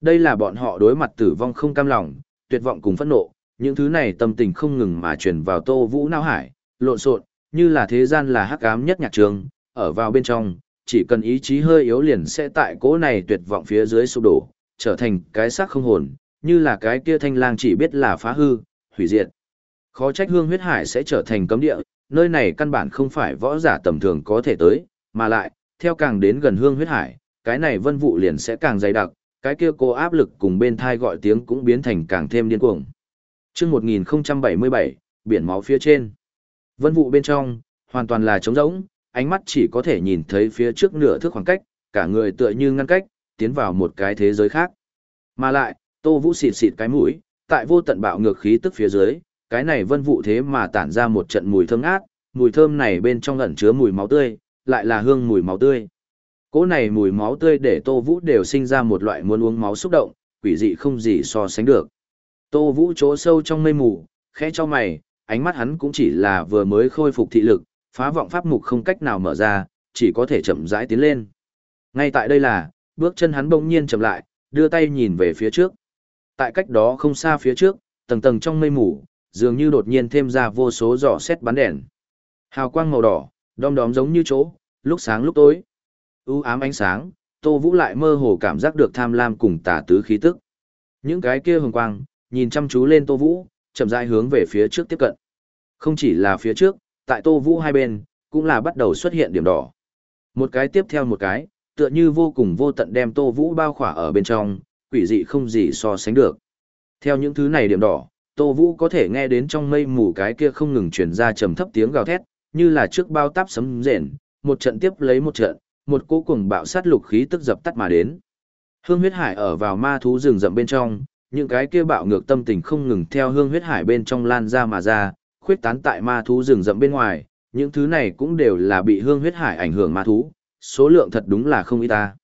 Đây là bọn họ đối mặt tử vong không cam lòng, tuyệt vọng cùng phẫn nộ, những thứ này tâm tình không ngừng mà truyền vào Tô Vũ não hải, lộn xộn, như là thế gian là hắc ám nhất nhạc trường, ở vào bên trong, chỉ cần ý chí hơi yếu liền sẽ tại cỗ này tuyệt vọng phía dưới sụp đổ, trở thành cái xác không hồn, như là cái kia thanh lang chỉ biết là phá hư, hủy diệt. Khó trách hương huyết hải sẽ trở thành cấm địa, nơi này căn bản không phải võ giả tầm thường có thể tới, mà lại, theo càng đến gần hương huyết hải, cái này vân vụ liền sẽ càng dày đặc, cái kia cô áp lực cùng bên thai gọi tiếng cũng biến thành càng thêm điên cuồng. Chương 1077, biển máu phía trên. Vân vụ bên trong, hoàn toàn là trống rỗng, ánh mắt chỉ có thể nhìn thấy phía trước nửa thước khoảng cách, cả người tựa như ngăn cách, tiến vào một cái thế giới khác. Mà lại, Tô Vũ xịt xịt cái mũi, tại vô tận bạo ngược khí tức phía dưới, cái này vân vụ thế mà tản ra một trận mùi thơm ngát, mùi thơm này bên trong ẩn chứa mùi máu tươi, lại là hương mùi máu tươi. Cỗ này mùi máu tươi để Tô Vũ đều sinh ra một loại muốn uống máu xúc động, quỷ dị không gì so sánh được. Tô Vũ chỗ sâu trong mây mù, khẽ cho mày, ánh mắt hắn cũng chỉ là vừa mới khôi phục thị lực, phá vọng pháp mục không cách nào mở ra, chỉ có thể chậm rãi tiến lên. Ngay tại đây là, bước chân hắn bỗng nhiên chậm lại, đưa tay nhìn về phía trước. Tại cách đó không xa phía trước, tầng tầng trong mây mù, dường như đột nhiên thêm ra vô số giỏ xét bắn đèn. Hào quang màu đỏ, đom đóm giống như chỗ, lúc sáng lúc tối. U ám ánh sáng, Tô Vũ lại mơ hồ cảm giác được tham lam cùng tà tứ khí tức. Những cái kia hồng quang, nhìn chăm chú lên Tô Vũ, chậm rãi hướng về phía trước tiếp cận. Không chỉ là phía trước, tại Tô Vũ hai bên, cũng là bắt đầu xuất hiện điểm đỏ. Một cái tiếp theo một cái, tựa như vô cùng vô tận đem Tô Vũ bao khỏa ở bên trong, quỷ dị không gì so sánh được. Theo những thứ này điểm đỏ, Tô Vũ có thể nghe đến trong mây mù cái kia không ngừng truyền ra trầm thấp tiếng gào thét, như là trước bao táp sấm rền, một trận tiếp lấy một trận, một cỗ cuồng bạo sát lục khí tức dập tắt mà đến. Hương huyết hải ở vào ma thú rừng rậm bên trong, những cái kia bạo ngược tâm tình không ngừng theo hương huyết hải bên trong lan ra mà ra, khuyết tán tại ma thú rừng rậm bên ngoài, những thứ này cũng đều là bị hương huyết hải ảnh hưởng ma thú, số lượng thật đúng là không ít ta.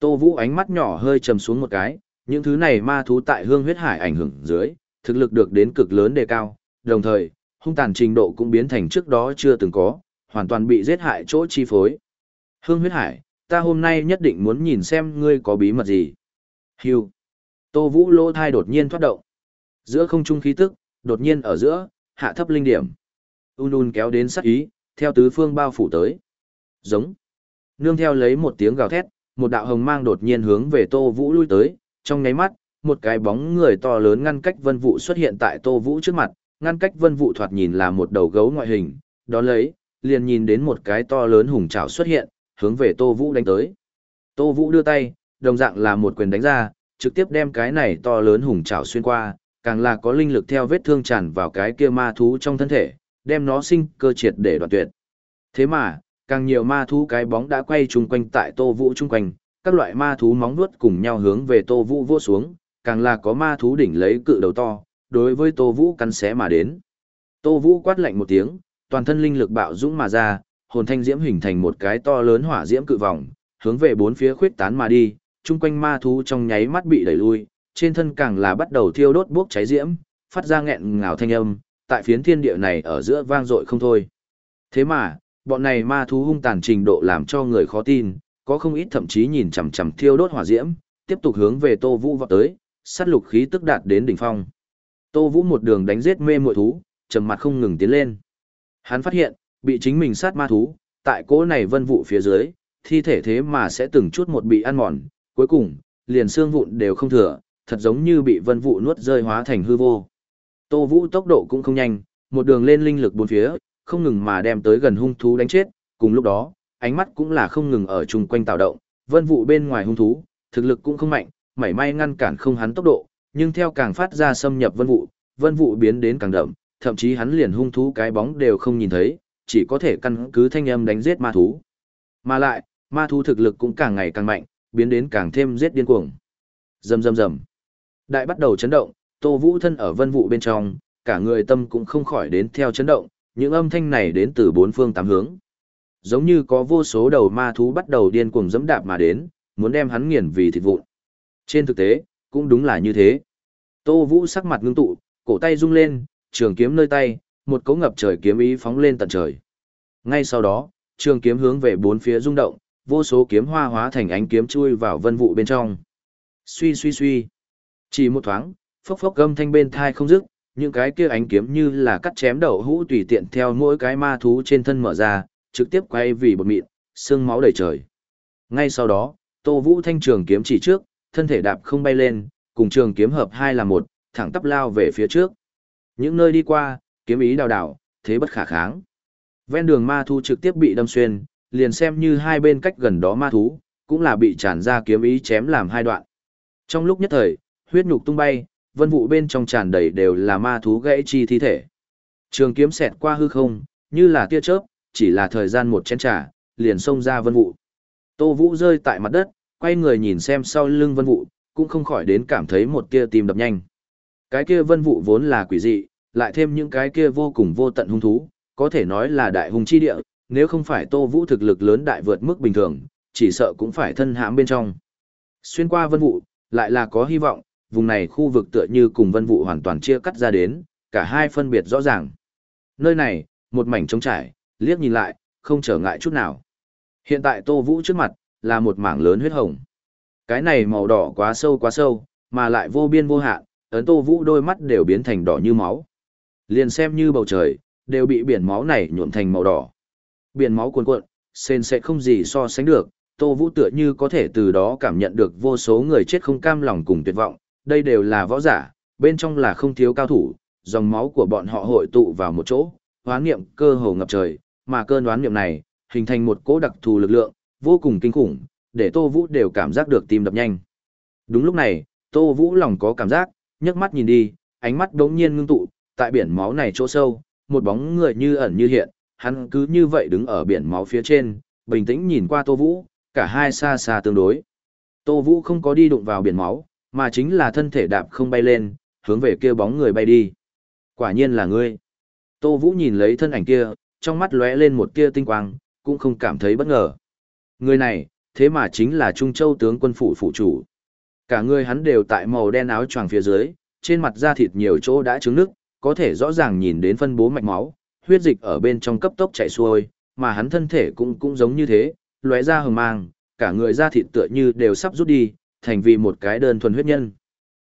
Tô Vũ ánh mắt nhỏ hơi trầm xuống một cái, những thứ này ma thú tại hương huyết hải ảnh hưởng dưới, thực lực được đến cực lớn đề cao, đồng thời, hung tàn trình độ cũng biến thành trước đó chưa từng có, hoàn toàn bị giết hại chỗ chi phối. Hương huyết hải, ta hôm nay nhất định muốn nhìn xem ngươi có bí mật gì. Hưu. Tô Vũ lỗ thai đột nhiên thoát động. Giữa không trung khí tức, đột nhiên ở giữa, hạ thấp linh điểm. Un un kéo đến sắc ý, theo tứ phương bao phủ tới. Giống. Nương theo lấy một tiếng gào thét, một đạo hồng mang đột nhiên hướng về Tô Vũ lui tới, trong nháy mắt, một cái bóng người to lớn ngăn cách vân vụ xuất hiện tại Tô Vũ trước mặt, ngăn cách vân vụ thoạt nhìn là một đầu gấu ngoại hình, đó lấy, liền nhìn đến một cái to lớn hùng trảo xuất hiện, hướng về Tô Vũ đánh tới. Tô Vũ đưa tay, đồng dạng là một quyền đánh ra, trực tiếp đem cái này to lớn hùng trảo xuyên qua, càng là có linh lực theo vết thương tràn vào cái kia ma thú trong thân thể, đem nó sinh cơ triệt để đoạn tuyệt. Thế mà, càng nhiều ma thú cái bóng đã quay chung quanh tại Tô Vũ chung quanh, các loại ma thú móng vuốt cùng nhau hướng về Tô Vũ vô xuống, càng là có ma thú đỉnh lấy cự đầu to, đối với Tô Vũ cắn xé mà đến. Tô Vũ quát lạnh một tiếng, toàn thân linh lực bạo dũng mà ra, hồn thanh diễm hình thành một cái to lớn hỏa diễm cự vòng, hướng về bốn phía khuyết tán mà đi, chung quanh ma thú trong nháy mắt bị đẩy lui, trên thân càng là bắt đầu thiêu đốt bốc cháy diễm, phát ra nghẹn ngào thanh âm, tại phiến thiên địa này ở giữa vang dội không thôi. Thế mà, bọn này ma thú hung tàn trình độ làm cho người khó tin, có không ít thậm chí nhìn chằm chằm thiêu đốt hỏa diễm, tiếp tục hướng về Tô Vũ vọt tới, sát lục khí tức đạt đến đỉnh phong. Tô Vũ một đường đánh giết mê muội thú, trầm mặt không ngừng tiến lên. Hắn phát hiện, bị chính mình sát ma thú, tại cỗ này vân vụ phía dưới, thi thể thế mà sẽ từng chút một bị ăn mòn, cuối cùng, liền xương vụn đều không thừa, thật giống như bị vân vụ nuốt rơi hóa thành hư vô. Tô Vũ tốc độ cũng không nhanh, một đường lên linh lực bốn phía, không ngừng mà đem tới gần hung thú đánh chết, cùng lúc đó, ánh mắt cũng là không ngừng ở chung quanh tạo động, vân vụ bên ngoài hung thú, thực lực cũng không mạnh, mảy may ngăn cản không hắn tốc độ, nhưng theo càng phát ra xâm nhập vân vụ, vân vụ biến đến càng đậm, thậm chí hắn liền hung thú cái bóng đều không nhìn thấy, chỉ có thể căn cứ thanh âm đánh giết ma thú. Mà lại, ma thú thực lực cũng càng ngày càng mạnh, biến đến càng thêm giết điên cuồng. Rầm rầm rầm. Đại bắt đầu chấn động, Tô Vũ thân ở vân vụ bên trong, cả người tâm cũng không khỏi đến theo chấn động, những âm thanh này đến từ bốn phương tám hướng. Giống như có vô số đầu ma thú bắt đầu điên cuồng dẫm đạp mà đến, muốn đem hắn nghiền vì thịt vụn. Trên thực tế, cũng đúng là như thế. Tô Vũ sắc mặt ngưng tụ, cổ tay rung lên, trường kiếm nơi tay, một cỗ ngập trời kiếm ý phóng lên tận trời. Ngay sau đó, trường kiếm hướng về bốn phía rung động, vô số kiếm hoa hóa thành ánh kiếm chui vào vân vụ bên trong. Suy suy suy. Chỉ một thoáng, phốc phốc gầm thanh bên thai không dứt, những cái kia ánh kiếm như là cắt chém đầu hũ tùy tiện theo mỗi cái ma thú trên thân mở ra, trực tiếp quay vì bột mịn, xương máu đầy trời. Ngay sau đó, Tô Vũ thanh trường kiếm chỉ trước, thân thể đạp không bay lên, cùng trường kiếm hợp hai là một, thẳng tắp lao về phía trước. Những nơi đi qua, kiếm ý đào đảo, thế bất khả kháng. Ven đường ma thú trực tiếp bị đâm xuyên, liền xem như hai bên cách gần đó ma thú, cũng là bị tràn ra kiếm ý chém làm hai đoạn. Trong lúc nhất thời, huyết nhục tung bay, vân vụ bên trong tràn đầy đều là ma thú gãy chi thi thể. Trường kiếm xẹt qua hư không, như là tia chớp, chỉ là thời gian một chén trà, liền xông ra vân vụ. Tô Vũ rơi tại mặt đất, quay người nhìn xem sau lưng vân vụ, cũng không khỏi đến cảm thấy một tia tim đập nhanh. Cái kia vân vụ vốn là quỷ dị, lại thêm những cái kia vô cùng vô tận hung thú, có thể nói là đại hung chi địa, nếu không phải Tô Vũ thực lực lớn đại vượt mức bình thường, chỉ sợ cũng phải thân hãm bên trong. Xuyên qua vân vụ, lại là có hy vọng, vùng này khu vực tựa như cùng vân vụ hoàn toàn chia cắt ra đến, cả hai phân biệt rõ ràng. Nơi này, một mảnh trống trải, liếc nhìn lại, không trở ngại chút nào. Hiện tại Tô Vũ trước mặt, là một mảng lớn huyết hồng. Cái này màu đỏ quá sâu quá sâu, mà lại vô biên vô hạn, ấn Tô Vũ đôi mắt đều biến thành đỏ như máu. Liền xem như bầu trời, đều bị biển máu này nhuộm thành màu đỏ. Biển máu cuồn cuộn, sên sẽ không gì so sánh được, Tô Vũ tựa như có thể từ đó cảm nhận được vô số người chết không cam lòng cùng tuyệt vọng, đây đều là võ giả, bên trong là không thiếu cao thủ, dòng máu của bọn họ hội tụ vào một chỗ, hoán niệm cơ hồ ngập trời, mà cơn đoán niệm này, hình thành một cỗ đặc thù lực lượng, vô cùng kinh khủng, để Tô Vũ đều cảm giác được tim đập nhanh. Đúng lúc này, Tô Vũ lòng có cảm giác, nhấc mắt nhìn đi, ánh mắt đống nhiên ngưng tụ, tại biển máu này chỗ sâu, một bóng người như ẩn như hiện, hắn cứ như vậy đứng ở biển máu phía trên, bình tĩnh nhìn qua Tô Vũ, cả hai xa xa tương đối. Tô Vũ không có đi đụng vào biển máu, mà chính là thân thể đạp không bay lên, hướng về kia bóng người bay đi. Quả nhiên là ngươi. Tô Vũ nhìn lấy thân ảnh kia, trong mắt lóe lên một tia tinh quang, cũng không cảm thấy bất ngờ. Người này, thế mà chính là Trung Châu tướng quân phủ phụ chủ. Cả người hắn đều tại màu đen áo choàng phía dưới, trên mặt da thịt nhiều chỗ đã trứng nước, có thể rõ ràng nhìn đến phân bố mạch máu, huyết dịch ở bên trong cấp tốc chảy xuôi, mà hắn thân thể cũng cũng giống như thế, lóe ra hờ mang, cả người da thịt tựa như đều sắp rút đi, thành vì một cái đơn thuần huyết nhân.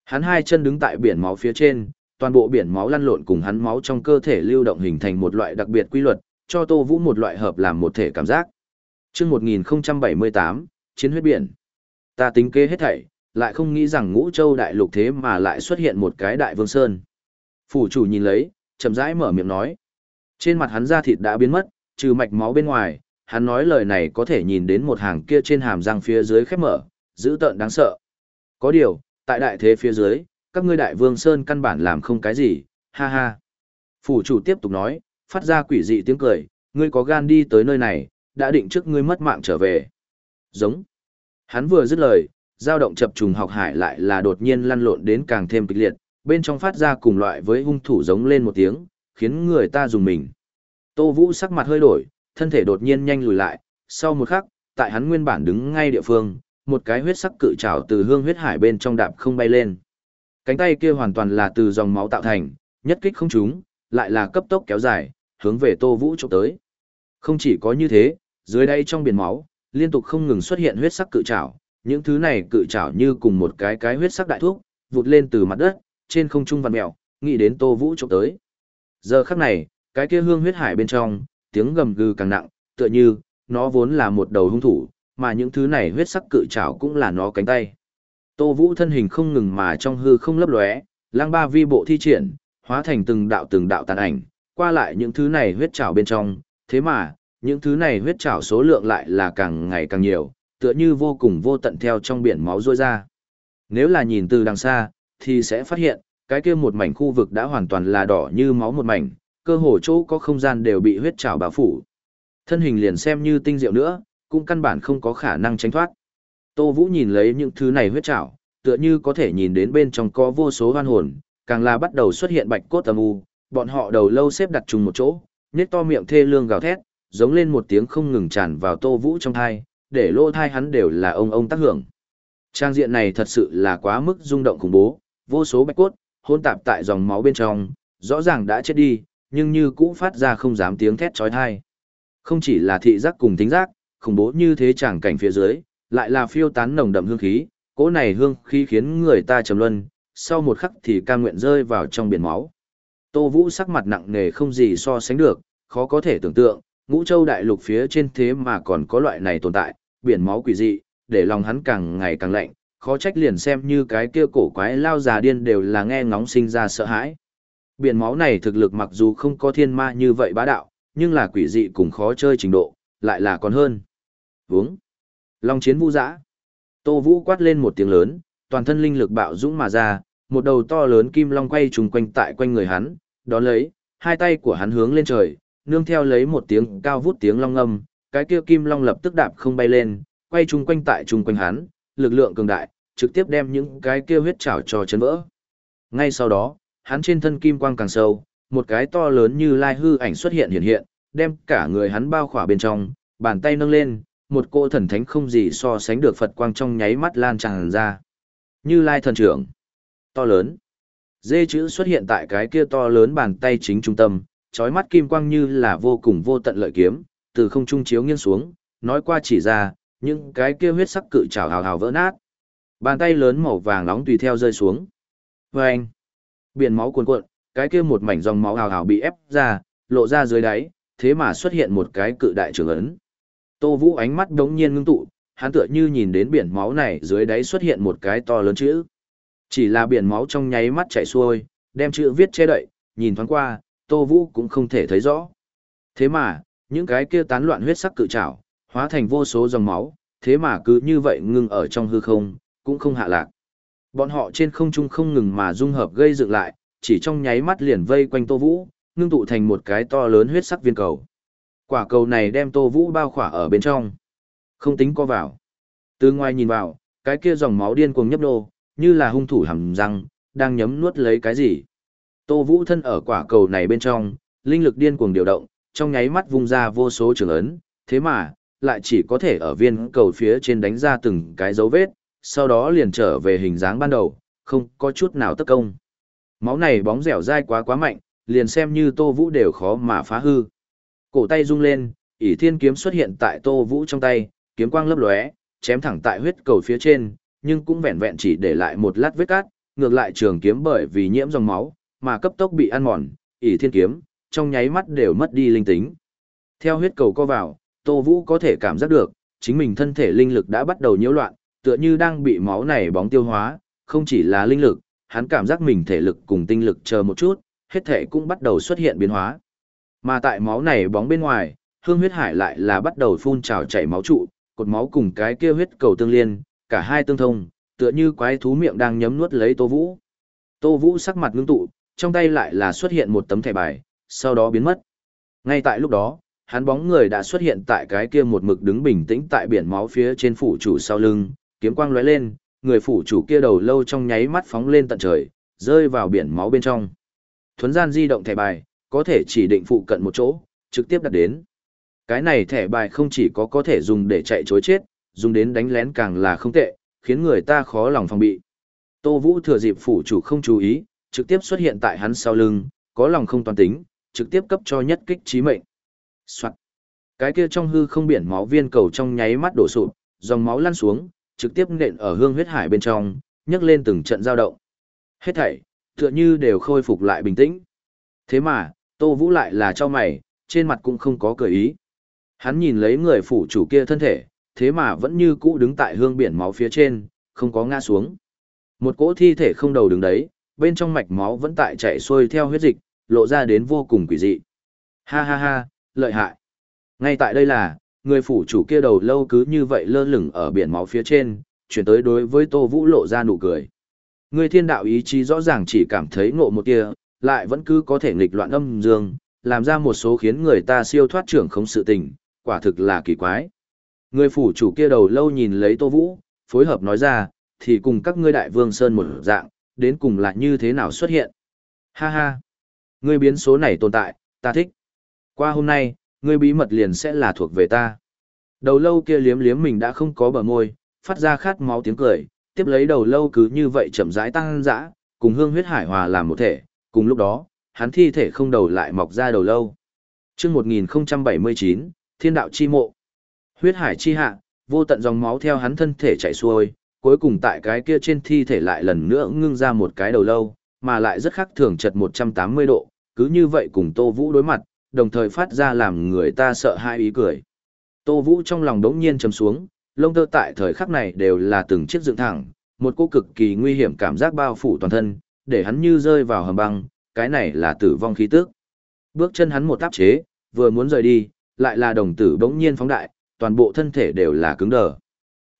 Hắn hai chân đứng tại biển máu phía trên, toàn bộ biển máu lăn lộn cùng hắn máu trong cơ thể lưu động hình thành một loại đặc biệt quy luật, cho Tô Vũ một loại hợp làm một thể cảm giác. Chương 1078, Chiến huyết biển. Ta tính kế hết thảy, lại không nghĩ rằng Ngũ Châu đại lục thế mà lại xuất hiện một cái đại vương sơn. Phủ chủ nhìn lấy, chậm rãi mở miệng nói. Trên mặt hắn da thịt đã biến mất, trừ mạch máu bên ngoài, hắn nói lời này có thể nhìn đến một hàng kia trên hàm răng phía dưới khép mở, dữ tợn đáng sợ. Có điều, tại đại thế phía dưới, các ngươi đại vương Sơn căn bản làm không cái gì, ha ha. Phủ chủ tiếp tục nói, phát ra quỷ dị tiếng cười, ngươi có gan đi tới nơi này, đã định trước ngươi mất mạng trở về. Giống. Hắn vừa dứt lời, dao động chập trùng học hải lại là đột nhiên lăn lộn đến càng thêm kịch liệt, bên trong phát ra cùng loại với hung thủ giống lên một tiếng, khiến người ta dùng mình. Tô Vũ sắc mặt hơi đổi, thân thể đột nhiên nhanh lùi lại, sau một khắc, tại hắn nguyên bản đứng ngay địa phương, một cái huyết sắc cự trảo từ hương huyết hải bên trong đạp không bay lên. Cánh tay kia hoàn toàn là từ dòng máu tạo thành, nhất kích không trúng, lại là cấp tốc kéo dài, hướng về Tô Vũ chụp tới. Không chỉ có như thế, dưới đây trong biển máu, liên tục không ngừng xuất hiện huyết sắc cự trảo, những thứ này cự trảo như cùng một cái cái huyết sắc đại thuốc, vụt lên từ mặt đất, trên không trung vằn mèo, nghĩ đến Tô Vũ chụp tới. Giờ khắc này, cái kia hương huyết hải bên trong, tiếng gầm gừ càng nặng, tựa như nó vốn là một đầu hung thủ, mà những thứ này huyết sắc cự trảo cũng là nó cánh tay. Tô Vũ thân hình không ngừng mà trong hư không lấp lóe, lang ba vi bộ thi triển, hóa thành từng đạo từng đạo tàn ảnh, qua lại những thứ này huyết trảo bên trong, thế mà, những thứ này huyết trảo số lượng lại là càng ngày càng nhiều, tựa như vô cùng vô tận theo trong biển máu rôi ra. Nếu là nhìn từ đằng xa, thì sẽ phát hiện, cái kia một mảnh khu vực đã hoàn toàn là đỏ như máu một mảnh, cơ hồ chỗ có không gian đều bị huyết trảo bao phủ. Thân hình liền xem như tinh diệu nữa, cũng căn bản không có khả năng tránh thoát. Tô Vũ nhìn lấy những thứ này huyết trảo, tựa như có thể nhìn đến bên trong có vô số hoan hồn, càng là bắt đầu xuất hiện bạch cốt âm u, bọn họ đầu lâu xếp đặt chung một chỗ, nhếch to miệng thê lương gào thét, giống lên một tiếng không ngừng tràn vào Tô Vũ trong thai, để lô thai hắn đều là ông ông tác hưởng. Trang diện này thật sự là quá mức rung động khủng bố, vô số bạch cốt, hôn tạp tại dòng máu bên trong, rõ ràng đã chết đi, nhưng như cũ phát ra không dám tiếng thét trói thai. Không chỉ là thị giác cùng tính giác, khủng bố như thế chẳng cảnh phía dưới, lại là phiêu tán nồng đậm hương khí, Cỗ này hương khí khiến người ta trầm luân, sau một khắc thì cam nguyện rơi vào trong biển máu. Tô Vũ sắc mặt nặng nề không gì so sánh được, khó có thể tưởng tượng, ngũ châu đại lục phía trên thế mà còn có loại này tồn tại, biển máu quỷ dị, để lòng hắn càng ngày càng lạnh, khó trách liền xem như cái kia cổ quái lao già điên đều là nghe ngóng sinh ra sợ hãi. Biển máu này thực lực mặc dù không có thiên ma như vậy bá đạo, nhưng là quỷ dị cùng khó chơi trình độ, lại là còn hơn. Vướng. Long chiến vũ dã. Tô Vũ quát lên một tiếng lớn, toàn thân linh lực bạo dũng mà ra, một đầu to lớn kim long quay trùng quanh tại quanh người hắn, đón lấy, hai tay của hắn hướng lên trời, nương theo lấy một tiếng cao vút tiếng long âm, cái kia kim long lập tức đạp không bay lên, quay trùng quanh tại trùng quanh hắn, lực lượng cường đại, trực tiếp đem những cái kia huyết trảo cho chấn vỡ. Ngay sau đó, hắn trên thân kim quang càng sâu, một cái to lớn như lai hư ảnh xuất hiện hiện hiện, đem cả người hắn bao khỏa bên trong, bàn tay nâng lên, một cỗ thần thánh không gì so sánh được Phật quang trong nháy mắt lan tràn ra. Như lai thần trưởng, to lớn. Dê chữ xuất hiện tại cái kia to lớn bàn tay chính trung tâm, chói mắt kim quang như là vô cùng vô tận lợi kiếm, từ không trung chiếu nghiêng xuống, nói qua chỉ ra, những cái kia huyết sắc cự trào hào hào vỡ nát. Bàn tay lớn màu vàng nóng tùy theo rơi xuống. Vâng! Biển máu cuồn cuộn, cái kia một mảnh dòng máu hào hào bị ép ra, lộ ra dưới đáy, thế mà xuất hiện một cái cự đại trường ấn. Tô Vũ ánh mắt đống nhiên ngưng tụ, hắn tựa như nhìn đến biển máu này dưới đáy xuất hiện một cái to lớn chữ. Chỉ là biển máu trong nháy mắt chảy xuôi, đem chữ viết che đậy, nhìn thoáng qua, Tô Vũ cũng không thể thấy rõ. Thế mà, những cái kia tán loạn huyết sắc cự trảo, hóa thành vô số dòng máu, thế mà cứ như vậy ngưng ở trong hư không, cũng không hạ lạc. Bọn họ trên không trung không ngừng mà dung hợp gây dựng lại, chỉ trong nháy mắt liền vây quanh Tô Vũ, ngưng tụ thành một cái to lớn huyết sắc viên cầu. Quả cầu này đem Tô Vũ bao khỏa ở bên trong. Không tính co vào. Từ ngoài nhìn vào, cái kia dòng máu điên cuồng nhấp nô, như là hung thủ hầm răng, đang nhấm nuốt lấy cái gì. Tô Vũ thân ở quả cầu này bên trong, linh lực điên cuồng điều động, trong nháy mắt vung ra vô số trường ấn, thế mà, lại chỉ có thể ở viên cầu phía trên đánh ra từng cái dấu vết, sau đó liền trở về hình dáng ban đầu, không có chút nào tất công. Máu này bóng dẻo dai quá quá mạnh, liền xem như Tô Vũ đều khó mà phá hư. Cổ tay rung lên, ỷ thiên kiếm xuất hiện tại Tô Vũ trong tay, kiếm quang lấp lóe, chém thẳng tại huyết cầu phía trên, nhưng cũng vẹn vẹn chỉ để lại một lát vết cát, ngược lại trường kiếm bởi vì nhiễm dòng máu, mà cấp tốc bị ăn mòn, ỷ thiên kiếm, trong nháy mắt đều mất đi linh tính. Theo huyết cầu co vào, Tô Vũ có thể cảm giác được, chính mình thân thể linh lực đã bắt đầu nhiễu loạn, tựa như đang bị máu này bóng tiêu hóa, không chỉ là linh lực, hắn cảm giác mình thể lực cùng tinh lực chờ một chút, hết thể cũng bắt đầu xuất hiện biến hóa. Mà tại máu này bóng bên ngoài, hương huyết hải lại là bắt đầu phun trào chảy máu trụ, cột máu cùng cái kia huyết cầu tương liên, cả hai tương thông, tựa như quái thú miệng đang nhấm nuốt lấy Tô Vũ. Tô Vũ sắc mặt ngưng tụ, trong tay lại là xuất hiện một tấm thẻ bài, sau đó biến mất. Ngay tại lúc đó, hắn bóng người đã xuất hiện tại cái kia một mực đứng bình tĩnh tại biển máu phía trên phủ chủ sau lưng, kiếm quang lóe lên, người phủ chủ kia đầu lâu trong nháy mắt phóng lên tận trời, rơi vào biển máu bên trong. Thuấn gian di động thẻ bài, có thể chỉ định phụ cận một chỗ, trực tiếp đặt đến. Cái này thẻ bài không chỉ có có thể dùng để chạy chối chết, dùng đến đánh lén càng là không tệ, khiến người ta khó lòng phòng bị. Tô Vũ thừa dịp phủ chủ không chú ý, trực tiếp xuất hiện tại hắn sau lưng, có lòng không toàn tính, trực tiếp cấp cho nhất kích trí mệnh. Soạn. Cái kia trong hư không biển máu viên cầu trong nháy mắt đổ sụp, dòng máu lăn xuống, trực tiếp nện ở hương huyết hải bên trong, nhấc lên từng trận dao động. Hết thảy, tựa như đều khôi phục lại bình tĩnh. Thế mà, Tô Vũ lại là cho mày, trên mặt cũng không có cười ý. Hắn nhìn lấy người phủ chủ kia thân thể, thế mà vẫn như cũ đứng tại hương biển máu phía trên, không có ngã xuống. Một cỗ thi thể không đầu đứng đấy, bên trong mạch máu vẫn tại chạy xuôi theo huyết dịch, lộ ra đến vô cùng quỷ dị. Ha ha ha, lợi hại. Ngay tại đây là, người phủ chủ kia đầu lâu cứ như vậy lơ lửng ở biển máu phía trên, chuyển tới đối với Tô Vũ lộ ra nụ cười. Người thiên đạo ý chí rõ ràng chỉ cảm thấy ngộ một tia, lại vẫn cứ có thể nghịch loạn âm dương, làm ra một số khiến người ta siêu thoát trưởng không sự tình, quả thực là kỳ quái. Người phủ chủ kia đầu lâu nhìn lấy Tô Vũ, phối hợp nói ra, thì cùng các ngươi đại vương sơn một dạng, đến cùng là như thế nào xuất hiện. Ha ha! Ngươi biến số này tồn tại, ta thích. Qua hôm nay, ngươi bí mật liền sẽ là thuộc về ta. Đầu lâu kia liếm liếm mình đã không có bờ môi, phát ra khát máu tiếng cười, tiếp lấy đầu lâu cứ như vậy chậm rãi tăng dã, cùng hương huyết hải hòa làm một thể, cùng lúc đó, hắn thi thể không đầu lại mọc ra đầu lâu. Trước 1079, Thiên đạo chi mộ. Huyết hải chi hạ, vô tận dòng máu theo hắn thân thể chảy xuôi, cuối cùng tại cái kia trên thi thể lại lần nữa ngưng ra một cái đầu lâu, mà lại rất khác thường chật 180 độ, cứ như vậy cùng Tô Vũ đối mặt, đồng thời phát ra làm người ta sợ hai ý cười. Tô Vũ trong lòng đống nhiên trầm xuống, lông tơ tại thời khắc này đều là từng chiếc dựng thẳng, một cô cực kỳ nguy hiểm cảm giác bao phủ toàn thân, để hắn như rơi vào hầm băng, cái này là tử vong khí tức. Bước chân hắn một áp chế, vừa muốn rời đi, lại là đồng tử bỗng nhiên phóng đại, toàn bộ thân thể đều là cứng đờ.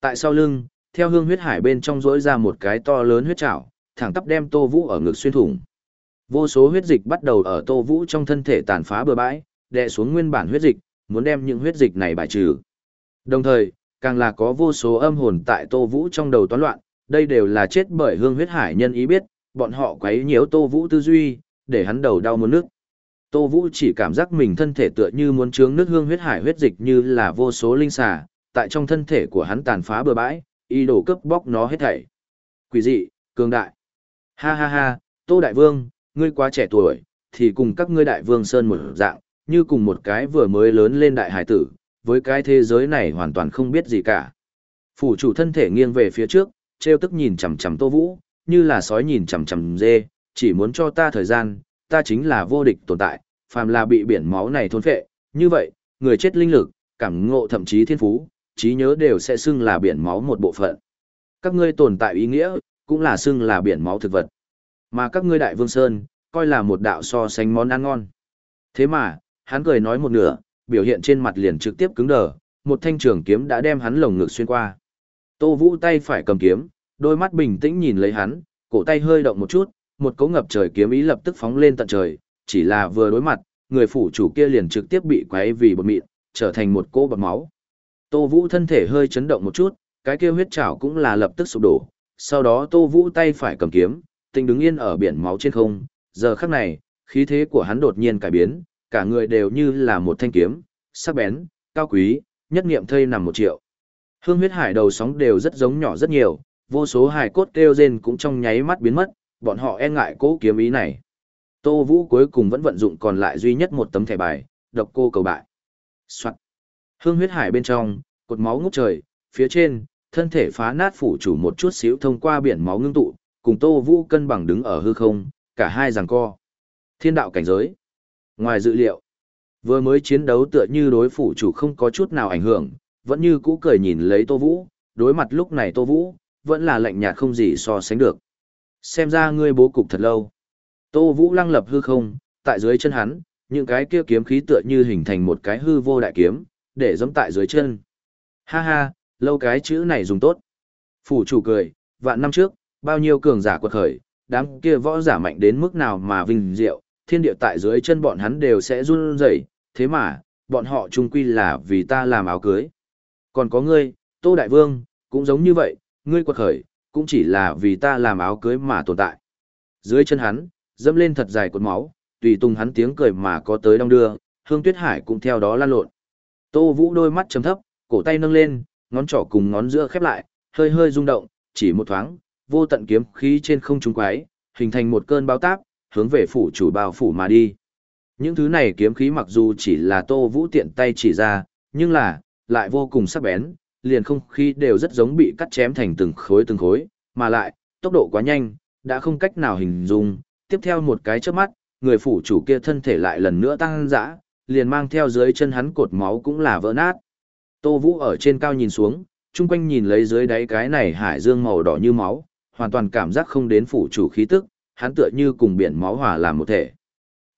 Tại sau lưng, theo hương huyết hải bên trong rỗi ra một cái to lớn huyết trảo, thẳng tắp đem Tô Vũ ở ngực xuyên thủng. Vô số huyết dịch bắt đầu ở Tô Vũ trong thân thể tàn phá bừa bãi, đè xuống nguyên bản huyết dịch, muốn đem những huyết dịch này bài trừ. Đồng thời, càng là có vô số âm hồn tại Tô Vũ trong đầu toán loạn, đây đều là chết bởi hương huyết hải nhân ý biết, bọn họ quấy nhiễu Tô Vũ tư duy, để hắn đầu đau muốn nước. Tô Vũ chỉ cảm giác mình thân thể tựa như muốn chướng nước hương huyết hải huyết dịch như là vô số linh xà, tại trong thân thể của hắn tàn phá bừa bãi, ý đồ cướp bóc nó hết thảy. Quỷ dị, cường đại. Ha ha ha, Tô Đại Vương, ngươi quá trẻ tuổi, thì cùng các ngươi Đại Vương Sơn một dạng, như cùng một cái vừa mới lớn lên đại hải tử, với cái thế giới này hoàn toàn không biết gì cả. Phủ chủ thân thể nghiêng về phía trước, treo tức nhìn chằm chằm Tô Vũ, như là sói nhìn chằm chằm dê, chỉ muốn cho ta thời gian, ta chính là vô địch tồn tại, phàm là bị biển máu này thôn phệ, như vậy, người chết linh lực, cảm ngộ thậm chí thiên phú, trí nhớ đều sẽ xưng là biển máu một bộ phận. Các ngươi tồn tại ý nghĩa, cũng là xưng là biển máu thực vật. Mà các ngươi đại vương sơn, coi là một đạo so sánh món ăn ngon. Thế mà, hắn cười nói một nửa, biểu hiện trên mặt liền trực tiếp cứng đờ, một thanh trường kiếm đã đem hắn lồng ngực xuyên qua. Tô Vũ tay phải cầm kiếm, đôi mắt bình tĩnh nhìn lấy hắn, cổ tay hơi động một chút, một cấu ngập trời kiếm ý lập tức phóng lên tận trời, chỉ là vừa đối mặt, người phủ chủ kia liền trực tiếp bị quấy vì bột mịn, trở thành một cô bọt máu. Tô Vũ thân thể hơi chấn động một chút, cái kia huyết trảo cũng là lập tức sụp đổ, sau đó Tô Vũ tay phải cầm kiếm, tình đứng yên ở biển máu trên không, giờ khắc này, khí thế của hắn đột nhiên cải biến, cả người đều như là một thanh kiếm, sắc bén, cao quý, nhất niệm thây nằm một triệu. Hương huyết hải đầu sóng đều rất giống nhỏ rất nhiều, vô số hải cốt kêu rên cũng trong nháy mắt biến mất, bọn họ e ngại cố kiếm ý này. Tô Vũ cuối cùng vẫn vận dụng còn lại duy nhất một tấm thẻ bài, độc cô cầu bại. Soạn. Hương huyết hải bên trong, cột máu ngút trời, phía trên, thân thể phá nát phủ chủ một chút xíu thông qua biển máu ngưng tụ, cùng Tô Vũ cân bằng đứng ở hư không, cả hai giằng co. Thiên đạo cảnh giới. Ngoài dự liệu, vừa mới chiến đấu tựa như đối phủ chủ không có chút nào ảnh hưởng, vẫn như cũ cười nhìn lấy Tô Vũ, đối mặt lúc này Tô Vũ, vẫn là lạnh nhạt không gì so sánh được. Xem ra ngươi bố cục thật lâu. Tô Vũ lăng lập hư không, tại dưới chân hắn, những cái kia kiếm khí tựa như hình thành một cái hư vô đại kiếm, để giống tại dưới chân. Ha ha, lâu cái chữ này dùng tốt. Phủ chủ cười, vạn năm trước, bao nhiêu cường giả quật khởi, đám kia võ giả mạnh đến mức nào mà vinh diệu, thiên địa tại dưới chân bọn hắn đều sẽ run rẩy, thế mà, bọn họ chung quy là vì ta làm áo cưới. Còn có ngươi, Tô Đại Vương, cũng giống như vậy, ngươi quật khởi, cũng chỉ là vì ta làm áo cưới mà tồn tại. Dưới chân hắn, dẫm lên thật dài cột máu, tùy tung hắn tiếng cười mà có tới đông đưa, Hương Tuyết Hải cũng theo đó lan lộn. Tô Vũ đôi mắt trầm thấp, cổ tay nâng lên, ngón trỏ cùng ngón giữa khép lại, hơi hơi rung động, chỉ một thoáng, vô tận kiếm khí trên không trung quái, hình thành một cơn báo táp, hướng về phủ chủ bao phủ mà đi. Những thứ này kiếm khí mặc dù chỉ là Tô Vũ tiện tay chỉ ra, nhưng là, lại vô cùng sắc bén, liền không khí đều rất giống bị cắt chém thành từng khối từng khối, mà lại, tốc độ quá nhanh, đã không cách nào hình dung, tiếp theo một cái chớp mắt, người phủ chủ kia thân thể lại lần nữa tăng dã, liền mang theo dưới chân hắn cột máu cũng là vỡ nát. Tô Vũ ở trên cao nhìn xuống, chung quanh nhìn lấy dưới đáy cái này hải dương màu đỏ như máu, hoàn toàn cảm giác không đến phủ chủ khí tức, hắn tựa như cùng biển máu hòa làm một thể.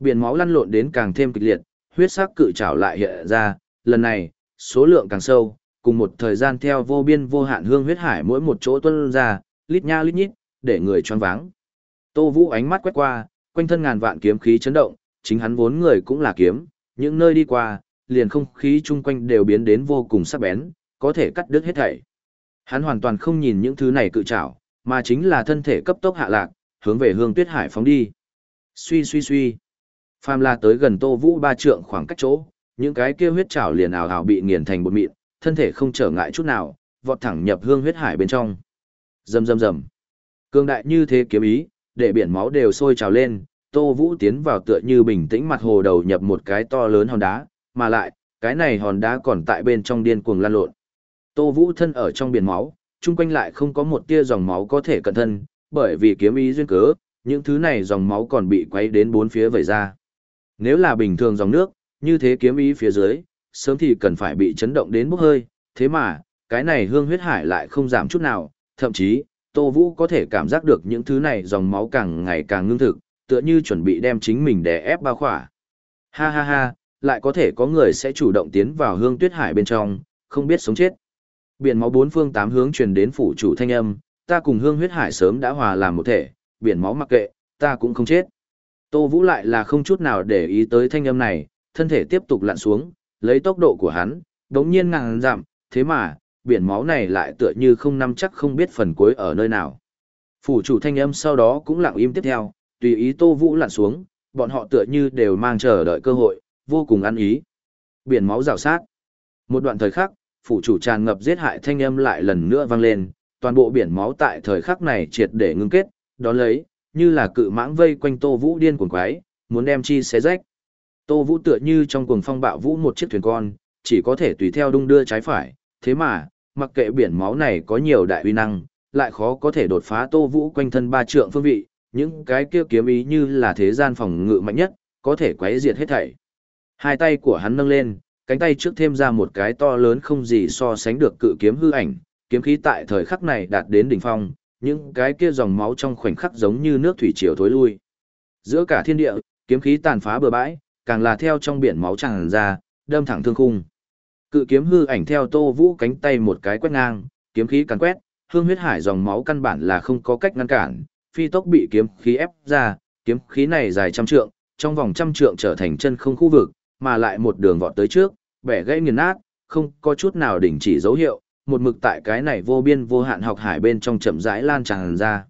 Biển máu lăn lộn đến càng thêm kịch liệt, huyết sắc cự trảo lại hiện ra, lần này, số lượng càng sâu, cùng một thời gian theo vô biên vô hạn hương huyết hải mỗi một chỗ tuôn ra, lít nha lít nhít, để người choáng váng. Tô Vũ ánh mắt quét qua, quanh thân ngàn vạn kiếm khí chấn động, chính hắn vốn người cũng là kiếm, những nơi đi qua, liền không khí chung quanh đều biến đến vô cùng sắc bén, có thể cắt đứt hết thảy. Hắn hoàn toàn không nhìn những thứ này cự trảo, mà chính là thân thể cấp tốc hạ lạc, hướng về Hương Tuyết Hải phóng đi. Suy suy suy. Phàm La tới gần Tô Vũ ba trượng khoảng cách chỗ, những cái kia huyết trảo liền ảo ảo bị nghiền thành bột mịn, thân thể không trở ngại chút nào, vọt thẳng nhập Hương Huyết Hải bên trong. Rầm rầm rầm. Cương đại như thế kiếm ý, để biển máu đều sôi trào lên, Tô Vũ tiến vào tựa như bình tĩnh mặt hồ đầu nhập một cái to lớn hòn đá, mà lại, cái này hòn đá còn tại bên trong điên cuồng lan lộn. Tô Vũ thân ở trong biển máu, chung quanh lại không có một tia dòng máu có thể cận thân, bởi vì kiếm ý duyên cớ, những thứ này dòng máu còn bị quấy đến bốn phía vẩy ra. Nếu là bình thường dòng nước, như thế kiếm ý phía dưới, sớm thì cần phải bị chấn động đến bốc hơi, thế mà, cái này hương huyết hải lại không giảm chút nào, thậm chí, Tô Vũ có thể cảm giác được những thứ này dòng máu càng ngày càng ngưng thực, tựa như chuẩn bị đem chính mình đè ép bao khỏa. Ha ha ha, lại có thể có người sẽ chủ động tiến vào hương tuyết hải bên trong, không biết sống chết. Biển máu bốn phương tám hướng truyền đến phủ chủ thanh âm, ta cùng hương huyết hải sớm đã hòa làm một thể, biển máu mặc kệ, ta cũng không chết. Tô Vũ lại là không chút nào để ý tới thanh âm này, thân thể tiếp tục lặn xuống, lấy tốc độ của hắn, đống nhiên ngàn giảm, thế mà, biển máu này lại tựa như không nắm chắc không biết phần cuối ở nơi nào. Phủ chủ thanh âm sau đó cũng lặng im tiếp theo, tùy ý Tô Vũ lặn xuống, bọn họ tựa như đều mang chờ đợi cơ hội, vô cùng ăn ý. Biển máu rào sát. Một đoạn thời khắc, phủ chủ tràn ngập giết hại thanh âm lại lần nữa vang lên, toàn bộ biển máu tại thời khắc này triệt để ngưng kết, đó lấy, như là cự mãng vây quanh Tô Vũ điên cuồng quái, muốn đem chi xé rách. Tô Vũ tựa như trong cuồng phong bạo vũ một chiếc thuyền con, chỉ có thể tùy theo đung đưa trái phải, thế mà, mặc kệ biển máu này có nhiều đại uy năng, lại khó có thể đột phá Tô Vũ quanh thân ba trượng phương vị, những cái kia kiếm ý như là thế gian phòng ngự mạnh nhất, có thể quấy diệt hết thảy. Hai tay của hắn nâng lên, cánh tay trước thêm ra một cái to lớn không gì so sánh được cự kiếm hư ảnh, kiếm khí tại thời khắc này đạt đến đỉnh phong, những cái kia dòng máu trong khoảnh khắc giống như nước thủy triều thối lui. Giữa cả thiên địa, kiếm khí tàn phá bờ bãi, càng là theo trong biển máu tràn ra, đâm thẳng thương khung. Cự kiếm hư ảnh theo Tô Vũ cánh tay một cái quét ngang, kiếm khí càn quét, hương huyết hải dòng máu căn bản là không có cách ngăn cản, phi tốc bị kiếm khí ép ra, kiếm khí này dài trăm trượng, trong vòng trăm trượng trở thành chân không khu vực, mà lại một đường vọt tới trước, bẻ gãy nghiền nát, không có chút nào đình chỉ dấu hiệu, một mực tại cái này vô biên vô hạn học hải bên trong chậm rãi lan tràn ra.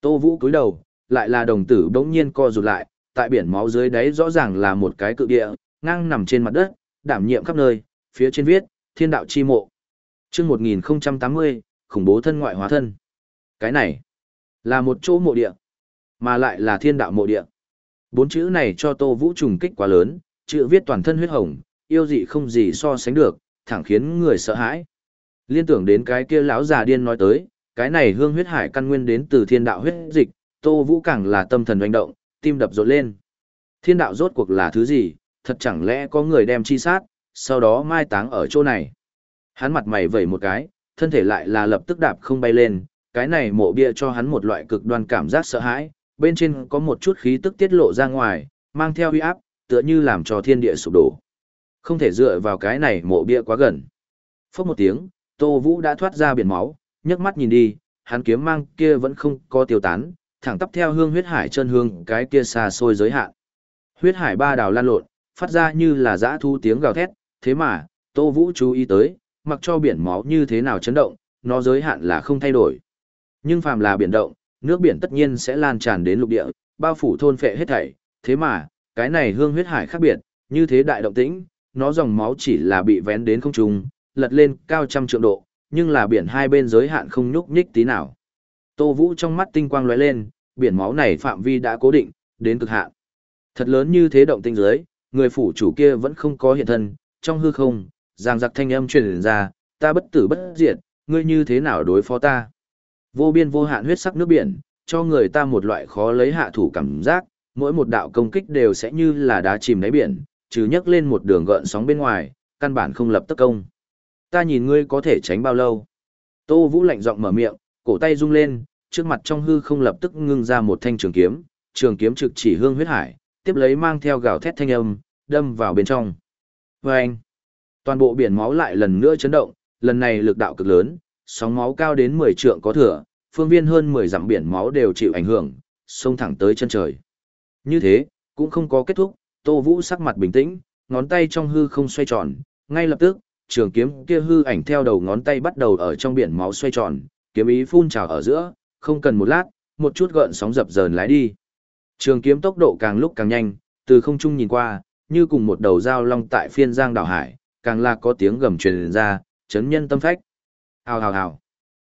Tô Vũ cúi đầu, lại là đồng tử bỗng nhiên co rụt lại, tại biển máu dưới đáy rõ ràng là một cái cự địa, ngang nằm trên mặt đất, đảm nhiệm khắp nơi, phía trên viết, thiên đạo chi mộ. chương 1080, khủng bố thân ngoại hóa thân. Cái này, là một chỗ mộ địa, mà lại là thiên đạo mộ địa. Bốn chữ này cho Tô Vũ trùng kích quá lớn, chữ viết toàn thân huyết hồng, yêu dị không gì so sánh được, thẳng khiến người sợ hãi. Liên tưởng đến cái kia lão già điên nói tới, cái này hương huyết hải căn nguyên đến từ thiên đạo huyết dịch, Tô Vũ càng là tâm thần hoành động, tim đập rộn lên. Thiên đạo rốt cuộc là thứ gì, thật chẳng lẽ có người đem chi sát, sau đó mai táng ở chỗ này. Hắn mặt mày vẩy một cái, thân thể lại là lập tức đạp không bay lên, cái này mộ bia cho hắn một loại cực đoan cảm giác sợ hãi, bên trên có một chút khí tức tiết lộ ra ngoài, mang theo uy áp, tựa như làm cho thiên địa sụp đổ. Không thể dựa vào cái này mộ bia quá gần. Phốc một tiếng, Tô Vũ đã thoát ra biển máu, nhấc mắt nhìn đi, hắn kiếm mang kia vẫn không có tiêu tán, thẳng tắp theo hương huyết hải chân hương cái kia xa xôi giới hạn. Huyết hải ba đào lan lộn, phát ra như là dã thu tiếng gào thét, thế mà, Tô Vũ chú ý tới, mặc cho biển máu như thế nào chấn động, nó giới hạn là không thay đổi. Nhưng phàm là biển động, nước biển tất nhiên sẽ lan tràn đến lục địa, bao phủ thôn phệ hết thảy, thế mà, cái này hương huyết hải khác biệt, như thế đại động tĩnh, nó dòng máu chỉ là bị vén đến không trung, lật lên cao trăm trượng độ, nhưng là biển hai bên giới hạn không nhúc nhích tí nào. Tô Vũ trong mắt tinh quang lóe lên, biển máu này phạm vi đã cố định, đến cực hạn. Thật lớn như thế động tinh giới, người phủ chủ kia vẫn không có hiện thân, trong hư không, giang giặc thanh âm truyền ra, ta bất tử bất diệt, ngươi như thế nào đối phó ta. Vô biên vô hạn huyết sắc nước biển, cho người ta một loại khó lấy hạ thủ cảm giác, mỗi một đạo công kích đều sẽ như là đá chìm đáy biển, trừ nhấc lên một đường gợn sóng bên ngoài, căn bản không lập tức công. Ta nhìn ngươi có thể tránh bao lâu. Tô Vũ lạnh giọng mở miệng, cổ tay rung lên, trước mặt trong hư không lập tức ngưng ra một thanh trường kiếm, trường kiếm trực chỉ hương huyết hải, tiếp lấy mang theo gào thét thanh âm, đâm vào bên trong. Và anh, toàn bộ biển máu lại lần nữa chấn động, lần này lực đạo cực lớn, sóng máu cao đến 10 trượng có thừa, phương viên hơn 10 dặm biển máu đều chịu ảnh hưởng, xông thẳng tới chân trời. Như thế, cũng không có kết thúc, Tô Vũ sắc mặt bình tĩnh, ngón tay trong hư không xoay tròn, ngay lập tức, trường kiếm kia hư ảnh theo đầu ngón tay bắt đầu ở trong biển máu xoay tròn, kiếm ý phun trào ở giữa, không cần một lát, một chút gợn sóng dập dờn lái đi. Trường kiếm tốc độ càng lúc càng nhanh, từ không trung nhìn qua, như cùng một đầu dao long tại phiên giang đảo hải, càng là có tiếng gầm truyền ra, chấn nhân tâm phách. Hào hào hào.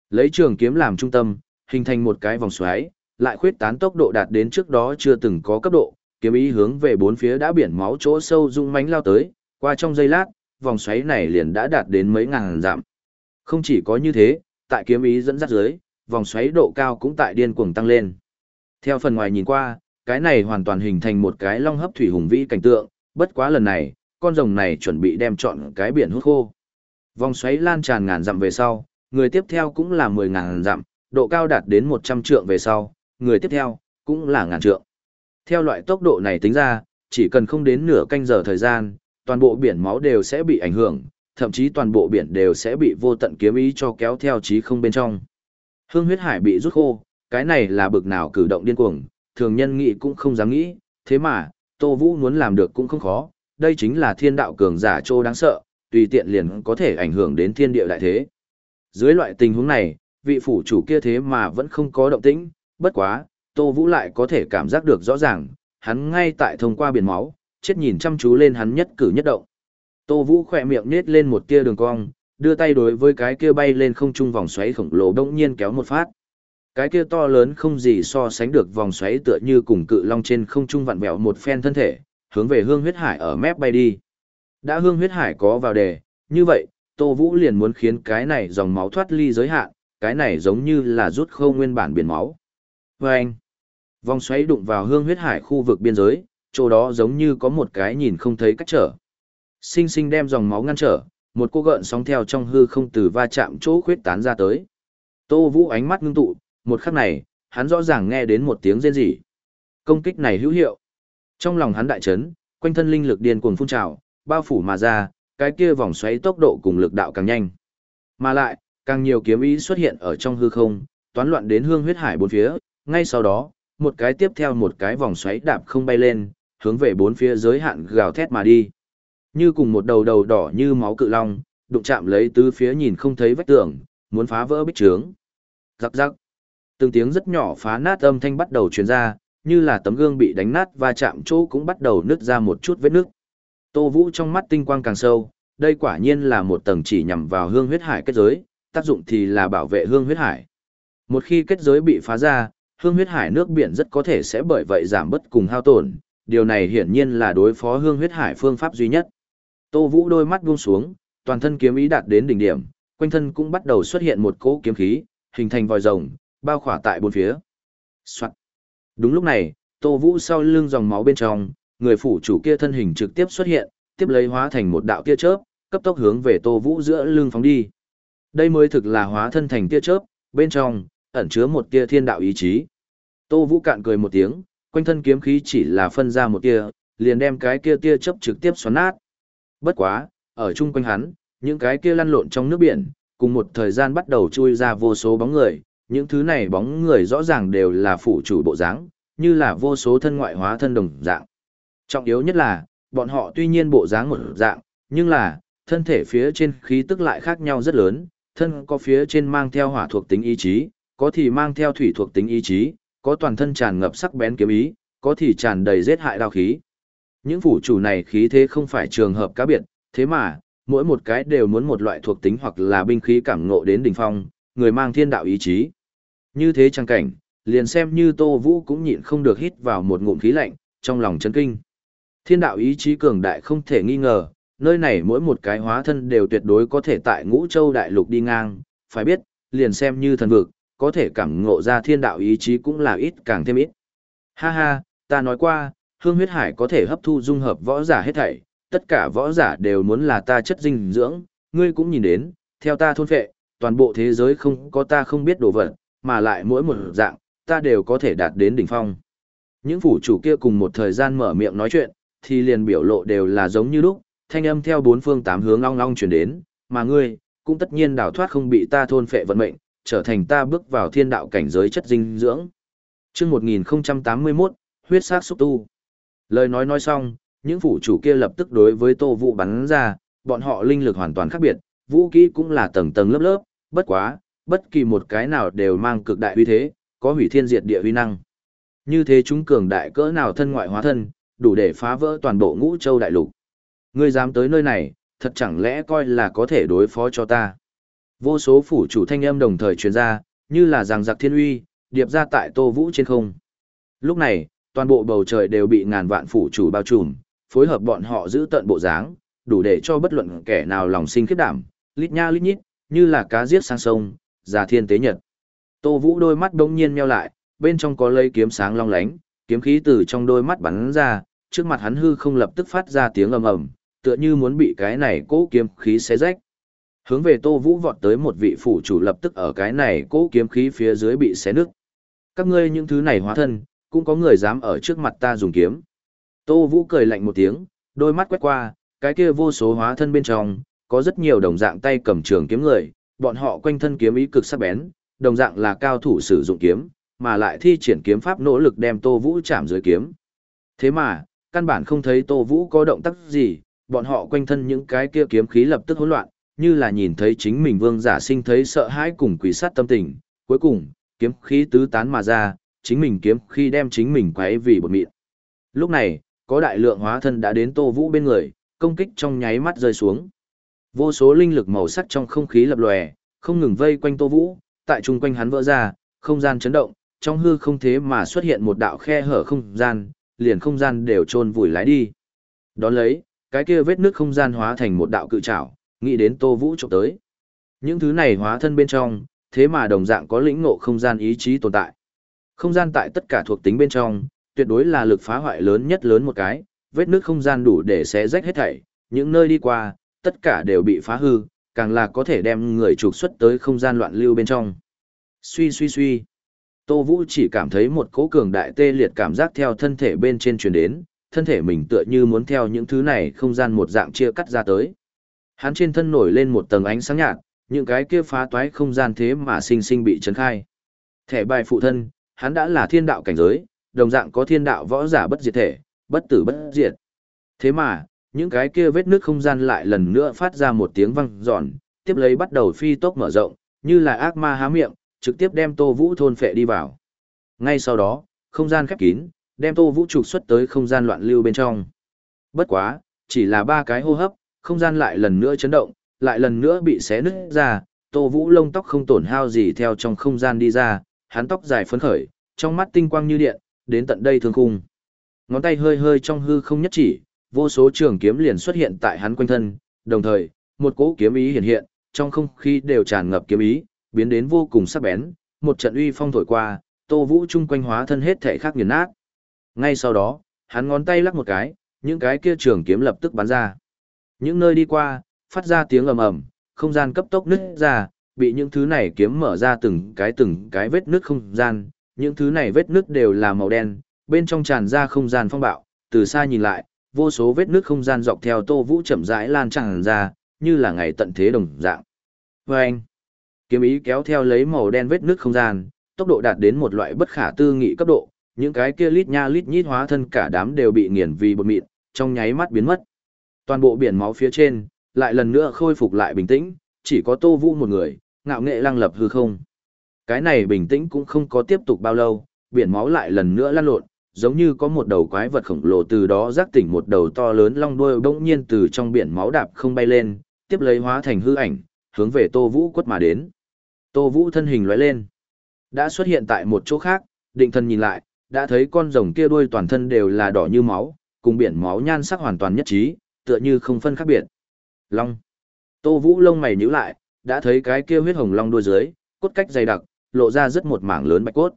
Lấy trường kiếm làm trung tâm, hình thành một cái vòng xoáy, lại khuyết tán tốc độ đạt đến trước đó chưa từng có cấp độ, kiếm ý hướng về bốn phía đã biển máu chỗ sâu rung mánh lao tới, qua trong giây lát, vòng xoáy này liền đã đạt đến mấy ngàn dặm. Không chỉ có như thế, tại kiếm ý dẫn dắt dưới, vòng xoáy độ cao cũng tại điên cuồng tăng lên. Theo phần ngoài nhìn qua, cái này hoàn toàn hình thành một cái long hấp thủy hùng vĩ cảnh tượng, bất quá lần này, con rồng này chuẩn bị đem chọn cái biển hút khô. Vòng xoáy lan tràn ngàn dặm về sau, người tiếp theo cũng là 10 ngàn dặm, độ cao đạt đến 100 trượng về sau, người tiếp theo cũng là ngàn trượng. Theo loại tốc độ này tính ra, chỉ cần không đến nửa canh giờ thời gian, toàn bộ biển máu đều sẽ bị ảnh hưởng, thậm chí toàn bộ biển đều sẽ bị vô tận kiếm ý cho kéo theo chí không bên trong. Hương huyết hải bị rút khô, cái này là bực nào cử động điên cuồng, thường nhân nghĩ cũng không dám nghĩ, thế mà, Tô Vũ muốn làm được cũng không khó, đây chính là thiên đạo cường giả trô đáng sợ, tùy tiện liền có thể ảnh hưởng đến thiên địa đại thế. Dưới loại tình huống này, vị phủ chủ kia thế mà vẫn không có động tĩnh, bất quá, Tô Vũ lại có thể cảm giác được rõ ràng, hắn ngay tại thông qua biển máu, chết nhìn chăm chú lên hắn nhất cử nhất động. Tô Vũ khỏe miệng nết lên một tia đường cong, đưa tay đối với cái kia bay lên không trung vòng xoáy khổng lồ đông nhiên kéo một phát. Cái kia to lớn không gì so sánh được vòng xoáy tựa như cùng cự long trên không trung vặn vẹo một phen thân thể, hướng về hương huyết hải ở mép bay đi. Đã hương huyết hải có vào đề, như vậy, Tô Vũ liền muốn khiến cái này dòng máu thoát ly giới hạn, cái này giống như là rút khâu nguyên bản biển máu. Vâng! anh, vòng xoáy đụng vào hương huyết hải khu vực biên giới, chỗ đó giống như có một cái nhìn không thấy cách trở. Sinh sinh đem dòng máu ngăn trở, một cô gợn sóng theo trong hư không từ va chạm chỗ khuyết tán ra tới. Tô Vũ ánh mắt ngưng tụ, một khắc này, hắn rõ ràng nghe đến một tiếng rên rỉ. Công kích này hữu hiệu. Trong lòng hắn đại chấn, quanh thân linh lực điên cuồng phun trào, bao phủ mà ra, cái kia vòng xoáy tốc độ cùng lực đạo càng nhanh. Mà lại, càng nhiều kiếm ý xuất hiện ở trong hư không, toán loạn đến hương huyết hải bốn phía, ngay sau đó, một cái tiếp theo một cái vòng xoáy đạp không bay lên, hướng về bốn phía giới hạn gào thét mà đi. Như cùng một đầu đầu đỏ như máu cự long, đụng chạm lấy tứ phía nhìn không thấy vách tường, muốn phá vỡ bích trướng. Rắc rắc. Từng tiếng rất nhỏ phá nát âm thanh bắt đầu truyền ra, như là tấm gương bị đánh nát và chạm chỗ cũng bắt đầu nứt ra một chút vết nước. Tô Vũ trong mắt tinh quang càng sâu, đây quả nhiên là một tầng chỉ nhằm vào hương huyết hải kết giới, tác dụng thì là bảo vệ hương huyết hải. Một khi kết giới bị phá ra, hương huyết hải nước biển rất có thể sẽ bởi vậy giảm bất cùng hao tổn, điều này hiển nhiên là đối phó hương huyết hải phương pháp duy nhất. Tô Vũ đôi mắt buông xuống, toàn thân kiếm ý đạt đến đỉnh điểm, quanh thân cũng bắt đầu xuất hiện một cỗ kiếm khí, hình thành vòi rồng, bao khỏa tại bốn phía. Soạn. Đúng lúc này, Tô Vũ sau lưng dòng máu bên trong, người phủ chủ kia thân hình trực tiếp xuất hiện, tiếp lấy hóa thành một đạo tia chớp, cấp tốc hướng về Tô Vũ giữa lưng phóng đi. Đây mới thực là hóa thân thành tia chớp, bên trong ẩn chứa một tia thiên đạo ý chí. Tô Vũ cạn cười một tiếng, quanh thân kiếm khí chỉ là phân ra một tia, liền đem cái kia tia chớp trực tiếp xoắn nát. Bất quá, ở chung quanh hắn, những cái kia lăn lộn trong nước biển, cùng một thời gian bắt đầu chui ra vô số bóng người, những thứ này bóng người rõ ràng đều là phụ chủ bộ dáng, như là vô số thân ngoại hóa thân đồng dạng. Trọng yếu nhất là, bọn họ tuy nhiên bộ dáng một dạng, nhưng là, thân thể phía trên khí tức lại khác nhau rất lớn, thân có phía trên mang theo hỏa thuộc tính ý chí, có thì mang theo thủy thuộc tính ý chí, có toàn thân tràn ngập sắc bén kiếm ý, có thì tràn đầy giết hại đao khí. Những phủ chủ này khí thế không phải trường hợp cá biệt, thế mà, mỗi một cái đều muốn một loại thuộc tính hoặc là binh khí cảm ngộ đến đỉnh phong, người mang thiên đạo ý chí. Như thế trang cảnh, liền xem như Tô Vũ cũng nhịn không được hít vào một ngụm khí lạnh, trong lòng chấn kinh. Thiên đạo ý chí cường đại không thể nghi ngờ, nơi này mỗi một cái hóa thân đều tuyệt đối có thể tại ngũ châu đại lục đi ngang, phải biết, liền xem như thần vực, có thể cảm ngộ ra thiên đạo ý chí cũng là ít càng thêm ít. Ha ha, ta nói qua, hương huyết hải có thể hấp thu dung hợp võ giả hết thảy, tất cả võ giả đều muốn là ta chất dinh dưỡng, ngươi cũng nhìn đến, theo ta thôn phệ, toàn bộ thế giới không có ta không biết đồ vật, mà lại mỗi một dạng, ta đều có thể đạt đến đỉnh phong. Những phủ chủ kia cùng một thời gian mở miệng nói chuyện, thì liền biểu lộ đều là giống như lúc, thanh âm theo bốn phương tám hướng long long truyền đến, mà ngươi, cũng tất nhiên đào thoát không bị ta thôn phệ vận mệnh, trở thành ta bước vào thiên đạo cảnh giới chất dinh dưỡng. Chương 1081, huyết sát xúc tu. Lời nói nói xong, những phủ chủ kia lập tức đối với Tô Vũ bắn ra, bọn họ linh lực hoàn toàn khác biệt, vũ kỹ cũng là tầng tầng lớp lớp, bất quá, bất kỳ một cái nào đều mang cực đại uy thế, có hủy thiên diệt địa uy năng. Như thế chúng cường đại cỡ nào thân ngoại hóa thân, đủ để phá vỡ toàn bộ ngũ châu đại lục. Ngươi dám tới nơi này, thật chẳng lẽ coi là có thể đối phó cho ta. Vô số phủ chủ thanh âm đồng thời truyền ra, như là giằng giặc thiên uy, điệp ra tại tô vũ trên không. Lúc này, toàn bộ bầu trời đều bị ngàn vạn phủ chủ bao trùm, phối hợp bọn họ giữ tận bộ dáng, đủ để cho bất luận kẻ nào lòng sinh khiếp đảm, lít nha lít nhít, như là cá giết sang sông, già thiên tế nhật. Tô Vũ đôi mắt đông nhiên meo lại, bên trong có lây kiếm sáng long lánh, kiếm khí từ trong đôi mắt bắn ra, trước mặt hắn hư không lập tức phát ra tiếng ầm ầm, tựa như muốn bị cái này cố kiếm khí xé rách. Hướng về Tô Vũ vọt tới một vị phủ chủ lập tức ở cái này cố kiếm khí phía dưới bị xé nứt. Các ngươi những thứ này hóa thân, cũng có người dám ở trước mặt ta dùng kiếm. Tô Vũ cười lạnh một tiếng, đôi mắt quét qua, cái kia vô số hóa thân bên trong, có rất nhiều đồng dạng tay cầm trường kiếm người, bọn họ quanh thân kiếm ý cực sắc bén, đồng dạng là cao thủ sử dụng kiếm, mà lại thi triển kiếm pháp nỗ lực đem Tô Vũ chạm dưới kiếm. Thế mà, căn bản không thấy Tô Vũ có động tác gì, bọn họ quanh thân những cái kia kiếm khí lập tức hỗn loạn, như là nhìn thấy chính mình vương giả sinh thấy sợ hãi cùng quỷ sát tâm tình, cuối cùng, kiếm khí tứ tán mà ra, chính mình kiếm khi đem chính mình quấy vì bột mịn. Lúc này, có đại lượng hóa thân đã đến Tô Vũ bên người, công kích trong nháy mắt rơi xuống. Vô số linh lực màu sắc trong không khí lập lòe, không ngừng vây quanh Tô Vũ, tại trung quanh hắn vỡ ra, không gian chấn động, trong hư không thế mà xuất hiện một đạo khe hở không gian, liền không gian đều trôn vùi lái đi. Đón lấy, cái kia vết nước không gian hóa thành một đạo cự trảo, nghĩ đến Tô Vũ trộm tới. Những thứ này hóa thân bên trong, thế mà đồng dạng có lĩnh ngộ không gian ý chí tồn tại. Không gian tại tất cả thuộc tính bên trong, tuyệt đối là lực phá hoại lớn nhất lớn một cái, vết nước không gian đủ để xé rách hết thảy, những nơi đi qua, tất cả đều bị phá hư, càng là có thể đem người trục xuất tới không gian loạn lưu bên trong. Suy suy suy. Tô Vũ chỉ cảm thấy một cỗ cường đại tê liệt cảm giác theo thân thể bên trên truyền đến, thân thể mình tựa như muốn theo những thứ này không gian một dạng chia cắt ra tới. Hắn trên thân nổi lên một tầng ánh sáng nhạt, những cái kia phá toái không gian thế mà sinh sinh bị chấn khai. Thẻ bài phụ thân, hắn đã là thiên đạo cảnh giới, đồng dạng có thiên đạo võ giả bất diệt thể, bất tử bất diệt. Thế mà, những cái kia vết nước không gian lại lần nữa phát ra một tiếng vang giòn, tiếp lấy bắt đầu phi tốc mở rộng, như là ác ma há miệng, trực tiếp đem Tô Vũ thôn phệ đi vào. Ngay sau đó, không gian khép kín, đem Tô Vũ trục xuất tới không gian loạn lưu bên trong. Bất quá, chỉ là ba cái hô hấp, không gian lại lần nữa chấn động, lại lần nữa bị xé nứt ra, Tô Vũ lông tóc không tổn hao gì theo trong không gian đi ra, hắn tóc dài phấn khởi, trong mắt tinh quang như điện, đến tận đây thương khung. Ngón tay hơi hơi trong hư không nhất chỉ, vô số trường kiếm liền xuất hiện tại hắn quanh thân, đồng thời, một cỗ kiếm ý hiện hiện, trong không khí đều tràn ngập kiếm ý, biến đến vô cùng sắc bén, một trận uy phong thổi qua, Tô Vũ chung quanh hóa thân hết thể khác nghiền nát. Ngay sau đó, hắn ngón tay lắc một cái, những cái kia trường kiếm lập tức bắn ra. Những nơi đi qua, phát ra tiếng ầm ầm, không gian cấp tốc nứt ra, bị những thứ này kiếm mở ra từng cái từng cái vết nứt không gian, những thứ này vết nứt đều là màu đen, bên trong tràn ra không gian phong bạo, từ xa nhìn lại, vô số vết nứt không gian dọc theo Tô Vũ chậm rãi lan tràn ra, như là ngày tận thế đồng dạng. Vâng! Kiếm ý kéo theo lấy màu đen vết nứt không gian, tốc độ đạt đến một loại bất khả tư nghị cấp độ, những cái kia lít nha lít nhít hóa thân cả đám đều bị nghiền vì bột mịn, trong nháy mắt biến mất. Toàn bộ biển máu phía trên, lại lần nữa khôi phục lại bình tĩnh, chỉ có Tô Vũ một người, ngạo nghệ lăng lập hư không. Cái này bình tĩnh cũng không có tiếp tục bao lâu, biển máu lại lần nữa lan lộn, giống như có một đầu quái vật khổng lồ từ đó giác tỉnh một đầu to lớn long đuôi bỗng nhiên từ trong biển máu đạp không bay lên, tiếp lấy hóa thành hư ảnh, hướng về Tô Vũ quất mà đến. Tô Vũ thân hình lóe lên, đã xuất hiện tại một chỗ khác, định thân nhìn lại, đã thấy con rồng kia đuôi toàn thân đều là đỏ như máu, cùng biển máu nhan sắc hoàn toàn nhất trí, tựa như không phân khác biệt. Long. Tô Vũ lông mày nhíu lại, đã thấy cái kia huyết hồng long đuôi dưới, cốt cách dày đặc, lộ ra rất một mảng lớn bạch cốt.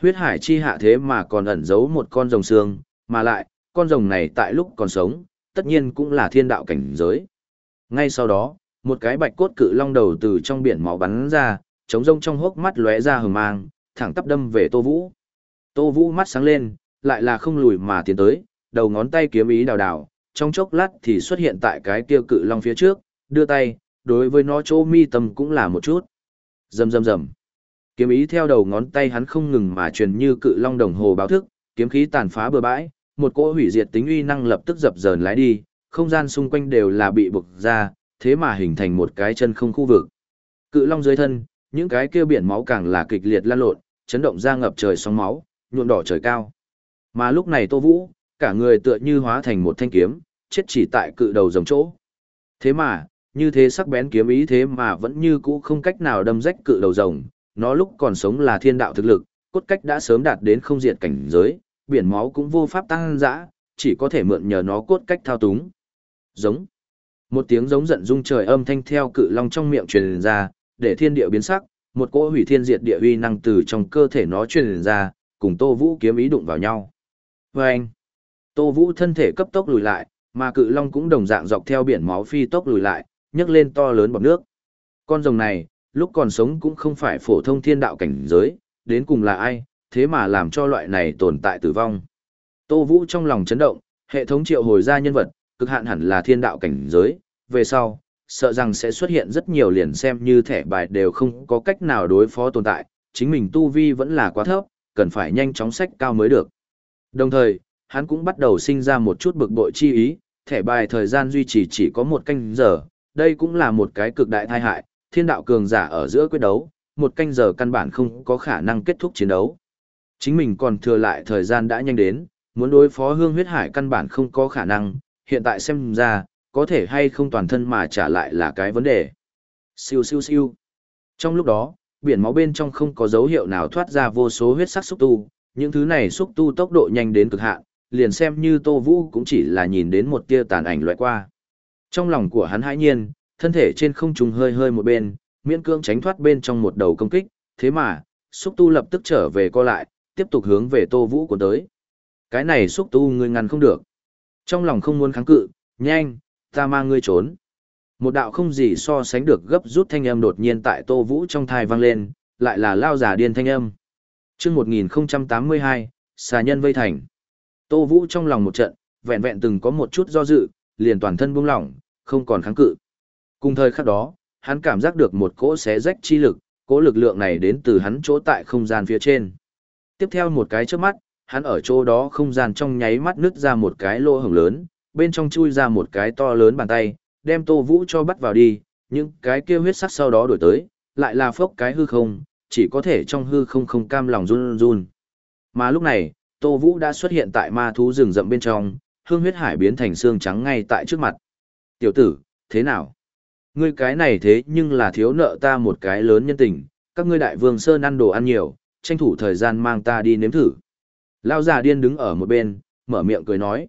Huyết hải chi hạ thế mà còn ẩn giấu một con rồng xương, mà lại, con rồng này tại lúc còn sống, tất nhiên cũng là thiên đạo cảnh giới. Ngay sau đó, một cái bạch cốt cự long đầu từ trong biển máu bắn ra, trống rông trong hốc mắt lóe ra hờ mang, thẳng tắp đâm về Tô Vũ. Tô Vũ mắt sáng lên, lại là không lùi mà tiến tới, đầu ngón tay kiếm ý đào đào, trong chốc lát thì xuất hiện tại cái kia cự long phía trước, đưa tay, đối với nó chỗ mi tâm cũng là một chút. Rầm rầm rầm. Kiếm ý theo đầu ngón tay hắn không ngừng mà truyền như cự long đồng hồ báo thức, kiếm khí tàn phá bừa bãi, một cỗ hủy diệt tính uy năng lập tức dập dờn lái đi, không gian xung quanh đều là bị bực ra, thế mà hình thành một cái chân không khu vực. Cự long dưới thân, những cái kia biển máu càng là kịch liệt lan lộn, chấn động ra ngập trời sóng máu, nhuộm đỏ trời cao. Mà lúc này Tô Vũ, cả người tựa như hóa thành một thanh kiếm, chết chỉ tại cự đầu rồng chỗ. Thế mà, như thế sắc bén kiếm ý thế mà vẫn như cũ không cách nào đâm rách cự đầu rồng, nó lúc còn sống là thiên đạo thực lực, cốt cách đã sớm đạt đến không diệt cảnh giới, biển máu cũng vô pháp tăng dã, chỉ có thể mượn nhờ nó cốt cách thao túng. Giống. Một tiếng giống giận rung trời âm thanh theo cự long trong miệng truyền ra, để thiên địa biến sắc, một cỗ hủy thiên diệt địa uy năng từ trong cơ thể nó truyền ra, cùng Tô Vũ kiếm ý đụng vào nhau. Vâng! Tô Vũ thân thể cấp tốc lùi lại, mà cự long cũng đồng dạng dọc theo biển máu phi tốc lùi lại, nhấc lên to lớn bọt nước. Con rồng này, lúc còn sống cũng không phải phổ thông thiên đạo cảnh giới, đến cùng là ai, thế mà làm cho loại này tồn tại tử vong. Tô Vũ trong lòng chấn động, hệ thống triệu hồi ra nhân vật, cực hạn hẳn là thiên đạo cảnh giới, về sau, sợ rằng sẽ xuất hiện rất nhiều liền xem như thẻ bài đều không có cách nào đối phó tồn tại, chính mình tu vi vẫn là quá thấp, cần phải nhanh chóng sách cao mới được. Đồng thời, hắn cũng bắt đầu sinh ra một chút bực bội chi ý, thẻ bài thời gian duy trì chỉ có một canh giờ, đây cũng là một cái cực đại tai hại, thiên đạo cường giả ở giữa quyết đấu, một canh giờ căn bản không có khả năng kết thúc chiến đấu. Chính mình còn thừa lại thời gian đã nhanh đến, muốn đối phó hương huyết hải căn bản không có khả năng, hiện tại xem ra, có thể hay không toàn thân mà trả lại là cái vấn đề. Siêu siêu siêu. Trong lúc đó, biển máu bên trong không có dấu hiệu nào thoát ra vô số huyết sắc xúc tu, những thứ này xúc tu tốc độ nhanh đến cực hạn, liền xem như Tô Vũ cũng chỉ là nhìn đến một tia tàn ảnh loại qua. Trong lòng của hắn hãi nhiên, thân thể trên không trung hơi hơi một bên, miễn cưỡng tránh thoát bên trong một đầu công kích, thế mà, xúc tu lập tức trở về co lại, tiếp tục hướng về Tô Vũ của tới. Cái này xúc tu ngươi ngăn không được. Trong lòng không muốn kháng cự, nhanh, ta mang ngươi trốn. Một đạo không gì so sánh được gấp rút thanh âm đột nhiên tại Tô Vũ trong thai vang lên, lại là lao giả điên thanh âm. Trước 1082, xà nhân vây thành. Tô Vũ trong lòng một trận, vẹn vẹn từng có một chút do dự, liền toàn thân buông lỏng, không còn kháng cự. Cùng thời khắc đó, hắn cảm giác được một cỗ xé rách chi lực, cỗ lực lượng này đến từ hắn chỗ tại không gian phía trên. Tiếp theo một cái trước mắt, hắn ở chỗ đó không gian trong nháy mắt nứt ra một cái lỗ hổng lớn, bên trong chui ra một cái to lớn bàn tay, đem Tô Vũ cho bắt vào đi, những cái kia huyết sắc sau đó đổi tới, lại là phốc cái hư không, chỉ có thể trong hư không không cam lòng run run. Mà lúc này, Tô Vũ đã xuất hiện tại ma thú rừng rậm bên trong, hương huyết hải biến thành xương trắng ngay tại trước mặt. Tiểu tử, thế nào? Ngươi cái này thế nhưng là thiếu nợ ta một cái lớn nhân tình, các ngươi đại vương sơn ăn đồ ăn nhiều, tranh thủ thời gian mang ta đi nếm thử. Lao già điên đứng ở một bên, mở miệng cười nói.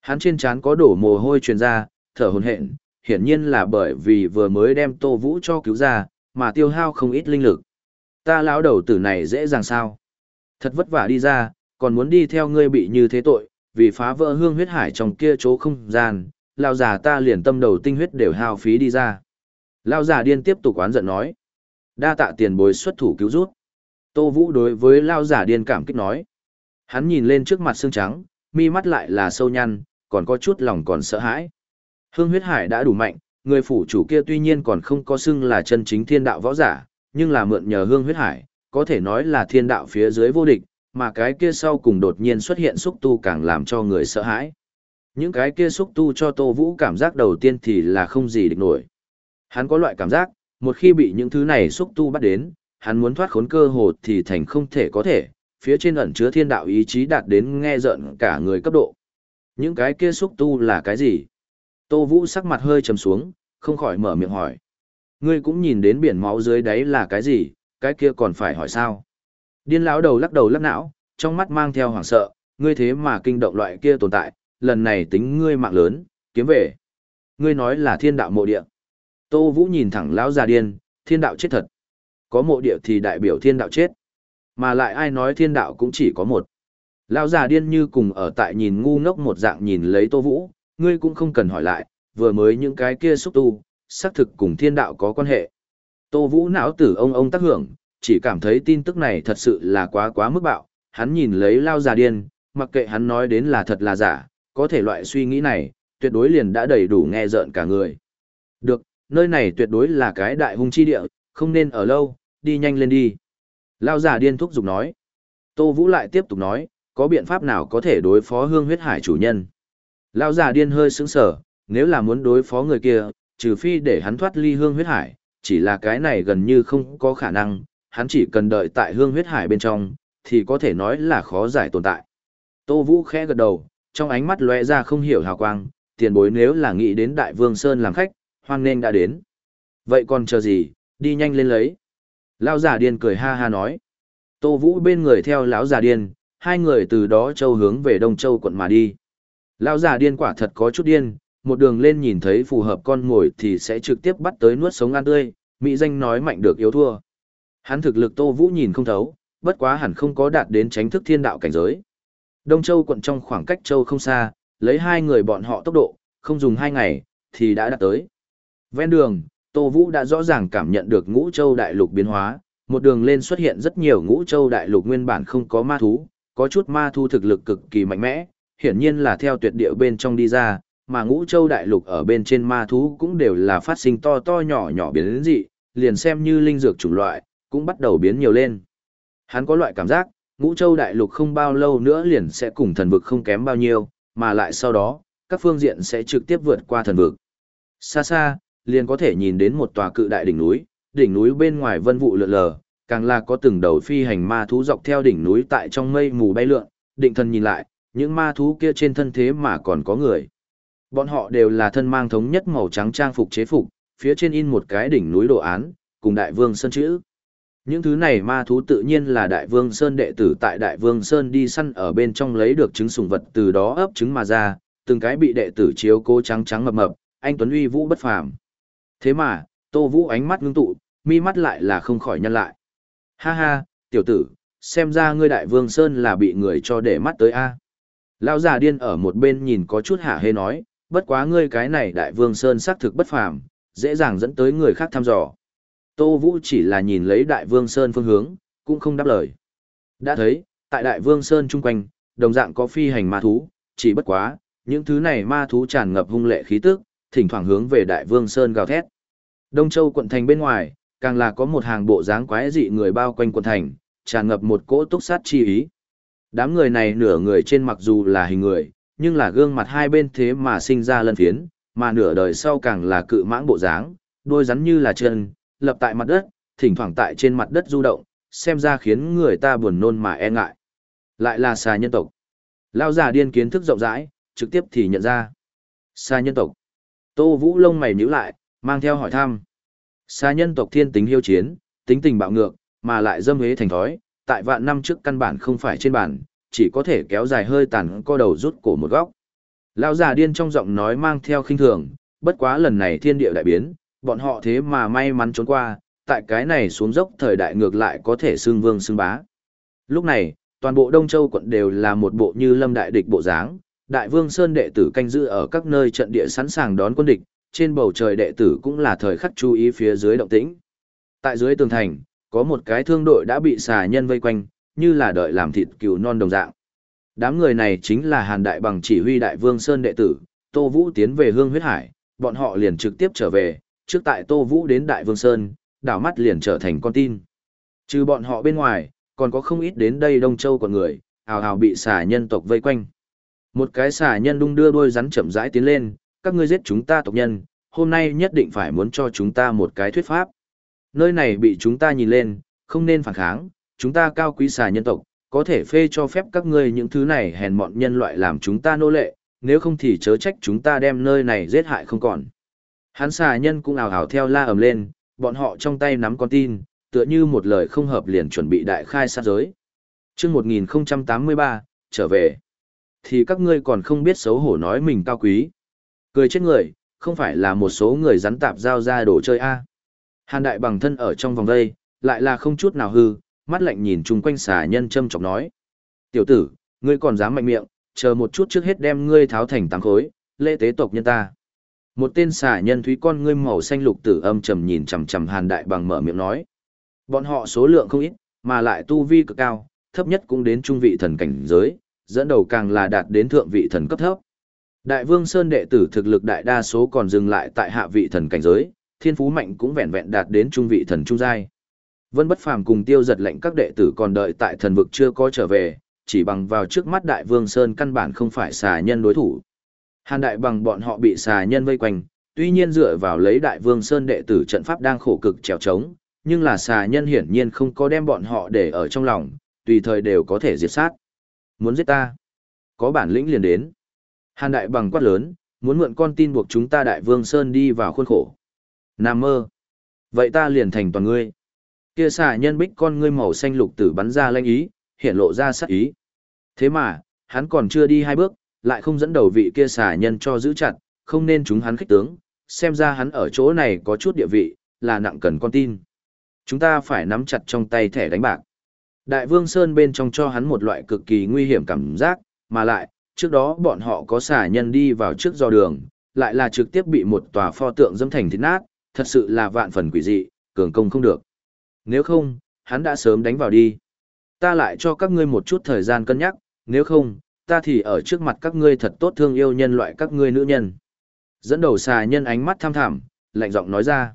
Hắn trên trán có đổ mồ hôi truyền ra, thở hồn hện, hiển nhiên là bởi vì vừa mới đem Tô Vũ cho cứu ra, mà tiêu hao không ít linh lực. Ta lão đầu tử này dễ dàng sao? Thật vất vả đi ra, còn muốn đi theo ngươi bị như thế tội, vì phá vỡ hương huyết hải trong kia chỗ không gian, lão già ta liền tâm đầu tinh huyết đều hao phí đi ra. Lão già điên tiếp tục oán giận nói. Đa tạ tiền bối xuất thủ cứu rút. Tô Vũ đối với lão giả điên cảm kích nói. Hắn nhìn lên trước mặt xương trắng, mi mắt lại là sâu nhăn, còn có chút lòng còn sợ hãi. Hương huyết hải đã đủ mạnh, người phủ chủ kia tuy nhiên còn không có xưng là chân chính thiên đạo võ giả, nhưng là mượn nhờ hương huyết hải, có thể nói là thiên đạo phía dưới vô địch, mà cái kia sau cùng đột nhiên xuất hiện xúc tu càng làm cho người sợ hãi. Những cái kia xúc tu cho Tô Vũ cảm giác đầu tiên thì là không gì địch nổi. Hắn có loại cảm giác, một khi bị những thứ này xúc tu bắt đến, hắn muốn thoát khốn cơ hồ thì thành không thể có thể, phía trên ẩn chứa thiên đạo ý chí đạt đến nghe giận cả người cấp độ. Những cái kia xúc tu là cái gì? Tô Vũ sắc mặt hơi trầm xuống, không khỏi mở miệng hỏi. Ngươi cũng nhìn đến biển máu dưới đáy là cái gì, cái kia còn phải hỏi sao? Điên lão đầu lắc đầu lắc não, trong mắt mang theo hoảng sợ, ngươi thế mà kinh động loại kia tồn tại, lần này tính ngươi mạng lớn, kiếm về. Ngươi nói là thiên đạo mộ địa. Tô Vũ nhìn thẳng lão già điên, thiên đạo chết thật. Có mộ địa thì đại biểu thiên đạo chết. Mà lại ai nói thiên đạo cũng chỉ có một. Lão già điên như cùng ở tại nhìn ngu ngốc một dạng nhìn lấy Tô Vũ, ngươi cũng không cần hỏi lại, vừa mới những cái kia xúc tu, xác thực cùng thiên đạo có quan hệ. Tô Vũ não tử ông ông tác hưởng, chỉ cảm thấy tin tức này thật sự là quá quá mức bạo, hắn nhìn lấy lao già điên, mặc kệ hắn nói đến là thật là giả, có thể loại suy nghĩ này, tuyệt đối liền đã đầy đủ nghe rợn cả người. Được, nơi này tuyệt đối là cái đại hung chi địa, không nên ở lâu, đi nhanh lên đi. Lao già điên thúc giục nói. Tô Vũ lại tiếp tục nói, có biện pháp nào có thể đối phó hương huyết hải chủ nhân. Lao già điên hơi sững sở, nếu là muốn đối phó người kia, trừ phi để hắn thoát ly hương huyết hải, chỉ là cái này gần như không có khả năng, hắn chỉ cần đợi tại hương huyết hải bên trong, thì có thể nói là khó giải tồn tại. Tô Vũ khẽ gật đầu, trong ánh mắt lóe ra không hiểu hào quang, tiền bối nếu là nghĩ đến Đại Vương Sơn làm khách, hoang nên đã đến. Vậy còn chờ gì, đi nhanh lên lấy. Lão giả điên cười ha ha nói. Tô Vũ bên người theo lão giả điên, hai người từ đó châu hướng về Đông Châu quận mà đi. Lão giả điên quả thật có chút điên, một đường lên nhìn thấy phù hợp con ngồi thì sẽ trực tiếp bắt tới nuốt sống ăn tươi, mỹ danh nói mạnh được yếu thua. Hắn thực lực Tô Vũ nhìn không thấu, bất quá hẳn không có đạt đến tránh thức thiên đạo cảnh giới. Đông Châu quận trong khoảng cách Châu không xa, lấy hai người bọn họ tốc độ, không dùng hai ngày, thì đã đạt tới. Ven đường, Tô Vũ đã rõ ràng cảm nhận được ngũ châu đại lục biến hóa, một đường lên xuất hiện rất nhiều ngũ châu đại lục nguyên bản không có ma thú, có chút ma thú thực lực cực kỳ mạnh mẽ, hiển nhiên là theo tuyệt địa bên trong đi ra, mà ngũ châu đại lục ở bên trên ma thú cũng đều là phát sinh to to nhỏ nhỏ biến dị, liền xem như linh dược chủng loại, cũng bắt đầu biến nhiều lên. Hắn có loại cảm giác, ngũ châu đại lục không bao lâu nữa liền sẽ cùng thần vực không kém bao nhiêu, mà lại sau đó, các phương diện sẽ trực tiếp vượt qua thần vực. Xa xa, liền có thể nhìn đến một tòa cự đại đỉnh núi, đỉnh núi bên ngoài vân vụ lượn lờ, càng là có từng đầu phi hành ma thú dọc theo đỉnh núi tại trong mây mù bay lượn, định thần nhìn lại, những ma thú kia trên thân thế mà còn có người. Bọn họ đều là thân mang thống nhất màu trắng trang phục chế phục, phía trên in một cái đỉnh núi đồ án, cùng đại vương sơn chữ. Những thứ này ma thú tự nhiên là đại vương sơn đệ tử tại đại vương sơn đi săn ở bên trong lấy được trứng sùng vật từ đó ấp trứng mà ra, từng cái bị đệ tử chiếu cố trắng trắng mập mập, anh Tuấn Uy Vũ bất phàm. Thế mà, Tô Vũ ánh mắt ngưng tụ, mi mắt lại là không khỏi nhăn lại. Ha ha, tiểu tử, xem ra ngươi đại vương Sơn là bị người cho để mắt tới a Lão già điên ở một bên nhìn có chút hả hê nói, bất quá ngươi cái này đại vương Sơn xác thực bất phàm, dễ dàng dẫn tới người khác thăm dò. Tô Vũ chỉ là nhìn lấy đại vương Sơn phương hướng, cũng không đáp lời. Đã thấy, tại đại vương Sơn chung quanh, đồng dạng có phi hành ma thú, chỉ bất quá, những thứ này ma thú tràn ngập hung lệ khí tức, thỉnh thoảng hướng về đại vương Sơn gào thét. Đông Châu quận thành bên ngoài, càng là có một hàng bộ dáng quái dị người bao quanh quận thành, tràn ngập một cỗ túc sát chi ý. Đám người này nửa người trên mặc dù là hình người, nhưng là gương mặt hai bên thế mà sinh ra lân phiến, mà nửa đời sau càng là cự mãng bộ dáng, đôi rắn như là chân, lập tại mặt đất, thỉnh thoảng tại trên mặt đất du động, xem ra khiến người ta buồn nôn mà e ngại. Lại là xà nhân tộc. Lao giả điên kiến thức rộng rãi, trực tiếp thì nhận ra. Xà nhân tộc. Tô Vũ lông mày nhíu lại, mang theo hỏi thăm. Xà nhân tộc thiên tính hiêu chiến, tính tình bạo ngược, mà lại dâm hế thành thói, tại vạn năm trước căn bản không phải trên bản, chỉ có thể kéo dài hơi tàn co đầu rút cổ một góc. Lão già điên trong giọng nói mang theo khinh thường, bất quá lần này thiên địa đại biến, bọn họ thế mà may mắn trốn qua, tại cái này xuống dốc thời đại ngược lại có thể xương vương xương bá. Lúc này, toàn bộ Đông Châu quận đều là một bộ như lâm đại địch bộ dáng, đại vương Sơn đệ tử canh giữ ở các nơi trận địa sẵn sàng đón quân địch, trên bầu trời đệ tử cũng là thời khắc chú ý phía dưới động tĩnh. Tại dưới tường thành, có một cái thương đội đã bị xà nhân vây quanh, như là đợi làm thịt cừu non đồng dạng. Đám người này chính là Hàn Đại bằng chỉ huy Đại Vương Sơn đệ tử, Tô Vũ tiến về Hương Huyết Hải, bọn họ liền trực tiếp trở về, trước tại Tô Vũ đến Đại Vương Sơn, đảo mắt liền trở thành con tin. Trừ bọn họ bên ngoài, còn có không ít đến đây Đông Châu của người, hào hào bị xà nhân tộc vây quanh. Một cái xà nhân đung đưa đôi rắn chậm rãi tiến lên, các ngươi giết chúng ta tộc nhân, hôm nay nhất định phải muốn cho chúng ta một cái thuyết pháp. Nơi này bị chúng ta nhìn lên, không nên phản kháng, chúng ta cao quý xà nhân tộc, có thể phê cho phép các ngươi những thứ này hèn mọn nhân loại làm chúng ta nô lệ, nếu không thì chớ trách chúng ta đem nơi này giết hại không còn. Hắn xà nhân cũng ảo ảo theo la ầm lên, bọn họ trong tay nắm con tin, tựa như một lời không hợp liền chuẩn bị đại khai sát giới. Trước 1083, trở về. Thì các ngươi còn không biết xấu hổ nói mình cao quý. Cười chết người, không phải là một số người rắn tạp giao ra đồ chơi a Hàn đại bằng thân ở trong vòng đây, lại là không chút nào hư, mắt lạnh nhìn chung quanh xà nhân châm chọc nói. Tiểu tử, ngươi còn dám mạnh miệng, chờ một chút trước hết đem ngươi tháo thành tám khối, lễ tế tộc nhân ta. Một tên xà nhân thúy con ngươi màu xanh lục tử âm trầm nhìn chằm chằm hàn đại bằng mở miệng nói. Bọn họ số lượng không ít, mà lại tu vi cực cao, thấp nhất cũng đến trung vị thần cảnh giới, dẫn đầu càng là đạt đến thượng vị thần cấp thấp. Đại vương Sơn đệ tử thực lực đại đa số còn dừng lại tại hạ vị thần cảnh giới, thiên phú mạnh cũng vẹn vẹn đạt đến trung vị thần trung giai. Vân Bất Phàm cùng Tiêu Giật lệnh các đệ tử còn đợi tại thần vực chưa có trở về, chỉ bằng vào trước mắt Đại Vương Sơn căn bản không phải xà nhân đối thủ. Hàn đại bằng bọn họ bị xà nhân vây quanh, tuy nhiên dựa vào lấy Đại Vương Sơn đệ tử trận pháp đang khổ cực trèo trống, nhưng là xà nhân hiển nhiên không có đem bọn họ để ở trong lòng, tùy thời đều có thể diệt sát. Muốn giết ta? Có bản lĩnh liền đến. Hàn đại bằng quát lớn, muốn mượn con tin buộc chúng ta Đại Vương Sơn đi vào khuôn khổ. Nam mơ. Vậy ta liền thành toàn ngươi. Kia xà nhân bích con ngươi màu xanh lục tử bắn ra lanh ý, hiện lộ ra sát ý. Thế mà, hắn còn chưa đi hai bước, lại không dẫn đầu vị kia xà nhân cho giữ chặt, không nên chúng hắn khích tướng, xem ra hắn ở chỗ này có chút địa vị, là nặng cần con tin. Chúng ta phải nắm chặt trong tay thẻ đánh bạc. Đại Vương Sơn bên trong cho hắn một loại cực kỳ nguy hiểm cảm giác, mà lại, trước đó bọn họ có xả nhân đi vào trước do đường, lại là trực tiếp bị một tòa pho tượng dâm thành thịt nát, thật sự là vạn phần quỷ dị, cường công không được. Nếu không, hắn đã sớm đánh vào đi. Ta lại cho các ngươi một chút thời gian cân nhắc, nếu không, ta thì ở trước mặt các ngươi thật tốt thương yêu nhân loại các ngươi nữ nhân. Dẫn đầu xà nhân ánh mắt tham thảm, lạnh giọng nói ra.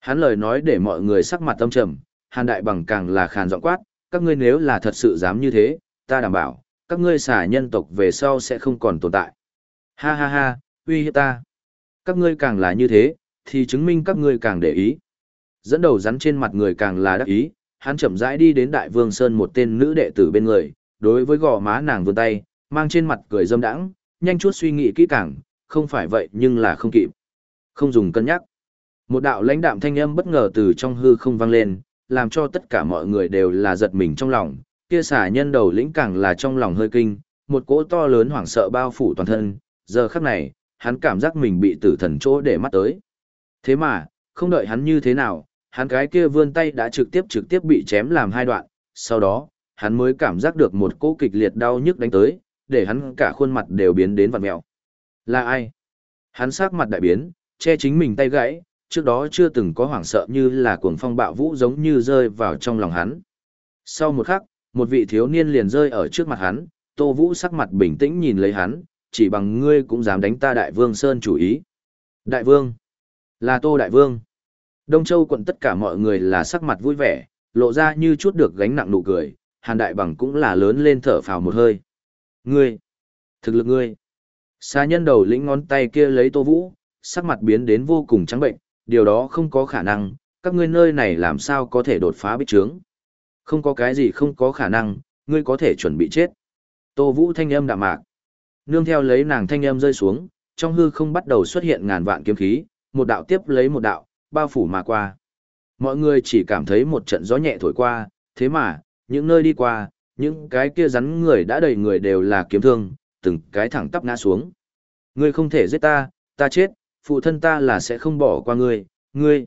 Hắn lời nói để mọi người sắc mặt tâm trầm, hàn đại bằng càng là khàn giọng quát, các ngươi nếu là thật sự dám như thế, ta đảm bảo, các ngươi xà nhân tộc về sau sẽ không còn tồn tại. Ha ha ha, uy hiếp ta. Các ngươi càng là như thế, thì chứng minh các ngươi càng để ý. Dẫn đầu rắn trên mặt người càng là đắc ý, hắn chậm rãi đi đến đại vương sơn một tên nữ đệ tử bên người, đối với gò má nàng vươn tay, mang trên mặt cười dâm đãng, nhanh chút suy nghĩ kỹ càng, không phải vậy nhưng là không kịp. Không dùng cân nhắc. Một đạo lãnh đạm thanh âm bất ngờ từ trong hư không vang lên, làm cho tất cả mọi người đều là giật mình trong lòng, kia xả nhân đầu lĩnh càng là trong lòng hơi kinh, một cỗ to lớn hoảng sợ bao phủ toàn thân, giờ khắc này, hắn cảm giác mình bị tử thần chỗ để mắt tới. Thế mà, không đợi hắn như thế nào, hắn cái kia vươn tay đã trực tiếp trực tiếp bị chém làm hai đoạn, sau đó, hắn mới cảm giác được một cỗ kịch liệt đau nhức đánh tới, để hắn cả khuôn mặt đều biến đến vặn mẹo. Là ai? Hắn sắc mặt đại biến, che chính mình tay gãy, trước đó chưa từng có hoảng sợ như là cuồng phong bạo vũ giống như rơi vào trong lòng hắn. Sau một khắc, một vị thiếu niên liền rơi ở trước mặt hắn, Tô Vũ sắc mặt bình tĩnh nhìn lấy hắn, chỉ bằng ngươi cũng dám đánh ta Đại Vương Sơn chủ ý. Đại Vương? Là Tô Đại Vương. Đông Châu quận tất cả mọi người là sắc mặt vui vẻ, lộ ra như chút được gánh nặng nụ cười, Hàn Đại Bằng cũng là lớn lên thở phào một hơi. Ngươi! Thực lực ngươi! Xa nhân đầu lĩnh ngón tay kia lấy Tô Vũ, sắc mặt biến đến vô cùng trắng bệnh, điều đó không có khả năng, các ngươi nơi này làm sao có thể đột phá bích trướng. Không có cái gì không có khả năng, ngươi có thể chuẩn bị chết. Tô Vũ thanh âm đạm mạc. Nương theo lấy nàng thanh âm rơi xuống, trong hư không bắt đầu xuất hiện ngàn vạn kiếm khí, một đạo tiếp lấy một đạo, bao phủ mà qua. Mọi người chỉ cảm thấy một trận gió nhẹ thổi qua, thế mà, những nơi đi qua, những cái kia rắn người đã đầy người đều là kiếm thương, từng cái thẳng tắp ngã xuống. Ngươi không thể giết ta, ta chết, phụ thân ta là sẽ không bỏ qua ngươi, ngươi.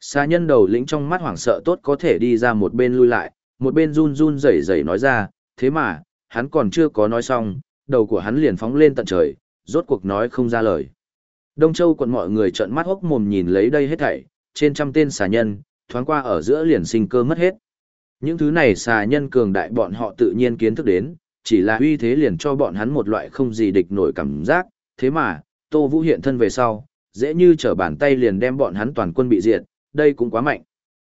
Xà nhân đầu lĩnh trong mắt hoảng sợ tốt có thể đi ra một bên lui lại, một bên run run rẩy rẩy nói ra, thế mà, hắn còn chưa có nói xong, đầu của hắn liền phóng lên tận trời, rốt cuộc nói không ra lời. Đông Châu quận mọi người trợn mắt hốc mồm nhìn lấy đây hết thảy, trên trăm tên xà nhân, thoáng qua ở giữa liền sinh cơ mất hết. Những thứ này xà nhân cường đại bọn họ tự nhiên kiến thức đến, chỉ là uy thế liền cho bọn hắn một loại không gì địch nổi cảm giác, thế mà, Tô Vũ hiện thân về sau, dễ như trở bàn tay liền đem bọn hắn toàn quân bị diệt, đây cũng quá mạnh.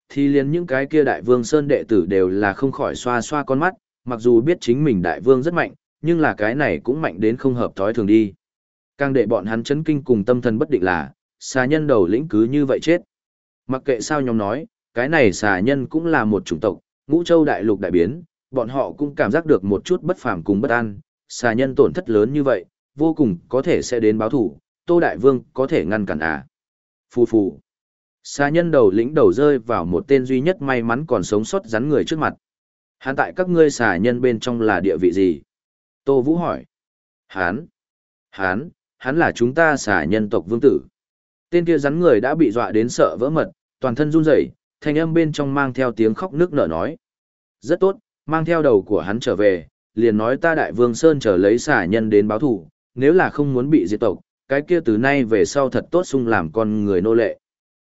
Thì liền những cái kia đại vương sơn đệ tử đều là không khỏi xoa xoa con mắt, mặc dù biết chính mình đại vương rất mạnh, nhưng là cái này cũng mạnh đến không hợp thói thường đi. Càng để bọn hắn chấn kinh cùng tâm thần bất định là, xà nhân đầu lĩnh cứ như vậy chết. Mặc kệ sao nhóm nói, cái này xà nhân cũng là một chủng tộc, ngũ châu đại lục đại biến, bọn họ cũng cảm giác được một chút bất phàm cùng bất an, xà nhân tổn thất lớn như vậy, vô cùng có thể sẽ đến báo thủ, Tô Đại Vương có thể ngăn cản à. Phù phù. Xà nhân đầu lĩnh đầu rơi vào một tên duy nhất may mắn còn sống sót rắn người trước mặt. Hán tại các ngươi xà nhân bên trong là địa vị gì? Tô Vũ hỏi. Hán. Hán, hắn là chúng ta xà nhân tộc vương tử. Tên kia rắn người đã bị dọa đến sợ vỡ mật, toàn thân run rẩy, thanh âm bên trong mang theo tiếng khóc nước nở nói. Rất tốt, mang theo đầu của hắn trở về, liền nói ta đại vương Sơn trở lấy xà nhân đến báo thủ, nếu là không muốn bị diệt tộc, cái kia từ nay về sau thật tốt sung làm con người nô lệ.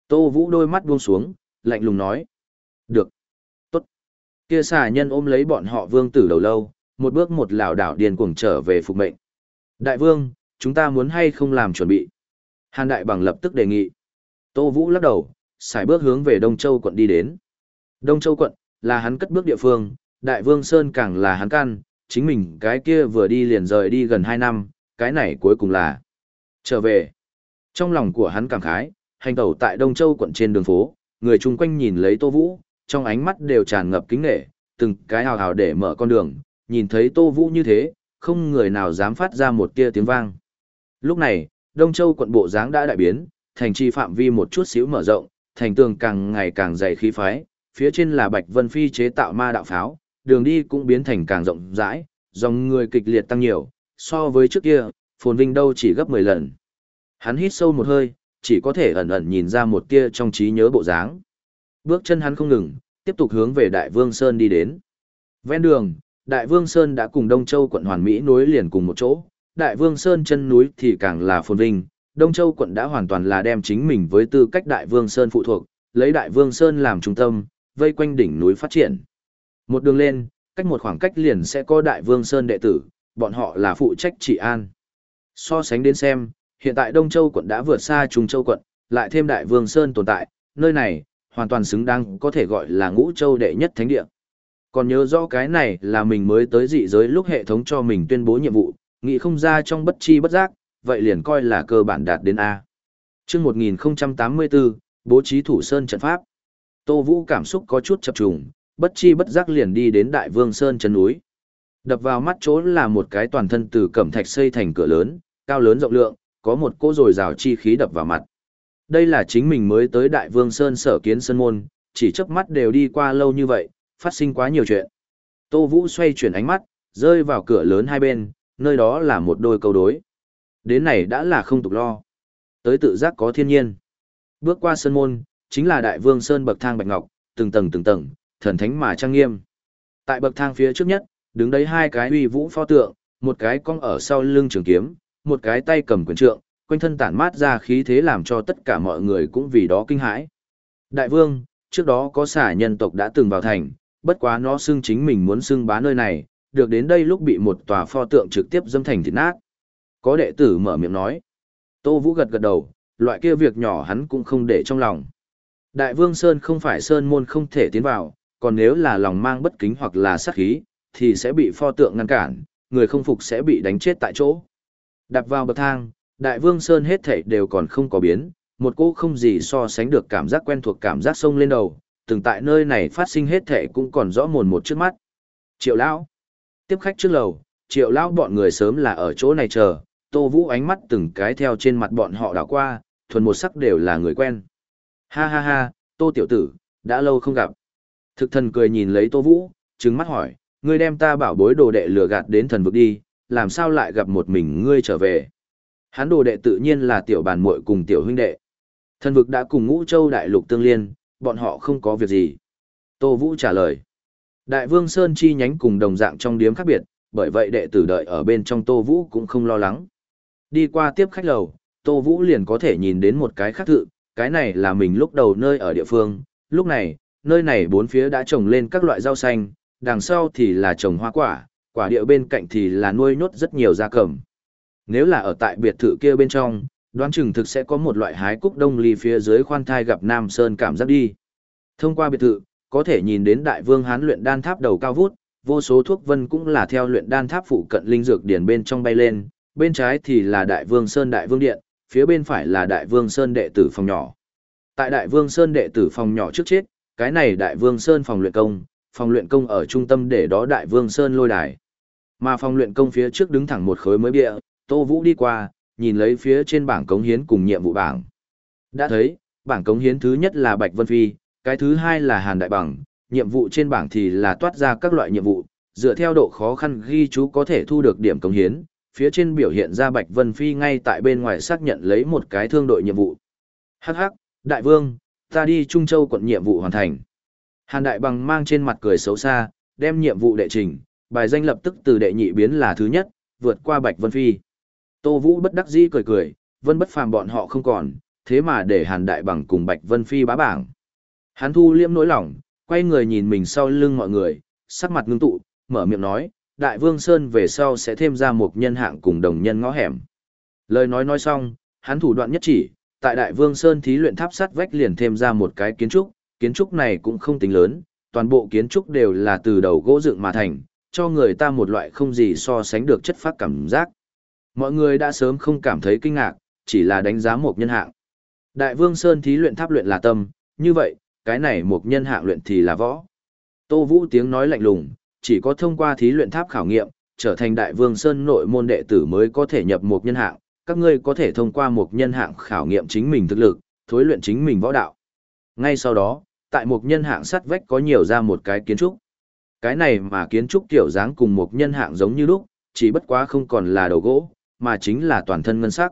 Tô Vũ đôi mắt buông xuống, lạnh lùng nói. Được. Tốt. Kia xà nhân ôm lấy bọn họ vương tử đầu lâu, một bước một lảo đảo điền cuồng trở về phục mệnh. Đại vương, chúng ta muốn hay không làm chuẩn bị? Hàn Đại Bằng lập tức đề nghị. Tô Vũ lắc đầu, xài bước hướng về Đông Châu quận đi đến. Đông Châu quận, là hắn cất bước địa phương, Đại Vương Sơn càng là hắn căn, chính mình cái kia vừa đi liền rời đi gần 2 năm, cái này cuối cùng là trở về. Trong lòng của hắn cảm khái, hành tẩu tại Đông Châu quận trên đường phố, người chung quanh nhìn lấy Tô Vũ, trong ánh mắt đều tràn ngập kính nể, từng cái hào hào để mở con đường, nhìn thấy Tô Vũ như thế, không người nào dám phát ra một tia tiếng vang. Lúc này, Đông Châu quận bộ dáng đã đại biến, thành trì phạm vi một chút xíu mở rộng, thành tường càng ngày càng dày khí phái, phía trên là Bạch Vân Phi chế tạo ma đạo pháo, đường đi cũng biến thành càng rộng rãi, dòng người kịch liệt tăng nhiều, so với trước kia, phồn vinh đâu chỉ gấp 10 lần. Hắn hít sâu một hơi, chỉ có thể ẩn ẩn nhìn ra một tia trong trí nhớ bộ dáng. Bước chân hắn không ngừng, tiếp tục hướng về Đại Vương Sơn đi đến. Ven đường, Đại Vương Sơn đã cùng Đông Châu quận Hoàn Mỹ nối liền cùng một chỗ, Đại Vương Sơn chân núi thì càng là phồn vinh, Đông Châu quận đã hoàn toàn là đem chính mình với tư cách Đại Vương Sơn phụ thuộc, lấy Đại Vương Sơn làm trung tâm, vây quanh đỉnh núi phát triển. Một đường lên, cách một khoảng cách liền sẽ có Đại Vương Sơn đệ tử, bọn họ là phụ trách trị an. So sánh đến xem, hiện tại Đông Châu quận đã vượt xa Trung Châu quận, lại thêm Đại Vương Sơn tồn tại, nơi này, hoàn toàn xứng đáng có thể gọi là ngũ châu đệ nhất thánh địa. Còn nhớ rõ cái này là mình mới tới dị giới lúc hệ thống cho mình tuyên bố nhiệm vụ, nghĩ không ra trong bất chi bất giác, vậy liền coi là cơ bản đạt đến A. chương 1084, bố trí thủ sơn trận pháp. Tô Vũ cảm xúc có chút chập trùng, bất chi bất giác liền đi đến Đại Vương Sơn chân núi. Đập vào mắt chỗ là một cái toàn thân từ cẩm thạch xây thành cửa lớn, cao lớn rộng lượng, có một cỗ rồi rào chi khí đập vào mặt. Đây là chính mình mới tới Đại Vương Sơn sở kiến sân môn, chỉ chớp mắt đều đi qua lâu như vậy, phát sinh quá nhiều chuyện. Tô Vũ xoay chuyển ánh mắt, rơi vào cửa lớn hai bên, nơi đó là một đôi câu đối. Đến này đã là không tục lo. Tới tự giác có thiên nhiên. Bước qua sơn môn, chính là Đại Vương Sơn bậc thang bạch ngọc, từng tầng từng tầng, thần thánh mà trang nghiêm. Tại bậc thang phía trước nhất, đứng đấy hai cái uy vũ pho tượng, một cái cong ở sau lưng trường kiếm, một cái tay cầm quyền trượng, quanh thân tản mát ra khí thế làm cho tất cả mọi người cũng vì đó kinh hãi. Đại vương, trước đó có xả nhân tộc đã từng vào thành, bất quá nó xưng chính mình muốn xưng bá nơi này, được đến đây lúc bị một tòa pho tượng trực tiếp dâm thành thịt nát. Có đệ tử mở miệng nói. Tô Vũ gật gật đầu, loại kia việc nhỏ hắn cũng không để trong lòng. Đại vương Sơn không phải Sơn môn không thể tiến vào, còn nếu là lòng mang bất kính hoặc là sát khí, thì sẽ bị pho tượng ngăn cản, người không phục sẽ bị đánh chết tại chỗ. Đạp vào bậc thang, Đại Vương Sơn hết thảy đều còn không có biến, một cỗ không gì so sánh được cảm giác quen thuộc cảm giác sông lên đầu, từng tại nơi này phát sinh hết thảy cũng còn rõ mồn một trước mắt. Triệu Lão Tiếp khách trước lầu, Triệu Lão bọn người sớm là ở chỗ này chờ, Tô Vũ ánh mắt từng cái theo trên mặt bọn họ đảo qua, thuần một sắc đều là người quen. Ha ha ha, Tô Tiểu Tử, đã lâu không gặp. Thực thần cười nhìn lấy Tô Vũ, trừng mắt hỏi, ngươi đem ta bảo bối đồ đệ lừa gạt đến thần vực đi, làm sao lại gặp một mình ngươi trở về. Hắn đồ đệ tự nhiên là tiểu bàn muội cùng tiểu huynh đệ. Thần vực đã cùng ngũ châu đại lục tương liên, bọn họ không có việc gì. Tô Vũ trả lời. Đại vương Sơn chi nhánh cùng đồng dạng trong điếm khác biệt, bởi vậy đệ tử đợi ở bên trong Tô Vũ cũng không lo lắng. Đi qua tiếp khách lầu, Tô Vũ liền có thể nhìn đến một cái khác thự, cái này là mình lúc đầu nơi ở địa phương. Lúc này, nơi này bốn phía đã trồng lên các loại rau xanh, đằng sau thì là trồng hoa quả, quả địa bên cạnh thì là nuôi nhốt rất nhiều gia cầm. Nếu là ở tại biệt thự kia bên trong, đoán chừng thực sẽ có một loại hái cúc đông ly phía dưới khoan thai gặp Nam Sơn cảm giác đi. Thông qua biệt thự, có thể nhìn đến đại vương hán luyện đan tháp đầu cao vút, vô số thuốc vân cũng là theo luyện đan tháp phụ cận linh dược điển bên trong bay lên, bên trái thì là đại vương Sơn đại vương điện, phía bên phải là đại vương Sơn đệ tử phòng nhỏ. Tại đại vương Sơn đệ tử phòng nhỏ trước chết, cái này đại vương Sơn phòng luyện công, phòng luyện công ở trung tâm để đó đại vương Sơn lôi đài. Mà phòng luyện công phía trước đứng thẳng một khối mới bịa, Tô Vũ đi qua, nhìn lấy phía trên bảng cống hiến cùng nhiệm vụ bảng. Đã thấy, bảng cống hiến thứ nhất là Bạch Vân Phi, cái thứ hai là Hàn Đại Bằng, nhiệm vụ trên bảng thì là toát ra các loại nhiệm vụ, dựa theo độ khó khăn ghi chú có thể thu được điểm cống hiến, phía trên biểu hiện ra Bạch Vân Phi ngay tại bên ngoài xác nhận lấy một cái thương đội nhiệm vụ. Hắc hắc, Đại Vương, ta đi Trung Châu quận nhiệm vụ hoàn thành. Hàn Đại Bằng mang trên mặt cười xấu xa, đem nhiệm vụ đệ trình, bài danh lập tức từ đệ nhị biến là thứ nhất, vượt qua Bạch Vân Phi. Tô Vũ bất đắc dĩ cười cười, Vân bất phàm bọn họ không còn, thế mà để Hàn Đại Bằng cùng Bạch Vân Phi bá bảng. Hắn thu liêm nỗi lòng, quay người nhìn mình sau lưng mọi người, sắc mặt ngưng tụ, mở miệng nói, Đại Vương Sơn về sau sẽ thêm ra một nhân hạng cùng đồng nhân ngõ hẻm. Lời nói nói xong, hắn thủ đoạn nhất chỉ, tại Đại Vương Sơn thí luyện tháp sắt vách liền thêm ra một cái kiến trúc, kiến trúc này cũng không tính lớn, toàn bộ kiến trúc đều là từ đầu gỗ dựng mà thành, cho người ta một loại không gì so sánh được chất phát cảm giác. Mọi người đã sớm không cảm thấy kinh ngạc, chỉ là đánh giá một nhân hạng. Đại Vương Sơn thí luyện tháp luyện là tâm, như vậy, cái này một nhân hạng luyện thì là võ. Tô Vũ tiếng nói lạnh lùng, chỉ có thông qua thí luyện tháp khảo nghiệm, trở thành Đại Vương Sơn nội môn đệ tử mới có thể nhập một nhân hạng, các ngươi có thể thông qua một nhân hạng khảo nghiệm chính mình thực lực, thối luyện chính mình võ đạo. Ngay sau đó, tại một nhân hạng sắt vách có nhiều ra một cái kiến trúc. Cái này mà kiến trúc kiểu dáng cùng một nhân hạng giống như lúc, chỉ bất quá không còn là đầu gỗ, mà chính là toàn thân ngân sắc.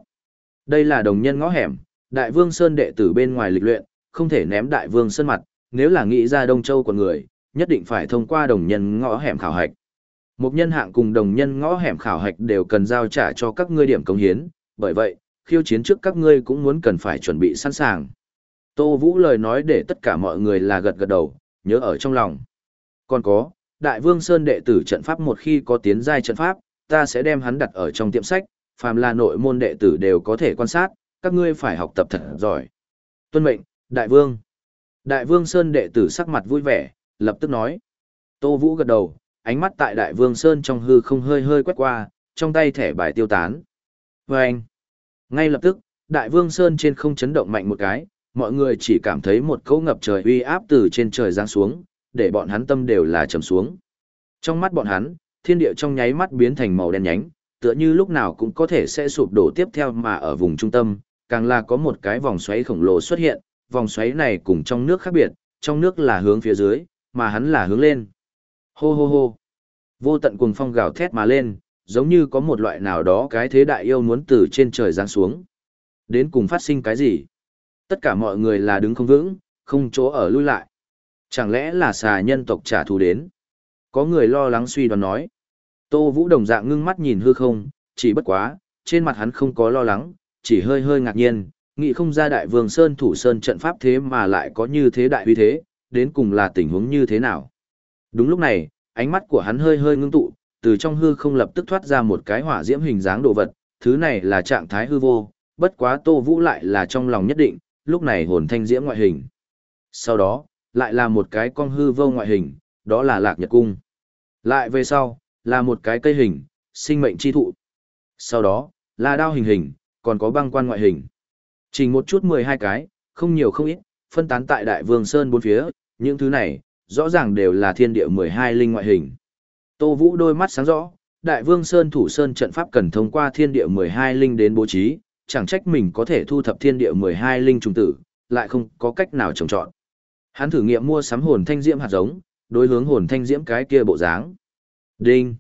Đây là đồng nhân ngõ hẻm, đại vương sơn đệ tử bên ngoài lịch luyện, không thể ném đại vương sơn mặt, nếu là nghĩ ra Đông Châu của người, nhất định phải thông qua đồng nhân ngõ hẻm khảo hạch. Một nhân hạng cùng đồng nhân ngõ hẻm khảo hạch đều cần giao trả cho các ngươi điểm công hiến, bởi vậy, khiêu chiến trước các ngươi cũng muốn cần phải chuẩn bị sẵn sàng. Tô Vũ lời nói để tất cả mọi người là gật gật đầu, nhớ ở trong lòng. Còn có, Đại Vương Sơn đệ tử trận pháp một khi có tiến giai trận pháp, ta sẽ đem hắn đặt ở trong tiệm sách, phàm là nội môn đệ tử đều có thể quan sát, các ngươi phải học tập thật giỏi. Tuân mệnh, Đại Vương. Đại Vương Sơn đệ tử sắc mặt vui vẻ, lập tức nói. Tô Vũ gật đầu, ánh mắt tại Đại Vương Sơn trong hư không hơi hơi quét qua, trong tay thẻ bài tiêu tán. Vâng! anh, ngay lập tức, Đại Vương Sơn trên không chấn động mạnh một cái, mọi người chỉ cảm thấy một cỗ ngập trời uy áp từ trên trời giáng xuống, để bọn hắn tâm đều là trầm xuống. Trong mắt bọn hắn, thiên địa trong nháy mắt biến thành màu đen nhánh, tựa như lúc nào cũng có thể sẽ sụp đổ tiếp theo mà ở vùng trung tâm, càng là có một cái vòng xoáy khổng lồ xuất hiện, vòng xoáy này cùng trong nước khác biệt, trong nước là hướng phía dưới, mà hắn là hướng lên. Hô hô hô. Vô tận cuồng phong gào thét mà lên, giống như có một loại nào đó cái thế đại yêu muốn từ trên trời giáng xuống. Đến cùng phát sinh cái gì? Tất cả mọi người là đứng không vững, không chỗ ở lui lại. Chẳng lẽ là xà nhân tộc trả thù đến? Có người lo lắng suy đoán nói. Tô Vũ đồng dạng ngưng mắt nhìn hư không, chỉ bất quá, trên mặt hắn không có lo lắng, chỉ hơi hơi ngạc nhiên, nghĩ không ra đại vương Sơn thủ Sơn trận pháp thế mà lại có như thế đại uy thế, đến cùng là tình huống như thế nào. Đúng lúc này, ánh mắt của hắn hơi hơi ngưng tụ, từ trong hư không lập tức thoát ra một cái hỏa diễm hình dáng đồ vật, thứ này là trạng thái hư vô, bất quá Tô Vũ lại là trong lòng nhất định, lúc này hồn thanh diễm ngoại hình. Sau đó, lại là một cái con hư vô ngoại hình, đó là lạc nhật cung. Lại về sau, là một cái cây hình, sinh mệnh chi thụ. Sau đó, là đao hình hình, còn có băng quan ngoại hình. Chỉ một chút 12 cái, không nhiều không ít, phân tán tại Đại Vương Sơn bốn phía, những thứ này, rõ ràng đều là thiên địa 12 linh ngoại hình. Tô Vũ đôi mắt sáng rõ, Đại Vương Sơn thủ sơn trận pháp cần thông qua thiên địa 12 linh đến bố trí, chẳng trách mình có thể thu thập thiên địa 12 linh trùng tử, lại không có cách nào trồng trọt. Hắn thử nghiệm mua sắm hồn thanh diễm hạt giống, đối hướng hồn thanh diễm cái kia bộ dáng. Đinh!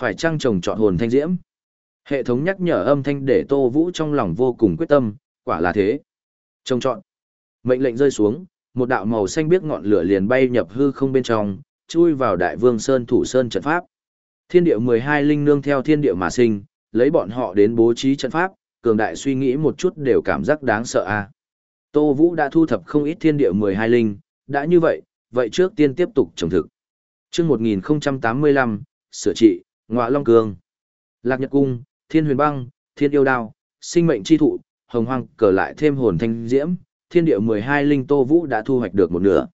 Phải chăng trồng trọt hồn thanh diễm? Hệ thống nhắc nhở âm thanh để Tô Vũ trong lòng vô cùng quyết tâm, quả là thế. Trồng trọt, Mệnh lệnh rơi xuống, một đạo màu xanh biếc ngọn lửa liền bay nhập hư không bên trong, chui vào Đại Vương Sơn thủ sơn trận pháp. Thiên địa 12 linh nương theo thiên địa mà sinh, lấy bọn họ đến bố trí trận pháp, cường đại suy nghĩ một chút đều cảm giác đáng sợ a. Tô Vũ đã thu thập không ít thiên địa 12 linh, đã như vậy, vậy trước tiên tiếp tục trồng thực. Chương 1085, sửa trị, Ngọa Long Cương. Lạc Nhật Cung, Thiên Huyền Băng, Thiên Yêu Đao, Sinh Mệnh Chi Thụ, Hồng Hoang, cờ lại thêm hồn thanh diễm, thiên địa 12 linh Tô Vũ đã thu hoạch được một nửa.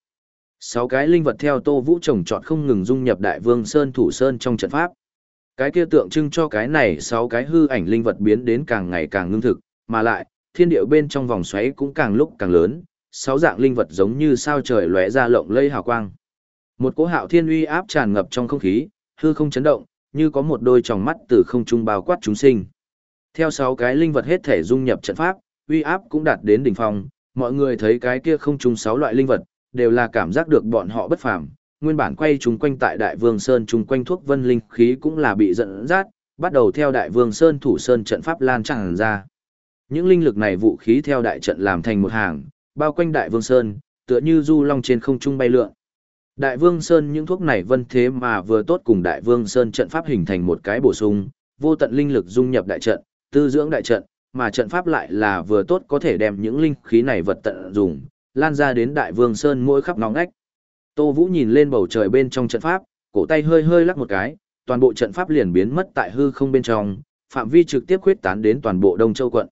Sáu cái linh vật theo Tô Vũ trồng trọt không ngừng dung nhập Đại Vương Sơn Thủ Sơn trong trận pháp. Cái kia tượng trưng cho cái này sáu cái hư ảnh linh vật biến đến càng ngày càng ngưng thực, mà lại, thiên địa bên trong vòng xoáy cũng càng lúc càng lớn, sáu dạng linh vật giống như sao trời lóe ra lộng lây hào quang. Một cỗ hạo thiên uy áp tràn ngập trong không khí, hư không chấn động, như có một đôi tròng mắt từ không trung bao quát chúng sinh. Theo sáu cái linh vật hết thể dung nhập trận pháp, uy áp cũng đạt đến đỉnh phong, mọi người thấy cái kia không trùng sáu loại linh vật, đều là cảm giác được bọn họ bất phàm. Nguyên bản quay chúng quanh tại Đại Vương Sơn chúng quanh thuốc vân linh khí cũng là bị dẫn dắt, bắt đầu theo Đại Vương Sơn thủ sơn trận pháp lan tràn ra. Những linh lực này vũ khí theo đại trận làm thành một hàng, bao quanh Đại Vương Sơn, tựa như du long trên không trung bay lượn. Đại Vương Sơn những thuốc này vân thế mà vừa tốt cùng Đại Vương Sơn trận pháp hình thành một cái bổ sung, vô tận linh lực dung nhập đại trận, tư dưỡng đại trận, mà trận pháp lại là vừa tốt có thể đem những linh khí này vật tận dùng, lan ra đến Đại Vương Sơn mỗi khắp ngóng ngách. Tô Vũ nhìn lên bầu trời bên trong trận pháp, cổ tay hơi hơi lắc một cái, toàn bộ trận pháp liền biến mất tại hư không bên trong, phạm vi trực tiếp khuyết tán đến toàn bộ Đông Châu quận.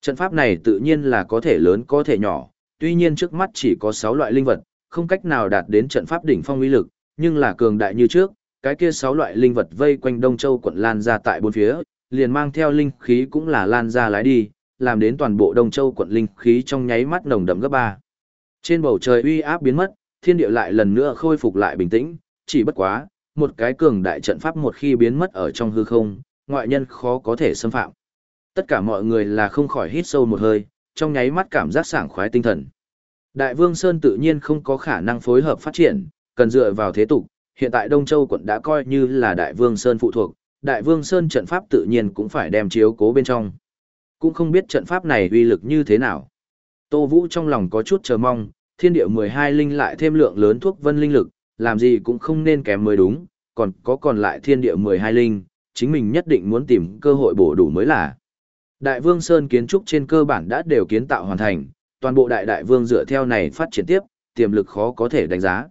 Trận pháp này tự nhiên là có thể lớn có thể nhỏ, tuy nhiên trước mắt chỉ có 6 loại linh vật, không cách nào đạt đến trận pháp đỉnh phong uy lực, nhưng là cường đại như trước, cái kia 6 loại linh vật vây quanh Đông Châu quận lan ra tại bốn phía, liền mang theo linh khí cũng là lan ra lái đi, làm đến toàn bộ Đông Châu quận linh khí trong nháy mắt nồng đậm gấp ba. Trên bầu trời uy áp biến mất, thiên địa lại lần nữa khôi phục lại bình tĩnh, chỉ bất quá, một cái cường đại trận pháp một khi biến mất ở trong hư không, ngoại nhân khó có thể xâm phạm. Tất cả mọi người là không khỏi hít sâu một hơi, trong nháy mắt cảm giác sảng khoái tinh thần. Đại Vương Sơn tự nhiên không có khả năng phối hợp phát triển, cần dựa vào thế tục, hiện tại Đông Châu quận đã coi như là Đại Vương Sơn phụ thuộc, Đại Vương Sơn trận pháp tự nhiên cũng phải đem chiếu cố bên trong. Cũng không biết trận pháp này uy lực như thế nào. Tô Vũ trong lòng có chút chờ mong, thiên địa 12 linh lại thêm lượng lớn thuốc vân linh lực, làm gì cũng không nên kém mới đúng, còn có còn lại thiên địa 12 linh, chính mình nhất định muốn tìm cơ hội bổ đủ mới là. Đại Vương Sơn kiến trúc trên cơ bản đã đều kiến tạo hoàn thành, toàn bộ đại đại vương dựa theo này phát triển tiếp, tiềm lực khó có thể đánh giá.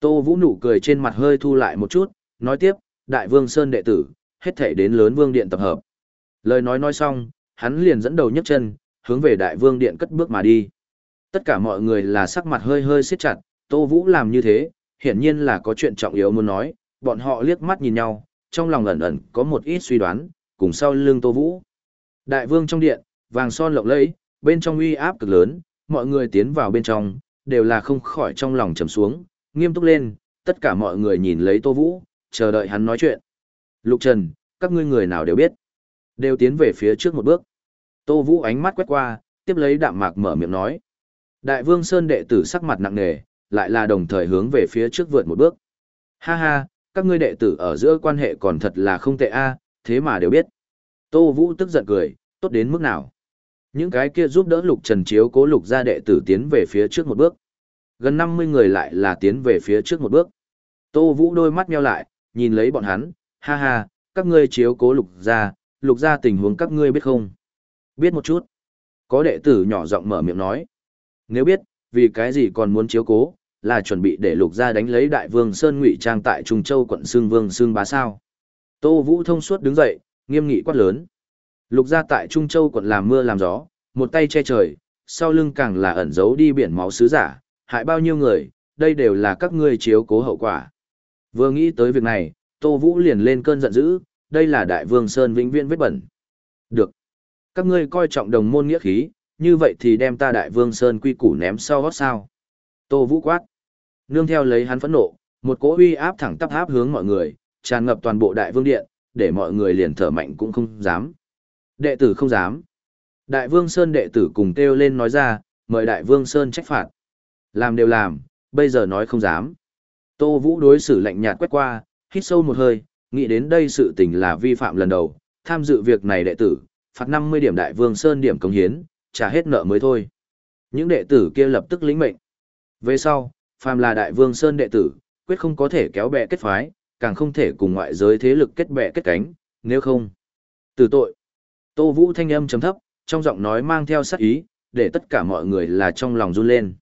Tô Vũ nụ cười trên mặt hơi thu lại một chút, nói tiếp, đại vương Sơn đệ tử, hết thể đến lớn vương điện tập hợp. Lời nói nói xong, hắn liền dẫn đầu nhấc chân, hướng về đại vương điện cất bước mà đi. Tất cả mọi người là sắc mặt hơi hơi siết chặt, Tô Vũ làm như thế, hiển nhiên là có chuyện trọng yếu muốn nói, bọn họ liếc mắt nhìn nhau, trong lòng ẩn ẩn có một ít suy đoán, cùng sau lưng Tô Vũ. Đại vương trong điện, vàng son lộng lẫy, bên trong uy áp cực lớn, mọi người tiến vào bên trong, đều là không khỏi trong lòng trầm xuống, nghiêm túc lên, tất cả mọi người nhìn lấy Tô Vũ, chờ đợi hắn nói chuyện. Lục Trần, các ngươi người nào đều biết. Đều tiến về phía trước một bước. Tô Vũ ánh mắt quét qua, tiếp lấy đạm mạc mở miệng nói. Đại vương Sơn đệ tử sắc mặt nặng nề, lại là đồng thời hướng về phía trước vượt một bước. Ha ha, các ngươi đệ tử ở giữa quan hệ còn thật là không tệ a thế mà đều biết. Tô Vũ tức giận cười, tốt đến mức nào. Những cái kia giúp đỡ Lục Trần chiếu cố Lục gia đệ tử tiến về phía trước một bước. Gần 50 người lại là tiến về phía trước một bước. Tô Vũ đôi mắt nheo lại, nhìn lấy bọn hắn, ha ha, các ngươi chiếu cố Lục gia, Lục gia tình huống các ngươi biết không? Biết một chút. Có đệ tử nhỏ giọng mở miệng nói. Nếu biết, vì cái gì còn muốn chiếu cố, là chuẩn bị để Lục gia đánh lấy Đại Vương Sơn Ngụy Trang tại Trung Châu quận Sương Vương Sương Bá sao? Tô Vũ thông suốt đứng dậy, nghiêm nghị quát lớn. Lục gia tại Trung Châu quận làm mưa làm gió, một tay che trời, sau lưng càng là ẩn giấu đi biển máu sứ giả, hại bao nhiêu người, đây đều là các ngươi chiếu cố hậu quả. Vừa nghĩ tới việc này, Tô Vũ liền lên cơn giận dữ, đây là đại vương Sơn vĩnh viễn vết bẩn. Được. Các ngươi coi trọng đồng môn nghĩa khí, như vậy thì đem ta đại vương Sơn quy củ ném sau hót sao. Tô Vũ quát. Nương theo lấy hắn phẫn nộ, một cỗ uy áp thẳng tắp áp hướng mọi người, tràn ngập toàn bộ đại vương điện, để mọi người liền thở mạnh cũng không dám. Đệ tử không dám. Đại vương Sơn đệ tử cùng kêu lên nói ra, mời đại vương Sơn trách phạt. Làm đều làm, bây giờ nói không dám. Tô Vũ đối xử lạnh nhạt quét qua, hít sâu một hơi, nghĩ đến đây sự tình là vi phạm lần đầu, tham dự việc này đệ tử, phạt 50 điểm đại vương Sơn điểm công hiến, trả hết nợ mới thôi. Những đệ tử kia lập tức lĩnh mệnh. Về sau, phàm là đại vương Sơn đệ tử, quyết không có thể kéo bè kết phái, càng không thể cùng ngoại giới thế lực kết bè kết cánh, nếu không. Từ tội. Tô Vũ thanh âm trầm thấp, trong giọng nói mang theo sát ý, để tất cả mọi người là trong lòng run lên.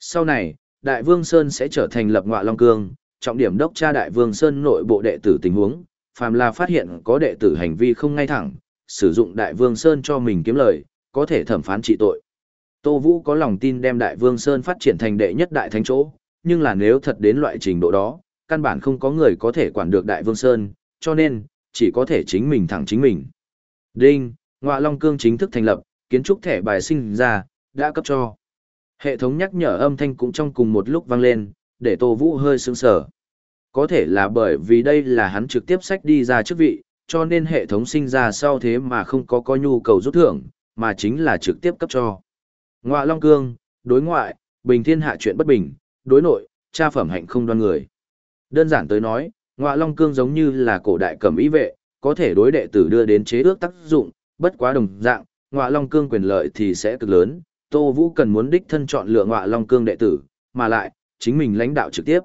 Sau này, Đại Vương Sơn sẽ trở thành lập ngọa Long Cương, trọng điểm đốc tra Đại Vương Sơn nội bộ đệ tử tình huống, phàm là phát hiện có đệ tử hành vi không ngay thẳng, sử dụng Đại Vương Sơn cho mình kiếm lời, có thể thẩm phán trị tội. Tô Vũ có lòng tin đem Đại Vương Sơn phát triển thành đệ nhất đại thánh chỗ, nhưng là nếu thật đến loại trình độ đó, căn bản không có người có thể quản được Đại Vương Sơn, cho nên, chỉ có thể chính mình thẳng chính mình. Đinh, Ngoạ Long Cương chính thức thành lập, kiến trúc thẻ bài sinh ra, đã cấp cho. Hệ thống nhắc nhở âm thanh cũng trong cùng một lúc vang lên, để Tô Vũ hơi sững sờ. Có thể là bởi vì đây là hắn trực tiếp sách đi ra chức vị, cho nên hệ thống sinh ra sau thế mà không có có nhu cầu rút thưởng, mà chính là trực tiếp cấp cho. Ngoại Long Cương, đối ngoại, bình thiên hạ chuyện bất bình, đối nội, tra phẩm hạnh không đoan người. Đơn giản tới nói, Ngoại Long Cương giống như là cổ đại cẩm ý vệ, có thể đối đệ tử đưa đến chế ước tác dụng, bất quá đồng dạng, Ngoại long cương quyền lợi thì sẽ cực lớn, Tô Vũ cần muốn đích thân chọn lựa Ngoại long cương đệ tử, mà lại, chính mình lãnh đạo trực tiếp.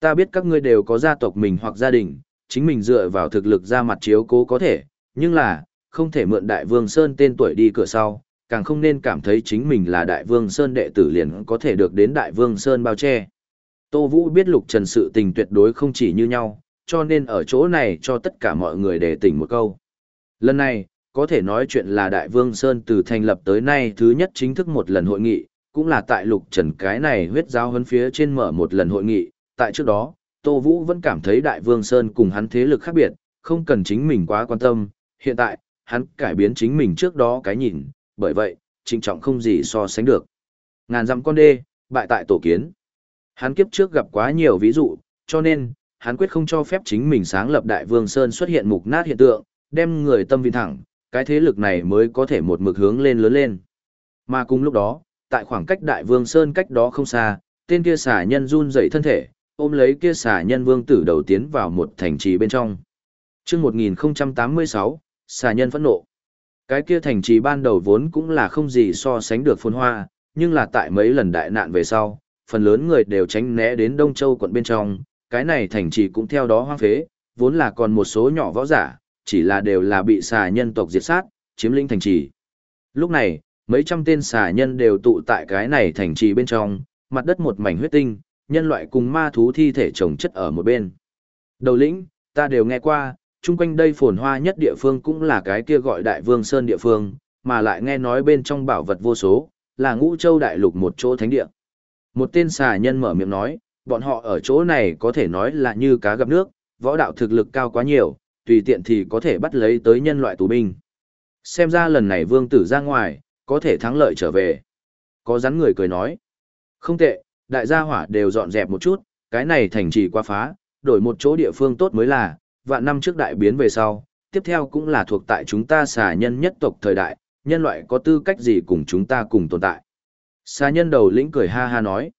Ta biết các ngươi đều có gia tộc mình hoặc gia đình, chính mình dựa vào thực lực ra mặt chiếu cố có thể, nhưng là, không thể mượn Đại Vương Sơn tên tuổi đi cửa sau, càng không nên cảm thấy chính mình là Đại Vương Sơn đệ tử liền có thể được đến Đại Vương Sơn bao che. Tô Vũ biết lục trần sự tình tuyệt đối không chỉ như nhau, cho nên ở chỗ này cho tất cả mọi người để tỉnh một câu. Lần này, có thể nói chuyện là Đại Vương Sơn từ thành lập tới nay thứ nhất chính thức một lần hội nghị, cũng là tại lục trần cái này huyết giáo huấn phía trên mở một lần hội nghị. Tại trước đó, Tô Vũ vẫn cảm thấy Đại Vương Sơn cùng hắn thế lực khác biệt, không cần chính mình quá quan tâm. Hiện tại, hắn cải biến chính mình trước đó cái nhìn, bởi vậy, trịnh trọng không gì so sánh được. Ngàn dặm con đê, bại tại tổ kiến. Hắn kiếp trước gặp quá nhiều ví dụ, cho nên, hắn quyết không cho phép chính mình sáng lập Đại Vương Sơn xuất hiện mục nát hiện tượng, đem người tâm viên thẳng, cái thế lực này mới có thể một mực hướng lên lớn lên. Mà cùng lúc đó, tại khoảng cách Đại Vương Sơn cách đó không xa, tên kia xả nhân run dậy thân thể, ôm lấy kia xả nhân vương tử đầu tiến vào một thành trì bên trong. Trước 1086, xà nhân phẫn nộ. Cái kia thành trì ban đầu vốn cũng là không gì so sánh được phồn hoa, nhưng là tại mấy lần đại nạn về sau, phần lớn người đều tránh né đến Đông Châu quận bên trong, cái này thành trì cũng theo đó hoang phế, vốn là còn một số nhỏ võ giả, chỉ là đều là bị xà nhân tộc diệt sát, chiếm lĩnh thành trì. Lúc này, mấy trăm tên xà nhân đều tụ tại cái này thành trì bên trong, mặt đất một mảnh huyết tinh, nhân loại cùng ma thú thi thể chồng chất ở một bên. Đầu lĩnh, ta đều nghe qua, chung quanh đây phồn hoa nhất địa phương cũng là cái kia gọi Đại Vương Sơn địa phương, mà lại nghe nói bên trong bảo vật vô số, là ngũ châu đại lục một chỗ thánh địa. Một tên xà nhân mở miệng nói, bọn họ ở chỗ này có thể nói là như cá gặp nước, võ đạo thực lực cao quá nhiều, tùy tiện thì có thể bắt lấy tới nhân loại tù binh. Xem ra lần này vương tử ra ngoài, có thể thắng lợi trở về. Có rắn người cười nói. Không tệ, đại gia hỏa đều dọn dẹp một chút, cái này thành trì qua phá, đổi một chỗ địa phương tốt mới là, vạn năm trước đại biến về sau, tiếp theo cũng là thuộc tại chúng ta xà nhân nhất tộc thời đại, nhân loại có tư cách gì cùng chúng ta cùng tồn tại. Xà nhân đầu lĩnh cười ha ha nói.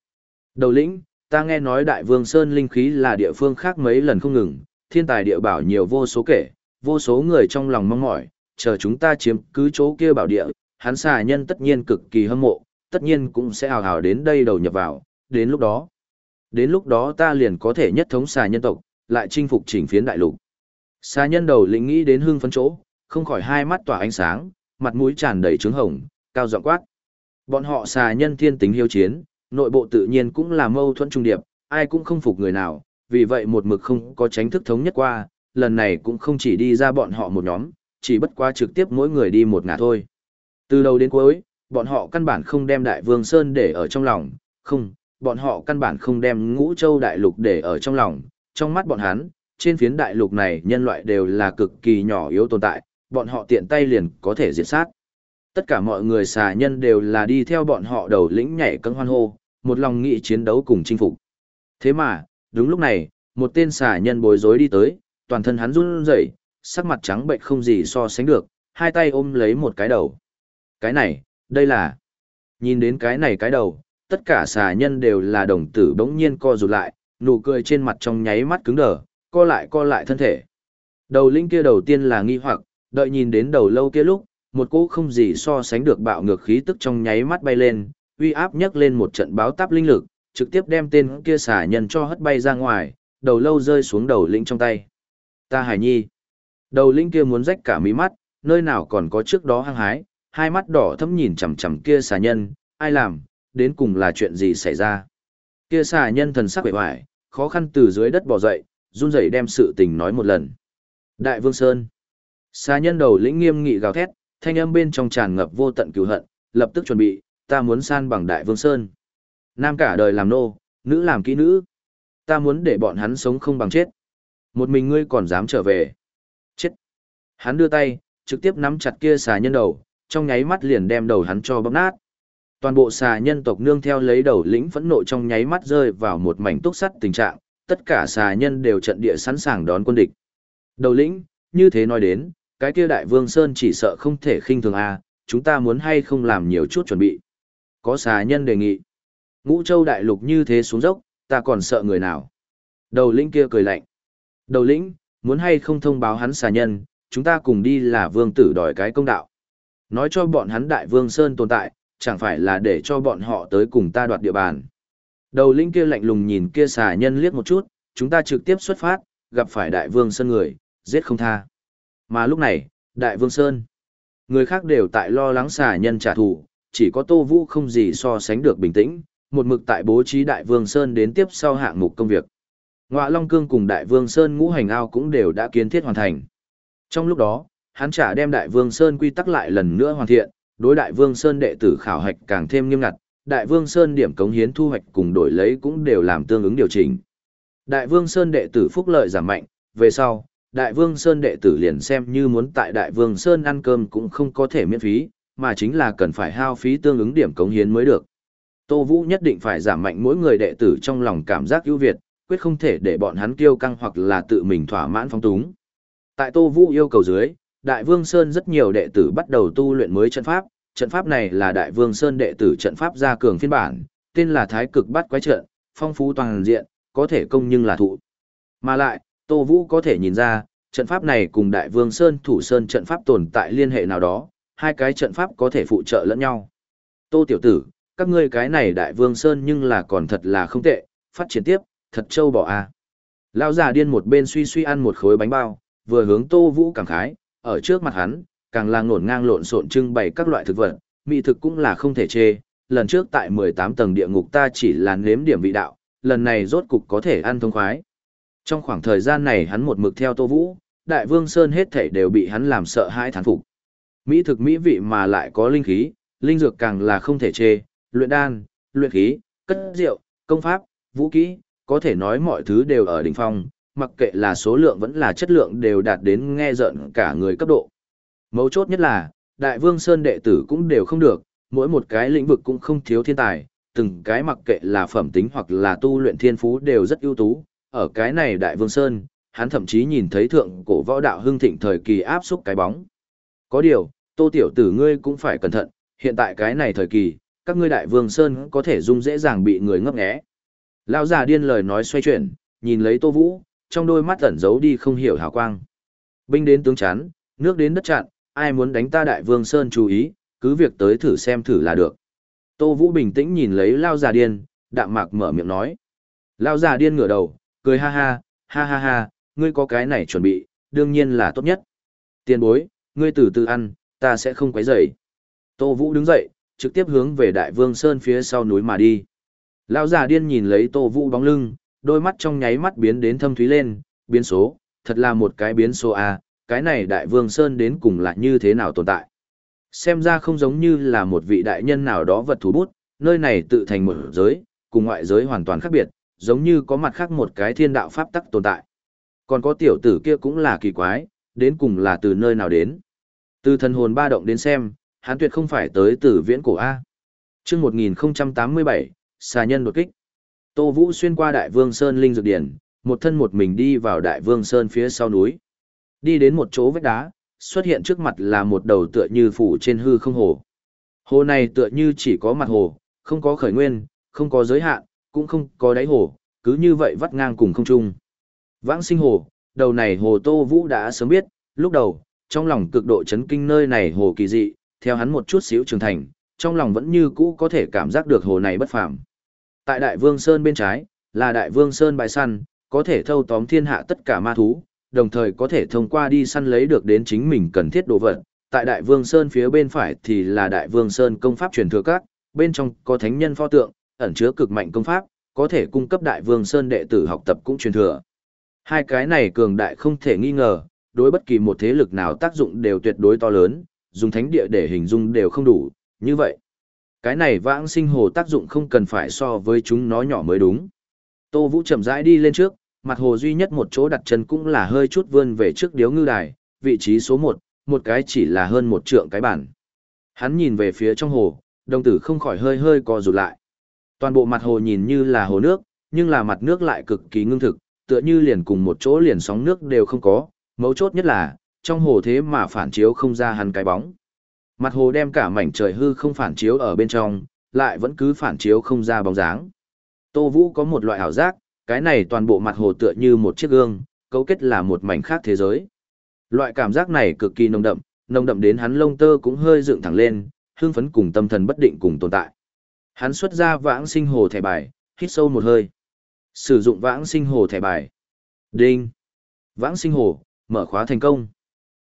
Đầu lĩnh, ta nghe nói đại vương Sơn linh khí là địa phương khác mấy lần không ngừng, thiên tài địa bảo nhiều vô số kể, vô số người trong lòng mong mỏi, chờ chúng ta chiếm cứ chỗ kia bảo địa, hắn xà nhân tất nhiên cực kỳ hâm mộ, tất nhiên cũng sẽ hào hào đến đây đầu nhập vào, đến lúc đó. Đến lúc đó ta liền có thể nhất thống xà nhân tộc, lại chinh phục chỉnh phiến đại lục. Xà nhân đầu lĩnh nghĩ đến hương phấn chỗ, không khỏi hai mắt tỏa ánh sáng, mặt mũi tràn đầy trứng hồng, cao giọng quát. Bọn họ xà nhân thiên tính hiếu chiến, nội bộ tự nhiên cũng là mâu thuẫn trung điệp, ai cũng không phục người nào, vì vậy một mực không có tránh thức thống nhất qua, lần này cũng không chỉ đi ra bọn họ một nhóm, chỉ bất qua trực tiếp mỗi người đi một ngả thôi. Từ đầu đến cuối, bọn họ căn bản không đem Đại Vương Sơn để ở trong lòng, không, bọn họ căn bản không đem Ngũ Châu Đại Lục để ở trong lòng, trong mắt bọn hắn, trên phiến đại lục này nhân loại đều là cực kỳ nhỏ yếu tồn tại, bọn họ tiện tay liền có thể diệt sát. Tất cả mọi người xà nhân đều là đi theo bọn họ đầu lĩnh nhảy cân hoan hô, một lòng nghị chiến đấu cùng chinh phục. Thế mà, đúng lúc này, một tên xà nhân bối rối đi tới, toàn thân hắn run rẩy, sắc mặt trắng bệnh không gì so sánh được, hai tay ôm lấy một cái đầu. Cái này, đây là... Nhìn đến cái này cái đầu, tất cả xà nhân đều là đồng tử bỗng nhiên co rụt lại, nụ cười trên mặt trong nháy mắt cứng đờ, co lại co lại thân thể. Đầu linh kia đầu tiên là nghi hoặc, đợi nhìn đến đầu lâu kia lúc, một cỗ không gì so sánh được bạo ngược khí tức trong nháy mắt bay lên, uy áp nhấc lên một trận báo táp linh lực, trực tiếp đem tên kia xả nhân cho hất bay ra ngoài, đầu lâu rơi xuống đầu linh trong tay. Ta hải nhi. Đầu linh kia muốn rách cả mí mắt, nơi nào còn có trước đó hăng hái, hai mắt đỏ thấm nhìn chằm chằm kia xà nhân, ai làm, đến cùng là chuyện gì xảy ra. Kia xà nhân thần sắc bệ hoài, khó khăn từ dưới đất bò dậy, run rẩy đem sự tình nói một lần. Đại Vương Sơn. Xà nhân đầu lĩnh nghiêm nghị gào thét, thanh âm bên trong tràn ngập vô tận cừu hận, lập tức chuẩn bị, ta muốn san bằng Đại Vương Sơn. Nam cả đời làm nô, nữ làm kỹ nữ. Ta muốn để bọn hắn sống không bằng chết. Một mình ngươi còn dám trở về. Chết. Hắn đưa tay, trực tiếp nắm chặt kia xà nhân đầu, trong nháy mắt liền đem đầu hắn cho bóp nát. Toàn bộ xà nhân tộc nương theo lấy đầu lĩnh phẫn nộ trong nháy mắt rơi vào một mảnh túc sắt tình trạng, tất cả xà nhân đều trận địa sẵn sàng đón quân địch. Đầu lĩnh, như thế nói đến, cái kia đại vương Sơn chỉ sợ không thể khinh thường a chúng ta muốn hay không làm nhiều chút chuẩn bị. Có xà nhân đề nghị. Ngũ châu đại lục như thế xuống dốc, ta còn sợ người nào. Đầu lĩnh kia cười lạnh. Đầu lĩnh, muốn hay không thông báo hắn xà nhân, chúng ta cùng đi là vương tử đòi cái công đạo. Nói cho bọn hắn đại vương Sơn tồn tại, chẳng phải là để cho bọn họ tới cùng ta đoạt địa bàn. Đầu linh kia lạnh lùng nhìn kia xà nhân liếc một chút, chúng ta trực tiếp xuất phát, gặp phải đại vương Sơn người, giết không tha. Mà lúc này, đại vương Sơn, người khác đều tại lo lắng xà nhân trả thù, chỉ có Tô Vũ không gì so sánh được bình tĩnh, một mực tại bố trí đại vương Sơn đến tiếp sau hạng mục công việc. Ngoạ Long Cương cùng đại vương Sơn ngũ hành ao cũng đều đã kiến thiết hoàn thành. Trong lúc đó, hắn trả đem đại vương Sơn quy tắc lại lần nữa hoàn thiện, đối đại vương Sơn đệ tử khảo hạch càng thêm nghiêm ngặt, đại vương Sơn điểm cống hiến thu hoạch cùng đổi lấy cũng đều làm tương ứng điều chỉnh. Đại vương Sơn đệ tử phúc lợi giảm mạnh, về sau, đại vương Sơn đệ tử liền xem như muốn tại đại vương Sơn ăn cơm cũng không có thể miễn phí, mà chính là cần phải hao phí tương ứng điểm cống hiến mới được. Tô Vũ nhất định phải giảm mạnh mỗi người đệ tử trong lòng cảm giác ưu việt, quyết không thể để bọn hắn kiêu căng hoặc là tự mình thỏa mãn phong túng. Tại Tô Vũ yêu cầu dưới, Đại Vương Sơn rất nhiều đệ tử bắt đầu tu luyện mới trận pháp, trận pháp này là Đại Vương Sơn đệ tử trận pháp gia cường phiên bản, tên là Thái Cực Bát Quái trận, phong phú toàn diện, có thể công nhưng là thụ. Mà lại, Tô Vũ có thể nhìn ra, trận pháp này cùng Đại Vương Sơn Thủ Sơn trận pháp tồn tại liên hệ nào đó, hai cái trận pháp có thể phụ trợ lẫn nhau. Tô tiểu tử, các ngươi cái này đại vương sơn nhưng là còn thật là không tệ, phát triển tiếp, thật trâu bỏ a. À. Lão già điên một bên suy suy ăn một khối bánh bao, vừa hướng Tô Vũ cảm khái, ở trước mặt hắn, càng là ngổn ngang lộn xộn trưng bày các loại thực vật, mỹ thực cũng là không thể chê. Lần trước tại 18 tầng địa ngục ta chỉ là nếm điểm vị đạo, lần này rốt cục có thể ăn thông khoái. Trong khoảng thời gian này hắn một mực theo Tô Vũ, Đại Vương Sơn hết thảy đều bị hắn làm sợ hãi thán phục. Mỹ thực mỹ vị mà lại có linh khí, linh dược càng là không thể chê, luyện đan, luyện khí, cất rượu, công pháp, vũ khí, có thể nói mọi thứ đều ở đỉnh phong, mặc kệ là số lượng vẫn là chất lượng đều đạt đến nghe rợn cả người cấp độ. Mấu chốt nhất là, Đại Vương Sơn đệ tử cũng đều không được, mỗi một cái lĩnh vực cũng không thiếu thiên tài, từng cái mặc kệ là phẩm tính hoặc là tu luyện thiên phú đều rất ưu tú, ở cái này Đại Vương Sơn, hắn thậm chí nhìn thấy thượng cổ võ đạo hưng thịnh thời kỳ áp xúc cái bóng. Có điều, Tô tiểu tử ngươi cũng phải cẩn thận, hiện tại cái này thời kỳ, các ngươi Đại Vương Sơn có thể dung dễ dàng bị người ngấp nghé. Lão già điên lời nói xoay chuyển, nhìn lấy Tô Vũ, trong đôi mắt ẩn giấu đi không hiểu hào quang. Binh đến tướng chán, nước đến đất chặn, ai muốn đánh ta Đại Vương Sơn chú ý, cứ việc tới thử xem thử là được. Tô Vũ bình tĩnh nhìn lấy Lao già điên, đạm mạc mở miệng nói. Lao già điên ngửa đầu, cười ha ha, ha ha ha, ngươi có cái này chuẩn bị, đương nhiên là tốt nhất. Tiền bối, ngươi từ từ ăn, ta sẽ không quấy rầy. Tô Vũ đứng dậy, trực tiếp hướng về Đại Vương Sơn phía sau núi mà đi. Lão già điên nhìn lấy Tô Vũ bóng lưng, đôi mắt trong nháy mắt biến đến thâm thúy lên, biến số, thật là một cái biến số A, cái này Đại Vương Sơn đến cùng là như thế nào tồn tại. Xem ra không giống như là một vị đại nhân nào đó vật thủ bút, nơi này tự thành một giới, cùng ngoại giới hoàn toàn khác biệt, giống như có mặt khác một cái thiên đạo pháp tắc tồn tại. Còn có tiểu tử kia cũng là kỳ quái, đến cùng là từ nơi nào đến. Từ thần hồn ba động đến xem, hắn tuyệt không phải tới từ viễn cổ A. chương 1087, xà nhân đột kích. Tô Vũ xuyên qua Đại Vương Sơn Linh Dược Điển, một thân một mình đi vào Đại Vương Sơn phía sau núi. Đi đến một chỗ vách đá, xuất hiện trước mặt là một đầu tựa như phủ trên hư không hồ. Hồ này tựa như chỉ có mặt hồ, không có khởi nguyên, không có giới hạn, cũng không có đáy hồ, cứ như vậy vắt ngang cùng không trung. Vãng sinh hồ, đầu này hồ Tô Vũ đã sớm biết, lúc đầu, trong lòng cực độ chấn kinh nơi này hồ kỳ dị, theo hắn một chút xíu trưởng thành, trong lòng vẫn như cũ có thể cảm giác được hồ này bất phàm. Tại Đại Vương Sơn bên trái, là Đại Vương Sơn bài săn, có thể thâu tóm thiên hạ tất cả ma thú, đồng thời có thể thông qua đi săn lấy được đến chính mình cần thiết đồ vật. Tại Đại Vương Sơn phía bên phải thì là Đại Vương Sơn công pháp truyền thừa các, bên trong có thánh nhân pho tượng, ẩn chứa cực mạnh công pháp, có thể cung cấp Đại Vương Sơn đệ tử học tập cũng truyền thừa. Hai cái này cường đại không thể nghi ngờ, đối bất kỳ một thế lực nào tác dụng đều tuyệt đối to lớn, dùng thánh địa để hình dung đều không đủ, như vậy. Cái này vãng sinh hồ tác dụng không cần phải so với chúng nó nhỏ mới đúng. Tô Vũ chậm rãi đi lên trước, mặt hồ duy nhất một chỗ đặt chân cũng là hơi chút vươn về trước điếu ngư đài, vị trí số 1, một cái chỉ là hơn một trượng cái bản. Hắn nhìn về phía trong hồ, đồng tử không khỏi hơi hơi co rụt lại. Toàn bộ mặt hồ nhìn như là hồ nước, nhưng là mặt nước lại cực kỳ ngưng thực, tựa như liền cùng một chỗ liền sóng nước đều không có, mấu chốt nhất là, trong hồ thế mà phản chiếu không ra hắn cái bóng. Mặt hồ đem cả mảnh trời hư không phản chiếu ở bên trong, lại vẫn cứ phản chiếu không ra bóng dáng. Tô Vũ có một loại ảo giác, cái này toàn bộ mặt hồ tựa như một chiếc gương, cấu kết là một mảnh khác thế giới. Loại cảm giác này cực kỳ nồng đậm, nồng đậm đến hắn lông tơ cũng hơi dựng thẳng lên, hương phấn cùng tâm thần bất định cùng tồn tại. Hắn xuất ra vãng sinh hồ thẻ bài, hít sâu một hơi. Sử dụng vãng sinh hồ thẻ bài. Đinh. Vãng sinh hồ, mở khóa thành công.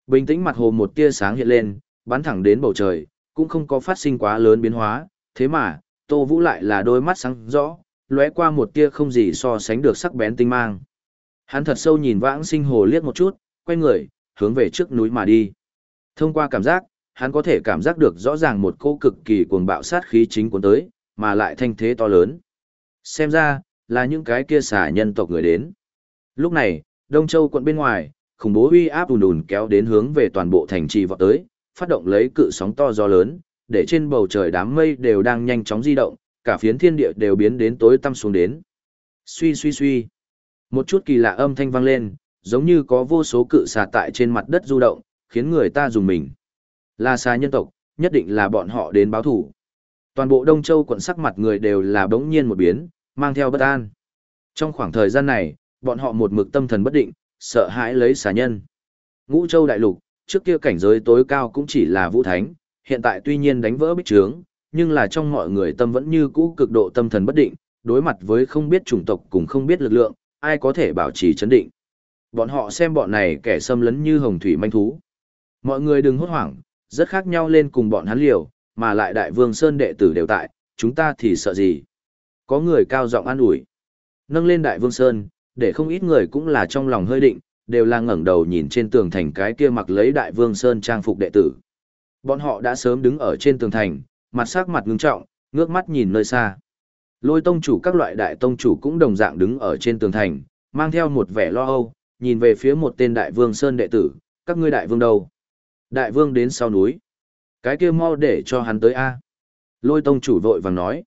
Bình tĩnh mặt hồ một tia sáng hiện lên, bắn thẳng đến bầu trời, cũng không có phát sinh quá lớn biến hóa, thế mà, Tô Vũ lại là đôi mắt sáng rõ, lóe qua một tia không gì so sánh được sắc bén tinh mang. Hắn thật sâu nhìn vãng sinh hồ liếc một chút, quay người, hướng về trước núi mà đi. Thông qua cảm giác, hắn có thể cảm giác được rõ ràng một cô cực kỳ cuồng bạo sát khí chính cuốn tới, mà lại thanh thế to lớn. Xem ra, là những cái kia xả nhân tộc người đến. Lúc này, Đông Châu quận bên ngoài, khủng bố uy áp ùn ùn kéo đến hướng về toàn bộ thành trì vọt tới, phát động lấy cự sóng to gió lớn, để trên bầu trời đám mây đều đang nhanh chóng di động, cả phiến thiên địa đều biến đến tối tăm xuống đến. Suy suy suy. Một chút kỳ lạ âm thanh vang lên, giống như có vô số cự xà tại trên mặt đất du động, khiến người ta dùng mình. Là xà nhân tộc, nhất định là bọn họ đến báo thủ. Toàn bộ Đông Châu quận sắc mặt người đều là bỗng nhiên một biến, mang theo bất an. Trong khoảng thời gian này, bọn họ một mực tâm thần bất định, sợ hãi lấy xà nhân. Ngũ Châu đại lục, trước kia cảnh giới tối cao cũng chỉ là vũ thánh, hiện tại tuy nhiên đánh vỡ bích trướng, nhưng là trong mọi người tâm vẫn như cũ cực độ tâm thần bất định, đối mặt với không biết chủng tộc cùng không biết lực lượng, ai có thể bảo trì chấn định. Bọn họ xem bọn này kẻ xâm lấn như hồng thủy manh thú. Mọi người đừng hốt hoảng, rất khác nhau lên cùng bọn hắn liều, mà lại đại vương Sơn đệ tử đều tại, chúng ta thì sợ gì. Có người cao giọng an ủi. Nâng lên đại vương Sơn, để không ít người cũng là trong lòng hơi định, đều là ngẩng đầu nhìn trên tường thành cái kia mặc lấy đại vương Sơn trang phục đệ tử. Bọn họ đã sớm đứng ở trên tường thành, mặt sắc mặt ngưng trọng, ngước mắt nhìn nơi xa. Lôi tông chủ các loại đại tông chủ cũng đồng dạng đứng ở trên tường thành, mang theo một vẻ lo âu, nhìn về phía một tên đại vương Sơn đệ tử, các ngươi đại vương đâu? Đại vương đến sau núi. Cái kia mau để cho hắn tới A. Lôi tông chủ vội vàng nói.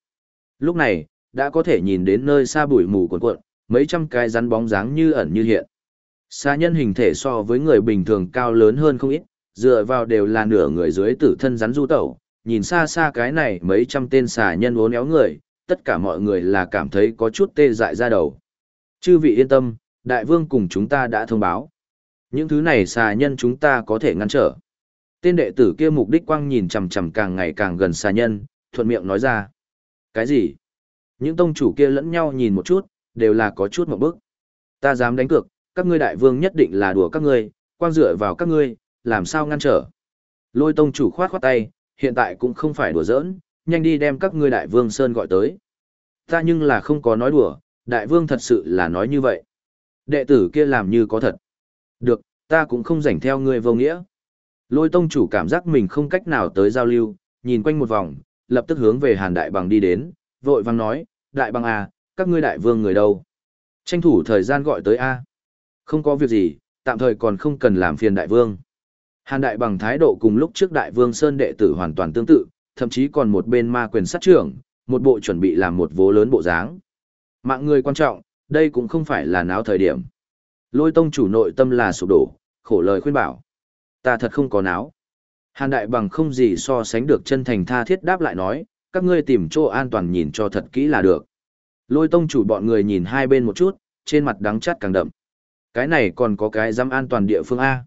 Lúc này, đã có thể nhìn đến nơi xa bụi mù cuộn cuộn, mấy trăm cái rắn bóng dáng như ẩn như hiện. Xa nhân hình thể so với người bình thường cao lớn hơn không ít, dựa vào đều là nửa người dưới tử thân rắn du tẩu, nhìn xa xa cái này mấy trăm tên xà nhân uốn éo người, tất cả mọi người là cảm thấy có chút tê dại ra đầu. Chư vị yên tâm, đại vương cùng chúng ta đã thông báo. Những thứ này xà nhân chúng ta có thể ngăn trở. Tên đệ tử kia mục đích quang nhìn chằm chằm càng ngày càng gần xà nhân, thuận miệng nói ra. Cái gì? Những tông chủ kia lẫn nhau nhìn một chút, đều là có chút một bức. Ta dám đánh cược, các ngươi đại vương nhất định là đùa các ngươi, quang dựa vào các ngươi, làm sao ngăn trở. Lôi tông chủ khoát khoát tay, hiện tại cũng không phải đùa giỡn, nhanh đi đem các ngươi đại vương Sơn gọi tới. Ta nhưng là không có nói đùa, đại vương thật sự là nói như vậy. Đệ tử kia làm như có thật. Được, ta cũng không rảnh theo ngươi vô nghĩa. Lôi tông chủ cảm giác mình không cách nào tới giao lưu, nhìn quanh một vòng, lập tức hướng về hàn đại bằng đi đến, vội vang nói, đại bằng à, các ngươi đại vương người đâu? Tranh thủ thời gian gọi tới A. Không có việc gì, tạm thời còn không cần làm phiền đại vương. Hàn đại bằng thái độ cùng lúc trước đại vương Sơn đệ tử hoàn toàn tương tự, thậm chí còn một bên ma quyền sát trưởng, một bộ chuẩn bị làm một vố lớn bộ dáng. Mạng người quan trọng, đây cũng không phải là náo thời điểm. Lôi tông chủ nội tâm là sụp đổ, khổ lời khuyên bảo. Ta thật không có náo. Hàn đại bằng không gì so sánh được chân thành tha thiết đáp lại nói, các ngươi tìm chỗ an toàn nhìn cho thật kỹ là được. Lôi tông chủ bọn người nhìn hai bên một chút, trên mặt đắng chát càng đậm. Cái này còn có cái dám an toàn địa phương A.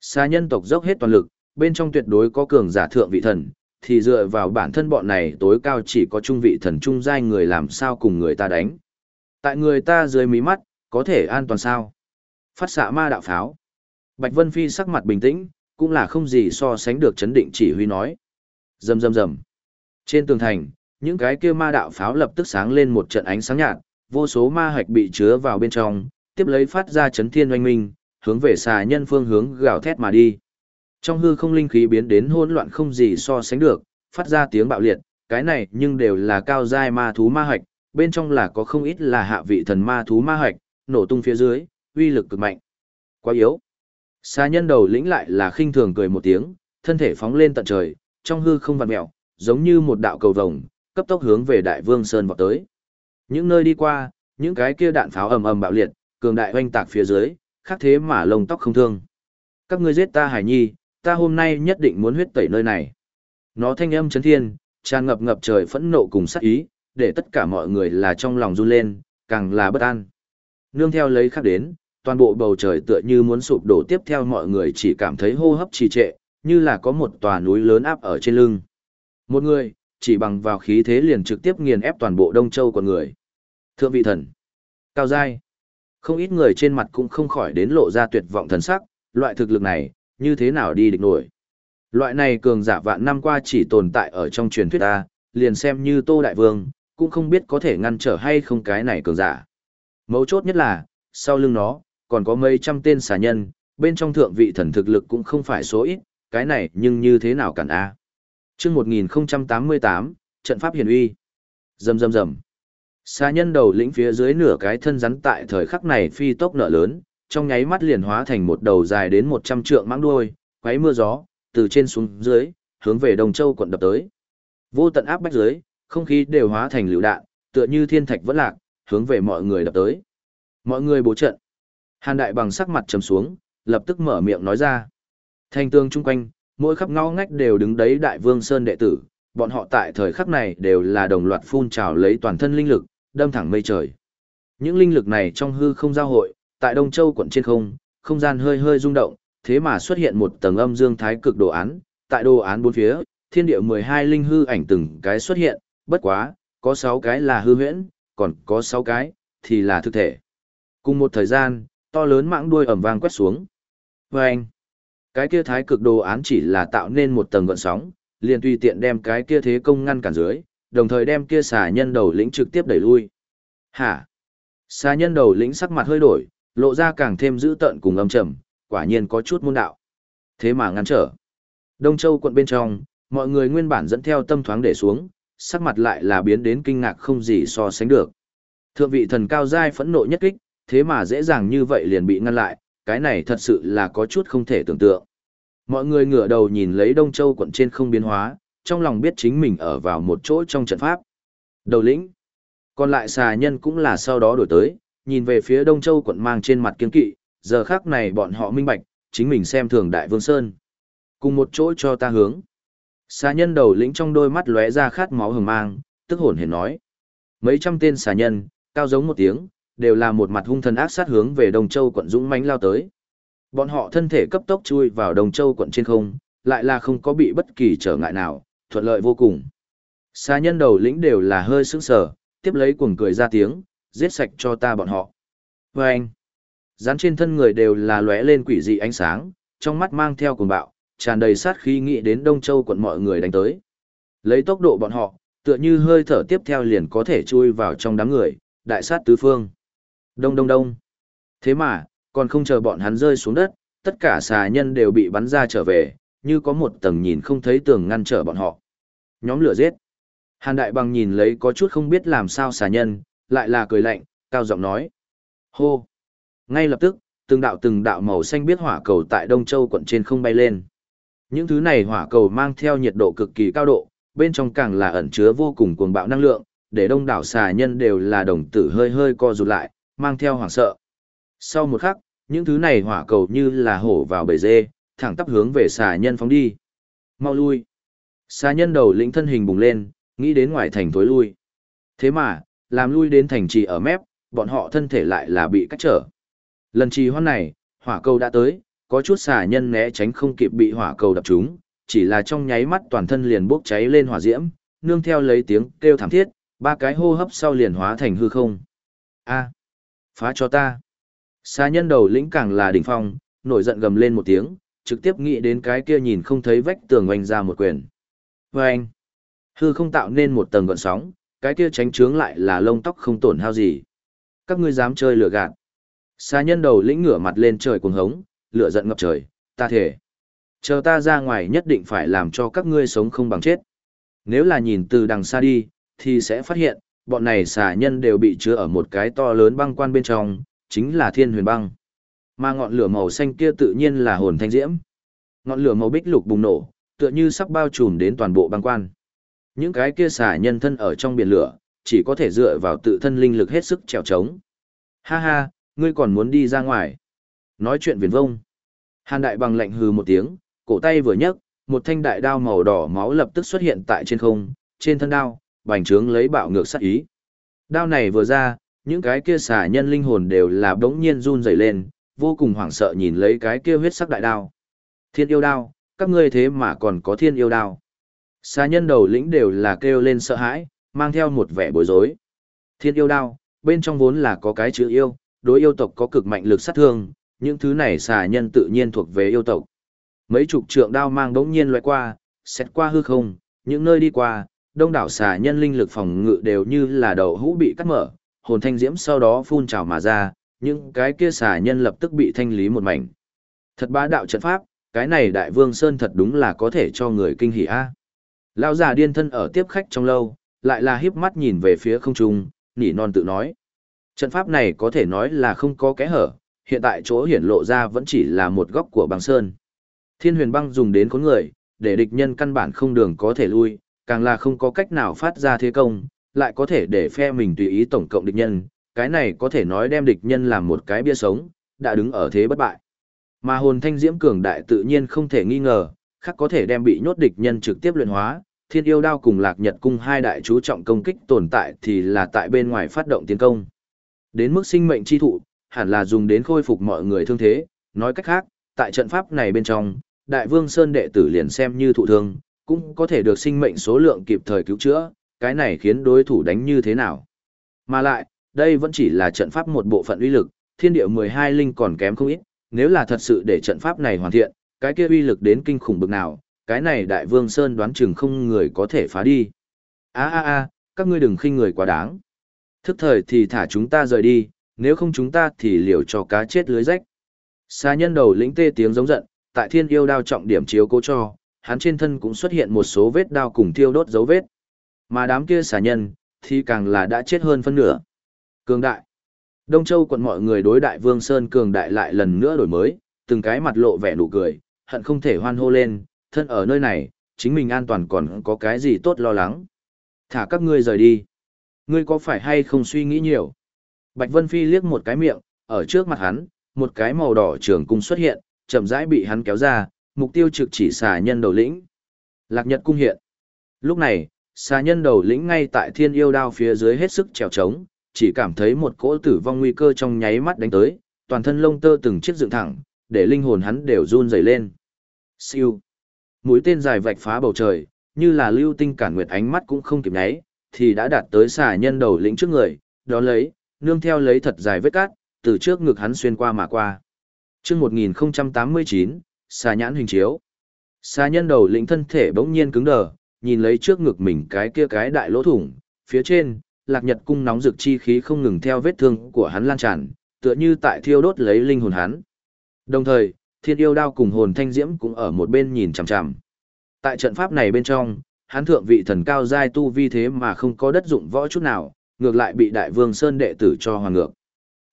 Xa nhân tộc dốc hết toàn lực, bên trong tuyệt đối có cường giả thượng vị thần, thì dựa vào bản thân bọn này tối cao chỉ có trung vị thần trung giai người làm sao cùng người ta đánh. Tại người ta dưới mí mắt, có thể an toàn sao? Phát xạ ma đạo pháo. Bạch Vân Phi sắc mặt bình tĩnh, cũng là không gì so sánh được chấn định chỉ huy nói. Rầm rầm rầm. Trên tường thành, những cái kia ma đạo pháo lập tức sáng lên một trận ánh sáng nhạt, vô số ma hạch bị chứa vào bên trong, tiếp lấy phát ra chấn thiên oanh minh, hướng về xà nhân phương hướng gào thét mà đi. Trong hư không linh khí biến đến hỗn loạn không gì so sánh được, phát ra tiếng bạo liệt, cái này nhưng đều là cao giai ma thú ma hạch, bên trong là có không ít là hạ vị thần ma thú ma hạch, nổ tung phía dưới, uy lực cực mạnh. Quá yếu. Xà nhân đầu lĩnh lại là khinh thường cười một tiếng, thân thể phóng lên tận trời, trong hư không vặn mèo, giống như một đạo cầu vồng, cấp tốc hướng về Đại Vương Sơn vọt tới. Những nơi đi qua, những cái kia đạn pháo ầm ầm bạo liệt, cường đại oanh tạc phía dưới, khác thế mà lông tóc không thương. Các ngươi giết ta Hải Nhi, ta hôm nay nhất định muốn huyết tẩy nơi này. Nó thanh âm chấn thiên, tràn ngập ngập trời phẫn nộ cùng sát ý, để tất cả mọi người là trong lòng run lên, càng là bất an. Nương theo lấy khác đến, toàn bộ bầu trời tựa như muốn sụp đổ tiếp theo mọi người chỉ cảm thấy hô hấp trì trệ, như là có một tòa núi lớn áp ở trên lưng. Một người, chỉ bằng vào khí thế liền trực tiếp nghiền ép toàn bộ Đông Châu của người. Thượng vị thần, cao giai, không ít người trên mặt cũng không khỏi đến lộ ra tuyệt vọng thần sắc, loại thực lực này, như thế nào đi địch nổi. Loại này cường giả vạn năm qua chỉ tồn tại ở trong truyền thuyết ta, liền xem như Tô Đại Vương, cũng không biết có thể ngăn trở hay không cái này cường giả. Mấu chốt nhất là, sau lưng nó, còn có mấy trăm tên xà nhân, bên trong thượng vị thần thực lực cũng không phải số ít, cái này nhưng như thế nào cản A. chương 1088, trận pháp hiển uy. Rầm rầm rầm. Xà nhân đầu lĩnh phía dưới nửa cái thân rắn tại thời khắc này phi tốc nợ lớn, trong nháy mắt liền hóa thành một đầu dài đến 100 trượng mãng đuôi, quấy mưa gió, từ trên xuống dưới, hướng về Đồng Châu quận đập tới. Vô tận áp bách dưới, không khí đều hóa thành lưu đạn, tựa như thiên thạch vẫn lạc, hướng về mọi người đập tới. Mọi người bố trận. Hàn Đại bằng sắc mặt trầm xuống, lập tức mở miệng nói ra. Thanh tương chung quanh, mỗi khắp ngõ ngách đều đứng đấy Đại Vương Sơn đệ tử, bọn họ tại thời khắc này đều là đồng loạt phun trào lấy toàn thân linh lực, đâm thẳng mây trời. Những linh lực này trong hư không giao hội, tại Đông Châu quận trên không, không gian hơi hơi rung động, thế mà xuất hiện một tầng âm dương thái cực đồ án, tại đồ án bốn phía thiên địa 12 linh hư ảnh từng cái xuất hiện, bất quá, có 6 cái là hư huyễn, còn có 6 cái, thì là thực thể. Cùng một thời gian, to lớn mãng đuôi ẩm vang quét xuống. Vâng! Cái kia thái cực đồ án chỉ là tạo nên một tầng gọn sóng, liền tùy tiện đem cái kia thế công ngăn cản dưới, đồng thời đem kia xà nhân đầu lĩnh trực tiếp đẩy lui. Hả? Xà nhân đầu lĩnh sắc mặt hơi đổi, lộ ra càng thêm dữ tợn cùng âm trầm, quả nhiên có chút môn đạo. Thế mà ngăn trở. Đông Châu quận bên trong, mọi người nguyên bản dẫn theo tâm thoáng để xuống, sắc mặt lại là biến đến kinh ngạc không gì so sánh được. Thượng vị thần cao giai phẫn nộ nhất kích, thế mà dễ dàng như vậy liền bị ngăn lại, cái này thật sự là có chút không thể tưởng tượng. Mọi người ngửa đầu nhìn lấy Đông Châu quận trên không biến hóa, trong lòng biết chính mình ở vào một chỗ trong trận pháp. Đầu lĩnh. Còn lại xà nhân cũng là sau đó đổi tới, nhìn về phía Đông Châu quận mang trên mặt kiên kỵ, giờ khác này bọn họ minh bạch, chính mình xem thường Đại Vương Sơn. Cùng một chỗ cho ta hướng. Xà nhân đầu lĩnh trong đôi mắt lóe ra khát máu hừng mang, tức hồn hển nói. Mấy trăm tên xà nhân, cao giống một tiếng, đều là một mặt hung thần ác sát hướng về Đông Châu quận dũng mãnh lao tới. Bọn họ thân thể cấp tốc chui vào Đông Châu quận trên không, lại là không có bị bất kỳ trở ngại nào, thuận lợi vô cùng. Xa nhân đầu lĩnh đều là hơi sững sờ, tiếp lấy cuồng cười ra tiếng, giết sạch cho ta bọn họ. Và anh, dán trên thân người đều là lóe lên quỷ dị ánh sáng, trong mắt mang theo cuồng bạo, tràn đầy sát khí nghĩ đến Đông Châu quận mọi người đánh tới. Lấy tốc độ bọn họ, tựa như hơi thở tiếp theo liền có thể chui vào trong đám người, đại sát tứ phương. Đông đông đông. Thế mà, còn không chờ bọn hắn rơi xuống đất, tất cả xà nhân đều bị bắn ra trở về, như có một tầng nhìn không thấy tường ngăn trở bọn họ. Nhóm lửa giết. Hàn Đại Bằng nhìn lấy có chút không biết làm sao xà nhân, lại là cười lạnh, cao giọng nói. Hô. Ngay lập tức, từng đạo từng đạo màu xanh biết hỏa cầu tại Đông Châu quận trên không bay lên. Những thứ này hỏa cầu mang theo nhiệt độ cực kỳ cao độ, bên trong càng là ẩn chứa vô cùng cuồng bạo năng lượng, để đông đảo xà nhân đều là đồng tử hơi hơi co rụt lại, mang theo hoảng sợ. Sau một khắc, những thứ này hỏa cầu như là hổ vào bầy dê, thẳng tắp hướng về xà nhân phóng đi. Mau lui. Xà nhân đầu lĩnh thân hình bùng lên, nghĩ đến ngoài thành tối lui. Thế mà, làm lui đến thành trì ở mép, bọn họ thân thể lại là bị cách trở. Lần trì hoan này, hỏa cầu đã tới, có chút xà nhân né tránh không kịp bị hỏa cầu đập trúng, chỉ là trong nháy mắt toàn thân liền bốc cháy lên hỏa diễm, nương theo lấy tiếng kêu thảm thiết, ba cái hô hấp sau liền hóa thành hư không. A, phá cho ta. Xà nhân đầu lĩnh càng là đỉnh phong, nổi giận gầm lên một tiếng, trực tiếp nghĩ đến cái kia nhìn không thấy vách tường oanh ra một quyền. Vâng! Hư không tạo nên một tầng gọn sóng, cái kia tránh trướng lại là lông tóc không tổn hao gì. Các ngươi dám chơi lửa gạt. Xà nhân đầu lĩnh ngửa mặt lên trời cuồng hống, lửa giận ngập trời, ta thể. Chờ ta ra ngoài nhất định phải làm cho các ngươi sống không bằng chết. Nếu là nhìn từ đằng xa đi, thì sẽ phát hiện, bọn này xà nhân đều bị chứa ở một cái to lớn băng quan bên trong, chính là thiên huyền băng. Mà ngọn lửa màu xanh kia tự nhiên là hồn thanh diễm. Ngọn lửa màu bích lục bùng nổ, tựa như sắp bao trùm đến toàn bộ băng quan. Những cái kia xà nhân thân ở trong biển lửa, chỉ có thể dựa vào tự thân linh lực hết sức trèo trống. Ha ha, ngươi còn muốn đi ra ngoài. Nói chuyện viền vông. Hàn đại bằng lạnh hừ một tiếng, cổ tay vừa nhấc, một thanh đại đao màu đỏ máu lập tức xuất hiện tại trên không, trên thân đao, bành trướng lấy bạo ngược sát ý. Đao này vừa ra, những cái kia xà nhân linh hồn đều là đống nhiên run rẩy lên, vô cùng hoảng sợ nhìn lấy cái kia huyết sắc đại đao. Thiên yêu đao, các ngươi thế mà còn có thiên yêu đao. Xà nhân đầu lĩnh đều là kêu lên sợ hãi, mang theo một vẻ bối rối. Thiên yêu đao, bên trong vốn là có cái chữ yêu, đối yêu tộc có cực mạnh lực sát thương, những thứ này xà nhân tự nhiên thuộc về yêu tộc. Mấy chục trượng đao mang đống nhiên loại qua, xét qua hư không, những nơi đi qua, đông đảo xà nhân linh lực phòng ngự đều như là đầu hũ bị cắt mở, hồn thanh diễm sau đó phun trào mà ra, những cái kia xà nhân lập tức bị thanh lý một mảnh. Thật bá đạo trận pháp, cái này đại vương sơn thật đúng là có thể cho người kinh hỉ a. Lão già điên thân ở tiếp khách trong lâu, lại là híp mắt nhìn về phía không trung, nỉ non tự nói. Trận pháp này có thể nói là không có kẽ hở, hiện tại chỗ hiển lộ ra vẫn chỉ là một góc của băng sơn. Thiên huyền băng dùng đến con người, để địch nhân căn bản không đường có thể lui, càng là không có cách nào phát ra thế công, lại có thể để phe mình tùy ý tổng cộng địch nhân, cái này có thể nói đem địch nhân làm một cái bia sống, đã đứng ở thế bất bại. Mà hồn thanh diễm cường đại tự nhiên không thể nghi ngờ, khác có thể đem bị nhốt địch nhân trực tiếp luyện hóa, thiên yêu đao cùng lạc nhật cung hai đại chú trọng công kích tồn tại thì là tại bên ngoài phát động tiến công. Đến mức sinh mệnh chi thụ, hẳn là dùng đến khôi phục mọi người thương thế, nói cách khác, tại trận pháp này bên trong, đại vương Sơn đệ tử liền xem như thụ thương, cũng có thể được sinh mệnh số lượng kịp thời cứu chữa, cái này khiến đối thủ đánh như thế nào. Mà lại, đây vẫn chỉ là trận pháp một bộ phận uy lực, thiên địa 12 linh còn kém không ít, nếu là thật sự để trận pháp này hoàn thiện, cái kia uy lực đến kinh khủng bực nào, cái này đại vương Sơn đoán chừng không người có thể phá đi. a a a các ngươi đừng khinh người quá đáng. Thức thời thì thả chúng ta rời đi, nếu không chúng ta thì liều cho cá chết lưới rách. Xa nhân đầu lĩnh tê tiếng giống giận, tại thiên yêu đao trọng điểm chiếu cố cho, hắn trên thân cũng xuất hiện một số vết đao cùng thiêu đốt dấu vết. Mà đám kia xà nhân, thì càng là đã chết hơn phân nửa. Cường đại. Đông Châu quận mọi người đối đại Vương Sơn cường đại lại lần nữa đổi mới, từng cái mặt lộ vẻ nụ cười, hận không thể hoan hô lên, thân ở nơi này, chính mình an toàn còn có cái gì tốt lo lắng. Thả các ngươi rời đi. Ngươi có phải hay không suy nghĩ nhiều? Bạch Vân Phi liếc một cái miệng, ở trước mặt hắn, một cái màu đỏ trường cung xuất hiện, chậm rãi bị hắn kéo ra, mục tiêu trực chỉ xà nhân đầu lĩnh. Lạc Nhật cung hiện. Lúc này, xà nhân đầu lĩnh ngay tại thiên yêu đao phía dưới hết sức trèo trống, chỉ cảm thấy một cỗ tử vong nguy cơ trong nháy mắt đánh tới, toàn thân lông tơ từng chiếc dựng thẳng, để linh hồn hắn đều run rẩy lên. Siêu. Mũi tên dài vạch phá bầu trời, như là lưu tinh cản nguyệt ánh mắt cũng không kịp nháy, thì đã đạt tới xà nhân đầu lĩnh trước người, đó lấy, nương theo lấy thật dài vết cát, từ trước ngực hắn xuyên qua mà qua. Trước 1089, xà nhãn hình chiếu. Xà nhân đầu lĩnh thân thể bỗng nhiên cứng đờ, nhìn lấy trước ngực mình cái kia cái đại lỗ thủng, phía trên, lạc nhật cung nóng rực chi khí không ngừng theo vết thương của hắn lan tràn, tựa như tại thiêu đốt lấy linh hồn hắn. Đồng thời, thiên yêu đao cùng hồn thanh diễm cũng ở một bên nhìn chằm chằm. Tại trận pháp này bên trong, hắn thượng vị thần cao giai tu vi thế mà không có đất dụng võ chút nào, ngược lại bị đại vương sơn đệ tử cho hoàn ngược.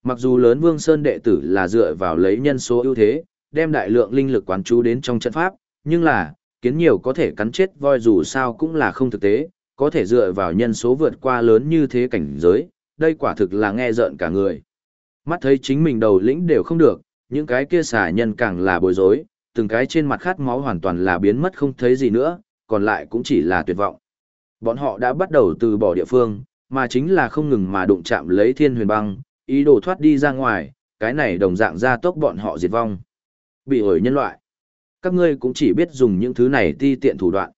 Mặc dù lớn vương sơn đệ tử là dựa vào lấy nhân số ưu thế, đem đại lượng linh lực quán chú đến trong trận pháp, nhưng là, kiến nhiều có thể cắn chết voi dù sao cũng là không thực tế, có thể dựa vào nhân số vượt qua lớn như thế cảnh giới, đây quả thực là nghe rợn cả người. Mắt thấy chính mình đầu lĩnh đều không được, những cái kia xả nhân càng là bối rối, từng cái trên mặt khát máu hoàn toàn là biến mất không thấy gì nữa, còn lại cũng chỉ là tuyệt vọng. Bọn họ đã bắt đầu từ bỏ địa phương, mà chính là không ngừng mà đụng chạm lấy thiên huyền băng, ý đồ thoát đi ra ngoài, cái này đồng dạng ra tốc bọn họ diệt vong. Bị ổi nhân loại. Các ngươi cũng chỉ biết dùng những thứ này ti tiện thủ đoạn.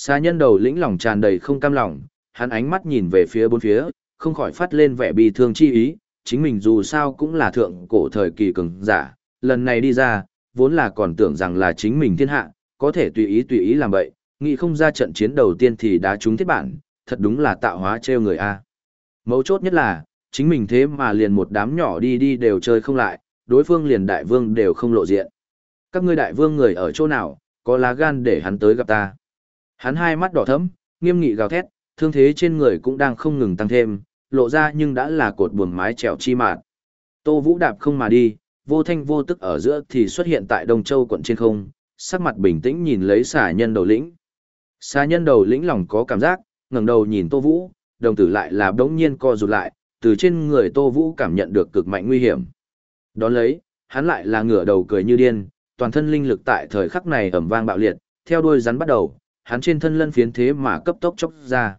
Xa nhân đầu lĩnh lòng tràn đầy không cam lòng, hắn ánh mắt nhìn về phía bốn phía, không khỏi phát lên vẻ bi thương chi ý, chính mình dù sao cũng là thượng cổ thời kỳ cường giả, lần này đi ra, vốn là còn tưởng rằng là chính mình thiên hạ, có thể tùy ý tùy ý làm vậy, nghĩ không ra trận chiến đầu tiên thì đã trúng thiết bản, thật đúng là tạo hóa trêu người a. Mấu chốt nhất là, chính mình thế mà liền một đám nhỏ đi đi đều chơi không lại, đối phương liền đại vương đều không lộ diện. Các ngươi đại vương người ở chỗ nào, có lá gan để hắn tới gặp ta. Hắn hai mắt đỏ thẫm, nghiêm nghị gào thét, thương thế trên người cũng đang không ngừng tăng thêm, lộ ra nhưng đã là cột buồm mái trèo chi mạt. Tô Vũ đạp không mà đi, vô thanh vô tức ở giữa thì xuất hiện tại Đông Châu quận trên không, sắc mặt bình tĩnh nhìn lấy xà nhân đầu lĩnh. Xà nhân đầu lĩnh lòng có cảm giác, ngẩng đầu nhìn Tô Vũ, đồng tử lại là đống nhiên co rụt lại, từ trên người Tô Vũ cảm nhận được cực mạnh nguy hiểm. Đón lấy, hắn lại là ngửa đầu cười như điên, toàn thân linh lực tại thời khắc này ẩm vang bạo liệt, theo đuôi rắn bắt đầu, hắn trên thân lân phiến thế mà cấp tốc chốc ra.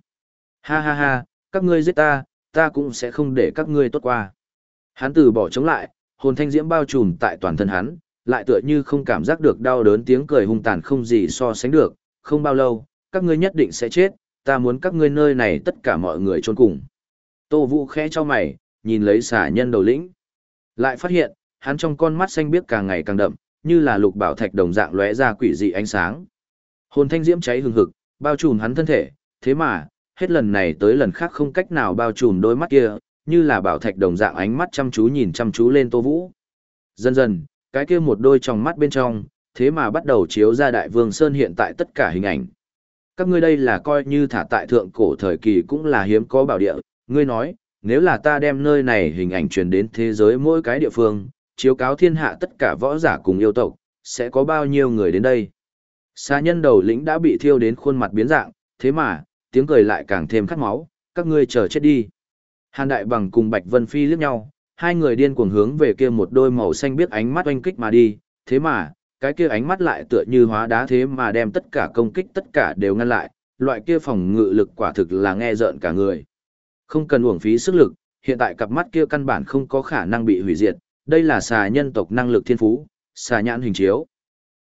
Ha ha ha, các ngươi giết ta, ta cũng sẽ không để các ngươi tốt qua. Hắn từ bỏ chống lại, hồn thanh diễm bao trùm tại toàn thân hắn, lại tựa như không cảm giác được đau đớn tiếng cười hung tàn không gì so sánh được, không bao lâu, các ngươi nhất định sẽ chết, ta muốn các ngươi nơi này tất cả mọi người trốn cùng. Tô Vũ khẽ cho mày, nhìn lấy xả nhân đầu lĩnh. Lại phát hiện, hắn trong con mắt xanh biếc càng ngày càng đậm, như là lục bảo thạch đồng dạng lóe ra quỷ dị ánh sáng. Hồn thanh diễm cháy hừng hực, bao trùm hắn thân thể, thế mà, hết lần này tới lần khác không cách nào bao trùm đôi mắt kia, như là bảo thạch đồng dạng ánh mắt chăm chú nhìn chăm chú lên Tô Vũ. Dần dần, cái kia một đôi tròng mắt bên trong, thế mà bắt đầu chiếu ra Đại Vương Sơn hiện tại tất cả hình ảnh. Các ngươi đây là coi như thả tại thượng cổ thời kỳ cũng là hiếm có bảo địa, ngươi nói, nếu là ta đem nơi này hình ảnh truyền đến thế giới mỗi cái địa phương, chiếu cáo thiên hạ tất cả võ giả cùng yêu tộc, sẽ có bao nhiêu người đến đây. Xa nhân đầu lĩnh đã bị thiêu đến khuôn mặt biến dạng, thế mà, tiếng cười lại càng thêm khát máu, các ngươi chờ chết đi. Hàn Đại Bằng cùng Bạch Vân Phi liếc nhau, hai người điên cuồng hướng về kia một đôi màu xanh biết ánh mắt oanh kích mà đi, thế mà, cái kia ánh mắt lại tựa như hóa đá thế mà đem tất cả công kích tất cả đều ngăn lại, loại kia phòng ngự lực quả thực là nghe rợn cả người. Không cần uổng phí sức lực, hiện tại cặp mắt kia căn bản không có khả năng bị hủy diệt, đây là xà nhân tộc năng lực thiên phú, xà nhãn hình chiếu.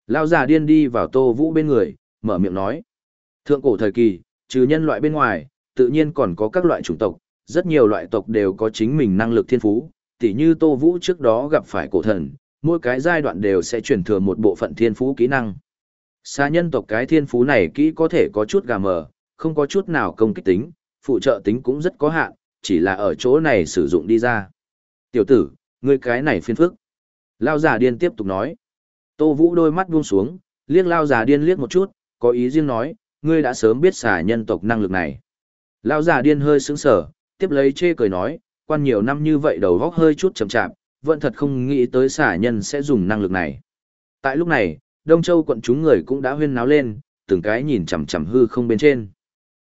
Lao già điên đi vào Tô Vũ bên người, mở miệng nói. Thượng cổ thời kỳ, trừ nhân loại bên ngoài, tự nhiên còn có các loại chủng tộc, rất nhiều loại tộc đều có chính mình năng lực thiên phú, tỉ như Tô Vũ trước đó gặp phải cổ thần, mỗi cái giai đoạn đều sẽ truyền thừa một bộ phận thiên phú kỹ năng. Xa nhân tộc cái thiên phú này kỹ có thể có chút gà mờ, không có chút nào công kích tính, phụ trợ tính cũng rất có hạn, chỉ là ở chỗ này sử dụng đi ra. Tiểu tử, ngươi cái này phiên phức. Lao giả điên tiếp tục nói. Tô Vũ đôi mắt buông xuống, liếc Lao giả điên liếc một chút, có ý riêng nói, ngươi đã sớm biết xả nhân tộc năng lực này. Lao giả điên hơi sững sở, tiếp lấy chê cười nói, quan nhiều năm như vậy đầu góc hơi chút chậm chạp, vẫn thật không nghĩ tới xả nhân sẽ dùng năng lực này. Tại lúc này, Đông Châu quận chúng người cũng đã huyên náo lên, từng cái nhìn chằm chằm hư không bên trên.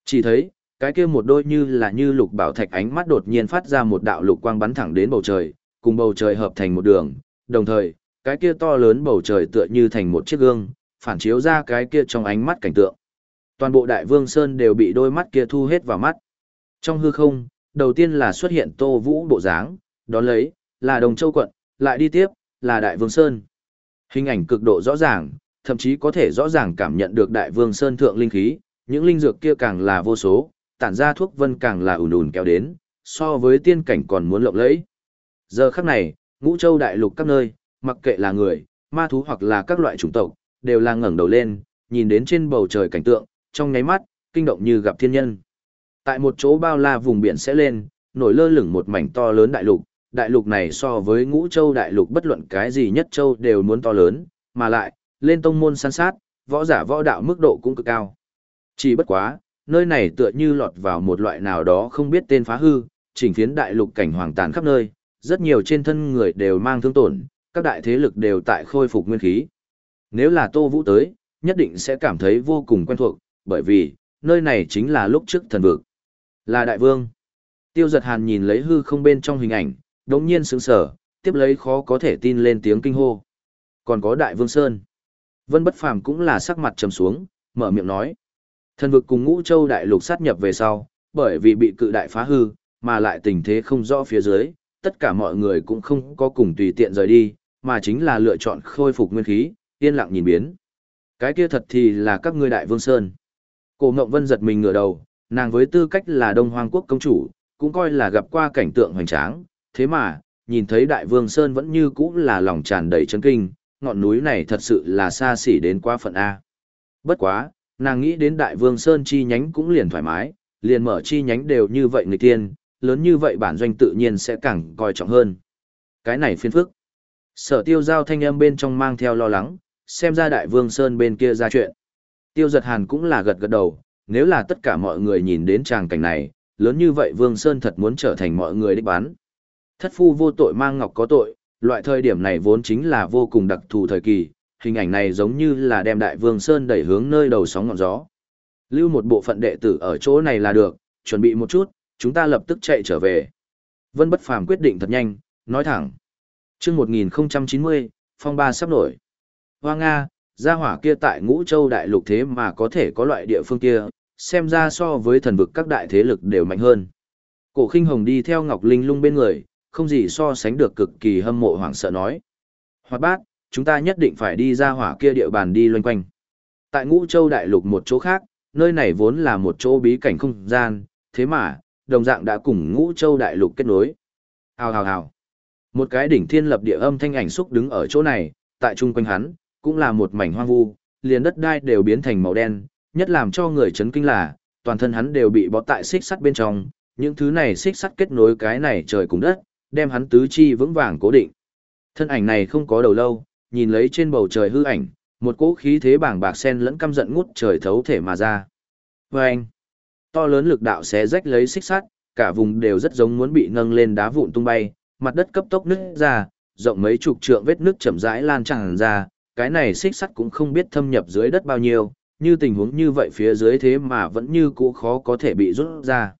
Chỉ thấy, cái kia một đôi như là như lục bảo thạch ánh mắt đột nhiên phát ra một đạo lục quang bắn thẳng đến bầu trời, cùng bầu trời hợp thành một đường, đồng thời, cái kia to lớn bầu trời tựa như thành một chiếc gương, phản chiếu ra cái kia trong ánh mắt cảnh tượng. Toàn bộ Đại Vương Sơn đều bị đôi mắt kia thu hết vào mắt. Trong hư không, đầu tiên là xuất hiện Tô Vũ bộ dáng, đón lấy, là Đồng Châu quận, lại đi tiếp, là Đại Vương Sơn. Hình ảnh cực độ rõ ràng, thậm chí có thể rõ ràng cảm nhận được Đại Vương Sơn thượng linh khí, những linh dược kia càng là vô số, tản ra thuốc vân càng là ùn ùn kéo đến, so với tiên cảnh còn muốn lộng lẫy. Giờ khắc này, ngũ châu đại lục các nơi, mặc kệ là người, ma thú hoặc là các loại chủng tộc, đều là ngẩng đầu lên, nhìn đến trên bầu trời cảnh tượng, trong nháy mắt, kinh động như gặp thiên nhân. Tại một chỗ bao la vùng biển sẽ lên, nổi lơ lửng một mảnh to lớn đại lục, đại lục này so với ngũ châu đại lục bất luận cái gì nhất châu đều muốn to lớn, mà lại, lên tông môn san sát, võ giả võ đạo mức độ cũng cực cao. Chỉ bất quá, nơi này tựa như lọt vào một loại nào đó không biết tên phá hư, chỉnh phiến đại lục cảnh hoàng tàn khắp nơi, rất nhiều trên thân người đều mang thương tổn, các đại thế lực đều tại khôi phục nguyên khí. Nếu là Tô Vũ tới, nhất định sẽ cảm thấy vô cùng quen thuộc, bởi vì, nơi này chính là lúc trước thần vực. Là đại vương. Tiêu giật hàn nhìn lấy hư không bên trong hình ảnh, đống nhiên sướng sở, tiếp lấy khó có thể tin lên tiếng kinh hô. Còn có đại vương Sơn. Vân Bất Phàm cũng là sắc mặt trầm xuống, mở miệng nói. Thần vực cùng ngũ châu đại lục sát nhập về sau, bởi vì bị cự đại phá hư, mà lại tình thế không rõ phía dưới, tất cả mọi người cũng không có cùng tùy tiện rời đi, mà chính là lựa chọn khôi phục nguyên khí, yên lặng nhìn biến. Cái kia thật thì là các ngươi đại vương sơn. Cổ Ngộng Vân giật mình ngửa đầu, nàng với tư cách là Đông Hoang quốc công chủ, cũng coi là gặp qua cảnh tượng hoành tráng, thế mà, nhìn thấy đại vương sơn vẫn như cũ là lòng tràn đầy chấn kinh, ngọn núi này thật sự là xa xỉ đến quá phận A. Bất quá, nàng nghĩ đến đại vương sơn chi nhánh cũng liền thoải mái, liền mở chi nhánh đều như vậy người tiên, lớn như vậy bản doanh tự nhiên sẽ càng coi trọng hơn. Cái này phiên phức. Sở tiêu giao thanh âm bên trong mang theo lo lắng, xem ra đại vương Sơn bên kia ra chuyện. Tiêu giật hàn cũng là gật gật đầu, nếu là tất cả mọi người nhìn đến tràng cảnh này, lớn như vậy vương Sơn thật muốn trở thành mọi người đích bán. Thất phu vô tội mang ngọc có tội, loại thời điểm này vốn chính là vô cùng đặc thù thời kỳ, hình ảnh này giống như là đem đại vương Sơn đẩy hướng nơi đầu sóng ngọn gió. Lưu một bộ phận đệ tử ở chỗ này là được, chuẩn bị một chút, chúng ta lập tức chạy trở về. Vân Bất Phàm quyết định thật nhanh, nói thẳng. Chương 1090, phong ba sắp nổi. Hoa Nga, gia hỏa kia tại Ngũ Châu đại lục thế mà có thể có loại địa phương kia, xem ra so với thần vực các đại thế lực đều mạnh hơn. Cổ Khinh Hồng đi theo Ngọc Linh Lung bên người, không gì so sánh được cực kỳ hâm mộ hoảng sợ nói. Hoạt bát, chúng ta nhất định phải đi ra hỏa kia địa bàn đi loanh quanh. Tại Ngũ Châu đại lục một chỗ khác, nơi này vốn là một chỗ bí cảnh không gian, thế mà, đồng dạng đã cùng ngũ châu đại lục kết nối. Hào hào hào. Một cái đỉnh thiên lập địa âm thanh ảnh xúc đứng ở chỗ này, tại chung quanh hắn, cũng là một mảnh hoang vu, liền đất đai đều biến thành màu đen, nhất làm cho người chấn kinh là, toàn thân hắn đều bị bó tại xích sắt bên trong, những thứ này xích sắt kết nối cái này trời cùng đất, đem hắn tứ chi vững vàng cố định. Thân ảnh này không có đầu lâu, nhìn lấy trên bầu trời hư ảnh, một cỗ khí thế bảng bạc sen lẫn căm giận ngút trời thấu thể mà ra. Và anh, To lớn lực đạo xé rách lấy xích sắt, cả vùng đều rất giống muốn bị nâng lên đá vụn tung bay, mặt đất cấp tốc nứt ra, rộng mấy chục trượng vết nước chậm rãi lan tràn ra, cái này xích sắt cũng không biết thâm nhập dưới đất bao nhiêu, như tình huống như vậy phía dưới thế mà vẫn như cũ khó có thể bị rút ra.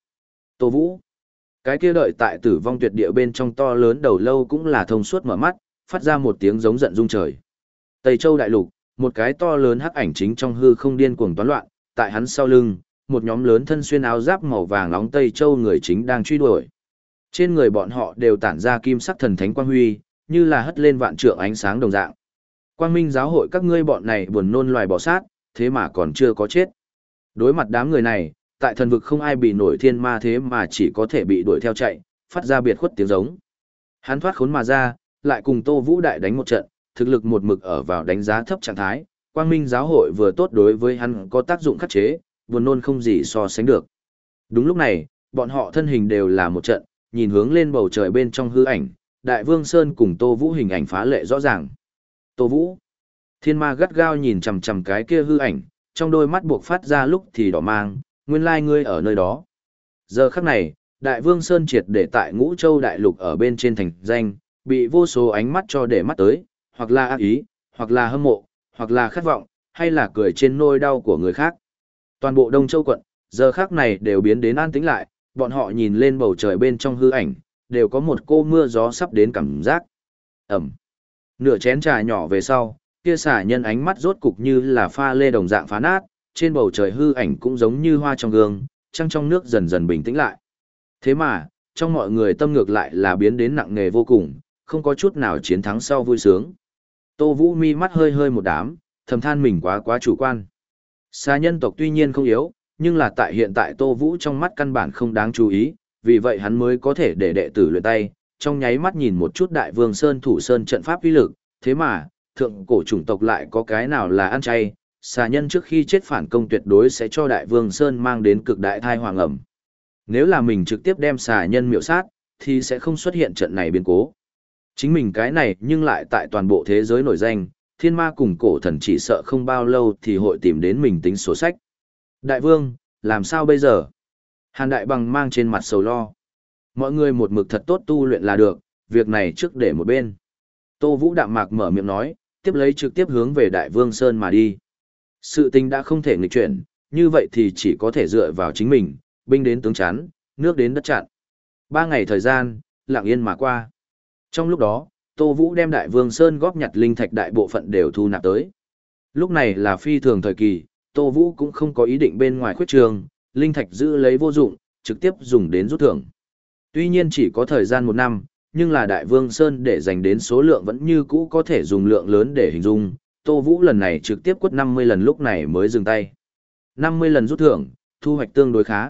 Tô Vũ Cái kia đợi tại tử vong tuyệt địa bên trong to lớn đầu lâu cũng là thông suốt mở mắt, phát ra một tiếng giống giận rung trời. Tây Châu Đại Lục, một cái to lớn hắc ảnh chính trong hư không điên cuồng toán loạn, tại hắn sau lưng, một nhóm lớn thân xuyên áo giáp màu vàng nóng Tây Châu người chính đang truy đuổi. Trên người bọn họ đều tản ra kim sắc thần thánh quang huy, như là hất lên vạn trượng ánh sáng đồng dạng. Quang Minh giáo hội các ngươi bọn này buồn nôn loài bò sát, thế mà còn chưa có chết. Đối mặt đám người này, tại thần vực không ai bị nổi thiên ma thế mà chỉ có thể bị đuổi theo chạy, phát ra biệt khuất tiếng giống. Hắn thoát khốn mà ra, lại cùng Tô Vũ Đại đánh một trận, thực lực một mực ở vào đánh giá thấp trạng thái, quang minh giáo hội vừa tốt đối với hắn có tác dụng khắc chế, buồn nôn không gì so sánh được. Đúng lúc này, bọn họ thân hình đều là một trận, nhìn hướng lên bầu trời bên trong hư ảnh, Đại Vương Sơn cùng Tô Vũ hình ảnh phá lệ rõ ràng. Tô Vũ. Thiên ma gắt gao nhìn chằm chằm cái kia hư ảnh, trong đôi mắt buộc phát ra lúc thì đỏ mang, nguyên lai ngươi ở nơi đó. Giờ khắc này, Đại Vương Sơn triệt để tại Ngũ Châu Đại Lục ở bên trên thành danh, bị vô số ánh mắt cho để mắt tới, hoặc là ác ý, hoặc là hâm mộ, hoặc là khát vọng, hay là cười trên nôi đau của người khác. Toàn bộ Đông Châu quận, giờ khắc này đều biến đến an tĩnh lại, bọn họ nhìn lên bầu trời bên trong hư ảnh, đều có một cô mưa gió sắp đến cảm giác. Ẩm. Nửa chén trà nhỏ về sau, kia xả nhân ánh mắt rốt cục như là pha lê đồng dạng phá nát, trên bầu trời hư ảnh cũng giống như hoa trong gương, trăng trong nước dần dần bình tĩnh lại. Thế mà, trong mọi người tâm ngược lại là biến đến nặng nề vô cùng, không có chút nào chiến thắng sau vui sướng. Tô Vũ mi mắt hơi hơi một đám, thầm than mình quá quá chủ quan. Xa nhân tộc tuy nhiên không yếu, nhưng là tại hiện tại Tô Vũ trong mắt căn bản không đáng chú ý, vì vậy hắn mới có thể để đệ tử luyện tay, trong nháy mắt nhìn một chút đại vương Sơn thủ Sơn trận pháp uy lực, thế mà, thượng cổ chủng tộc lại có cái nào là ăn chay, xà nhân trước khi chết phản công tuyệt đối sẽ cho đại vương Sơn mang đến cực đại thai hoàng ẩm. Nếu là mình trực tiếp đem xà nhân miệu sát, thì sẽ không xuất hiện trận này biến cố. Chính mình cái này nhưng lại tại toàn bộ thế giới nổi danh, thiên ma cùng cổ thần chỉ sợ không bao lâu thì hội tìm đến mình tính sổ sách. Đại vương, làm sao bây giờ? Hàn đại bằng mang trên mặt sầu lo. Mọi người một mực thật tốt tu luyện là được, việc này trước để một bên. Tô Vũ đạm mạc mở miệng nói, tiếp lấy trực tiếp hướng về Đại Vương Sơn mà đi. Sự tình đã không thể nghịch chuyển, như vậy thì chỉ có thể dựa vào chính mình, binh đến tướng chán, nước đến đất chặn. Ba ngày thời gian, lặng yên mà qua. Trong lúc đó, Tô Vũ đem Đại Vương Sơn góp nhặt linh thạch đại bộ phận đều thu nạp tới. Lúc này là phi thường thời kỳ, Tô Vũ cũng không có ý định bên ngoài khuyết trường, linh thạch giữ lấy vô dụng, trực tiếp dùng đến rút thưởng. Tuy nhiên chỉ có thời gian một năm, nhưng là Đại Vương Sơn để dành đến số lượng vẫn như cũ có thể dùng lượng lớn để hình dung, Tô Vũ lần này trực tiếp quất 50 lần lúc này mới dừng tay. 50 lần rút thưởng, thu hoạch tương đối khá.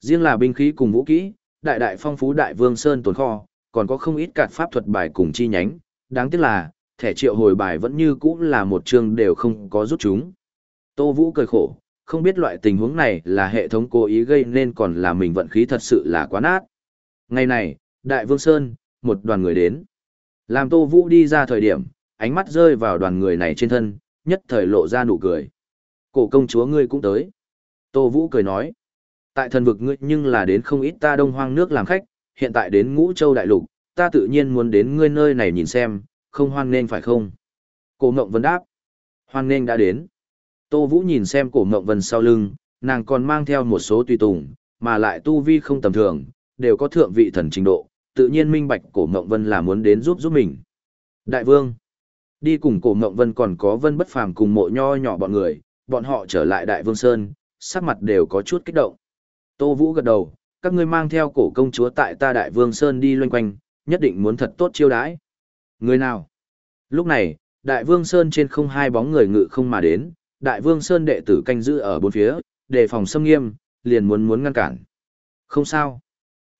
Riêng là binh khí cùng vũ kỹ, đại đại phong phú Đại Vương Sơn tồn kho, còn có không ít cạt pháp thuật bài cùng chi nhánh, đáng tiếc là, thẻ triệu hồi bài vẫn như cũ là một chương đều không có rút chúng. Tô Vũ cười khổ, không biết loại tình huống này là hệ thống cố ý gây nên còn là mình vận khí thật sự là quá nát. Ngày này, Đại Vương Sơn, một đoàn người đến. Làm Tô Vũ đi ra thời điểm, ánh mắt rơi vào đoàn người này trên thân, nhất thời lộ ra nụ cười. Cổ công chúa ngươi cũng tới. Tô Vũ cười nói. Tại thần vực ngươi nhưng là đến không ít ta đông hoang nước làm khách, hiện tại đến ngũ châu đại lục, ta tự nhiên muốn đến ngươi nơi này nhìn xem, không hoan nên phải không? Cổ Ngộng Vân đáp. Hoan nên đã đến. Tô Vũ nhìn xem cổ Ngộng Vân sau lưng, nàng còn mang theo một số tùy tùng, mà lại tu vi không tầm thường, đều có thượng vị thần trình độ, tự nhiên minh bạch cổ Ngộng Vân là muốn đến giúp giúp mình. Đại vương, đi cùng cổ Ngộng Vân còn có Vân Bất Phàm cùng mộ nho nhỏ bọn người, bọn họ trở lại Đại Vương Sơn, sắc mặt đều có chút kích động. Tô Vũ gật đầu, các ngươi mang theo cổ công chúa tại ta Đại Vương Sơn đi loanh quanh, nhất định muốn thật tốt chiêu đãi. Người nào? Lúc này, Đại Vương Sơn trên không hai bóng người ngự không mà đến, Đại Vương Sơn đệ tử canh giữ ở bốn phía, đề phòng xâm nghiêm, liền muốn muốn ngăn cản. Không sao.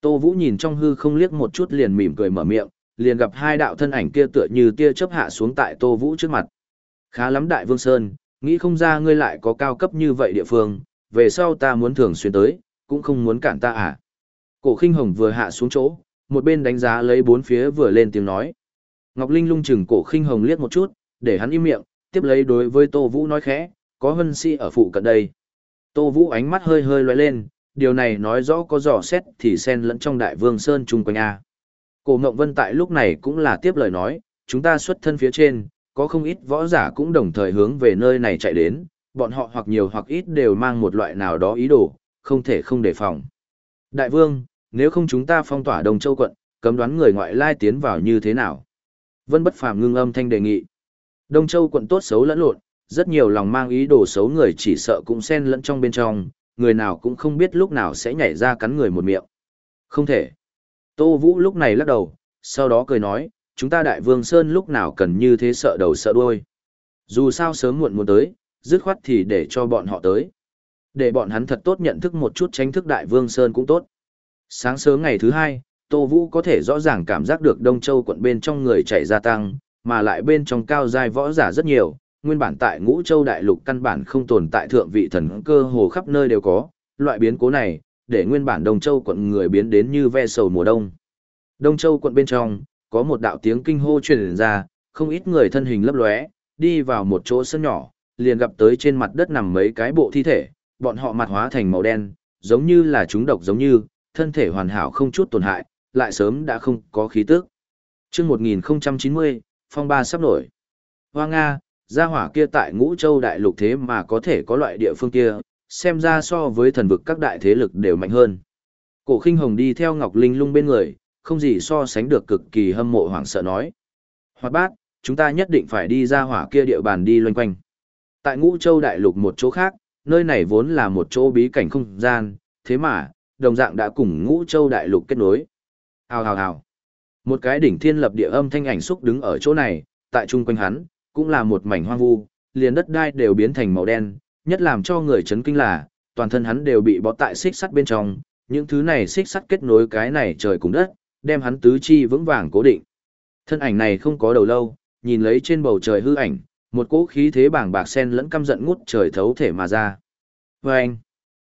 Tô Vũ nhìn trong hư không liếc một chút liền mỉm cười mở miệng, liền gặp hai đạo thân ảnh kia tựa như tia chớp hạ xuống tại Tô Vũ trước mặt. Khá lắm Đại Vương Sơn, nghĩ không ra ngươi lại có cao cấp như vậy địa phương, về sau ta muốn thường xuyên tới, cũng không muốn cản ta à. Cổ khinh hồng vừa hạ xuống chỗ, một bên đánh giá lấy bốn phía vừa lên tiếng nói. Ngọc Linh lung chừng cổ khinh hồng liếc một chút, để hắn im miệng, tiếp lấy đối với Tô Vũ nói khẽ, có hân si ở phụ cận đây. Tô Vũ ánh mắt hơi hơi loại lên, điều này nói rõ có dò xét thì xen lẫn trong đại vương Sơn chung quanh A. Cổ Ngọc Vân tại lúc này cũng là tiếp lời nói, chúng ta xuất thân phía trên, có không ít võ giả cũng đồng thời hướng về nơi này chạy đến, bọn họ hoặc nhiều hoặc ít đều mang một loại nào đó ý đồ, không thể không đề phòng. Đại vương, nếu không chúng ta phong tỏa Đông Châu quận, cấm đoán người ngoại lai tiến vào như thế nào? Vân Bất Phàm ngưng âm thanh đề nghị. Đông Châu quận tốt xấu lẫn lộn, rất nhiều lòng mang ý đồ xấu người chỉ sợ cũng xen lẫn trong bên trong, người nào cũng không biết lúc nào sẽ nhảy ra cắn người một miệng. Không thể. Tô Vũ lúc này lắc đầu, sau đó cười nói, chúng ta Đại Vương Sơn lúc nào cần như thế sợ đầu sợ đuôi. Dù sao sớm muộn muốn tới, dứt khoát thì để cho bọn họ tới. Để bọn hắn thật tốt nhận thức một chút tránh thức Đại Vương Sơn cũng tốt. Sáng sớm ngày thứ hai, Tô Vũ có thể rõ ràng cảm giác được Đông Châu quận bên trong người chạy gia tăng, mà lại bên trong cao giai võ giả rất nhiều, nguyên bản tại Ngũ Châu đại lục căn bản không tồn tại thượng vị thần cơ hồ khắp nơi đều có, loại biến cố này, để nguyên bản Đông Châu quận người biến đến như ve sầu mùa đông. Đông Châu quận bên trong, có một đạo tiếng kinh hô truyền ra, không ít người thân hình lấp lóe, đi vào một chỗ sân nhỏ, liền gặp tới trên mặt đất nằm mấy cái bộ thi thể, bọn họ mặt hóa thành màu đen, giống như là chúng độc giống như, thân thể hoàn hảo không chút tổn hại, lại sớm đã không có khí tức. Trước 1090, phong ba sắp nổi. Hoa Nga, gia hỏa kia tại ngũ châu đại lục thế mà có thể có loại địa phương kia, xem ra so với thần vực các đại thế lực đều mạnh hơn. Cổ khinh hồng đi theo Ngọc Linh lung bên người, không gì so sánh được cực kỳ hâm mộ hoảng sợ nói. Hoạt bát, chúng ta nhất định phải đi ra hỏa kia địa bàn đi loanh quanh. Tại ngũ châu đại lục một chỗ khác, nơi này vốn là một chỗ bí cảnh không gian, thế mà, đồng dạng đã cùng ngũ châu đại lục kết nối. Hào hào hào. Một cái đỉnh thiên lập địa âm thanh ảnh xúc đứng ở chỗ này, tại chung quanh hắn, cũng là một mảnh hoang vu, liền đất đai đều biến thành màu đen, nhất làm cho người chấn kinh là, toàn thân hắn đều bị bó tại xích sắt bên trong, những thứ này xích sắt kết nối cái này trời cùng đất, đem hắn tứ chi vững vàng cố định. Thân ảnh này không có đầu lâu, nhìn lấy trên bầu trời hư ảnh, một cỗ khí thế bảng bạc sen lẫn căm giận ngút trời thấu thể mà ra. Và anh,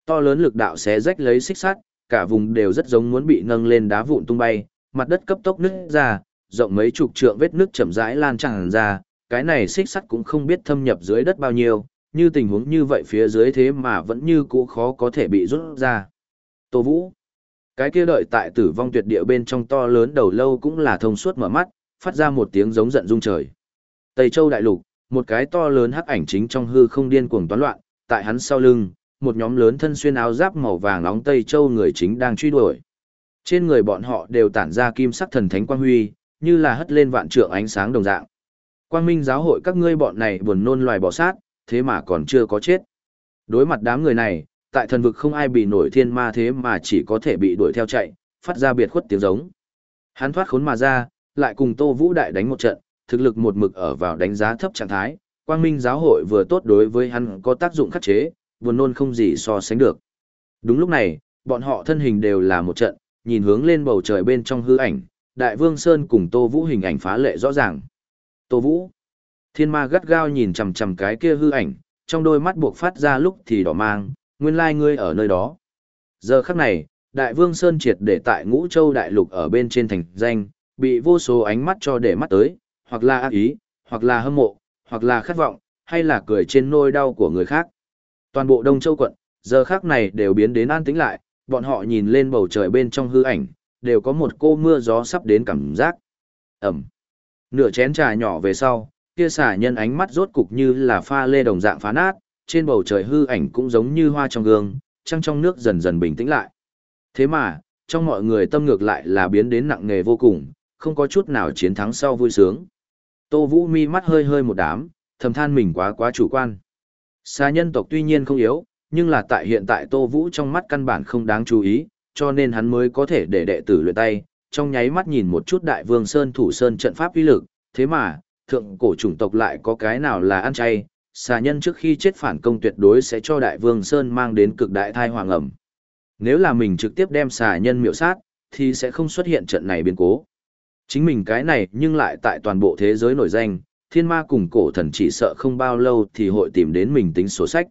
to lớn lực đạo xé rách lấy xích sắt, cả vùng đều rất giống muốn bị nâng lên đá vụn tung bay, mặt đất cấp tốc nứt ra, rộng mấy chục trượng vết nước chậm rãi lan tràn ra, cái này xích sắt cũng không biết thâm nhập dưới đất bao nhiêu, như tình huống như vậy phía dưới thế mà vẫn như cũ khó có thể bị rút ra. Tô Vũ, cái kia đợi tại tử vong tuyệt địa bên trong to lớn đầu lâu cũng là thông suốt mở mắt, phát ra một tiếng giống giận rung trời. Tây Châu đại lục, một cái to lớn hắc ảnh chính trong hư không điên cuồng toán loạn, tại hắn sau lưng, một nhóm lớn thân xuyên áo giáp màu vàng nóng Tây Châu người chính đang truy đuổi. Trên người bọn họ đều tản ra kim sắc thần thánh quang huy, như là hất lên vạn trượng ánh sáng đồng dạng. Quang Minh giáo hội các ngươi bọn này buồn nôn loài bò sát, thế mà còn chưa có chết. Đối mặt đám người này, tại thần vực không ai bị nổi thiên ma thế mà chỉ có thể bị đuổi theo chạy, phát ra biệt khuất tiếng giống. Hắn thoát khốn mà ra, lại cùng Tô Vũ Đại đánh một trận, thực lực một mực ở vào đánh giá thấp trạng thái, quang minh giáo hội vừa tốt đối với hắn có tác dụng khắc chế, buồn nôn không gì so sánh được. Đúng lúc này, bọn họ thân hình đều là một trận, nhìn hướng lên bầu trời bên trong hư ảnh, Đại Vương Sơn cùng Tô Vũ hình ảnh phá lệ rõ ràng. Tô Vũ. Thiên ma gắt gao nhìn chằm chằm cái kia hư ảnh, trong đôi mắt buộc phát ra lúc thì đỏ mang, nguyên lai ngươi ở nơi đó. Giờ khắc này, Đại Vương Sơn triệt để tại Ngũ Châu Đại Lục ở bên trên thành danh, bị vô số ánh mắt cho để mắt tới, hoặc là ác ý, hoặc là hâm mộ, hoặc là khát vọng, hay là cười trên nôi đau của người khác. Toàn bộ Đông Châu quận, giờ khắc này đều biến đến an tĩnh lại, bọn họ nhìn lên bầu trời bên trong hư ảnh, đều có một cô mưa gió sắp đến cảm giác. Ẩm. Nửa chén trà nhỏ về sau, kia xả nhân ánh mắt rốt cục như là pha lê đồng dạng phá nát, trên bầu trời hư ảnh cũng giống như hoa trong gương, trăng trong nước dần dần bình tĩnh lại. Thế mà, trong mọi người tâm ngược lại là biến đến nặng nề vô cùng, không có chút nào chiến thắng sau vui sướng. Tô Vũ mi mắt hơi hơi một đám, thầm than mình quá quá chủ quan. Xa nhân tộc tuy nhiên không yếu, nhưng là tại hiện tại Tô Vũ trong mắt căn bản không đáng chú ý, cho nên hắn mới có thể để đệ tử luyện tay, trong nháy mắt nhìn một chút đại vương Sơn thủ Sơn trận pháp uy lực, thế mà, thượng cổ chủng tộc lại có cái nào là ăn chay, xà nhân trước khi chết phản công tuyệt đối sẽ cho đại vương Sơn mang đến cực đại thai hoàng ẩm. Nếu là mình trực tiếp đem xà nhân miệu sát, thì sẽ không xuất hiện trận này biến cố. Chính mình cái này nhưng lại tại toàn bộ thế giới nổi danh, thiên ma cùng cổ thần chỉ sợ không bao lâu thì hội tìm đến mình tính sổ sách.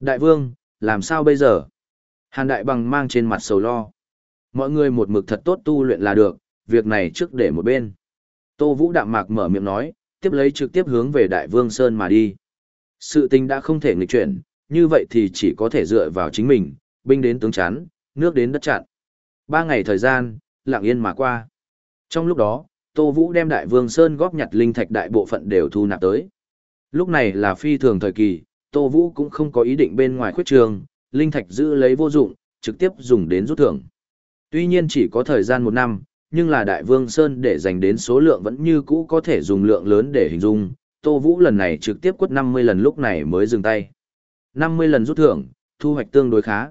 Đại vương, làm sao bây giờ? Hàn đại bằng mang trên mặt sầu lo. Mọi người một mực thật tốt tu luyện là được, việc này trước để một bên. Tô Vũ đạm mạc mở miệng nói, tiếp lấy trực tiếp hướng về Đại Vương Sơn mà đi. Sự tình đã không thể nghịch chuyển, như vậy thì chỉ có thể dựa vào chính mình, binh đến tướng chán, nước đến đất chặn. Ba ngày thời gian, lặng yên mà qua. Trong lúc đó, Tô Vũ đem Đại Vương Sơn góp nhặt linh thạch đại bộ phận đều thu nạp tới. Lúc này là phi thường thời kỳ, Tô Vũ cũng không có ý định bên ngoài khuyết trường, linh thạch giữ lấy vô dụng, trực tiếp dùng đến rút thưởng. Tuy nhiên chỉ có thời gian một năm, nhưng là Đại Vương Sơn để dành đến số lượng vẫn như cũ có thể dùng lượng lớn để hình dung. Tô Vũ lần này trực tiếp quất 50 lần lúc này mới dừng tay. 50 lần rút thưởng, thu hoạch tương đối khá.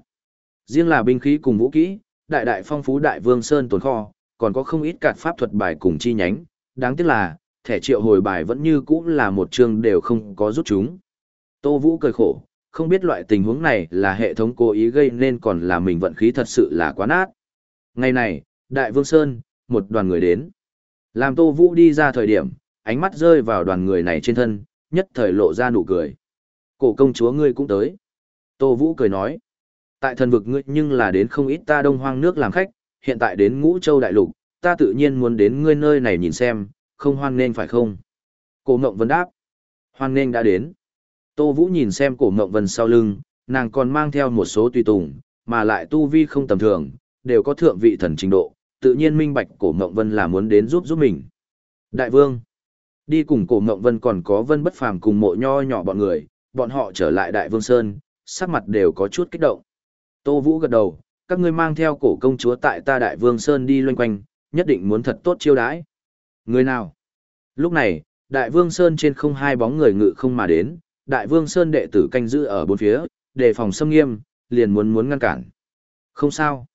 Riêng là binh khí cùng vũ kỹ, đại đại phong phú Đại Vương Sơn tồn kho, còn có không ít cạt pháp thuật bài cùng chi nhánh, đáng tiếc là, thẻ triệu hồi bài vẫn như cũ là một chương đều không có rút chúng. Tô Vũ cười khổ, không biết loại tình huống này là hệ thống cố ý gây nên còn là mình vận khí thật sự là quá nát. Ngày này, Đại Vương Sơn, một đoàn người đến. Làm Tô Vũ đi ra thời điểm, ánh mắt rơi vào đoàn người này trên thân, nhất thời lộ ra nụ cười. Cổ công chúa ngươi cũng tới. Tô Vũ cười nói. Tại thần vực ngươi nhưng là đến không ít ta đông hoang nước làm khách, hiện tại đến ngũ châu đại lục, ta tự nhiên muốn đến ngươi nơi này nhìn xem, không hoan nên phải không? Cổ Ngộng Vân đáp. Hoan nên đã đến. Tô Vũ nhìn xem cổ Ngộng Vân sau lưng, nàng còn mang theo một số tùy tùng, mà lại tu vi không tầm thường, đều có thượng vị thần trình độ, tự nhiên minh bạch cổ Ngộng Vân là muốn đến giúp giúp mình. Đại vương, đi cùng cổ Ngộng Vân còn có Vân Bất Phàm cùng mộ nho nhỏ bọn người, bọn họ trở lại Đại Vương Sơn, sắc mặt đều có chút kích động. Tô Vũ gật đầu, các ngươi mang theo cổ công chúa tại ta Đại Vương Sơn đi loanh quanh, nhất định muốn thật tốt chiêu đãi. Người nào? Lúc này, Đại Vương Sơn trên không hai bóng người ngự không mà đến, Đại Vương Sơn đệ tử canh giữ ở bốn phía, đề phòng xâm nghiêm, liền muốn muốn ngăn cản. Không sao.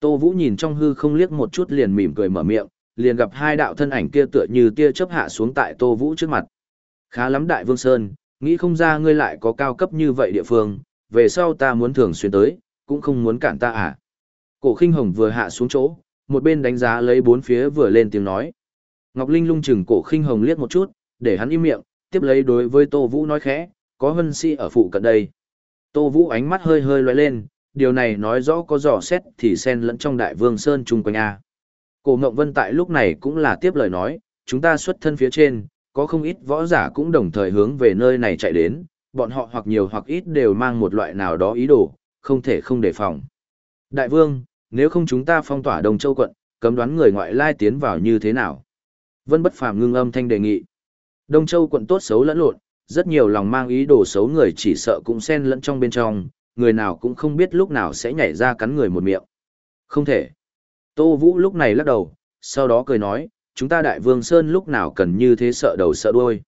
Tô Vũ nhìn trong hư không liếc một chút liền mỉm cười mở miệng, liền gặp hai đạo thân ảnh kia tựa như tia chớp hạ xuống tại Tô Vũ trước mặt. Khá lắm Đại Vương Sơn, nghĩ không ra ngươi lại có cao cấp như vậy địa phương, về sau ta muốn thường xuyên tới, cũng không muốn cản ta à. Cổ khinh hồng vừa hạ xuống chỗ, một bên đánh giá lấy bốn phía vừa lên tiếng nói. Ngọc Linh lung chừng cổ khinh hồng liếc một chút, để hắn im miệng, tiếp lấy đối với Tô Vũ nói khẽ, có hân si ở phụ cận đây. Tô Vũ ánh mắt hơi hơi loay lên, điều này nói rõ có dò xét thì sen lẫn trong đại vương Sơn chung quanh A. Cổ Ngọc Vân tại lúc này cũng là tiếp lời nói, chúng ta xuất thân phía trên, có không ít võ giả cũng đồng thời hướng về nơi này chạy đến, bọn họ hoặc nhiều hoặc ít đều mang một loại nào đó ý đồ, không thể không đề phòng. Đại vương, nếu không chúng ta phong tỏa Đông Châu quận, cấm đoán người ngoại lai tiến vào như thế nào? Vân Bất Phàm ngưng âm thanh đề nghị. Đông Châu quận tốt xấu lẫn lộn, rất nhiều lòng mang ý đồ xấu người chỉ sợ cũng xen lẫn trong bên trong, người nào cũng không biết lúc nào sẽ nhảy ra cắn người một miệng. Không thể. Tô Vũ lúc này lắc đầu, sau đó cười nói, chúng ta đại vương Sơn lúc nào cần như thế sợ đầu sợ đuôi.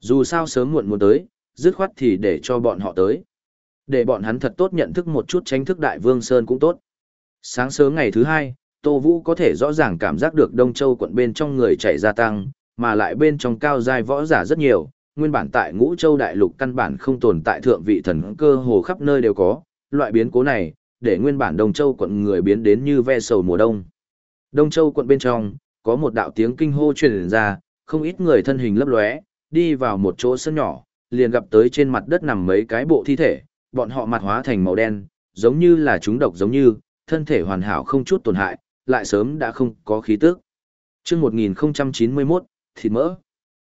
Dù sao sớm muộn muốn tới, dứt khoát thì để cho bọn họ tới. Để bọn hắn thật tốt nhận thức một chút tránh thức đại vương Sơn cũng tốt. Sáng sớm ngày thứ hai, Tô Vũ có thể rõ ràng cảm giác được Đông Châu quận bên trong người chạy gia tăng, mà lại bên trong cao giai võ giả rất nhiều, nguyên bản tại Ngũ Châu đại lục căn bản không tồn tại thượng vị thần cơ hồ khắp nơi đều có, loại biến cố này, để nguyên bản Đông Châu quận người biến đến như ve sầu mùa đông. Đông Châu quận bên trong, có một đạo tiếng kinh hô truyền ra, không ít người thân hình lấp lóe, đi vào một chỗ sân nhỏ, liền gặp tới trên mặt đất nằm mấy cái bộ thi thể, bọn họ mặt hóa thành màu đen, giống như là chúng độc giống như, thân thể hoàn hảo không chút tổn hại, lại sớm đã không có khí tức. Chương 1091, thịt mỡ.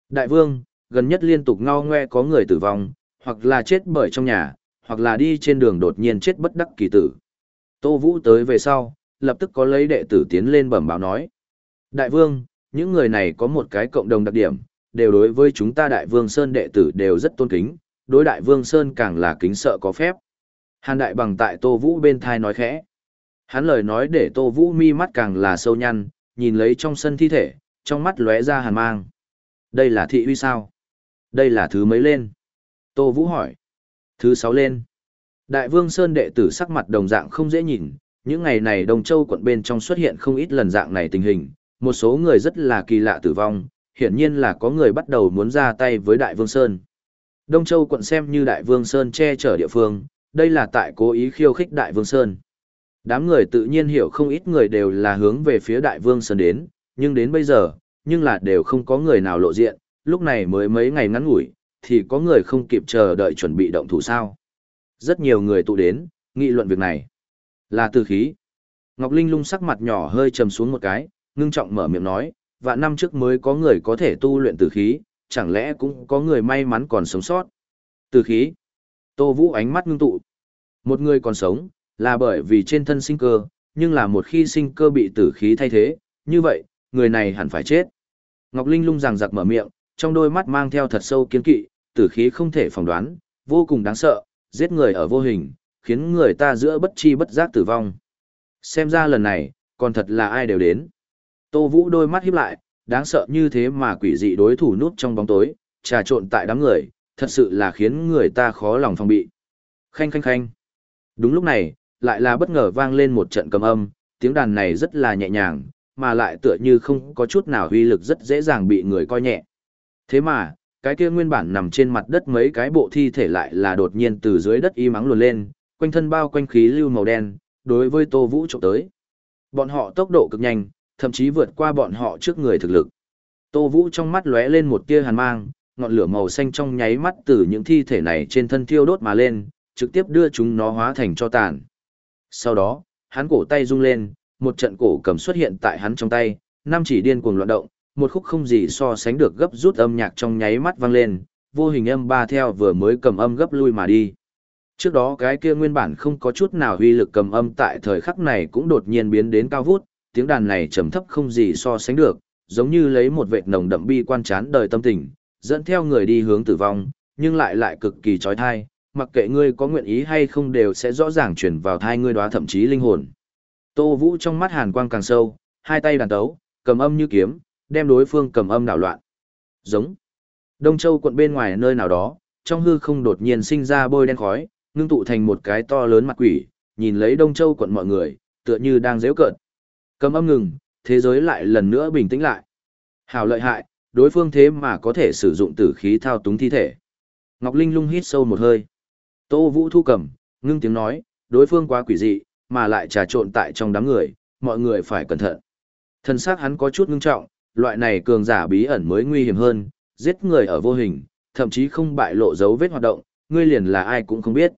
Đại vương, gần nhất liên tục ngao ngoe có người tử vong, hoặc là chết bởi trong nhà, hoặc là đi trên đường đột nhiên chết bất đắc kỳ tử. Tô Vũ tới về sau, lập tức có lấy đệ tử tiến lên bẩm báo nói. Đại vương, những người này có một cái cộng đồng đặc điểm, đều đối với chúng ta Đại vương Sơn đệ tử đều rất tôn kính, đối Đại vương Sơn càng là kính sợ có phép. Hàn Đại bằng tại Tô Vũ bên thai nói khẽ. Hắn lời nói để Tô Vũ mi mắt càng là sâu nhăn, nhìn lấy trong sân thi thể, trong mắt lóe ra hàn mang. Đây là thị uy sao? Đây là thứ mấy lên? Tô Vũ hỏi. Thứ sáu lên. Đại vương Sơn đệ tử sắc mặt đồng dạng không dễ nhìn, những ngày này đồng Châu quận bên trong xuất hiện không ít lần dạng này tình hình, một số người rất là kỳ lạ tử vong, hiển nhiên là có người bắt đầu muốn ra tay với Đại Vương Sơn. Đông Châu quận xem như Đại Vương Sơn che chở địa phương, đây là tại cố ý khiêu khích Đại Vương Sơn. Đám người tự nhiên hiểu không ít người đều là hướng về phía Đại Vương Sơn đến, nhưng đến bây giờ, nhưng là đều không có người nào lộ diện, lúc này mới mấy ngày ngắn ngủi, thì có người không kịp chờ đợi chuẩn bị động thủ sao. Rất nhiều người tụ đến, nghị luận việc này. Là từ khí. Ngọc Linh lung sắc mặt nhỏ hơi trầm xuống một cái, ngưng trọng mở miệng nói, và năm trước mới có người có thể tu luyện từ khí, chẳng lẽ cũng có người may mắn còn sống sót. Tử khí. Tô Vũ ánh mắt ngưng tụ. Một người còn sống, là bởi vì trên thân sinh cơ, nhưng là một khi sinh cơ bị tử khí thay thế, như vậy, người này hẳn phải chết. Ngọc Linh lung ràng giặc mở miệng, trong đôi mắt mang theo thật sâu kiên kỵ, tử khí không thể phỏng đoán, vô cùng đáng sợ, giết người ở vô hình, khiến người ta giữa bất chi bất giác tử vong. Xem ra lần này, còn thật là ai đều đến. Tô Vũ đôi mắt híp lại, đáng sợ như thế mà quỷ dị đối thủ núp trong bóng tối, trà trộn tại đám người, thật sự là khiến người ta khó lòng phòng bị. Khanh khanh khanh. Đúng lúc này, lại là bất ngờ vang lên một trận cầm âm, tiếng đàn này rất là nhẹ nhàng, mà lại tựa như không có chút nào huy lực rất dễ dàng bị người coi nhẹ. Thế mà, cái kia nguyên bản nằm trên mặt đất mấy cái bộ thi thể lại là đột nhiên từ dưới đất y mắng luồn lên, quanh thân bao quanh khí lưu màu đen, đối với Tô Vũ trộm tới. Bọn họ tốc độ cực nhanh, thậm chí vượt qua bọn họ trước người thực lực. Tô Vũ trong mắt lóe lên một tia hàn mang, ngọn lửa màu xanh trong nháy mắt từ những thi thể này trên thân thiêu đốt mà lên, trực tiếp đưa chúng nó hóa thành cho tàn. Sau đó, hắn cổ tay rung lên, một trận cổ cầm xuất hiện tại hắn trong tay, năm chỉ điên cuồng loạn động, một khúc không gì so sánh được gấp rút âm nhạc trong nháy mắt vang lên, vô hình âm ba theo vừa mới cầm âm gấp lui mà đi. Trước đó cái kia nguyên bản không có chút nào huy lực cầm âm tại thời khắc này cũng đột nhiên biến đến cao vút, tiếng đàn này trầm thấp không gì so sánh được, giống như lấy một vệt nồng đậm bi quan chán đời tâm tình, dẫn theo người đi hướng tử vong, nhưng lại lại cực kỳ trói thai, mặc kệ ngươi có nguyện ý hay không đều sẽ rõ ràng chuyển vào thai ngươi đó thậm chí linh hồn. Tô Vũ trong mắt hàn quang càng sâu, hai tay đàn tấu, cầm âm như kiếm, đem đối phương cầm âm đảo loạn. Giống. Đông Châu quận bên ngoài nơi nào đó, trong hư không đột nhiên sinh ra bôi đen khói, ngưng tụ thành một cái to lớn mặt quỷ, nhìn lấy Đông Châu quận mọi người, tựa như đang dễ cợt. Cầm âm ngừng, thế giới lại lần nữa bình tĩnh lại. Hào lợi hại, đối phương thế mà có thể sử dụng tử khí thao túng thi thể. Ngọc Linh lung hít sâu một hơi. Tô Vũ thu cầm, ngưng tiếng nói, đối phương quá quỷ dị, mà lại trà trộn tại trong đám người, mọi người phải cẩn thận. Thân xác hắn có chút ngưng trọng, loại này cường giả bí ẩn mới nguy hiểm hơn, giết người ở vô hình, thậm chí không bại lộ dấu vết hoạt động, ngươi liền là ai cũng không biết.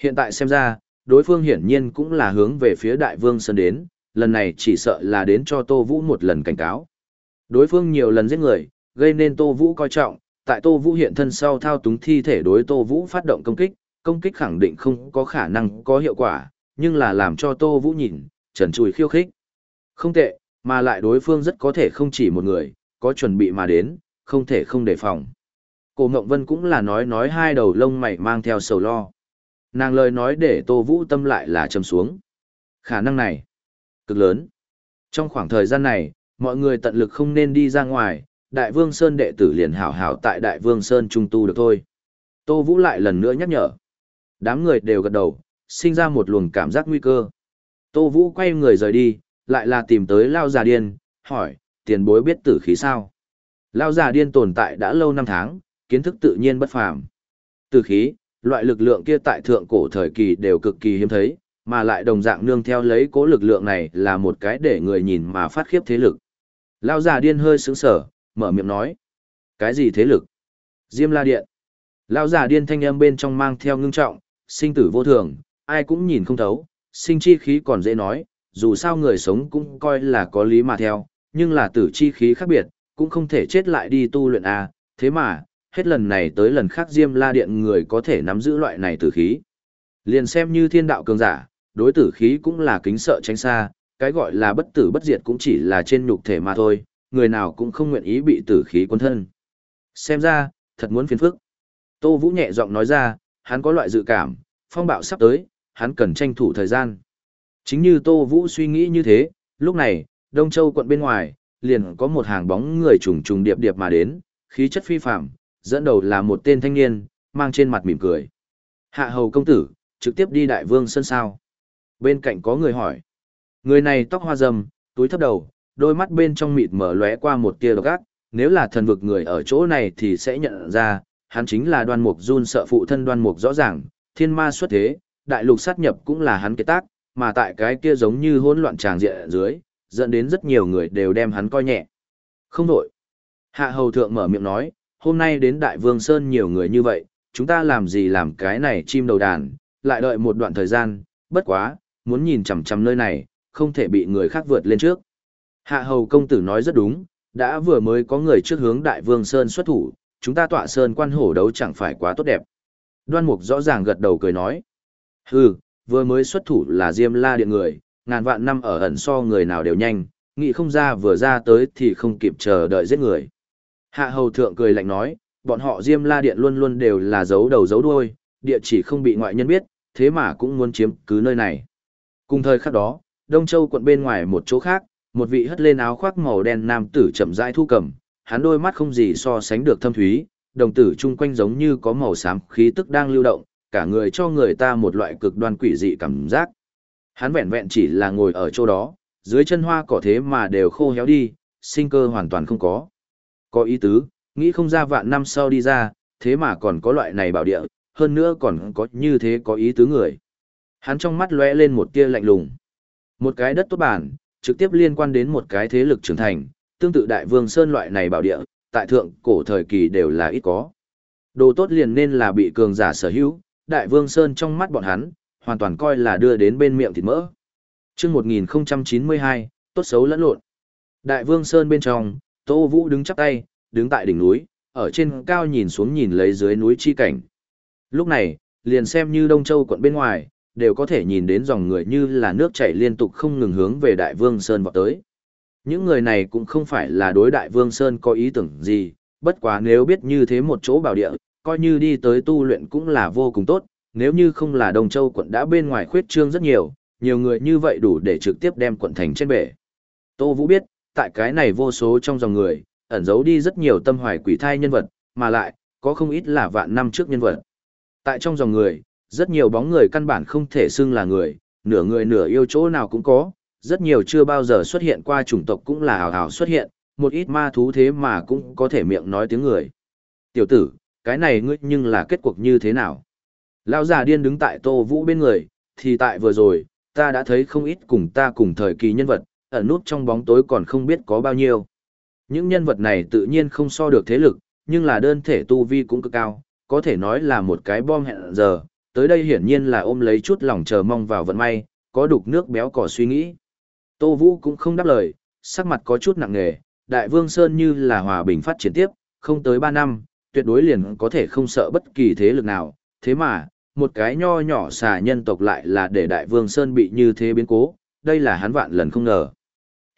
Hiện tại xem ra, đối phương hiển nhiên cũng là hướng về phía đại vương sơn đến, lần này chỉ sợ là đến cho Tô Vũ một lần cảnh cáo. Đối phương nhiều lần giết người, gây nên Tô Vũ coi trọng, tại Tô Vũ hiện thân sau thao túng thi thể đối Tô Vũ phát động công kích, công kích khẳng định không có khả năng có hiệu quả, nhưng là làm cho Tô Vũ nhìn, trần trùi khiêu khích. Không tệ, mà lại đối phương rất có thể không chỉ một người, có chuẩn bị mà đến, không thể không đề phòng. Cô Ngộng Vân cũng là nói nói hai đầu lông mày mang theo sầu lo. Nàng lời nói để Tô Vũ tâm lại là trầm xuống. Khả năng này, cực lớn. Trong khoảng thời gian này, mọi người tận lực không nên đi ra ngoài, Đại Vương Sơn đệ tử liền hảo hảo tại Đại Vương Sơn trung tu được thôi. Tô Vũ lại lần nữa nhắc nhở. Đám người đều gật đầu, sinh ra một luồng cảm giác nguy cơ. Tô Vũ quay người rời đi, lại là tìm tới Lao Già Điên, hỏi, tiền bối biết tử khí sao? Lao Già Điên tồn tại đã lâu năm tháng, kiến thức tự nhiên bất phàm. Tử khí, loại lực lượng kia tại thượng cổ thời kỳ đều cực kỳ hiếm thấy, mà lại đồng dạng nương theo lấy cố lực lượng này là một cái để người nhìn mà phát khiếp thế lực. Lao già điên hơi sững sở, mở miệng nói. Cái gì thế lực? Diêm la điện. Lao già điên thanh âm bên trong mang theo ngưng trọng, sinh tử vô thường, ai cũng nhìn không thấu, sinh chi khí còn dễ nói, dù sao người sống cũng coi là có lý mà theo, nhưng là tử chi khí khác biệt, cũng không thể chết lại đi tu luyện A, thế mà, hết lần này tới lần khác Diêm La Điện người có thể nắm giữ loại này tử khí. Liền xem như thiên đạo cường giả, đối tử khí cũng là kính sợ tránh xa, cái gọi là bất tử bất diệt cũng chỉ là trên nhục thể mà thôi, người nào cũng không nguyện ý bị tử khí quân thân. Xem ra, thật muốn phiền phức. Tô Vũ nhẹ giọng nói ra, hắn có loại dự cảm, phong bạo sắp tới, hắn cần tranh thủ thời gian. Chính như Tô Vũ suy nghĩ như thế, lúc này, Đông Châu quận bên ngoài, liền có một hàng bóng người trùng trùng điệp điệp mà đến, khí chất phi phạm, dẫn đầu là một tên thanh niên, mang trên mặt mỉm cười. Hạ hầu công tử, trực tiếp đi đại vương sân sao. Bên cạnh có người hỏi. Người này tóc hoa râm, túi thấp đầu, đôi mắt bên trong mịt mở lóe qua một tia độc ác, nếu là thần vực người ở chỗ này thì sẽ nhận ra, hắn chính là đoan mục run sợ phụ thân đoan mục rõ ràng, thiên ma xuất thế, đại lục sát nhập cũng là hắn kế tác, mà tại cái kia giống như hỗn loạn tràng diện dưới, dẫn đến rất nhiều người đều đem hắn coi nhẹ. Không đổi. Hạ hầu thượng mở miệng nói, hôm nay đến Đại Vương Sơn nhiều người như vậy, chúng ta làm gì làm cái này chim đầu đàn, lại đợi một đoạn thời gian, bất quá, muốn nhìn chằm chằm nơi này, không thể bị người khác vượt lên trước. Hạ hầu công tử nói rất đúng, đã vừa mới có người trước hướng Đại Vương Sơn xuất thủ, chúng ta tọa Sơn quan hổ đấu chẳng phải quá tốt đẹp. Đoan Mục rõ ràng gật đầu cười nói. Hừ, vừa mới xuất thủ là Diêm La Điện người, ngàn vạn năm ở ẩn so người nào đều nhanh, nghĩ không ra vừa ra tới thì không kịp chờ đợi giết người. Hạ hầu thượng cười lạnh nói, bọn họ Diêm La Điện luôn luôn đều là giấu đầu giấu đuôi, địa chỉ không bị ngoại nhân biết, thế mà cũng muốn chiếm cứ nơi này. Cùng thời khắc đó, Đông Châu quận bên ngoài một chỗ khác, một vị hất lên áo khoác màu đen nam tử chậm rãi thu cầm, hắn đôi mắt không gì so sánh được thâm thúy, đồng tử chung quanh giống như có màu xám khí tức đang lưu động, cả người cho người ta một loại cực đoan quỷ dị cảm giác. Hắn vẹn vẹn chỉ là ngồi ở chỗ đó, dưới chân hoa cỏ thế mà đều khô héo đi, sinh cơ hoàn toàn không có. Có ý tứ, Nghĩ không ra vạn năm sau đi ra, thế mà còn có loại này bảo địa, hơn nữa còn có như thế có ý tứ người. Hắn trong mắt lóe lên một tia lạnh lùng. Một cái đất tốt bản, trực tiếp liên quan đến một cái thế lực trưởng thành, tương tự đại vương sơn loại này bảo địa, tại thượng cổ thời kỳ đều là ít có. Đồ tốt liền nên là bị cường giả sở hữu, đại vương sơn trong mắt bọn hắn, hoàn toàn coi là đưa đến bên miệng thịt mỡ. Trước 1092, tốt xấu lẫn lộn. Đại vương sơn bên trong, Tô Vũ đứng chắp tay, đứng tại đỉnh núi, ở trên cao nhìn xuống nhìn lấy dưới núi chi cảnh. Lúc này, liền xem như Đông Châu quận bên ngoài, đều có thể nhìn đến dòng người như là nước chảy liên tục không ngừng hướng về Đại Vương Sơn vọt tới. Những người này cũng không phải là đối Đại Vương Sơn có ý tưởng gì, bất quá nếu biết như thế một chỗ bảo địa, coi như đi tới tu luyện cũng là vô cùng tốt, nếu như không là Đông Châu quận đã bên ngoài khuyết trương rất nhiều, nhiều người như vậy đủ để trực tiếp đem quận thành trên bể. Tô Vũ biết, tại cái này vô số trong dòng người, ẩn giấu đi rất nhiều tâm hoài quỷ thai nhân vật, mà lại, có không ít là vạn năm trước nhân vật. Tại trong dòng người, rất nhiều bóng người căn bản không thể xưng là người, nửa người nửa yêu chỗ nào cũng có, rất nhiều chưa bao giờ xuất hiện qua chủng tộc cũng là hào hào xuất hiện, một ít ma thú thế mà cũng có thể miệng nói tiếng người. Tiểu tử, cái này ngươi nhưng là kết cuộc như thế nào? Lão già điên đứng tại Tô Vũ bên người, thì tại vừa rồi, ta đã thấy không ít cùng ta cùng thời kỳ nhân vật, ẩn nút trong bóng tối còn không biết có bao nhiêu. Những nhân vật này tự nhiên không so được thế lực, nhưng là đơn thể tu vi cũng cực cao, có thể nói là một cái bom hẹn giờ, tới đây hiển nhiên là ôm lấy chút lòng chờ mong vào vận may, có đục nước béo cỏ suy nghĩ. Tô Vũ cũng không đáp lời, sắc mặt có chút nặng nề, Đại Vương Sơn như là hòa bình phát triển tiếp, không tới 3 năm, tuyệt đối liền có thể không sợ bất kỳ thế lực nào, thế mà, một cái nho nhỏ xà nhân tộc lại là để Đại Vương Sơn bị như thế biến cố, đây là hắn vạn lần không ngờ.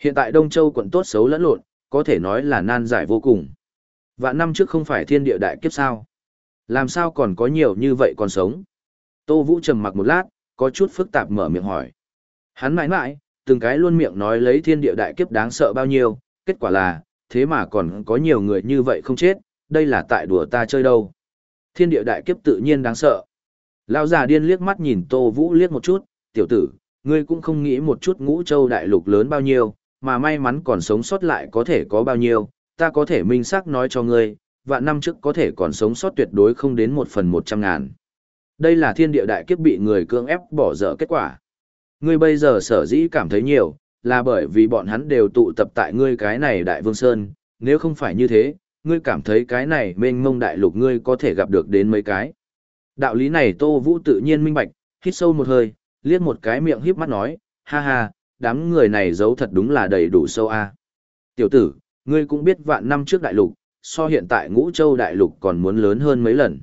Hiện tại Đông Châu quận tốt xấu lẫn lộn, có thể nói là nan giải vô cùng. Vạn năm trước không phải thiên địa đại kiếp sao? Làm sao còn có nhiều như vậy còn sống? Tô Vũ trầm mặc một lát, có chút phức tạp mở miệng hỏi. Hắn mãi mãi, từng cái luôn miệng nói lấy thiên địa đại kiếp đáng sợ bao nhiêu, kết quả là, thế mà còn có nhiều người như vậy không chết, đây là tại đùa ta chơi đâu. Thiên địa đại kiếp tự nhiên đáng sợ. Lão già điên liếc mắt nhìn Tô Vũ liếc một chút, tiểu tử, ngươi cũng không nghĩ một chút ngũ châu đại lục lớn bao nhiêu, mà may mắn còn sống sót lại có thể có bao nhiêu, ta có thể minh xác nói cho ngươi, vạn năm trước có thể còn sống sót tuyệt đối không đến một phần một trăm ngàn. Đây là thiên địa đại kiếp bị người cưỡng ép bỏ dở kết quả. Ngươi bây giờ sở dĩ cảm thấy nhiều, là bởi vì bọn hắn đều tụ tập tại ngươi cái này đại vương sơn, nếu không phải như thế, ngươi cảm thấy cái này mênh mông đại lục ngươi có thể gặp được đến mấy cái. Đạo lý này Tô Vũ tự nhiên minh bạch, hít sâu một hơi, liếc một cái miệng híp mắt nói, ha ha, đám người này giấu thật đúng là đầy đủ sâu a. Tiểu tử, ngươi cũng biết vạn năm trước đại lục, so hiện tại ngũ châu đại lục còn muốn lớn hơn mấy lần.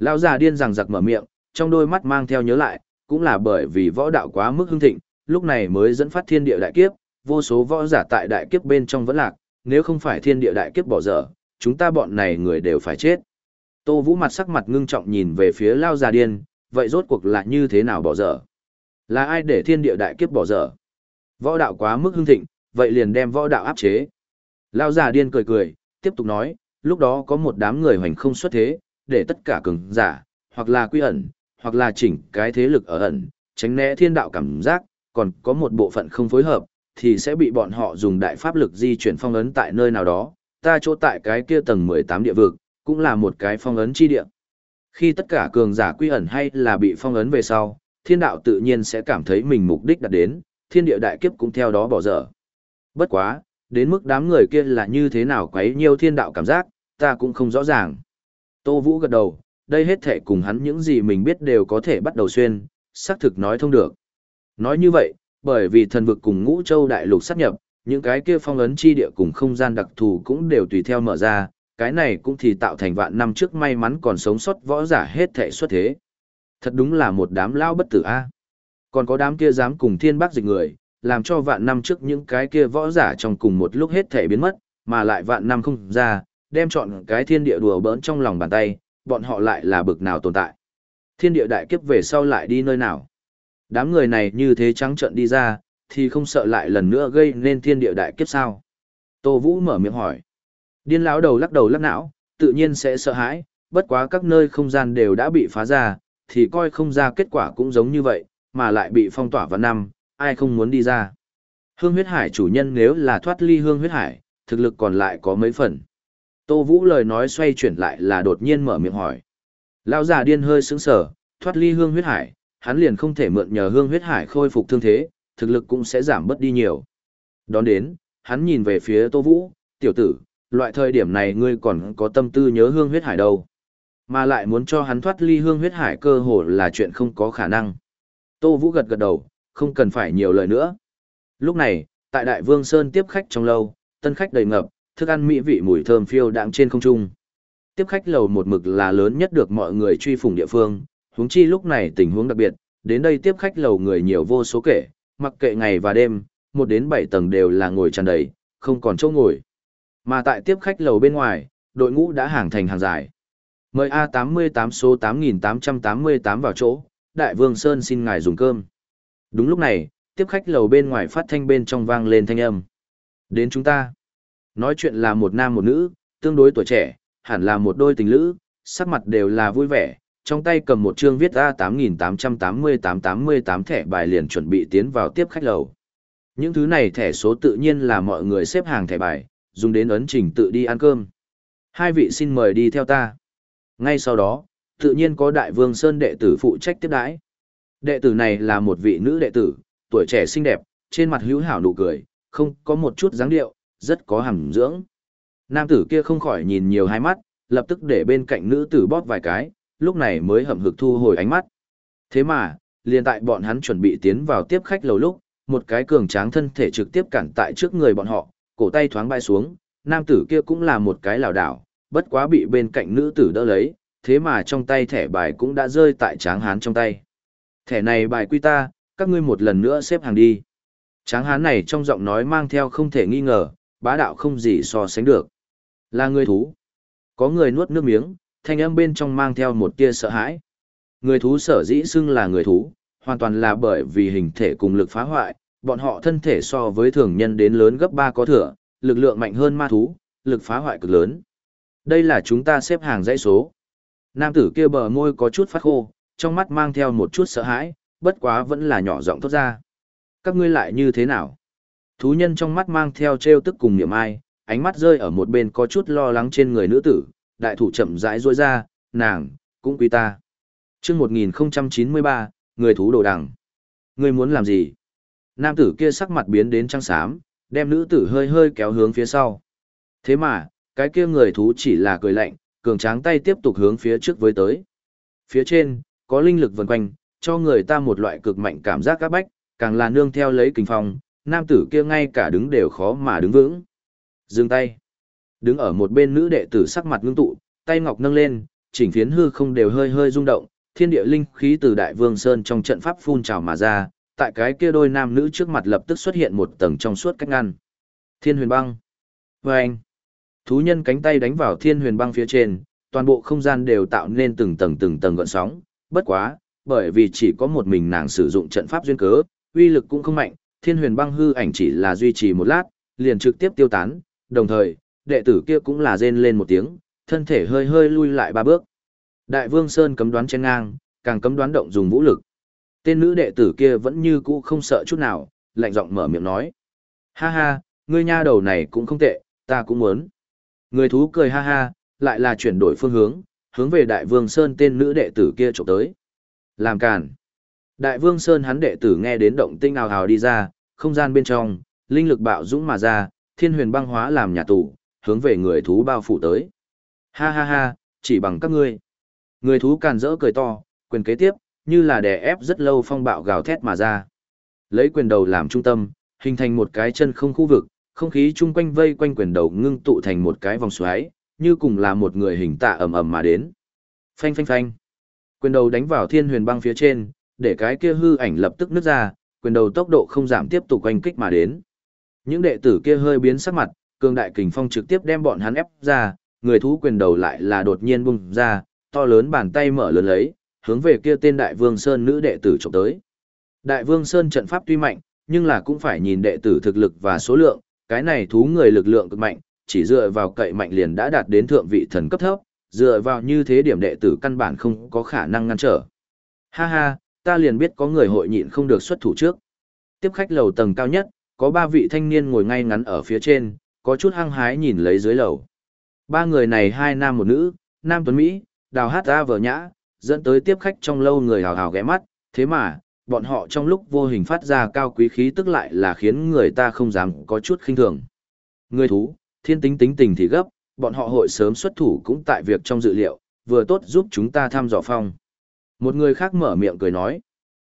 Lão già điên rằng giặc mở miệng, trong đôi mắt mang theo nhớ lại, cũng là bởi vì võ đạo quá mức hưng thịnh, lúc này mới dẫn phát thiên địa đại kiếp, vô số võ giả tại đại kiếp bên trong vẫn lạc, nếu không phải thiên địa đại kiếp bỏ dở, chúng ta bọn này người đều phải chết. Tô Vũ mặt sắc mặt ngưng trọng nhìn về phía Lao già điên, vậy rốt cuộc là như thế nào bỏ dở? Là ai để thiên địa đại kiếp bỏ dở? Võ đạo quá mức hưng thịnh, vậy liền đem võ đạo áp chế. Lao già điên cười cười, tiếp tục nói, lúc đó có một đám người hoành không xuất thế, để tất cả cường giả, hoặc là quy ẩn, hoặc là chỉnh cái thế lực ở ẩn, tránh né thiên đạo cảm giác, còn có một bộ phận không phối hợp, thì sẽ bị bọn họ dùng đại pháp lực di chuyển phong ấn tại nơi nào đó, ta chỗ tại cái kia tầng 18 địa vực, cũng là một cái phong ấn chi địa. Khi tất cả cường giả quy ẩn hay là bị phong ấn về sau, thiên đạo tự nhiên sẽ cảm thấy mình mục đích đạt đến, thiên địa đại kiếp cũng theo đó bỏ dở. Bất quá, đến mức đám người kia là như thế nào quấy nhiều thiên đạo cảm giác, ta cũng không rõ ràng. Tô Vũ gật đầu, đây hết thể cùng hắn những gì mình biết đều có thể bắt đầu xuyên, xác thực nói thông được. Nói như vậy, bởi vì thần vực cùng ngũ châu đại lục sắp nhập, những cái kia phong ấn chi địa cùng không gian đặc thù cũng đều tùy theo mở ra, cái này cũng thì tạo thành vạn năm trước may mắn còn sống sót võ giả hết thể xuất thế. Thật đúng là một đám lao bất tử a. Còn có đám kia dám cùng thiên bác dịch người, làm cho vạn năm trước những cái kia võ giả trong cùng một lúc hết thể biến mất, mà lại vạn năm không ra, đem chọn cái thiên địa đùa bỡn trong lòng bàn tay, bọn họ lại là bực nào tồn tại. Thiên địa đại kiếp về sau lại đi nơi nào. Đám người này như thế trắng trợn đi ra, thì không sợ lại lần nữa gây nên thiên địa đại kiếp sao. Tô Vũ mở miệng hỏi. Điên lão đầu lắc đầu lắc não, tự nhiên sẽ sợ hãi, bất quá các nơi không gian đều đã bị phá ra, thì coi không ra kết quả cũng giống như vậy, mà lại bị phong tỏa vào năm, ai không muốn đi ra. Hương huyết hải chủ nhân nếu là thoát ly hương huyết hải, thực lực còn lại có mấy phần. Tô Vũ lời nói xoay chuyển lại là đột nhiên mở miệng hỏi. Lão già điên hơi sững sờ, thoát ly hương huyết hải, hắn liền không thể mượn nhờ hương huyết hải khôi phục thương thế, thực lực cũng sẽ giảm bớt đi nhiều. Đón đến, hắn nhìn về phía Tô Vũ, tiểu tử, loại thời điểm này ngươi còn có tâm tư nhớ hương huyết hải đâu. Mà lại muốn cho hắn thoát ly hương huyết hải cơ hồ là chuyện không có khả năng. Tô Vũ gật gật đầu, không cần phải nhiều lời nữa. Lúc này, tại Đại Vương Sơn tiếp khách trong lâu, tân khách đầy ngập, thức ăn mỹ vị mùi thơm phiêu đãng trên không trung. Tiếp khách lầu một mực là lớn nhất được mọi người truy phủng địa phương, huống chi lúc này tình huống đặc biệt, đến đây tiếp khách lầu người nhiều vô số kể, mặc kệ ngày và đêm, một đến bảy tầng đều là ngồi tràn đầy, không còn chỗ ngồi. Mà tại tiếp khách lầu bên ngoài, đội ngũ đã hàng thành hàng dài. Mời A88 số 8888 vào chỗ, Đại Vương Sơn xin ngài dùng cơm. Đúng lúc này, tiếp khách lầu bên ngoài phát thanh bên trong vang lên thanh âm. Đến chúng ta. Nói chuyện là một nam một nữ, tương đối tuổi trẻ, hẳn là một đôi tình lữ, sắc mặt đều là vui vẻ, trong tay cầm một chương viết A888888 thẻ bài liền chuẩn bị tiến vào tiếp khách lầu. Những thứ này thẻ số tự nhiên là mọi người xếp hàng thẻ bài, dùng đến ấn trình tự đi ăn cơm. Hai vị xin mời đi theo ta. Ngay sau đó, tự nhiên có đại vương Sơn đệ tử phụ trách tiếp đãi. Đệ tử này là một vị nữ đệ tử, tuổi trẻ xinh đẹp, trên mặt hữu hảo nụ cười, không có một chút dáng điệu, rất có hàm dưỡng. Nam tử kia không khỏi nhìn nhiều hai mắt, lập tức để bên cạnh nữ tử bóp vài cái, lúc này mới hậm hực thu hồi ánh mắt. Thế mà, liền tại bọn hắn chuẩn bị tiến vào tiếp khách lầu lúc, một cái cường tráng thân thể trực tiếp cản tại trước người bọn họ, cổ tay thoáng bay xuống, nam tử kia cũng là một cái lảo đảo, bất quá bị bên cạnh nữ tử đỡ lấy, thế mà trong tay thẻ bài cũng đã rơi tại tráng hán trong tay. Thẻ này bài quy ta, các ngươi một lần nữa xếp hàng đi. Tráng hán này trong giọng nói mang theo không thể nghi ngờ, bá đạo không gì so sánh được. Là người thú. Có người nuốt nước miếng, thanh âm bên trong mang theo một tia sợ hãi. Người thú sở dĩ xưng là người thú, hoàn toàn là bởi vì hình thể cùng lực phá hoại, bọn họ thân thể so với thường nhân đến lớn gấp 3 có thừa, lực lượng mạnh hơn ma thú, lực phá hoại cực lớn. Đây là chúng ta xếp hàng dãy số. Nam tử kia bờ môi có chút phát khô, trong mắt mang theo một chút sợ hãi, bất quá vẫn là nhỏ giọng thốt ra. Các ngươi lại như thế nào? Thú nhân trong mắt mang theo trêu tức cùng niệm ai, ánh mắt rơi ở một bên có chút lo lắng trên người nữ tử, đại thủ chậm rãi duỗi ra, nàng, cũng quý ta. chương 1093, người thú đồ đằng. Ngươi muốn làm gì? Nam tử kia sắc mặt biến đến trắng xám, đem nữ tử hơi hơi kéo hướng phía sau. Thế mà, cái kia người thú chỉ là cười lạnh, cường tráng tay tiếp tục hướng phía trước với tới. Phía trên, có linh lực vần quanh, cho người ta một loại cực mạnh cảm giác áp bách, càng là nương theo lấy kinh phong, nam tử kia ngay cả đứng đều khó mà đứng vững. Dừng tay. Đứng ở một bên nữ đệ tử sắc mặt ngưng tụ, tay ngọc nâng lên, chỉnh phiến hư không đều hơi hơi rung động, thiên địa linh khí từ đại vương sơn trong trận pháp phun trào mà ra, tại cái kia đôi nam nữ trước mặt lập tức xuất hiện một tầng trong suốt cách ngăn. Thiên huyền băng. Và anh. Thú nhân cánh tay đánh vào thiên huyền băng phía trên, toàn bộ không gian đều tạo nên từng tầng từng tầng gợn sóng, bất quá, bởi vì chỉ có một mình nàng sử dụng trận pháp duyên cớ, uy lực cũng không mạnh, thiên huyền băng hư ảnh chỉ là duy trì một lát, liền trực tiếp tiêu tán, đồng thời, đệ tử kia cũng là rên lên một tiếng, thân thể hơi hơi lui lại ba bước. Đại vương Sơn cấm đoán trên ngang, càng cấm đoán động dùng vũ lực. Tên nữ đệ tử kia vẫn như cũ không sợ chút nào, lạnh giọng mở miệng nói. Ha ha, ngươi nha đầu này cũng không tệ, ta cũng muốn. Người thú cười ha ha, lại là chuyển đổi phương hướng, hướng về Đại Vương Sơn tên nữ đệ tử kia trộm tới. Làm càn. Đại Vương Sơn hắn đệ tử nghe đến động tinh ào ào đi ra, không gian bên trong, linh lực bạo dũng mà ra, thiên huyền băng hóa làm nhà tù, hướng về người thú bao phủ tới. Ha ha ha, chỉ bằng các ngươi. Người thú càn rỡ cười to, quyền kế tiếp, như là đè ép rất lâu phong bạo gào thét mà ra. Lấy quyền đầu làm trung tâm, hình thành một cái chân không khu vực, không khí chung quanh vây quanh quyền đầu ngưng tụ thành một cái vòng xoáy, như cùng là một người hình tạ ầm ầm mà đến. Phanh phanh phanh. Quyền đầu đánh vào thiên huyền băng phía trên, để cái kia hư ảnh lập tức nứt ra, quyền đầu tốc độ không giảm tiếp tục oanh kích mà đến. Những đệ tử kia hơi biến sắc mặt, cường đại kình phong trực tiếp đem bọn hắn ép ra, người thú quyền đầu lại là đột nhiên bung ra, to lớn bàn tay mở lớn lấy, hướng về kia tên Đại Vương Sơn nữ đệ tử chụp tới. Đại Vương Sơn trận pháp tuy mạnh, nhưng là cũng phải nhìn đệ tử thực lực và số lượng, cái này thú người lực lượng cực mạnh, chỉ dựa vào cậy mạnh liền đã đạt đến thượng vị thần cấp thấp, dựa vào như thế điểm đệ tử căn bản không có khả năng ngăn trở. Ha ha, ta liền biết có người hội nhịn không được xuất thủ trước. Tiếp khách lầu tầng cao nhất, có ba vị thanh niên ngồi ngay ngắn ở phía trên, có chút hăng hái nhìn lấy dưới lầu. Ba người này hai nam một nữ, nam tuấn Mỹ, đào hát ra vờ nhã, dẫn tới tiếp khách trong lâu người hào hào ghé mắt, thế mà, bọn họ trong lúc vô hình phát ra cao quý khí tức lại là khiến người ta không dám có chút khinh thường. Người thú, thiên tính tính tình thì gấp, bọn họ hội sớm xuất thủ cũng tại việc trong dự liệu, vừa tốt giúp chúng ta thăm dò phong. Một người khác mở miệng cười nói,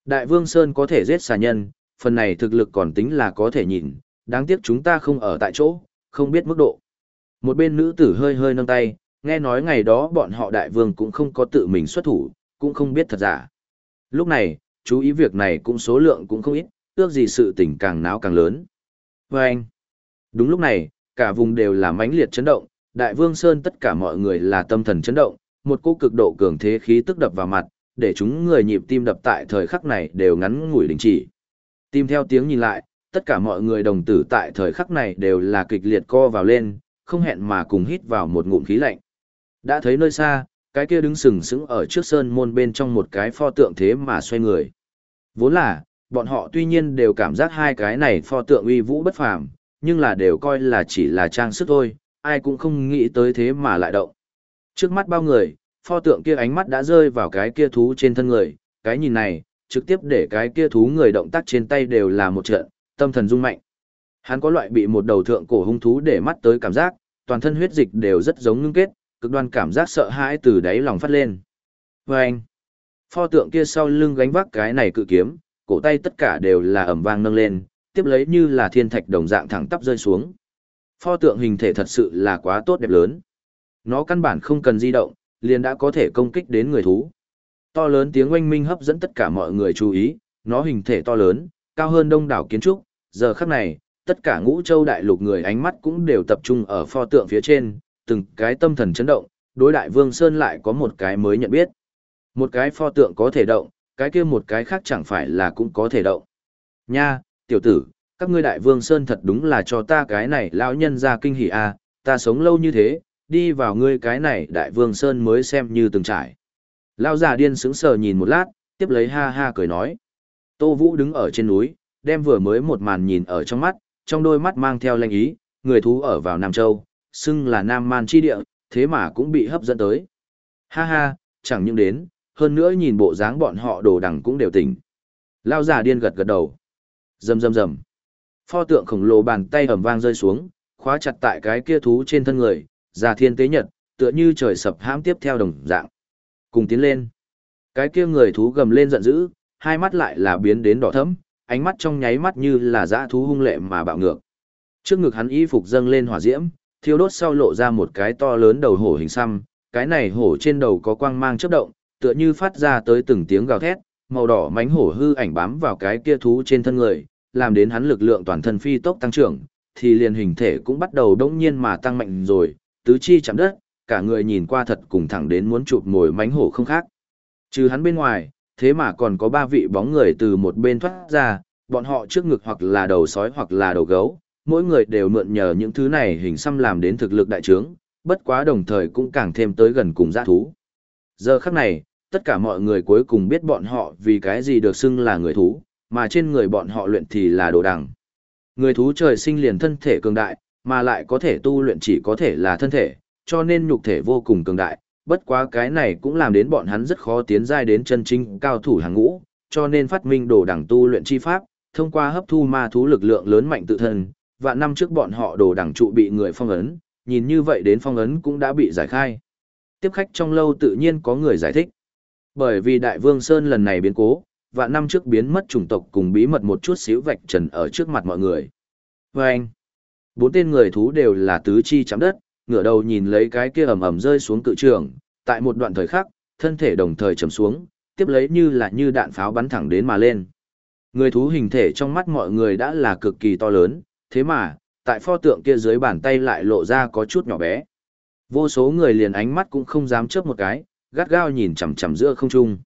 Đại Vương Sơn có thể giết xà nhân, phần này thực lực còn tính là có thể nhìn, đáng tiếc chúng ta không ở tại chỗ, không biết mức độ. Một bên nữ tử hơi hơi nâng tay, nghe nói ngày đó bọn họ đại vương cũng không có tự mình xuất thủ, cũng không biết thật giả. Lúc này, chú ý việc này cũng số lượng cũng không ít, ước gì sự tình càng náo càng lớn. Và anh, đúng lúc này, cả vùng đều là mãnh liệt chấn động, đại vương Sơn tất cả mọi người là tâm thần chấn động, một cô cực độ cường thế khí tức đập vào mặt, để chúng người nhịp tim đập tại thời khắc này đều ngắn ngủi đình chỉ. Tim theo tiếng nhìn lại, tất cả mọi người đồng tử tại thời khắc này đều là kịch liệt co vào lên, không hẹn mà cùng hít vào một ngụm khí lạnh. Đã thấy nơi xa, cái kia đứng sừng sững ở trước sơn môn bên trong một cái pho tượng thế mà xoay người. Vốn là, bọn họ tuy nhiên đều cảm giác hai cái này pho tượng uy vũ bất phàm, nhưng là đều coi là chỉ là trang sức thôi, ai cũng không nghĩ tới thế mà lại động. Trước mắt bao người, pho tượng kia ánh mắt đã rơi vào cái kia thú trên thân người, cái nhìn này, trực tiếp để cái kia thú người động tác trên tay đều là một trận, tâm thần rung mạnh. Hắn có loại bị một đầu thượng cổ hung thú để mắt tới cảm giác, toàn thân huyết dịch đều rất giống ngưng kết, cực đoan cảm giác sợ hãi từ đáy lòng phát lên. Và anh, pho tượng kia sau lưng gánh vác cái này cự kiếm, cổ tay tất cả đều là ẩm vang nâng lên, tiếp lấy như là thiên thạch đồng dạng thẳng tắp rơi xuống. Pho tượng hình thể thật sự là quá tốt đẹp lớn. Nó căn bản không cần di động, liền đã có thể công kích đến người thú. To lớn tiếng oanh minh hấp dẫn tất cả mọi người chú ý, nó hình thể to lớn, cao hơn đông đảo kiến trúc, giờ khắc này, tất cả ngũ châu đại lục người ánh mắt cũng đều tập trung ở pho tượng phía trên, từng cái tâm thần chấn động, đối đại vương Sơn lại có một cái mới nhận biết. Một cái pho tượng có thể động, cái kia một cái khác chẳng phải là cũng có thể động. Nha, tiểu tử, các ngươi đại vương Sơn thật đúng là cho ta cái này lão nhân ra kinh hỉ a, à, ta sống lâu như thế, đi vào ngươi cái này đại vương Sơn mới xem như từng trải. lao già điên sững sờ nhìn một lát, tiếp lấy ha ha cười nói. Tô Vũ đứng ở trên núi, đem vừa mới một màn nhìn ở trong mắt, trong đôi mắt mang theo lanh ý, người thú ở vào Nam Châu, xưng là Nam Man chi địa, thế mà cũng bị hấp dẫn tới. Ha ha, chẳng những đến, hơn nữa nhìn bộ dáng bọn họ đồ đằng cũng đều tỉnh. Lao già điên gật gật đầu. Rầm rầm rầm. Pho tượng khổng lồ bàn tay ầm vang rơi xuống, khóa chặt tại cái kia thú trên thân người, già thiên tế nhật, tựa như trời sập hãm tiếp theo đồng dạng. Cùng tiến lên. Cái kia người thú gầm lên giận dữ, hai mắt lại là biến đến đỏ thẫm, ánh mắt trong nháy mắt như là dã thú hung lệ mà bạo ngược. Trước ngực hắn y phục dâng lên hỏa diễm, thiêu đốt sau lộ ra một cái to lớn đầu hổ hình xăm, cái này hổ trên đầu có quang mang chớp động, tựa như phát ra tới từng tiếng gào thét, màu đỏ mánh hổ hư ảnh bám vào cái kia thú trên thân người, làm đến hắn lực lượng toàn thân phi tốc tăng trưởng, thì liền hình thể cũng bắt đầu đông nhiên mà tăng mạnh rồi, tứ chi chạm đất, cả người nhìn qua thật cùng thẳng đến muốn chụp ngồi mánh hổ không khác. Trừ hắn bên ngoài, thế mà còn có ba vị bóng người từ một bên thoát ra, bọn họ trước ngực hoặc là đầu sói hoặc là đầu gấu, mỗi người đều mượn nhờ những thứ này hình xăm làm đến thực lực đại trướng, bất quá đồng thời cũng càng thêm tới gần cùng giã thú. Giờ khắc này, tất cả mọi người cuối cùng biết bọn họ vì cái gì được xưng là người thú, mà trên người bọn họ luyện thì là đồ đằng. Người thú trời sinh liền thân thể cường đại, mà lại có thể tu luyện chỉ có thể là thân thể, cho nên nhục thể vô cùng cường đại, bất quá cái này cũng làm đến bọn hắn rất khó tiến giai đến chân chính cao thủ hàng ngũ, cho nên phát minh đồ đẳng tu luyện chi pháp, thông qua hấp thu ma thú lực lượng lớn mạnh tự thân, và năm trước bọn họ đồ đẳng trụ bị người phong ấn, nhìn như vậy đến phong ấn cũng đã bị giải khai. Tiếp khách trong lâu tự nhiên có người giải thích. Bởi vì Đại Vương Sơn lần này biến cố, và năm trước biến mất chủng tộc cùng bí mật một chút xíu vạch trần ở trước mặt mọi người. Vâng! anh, bốn tên người thú đều là tứ chi chạm đất, ngửa đầu nhìn lấy cái kia ầm ầm rơi xuống cự trường, tại một đoạn thời khắc, thân thể đồng thời chầm xuống, tiếp lấy như là như đạn pháo bắn thẳng đến mà lên. Người thú hình thể trong mắt mọi người đã là cực kỳ to lớn, thế mà, tại pho tượng kia dưới bàn tay lại lộ ra có chút nhỏ bé. Vô số người liền ánh mắt cũng không dám chớp một cái, gắt gao nhìn chằm chằm giữa không trung.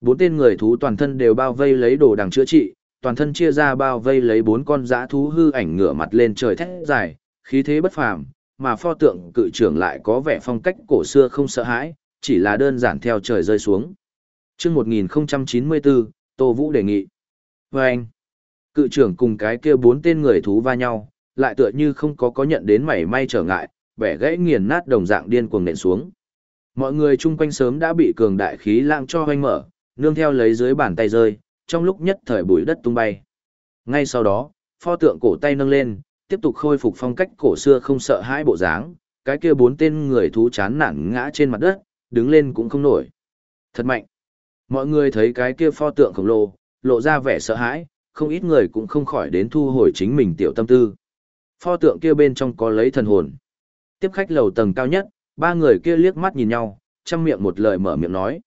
Bốn tên người thú toàn thân đều bao vây lấy đồ đằng chữa trị, toàn thân chia ra bao vây lấy bốn con dã thú hư ảnh ngửa mặt lên trời thét dài, khí thế bất phàm, mà pho tượng cự trưởng lại có vẻ phong cách cổ xưa không sợ hãi, chỉ là đơn giản theo trời rơi xuống. Trước 1094, Tô Vũ đề nghị. Và anh, cự trưởng cùng cái kia bốn tên người thú va nhau, lại tựa như không có có nhận đến mảy may trở ngại, bẻ gãy nghiền nát đồng dạng điên cuồng nện xuống. Mọi người chung quanh sớm đã bị cường đại khí lãng cho hoanh mở, nương theo lấy dưới bàn tay rơi, trong lúc nhất thời bụi đất tung bay. Ngay sau đó, pho tượng cổ tay nâng lên, tiếp tục khôi phục phong cách cổ xưa không sợ hãi bộ dáng, cái kia bốn tên người thú chán nản ngã trên mặt đất, đứng lên cũng không nổi. Thật mạnh. Mọi người thấy cái kia pho tượng khổng lồ, lộ ra vẻ sợ hãi, không ít người cũng không khỏi đến thu hồi chính mình tiểu tâm tư. Pho tượng kia bên trong có lấy thần hồn. Tiếp khách lầu tầng cao nhất, ba người kia liếc mắt nhìn nhau, chăm miệng một lời mở miệng nói.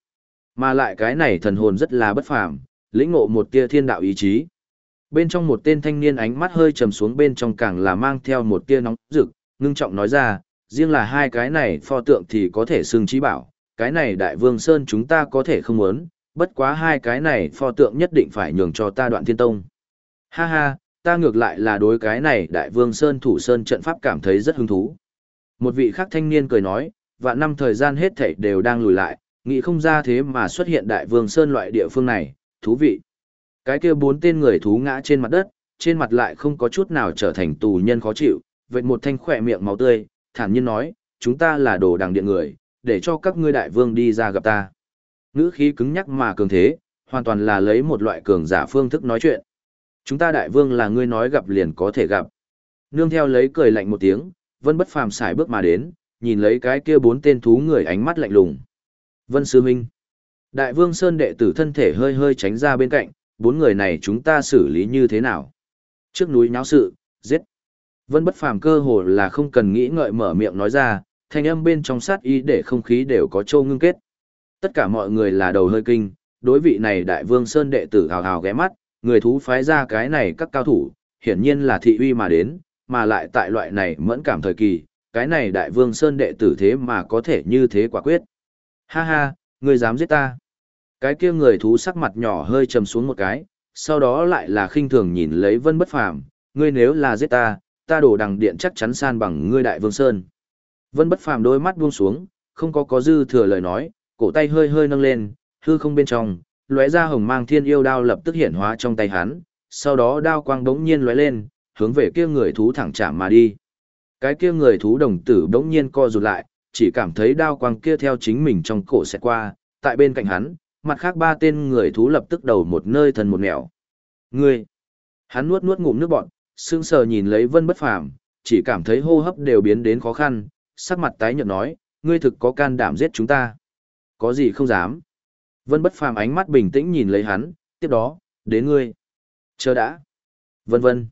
Mà lại cái này thần hồn rất là bất phàm, lĩnh ngộ một tia thiên đạo ý chí. Bên trong một tên thanh niên ánh mắt hơi trầm xuống bên trong càng là mang theo một tia nóng rực, ngưng trọng nói ra, riêng là hai cái này pho tượng thì có thể xưng trí bảo, cái này đại vương sơn chúng ta có thể không muốn, bất quá hai cái này pho tượng nhất định phải nhường cho ta đoạn thiên tông. Ha ha, ta ngược lại là đối cái này đại vương sơn thủ sơn trận pháp cảm thấy rất hứng thú. Một vị khác thanh niên cười nói, và năm thời gian hết thảy đều đang lùi lại, nghĩ không ra thế mà xuất hiện đại vương sơn loại địa phương này, thú vị. Cái kia bốn tên người thú ngã trên mặt đất, trên mặt lại không có chút nào trở thành tù nhân khó chịu, vệt một thanh khỏe miệng máu tươi, thản nhiên nói, chúng ta là đồ đằng điện người, để cho các ngươi đại vương đi ra gặp ta. Ngữ khí cứng nhắc mà cường thế, hoàn toàn là lấy một loại cường giả phương thức nói chuyện. Chúng ta đại vương là ngươi nói gặp liền có thể gặp. Nương theo lấy cười lạnh một tiếng, Vân Bất Phàm xài bước mà đến, nhìn lấy cái kia bốn tên thú người ánh mắt lạnh lùng. Vân Sư Minh. Đại vương Sơn đệ tử thân thể hơi hơi tránh ra bên cạnh, bốn người này chúng ta xử lý như thế nào? Trước núi nháo sự, giết. Vân bất phàm cơ hồ là không cần nghĩ ngợi mở miệng nói ra, thanh âm bên trong sát ý để không khí đều có trâu ngưng kết. Tất cả mọi người là đầu hơi kinh, đối vị này đại vương Sơn đệ tử hào hào ghé mắt, người thú phái ra cái này các cao thủ, hiển nhiên là thị uy mà đến, mà lại tại loại này mẫn cảm thời kỳ, cái này đại vương Sơn đệ tử thế mà có thể như thế quả quyết. Ha ha, ngươi dám giết ta. Cái kia người thú sắc mặt nhỏ hơi trầm xuống một cái, sau đó lại là khinh thường nhìn lấy vân bất phàm, ngươi nếu là giết ta, ta đổ đằng điện chắc chắn san bằng ngươi đại vương sơn. Vân bất phàm đôi mắt buông xuống, không có có dư thừa lời nói, cổ tay hơi hơi nâng lên, hư không bên trong, lóe ra hồng mang thiên yêu đao lập tức hiện hóa trong tay hắn, sau đó đao quang đống nhiên lóe lên, hướng về kia người thú thẳng chạm mà đi. Cái kia người thú đồng tử đống nhiên co rụt lại, chỉ cảm thấy đao quang kia theo chính mình trong cổ sẽ qua, tại bên cạnh hắn, mặt khác ba tên người thú lập tức đầu một nơi thần một nẻo. Ngươi! Hắn nuốt nuốt ngụm nước bọn, sững sờ nhìn lấy vân bất phàm, chỉ cảm thấy hô hấp đều biến đến khó khăn, sắc mặt tái nhợt nói, ngươi thực có can đảm giết chúng ta. Có gì không dám. Vân bất phàm ánh mắt bình tĩnh nhìn lấy hắn, tiếp đó, đến ngươi. Chờ đã. Vân vân.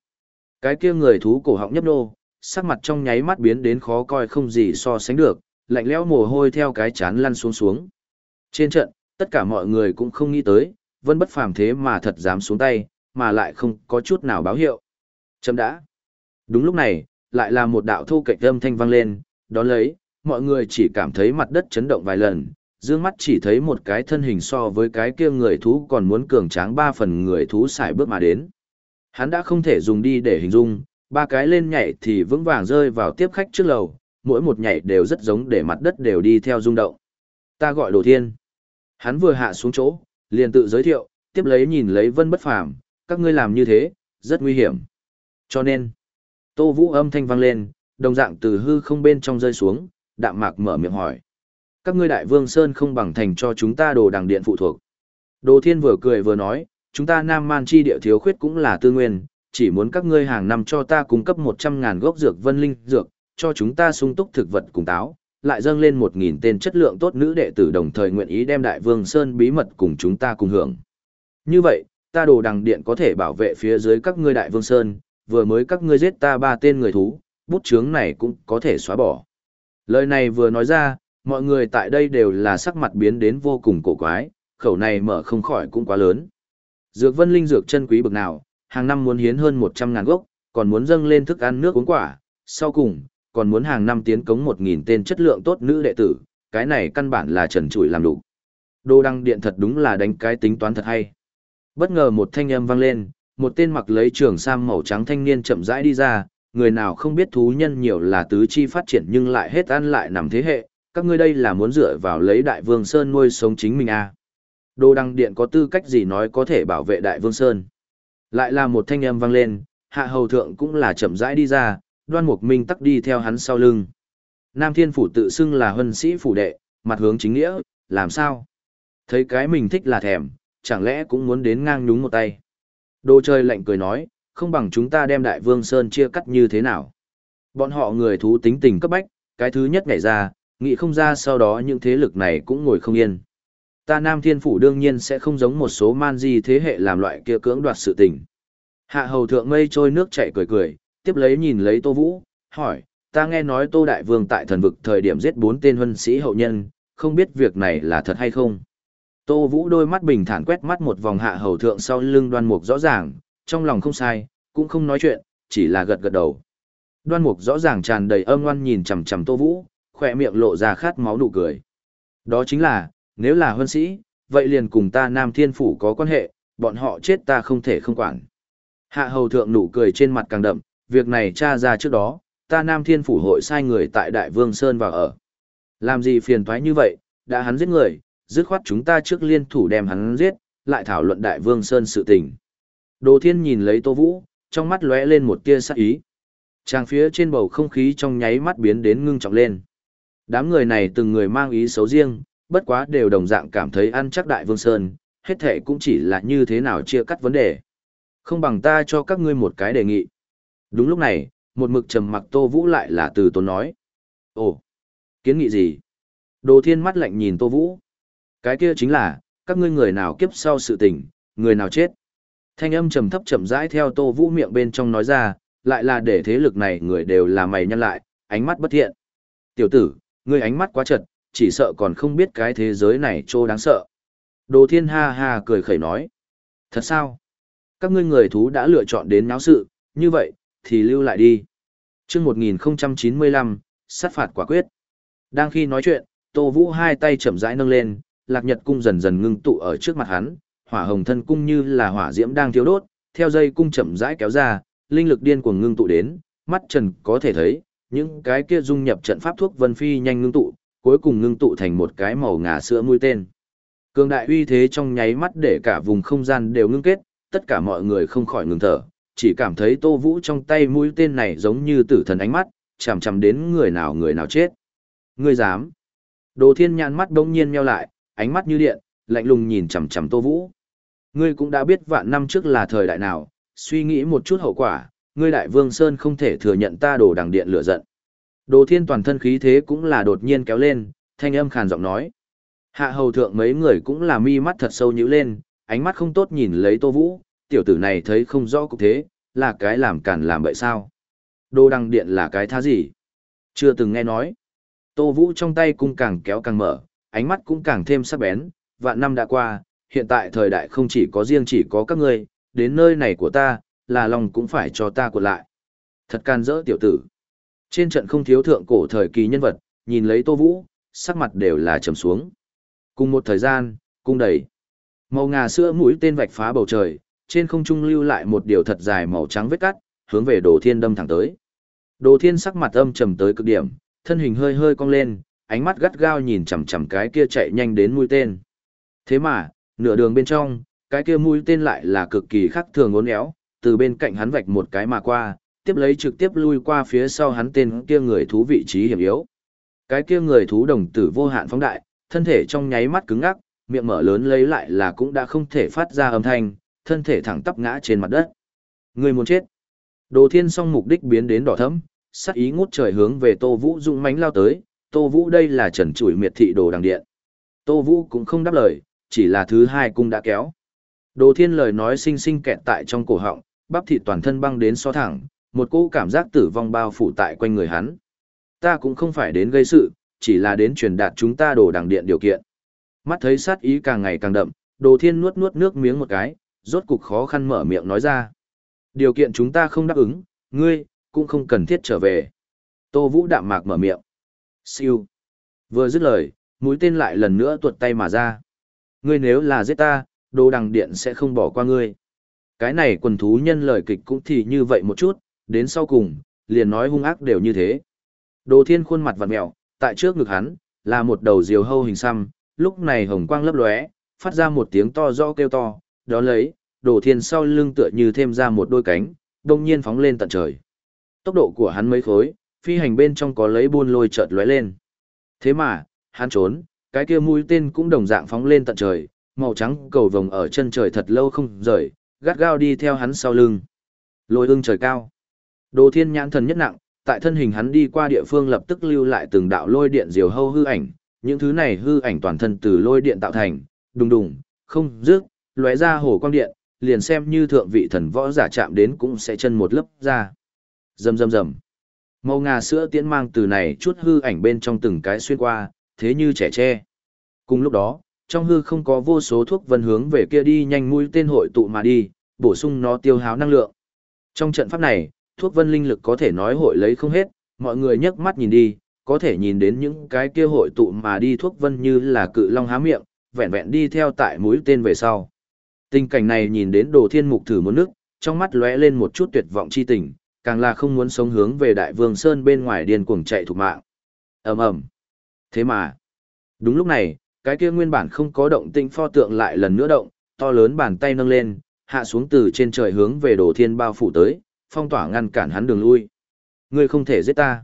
Cái kia người thú cổ họng nhấp nô, sắc mặt trong nháy mắt biến đến khó coi không gì so sánh được, lạnh lẽo mồ hôi theo cái chán lăn xuống xuống. Trên trận, tất cả mọi người cũng không nghĩ tới, vân bất phàm thế mà thật dám xuống tay, mà lại không có chút nào báo hiệu. Chấm đã. Đúng lúc này, lại là một đạo thu cạnh âm thanh vang lên, đó lấy, mọi người chỉ cảm thấy mặt đất chấn động vài lần, dương mắt chỉ thấy một cái thân hình so với cái kia người thú còn muốn cường tráng ba phần người thú xài bước mà đến. Hắn đã không thể dùng đi để hình dung, ba cái lên nhảy thì vững vàng rơi vào tiếp khách trước lầu, mỗi một nhảy đều rất giống để mặt đất đều đi theo rung động. Ta gọi đồ thiên. Hắn vừa hạ xuống chỗ, liền tự giới thiệu, tiếp lấy nhìn lấy vân bất phàm, các ngươi làm như thế, rất nguy hiểm. Cho nên, Tô Vũ âm thanh vang lên, đồng dạng từ hư không bên trong rơi xuống, đạm mạc mở miệng hỏi. Các ngươi đại vương Sơn không bằng thành cho chúng ta đồ đằng điện phụ thuộc. Đồ thiên vừa cười vừa nói, chúng ta nam man chi địa thiếu khuyết cũng là tư nguyên, chỉ muốn các ngươi hàng năm cho ta cung cấp 100.000 gốc dược vân linh dược, cho chúng ta sung túc thực vật cùng táo, lại dâng lên một nghìn tên chất lượng tốt nữ đệ tử đồng thời nguyện ý đem Đại Vương Sơn bí mật cùng chúng ta cùng hưởng. Như vậy, ta đồ đằng điện có thể bảo vệ phía dưới các ngươi Đại Vương Sơn, vừa mới các ngươi giết ta ba tên người thú, bút chướng này cũng có thể xóa bỏ. Lời này vừa nói ra, mọi người tại đây đều là sắc mặt biến đến vô cùng cổ quái, khẩu này mở không khỏi cũng quá lớn. Dược vân linh dược chân quý bực nào, hàng năm muốn hiến hơn 100 ngàn gốc, còn muốn dâng lên thức ăn nước uống quả, sau cùng, còn muốn hàng năm tiến cống một nghìn tên chất lượng tốt nữ đệ tử, cái này căn bản là trần trụi làm đủ. Đô đăng điện thật đúng là đánh cái tính toán thật hay. Bất ngờ một thanh âm vang lên, một tên mặc lấy trường sam màu trắng thanh niên chậm rãi đi ra, người nào không biết thú nhân nhiều là tứ chi phát triển nhưng lại hết ăn lại nằm thế hệ, các ngươi đây là muốn dựa vào lấy đại vương Sơn nuôi sống chính mình à. Đô đăng điện có tư cách gì nói có thể bảo vệ đại vương Sơn. Lại là một thanh âm vang lên, hạ hầu thượng cũng là chậm rãi đi ra, đoan mục minh tắc đi theo hắn sau lưng. Nam Thiên Phủ tự xưng là huân sĩ phủ đệ, mặt hướng chính nghĩa, làm sao? Thấy cái mình thích là thèm, chẳng lẽ cũng muốn đến ngang nhúng một tay. Đồ chơi lạnh cười nói, không bằng chúng ta đem Đại Vương Sơn chia cắt như thế nào. Bọn họ người thú tính tình cấp bách, cái thứ nhất nhảy ra, nghĩ không ra sau đó những thế lực này cũng ngồi không yên. Ta Nam Thiên Phủ đương nhiên sẽ không giống một số man di thế hệ làm loại kia cưỡng đoạt sự tình. Hạ hầu thượng mây trôi nước chảy cười cười, tiếp lấy nhìn lấy Tô Vũ, hỏi, ta nghe nói Tô Đại Vương tại thần vực thời điểm giết bốn tên huân sĩ hậu nhân, không biết việc này là thật hay không. Tô Vũ đôi mắt bình thản quét mắt một vòng hạ hầu thượng sau lưng đoan mục rõ ràng, trong lòng không sai, cũng không nói chuyện, chỉ là gật gật đầu. Đoan mục rõ ràng tràn đầy âm ngoan nhìn chằm chằm Tô Vũ, khỏe miệng lộ ra khát máu nụ cười. Đó chính là, nếu là huân sĩ, vậy liền cùng ta Nam Thiên Phủ có quan hệ, bọn họ chết ta không thể không quản. Hạ hầu thượng nụ cười trên mặt càng đậm, việc này tra ra trước đó, ta Nam Thiên Phủ hội sai người tại Đại Vương Sơn vào ở. Làm gì phiền toái như vậy, đã hắn giết người, dứt khoát chúng ta trước liên thủ đem hắn giết, lại thảo luận Đại Vương Sơn sự tình. Đồ Thiên nhìn lấy Tô Vũ, trong mắt lóe lên một tia sắc ý. Trang phía trên bầu không khí trong nháy mắt biến đến ngưng trọng lên. Đám người này từng người mang ý xấu riêng, bất quá đều đồng dạng cảm thấy ăn chắc Đại Vương Sơn, hết thể cũng chỉ là như thế nào chia cắt vấn đề. Không bằng ta cho các ngươi một cái đề nghị. Đúng lúc này, một mực trầm mặc Tô Vũ lại là từ tốn nói. Ồ, kiến nghị gì? Đồ thiên mắt lạnh nhìn Tô Vũ. Cái kia chính là, các ngươi người nào kiếp sau sự tình, người nào chết. Thanh âm trầm thấp chậm rãi theo Tô Vũ miệng bên trong nói ra, lại là để thế lực này người đều là mày nhăn lại, ánh mắt bất thiện. Tiểu tử, ngươi ánh mắt quá chật, chỉ sợ còn không biết cái thế giới này trô đáng sợ. Đồ thiên ha ha cười khẩy nói. Thật sao? Các ngươi người thú đã lựa chọn đến náo sự, như vậy, thì lưu lại đi. chương 1095, sát phạt quả quyết. Đang khi nói chuyện, Tô Vũ hai tay chậm rãi nâng lên, lạc nhật cung dần dần ngưng tụ ở trước mặt hắn, hỏa hồng thân cung như là hỏa diễm đang thiêu đốt, theo dây cung chậm rãi kéo ra, linh lực điên cuồng ngưng tụ đến, mắt trần có thể thấy, những cái kia dung nhập trận pháp thuốc vân phi nhanh ngưng tụ, cuối cùng ngưng tụ thành một cái màu ngà sữa mũi tên. Cường đại uy thế trong nháy mắt để cả vùng không gian đều ngưng kết, tất cả mọi người không khỏi ngừng thở, chỉ cảm thấy Tô Vũ trong tay mũi tên này giống như tử thần ánh mắt, chằm chằm đến người nào người nào chết. Ngươi dám? Đồ Thiên nhãn mắt đông nhiên nheo lại, ánh mắt như điện, lạnh lùng nhìn chằm chằm Tô Vũ. Ngươi cũng đã biết vạn năm trước là thời đại nào, suy nghĩ một chút hậu quả, ngươi đại vương Sơn không thể thừa nhận ta đồ đằng điện lửa giận. Đồ thiên toàn thân khí thế cũng là đột nhiên kéo lên, thanh âm khàn giọng nói. Hạ hầu thượng mấy người cũng là mi mắt thật sâu nhíu lên, ánh mắt không tốt nhìn lấy tô vũ, tiểu tử này thấy không rõ cục thế, là cái làm cản làm bậy sao. Đô đăng điện là cái tha gì? Chưa từng nghe nói. Tô vũ trong tay cung càng kéo càng mở, ánh mắt cũng càng thêm sắc bén, vạn năm đã qua, hiện tại thời đại không chỉ có riêng chỉ có các ngươi, đến nơi này của ta, là lòng cũng phải cho ta cuộn lại. Thật can dỡ tiểu tử. Trên trận không thiếu thượng cổ thời kỳ nhân vật, nhìn lấy Tô Vũ, sắc mặt đều là trầm xuống. Cùng một thời gian, cung đầy. Màu ngà sữa mũi tên vạch phá bầu trời, trên không trung lưu lại một điều thật dài màu trắng vết cắt, hướng về Đồ Thiên đâm thẳng tới. Đồ Thiên sắc mặt âm trầm tới cực điểm, thân hình hơi hơi cong lên, ánh mắt gắt gao nhìn chằm chằm cái kia chạy nhanh đến mũi tên. Thế mà, nửa đường bên trong, cái kia mũi tên lại là cực kỳ khắc thường uốn éo, từ bên cạnh hắn vạch một cái mà qua, tiếp lấy trực tiếp lui qua phía sau hắn tên kia người thú vị trí hiểm yếu. Cái kia người thú đồng tử vô hạn phóng đại, thân thể trong nháy mắt cứng ngắc, miệng mở lớn lấy lại là cũng đã không thể phát ra âm thanh, thân thể thẳng tắp ngã trên mặt đất. Người muốn chết. Đồ Thiên song mục đích biến đến đỏ thẫm, sắc ý ngút trời hướng về Tô Vũ dũng mãnh lao tới, Tô Vũ đây là trần chủi miệt thị đồ đằng điện. Tô Vũ cũng không đáp lời, chỉ là thứ hai cung đã kéo. Đồ Thiên lời nói xinh xinh kẹt tại trong cổ họng, bắp thịt toàn thân băng đến so thẳng, một cỗ cảm giác tử vong bao phủ tại quanh người hắn. Ta cũng không phải đến gây sự, chỉ là đến truyền đạt chúng ta đồ đằng điện điều kiện. Mắt thấy sát ý càng ngày càng đậm, đồ thiên nuốt nuốt nước miếng một cái, rốt cục khó khăn mở miệng nói ra. Điều kiện chúng ta không đáp ứng, ngươi, cũng không cần thiết trở về. Tô Vũ đạm mạc mở miệng. Siêu. Vừa dứt lời, mũi tên lại lần nữa tuột tay mà ra. Ngươi nếu là giết ta, đồ đằng điện sẽ không bỏ qua ngươi. Cái này quần thú nhân lời kịch cũng thì như vậy một chút, đến sau cùng, liền nói hung ác đều như thế. Đồ thiên khuôn mặt vặn mẹo, tại trước ngực hắn, là một đầu diều hâu hình xăm, lúc này hồng quang lấp lóe, phát ra một tiếng to do kêu to, đó lấy, đồ thiên sau lưng tựa như thêm ra một đôi cánh, đông nhiên phóng lên tận trời. Tốc độ của hắn mấy khối, phi hành bên trong có lấy buôn lôi chợt lóe lên. Thế mà, hắn trốn, cái kia mũi tên cũng đồng dạng phóng lên tận trời, màu trắng cầu vồng ở chân trời thật lâu không rời, gắt gao đi theo hắn sau lưng. Lôi ưng trời cao. Đồ thiên nhãn thần nhất nặng, tại thân hình hắn đi qua địa phương lập tức lưu lại từng đạo lôi điện diều hâu hư ảnh, những thứ này hư ảnh toàn thân từ lôi điện tạo thành, đùng đùng, không dứt, lóe ra hồ quang điện, liền xem như thượng vị thần võ giả chạm đến cũng sẽ chân một lớp ra. Rầm rầm rầm. Màu ngà sữa tiễn mang từ này chút hư ảnh bên trong từng cái xuyên qua, thế như trẻ tre. Cùng lúc đó, trong hư không có vô số thuốc vân hướng về kia đi nhanh mũi tên hội tụ mà đi, bổ sung nó tiêu hao năng lượng. Trong trận pháp này, thuốc vân linh lực có thể nói hội lấy không hết, mọi người nhấc mắt nhìn đi, có thể nhìn đến những cái kia hội tụ mà đi thuốc vân như là cự long há miệng, vẹn vẹn đi theo tại mũi tên về sau. Tình cảnh này nhìn đến đồ thiên mục thử một nước, trong mắt lóe lên một chút tuyệt vọng chi tình, càng là không muốn sống hướng về đại vương sơn bên ngoài điên cuồng chạy thục mạng. ầm ầm Thế mà, đúng lúc này, cái kia nguyên bản không có động tĩnh pho tượng lại lần nữa động, to lớn bàn tay nâng lên, hạ xuống từ trên trời hướng về đồ thiên bao phủ tới, phong tỏa ngăn cản hắn đường lui. Ngươi không thể giết ta.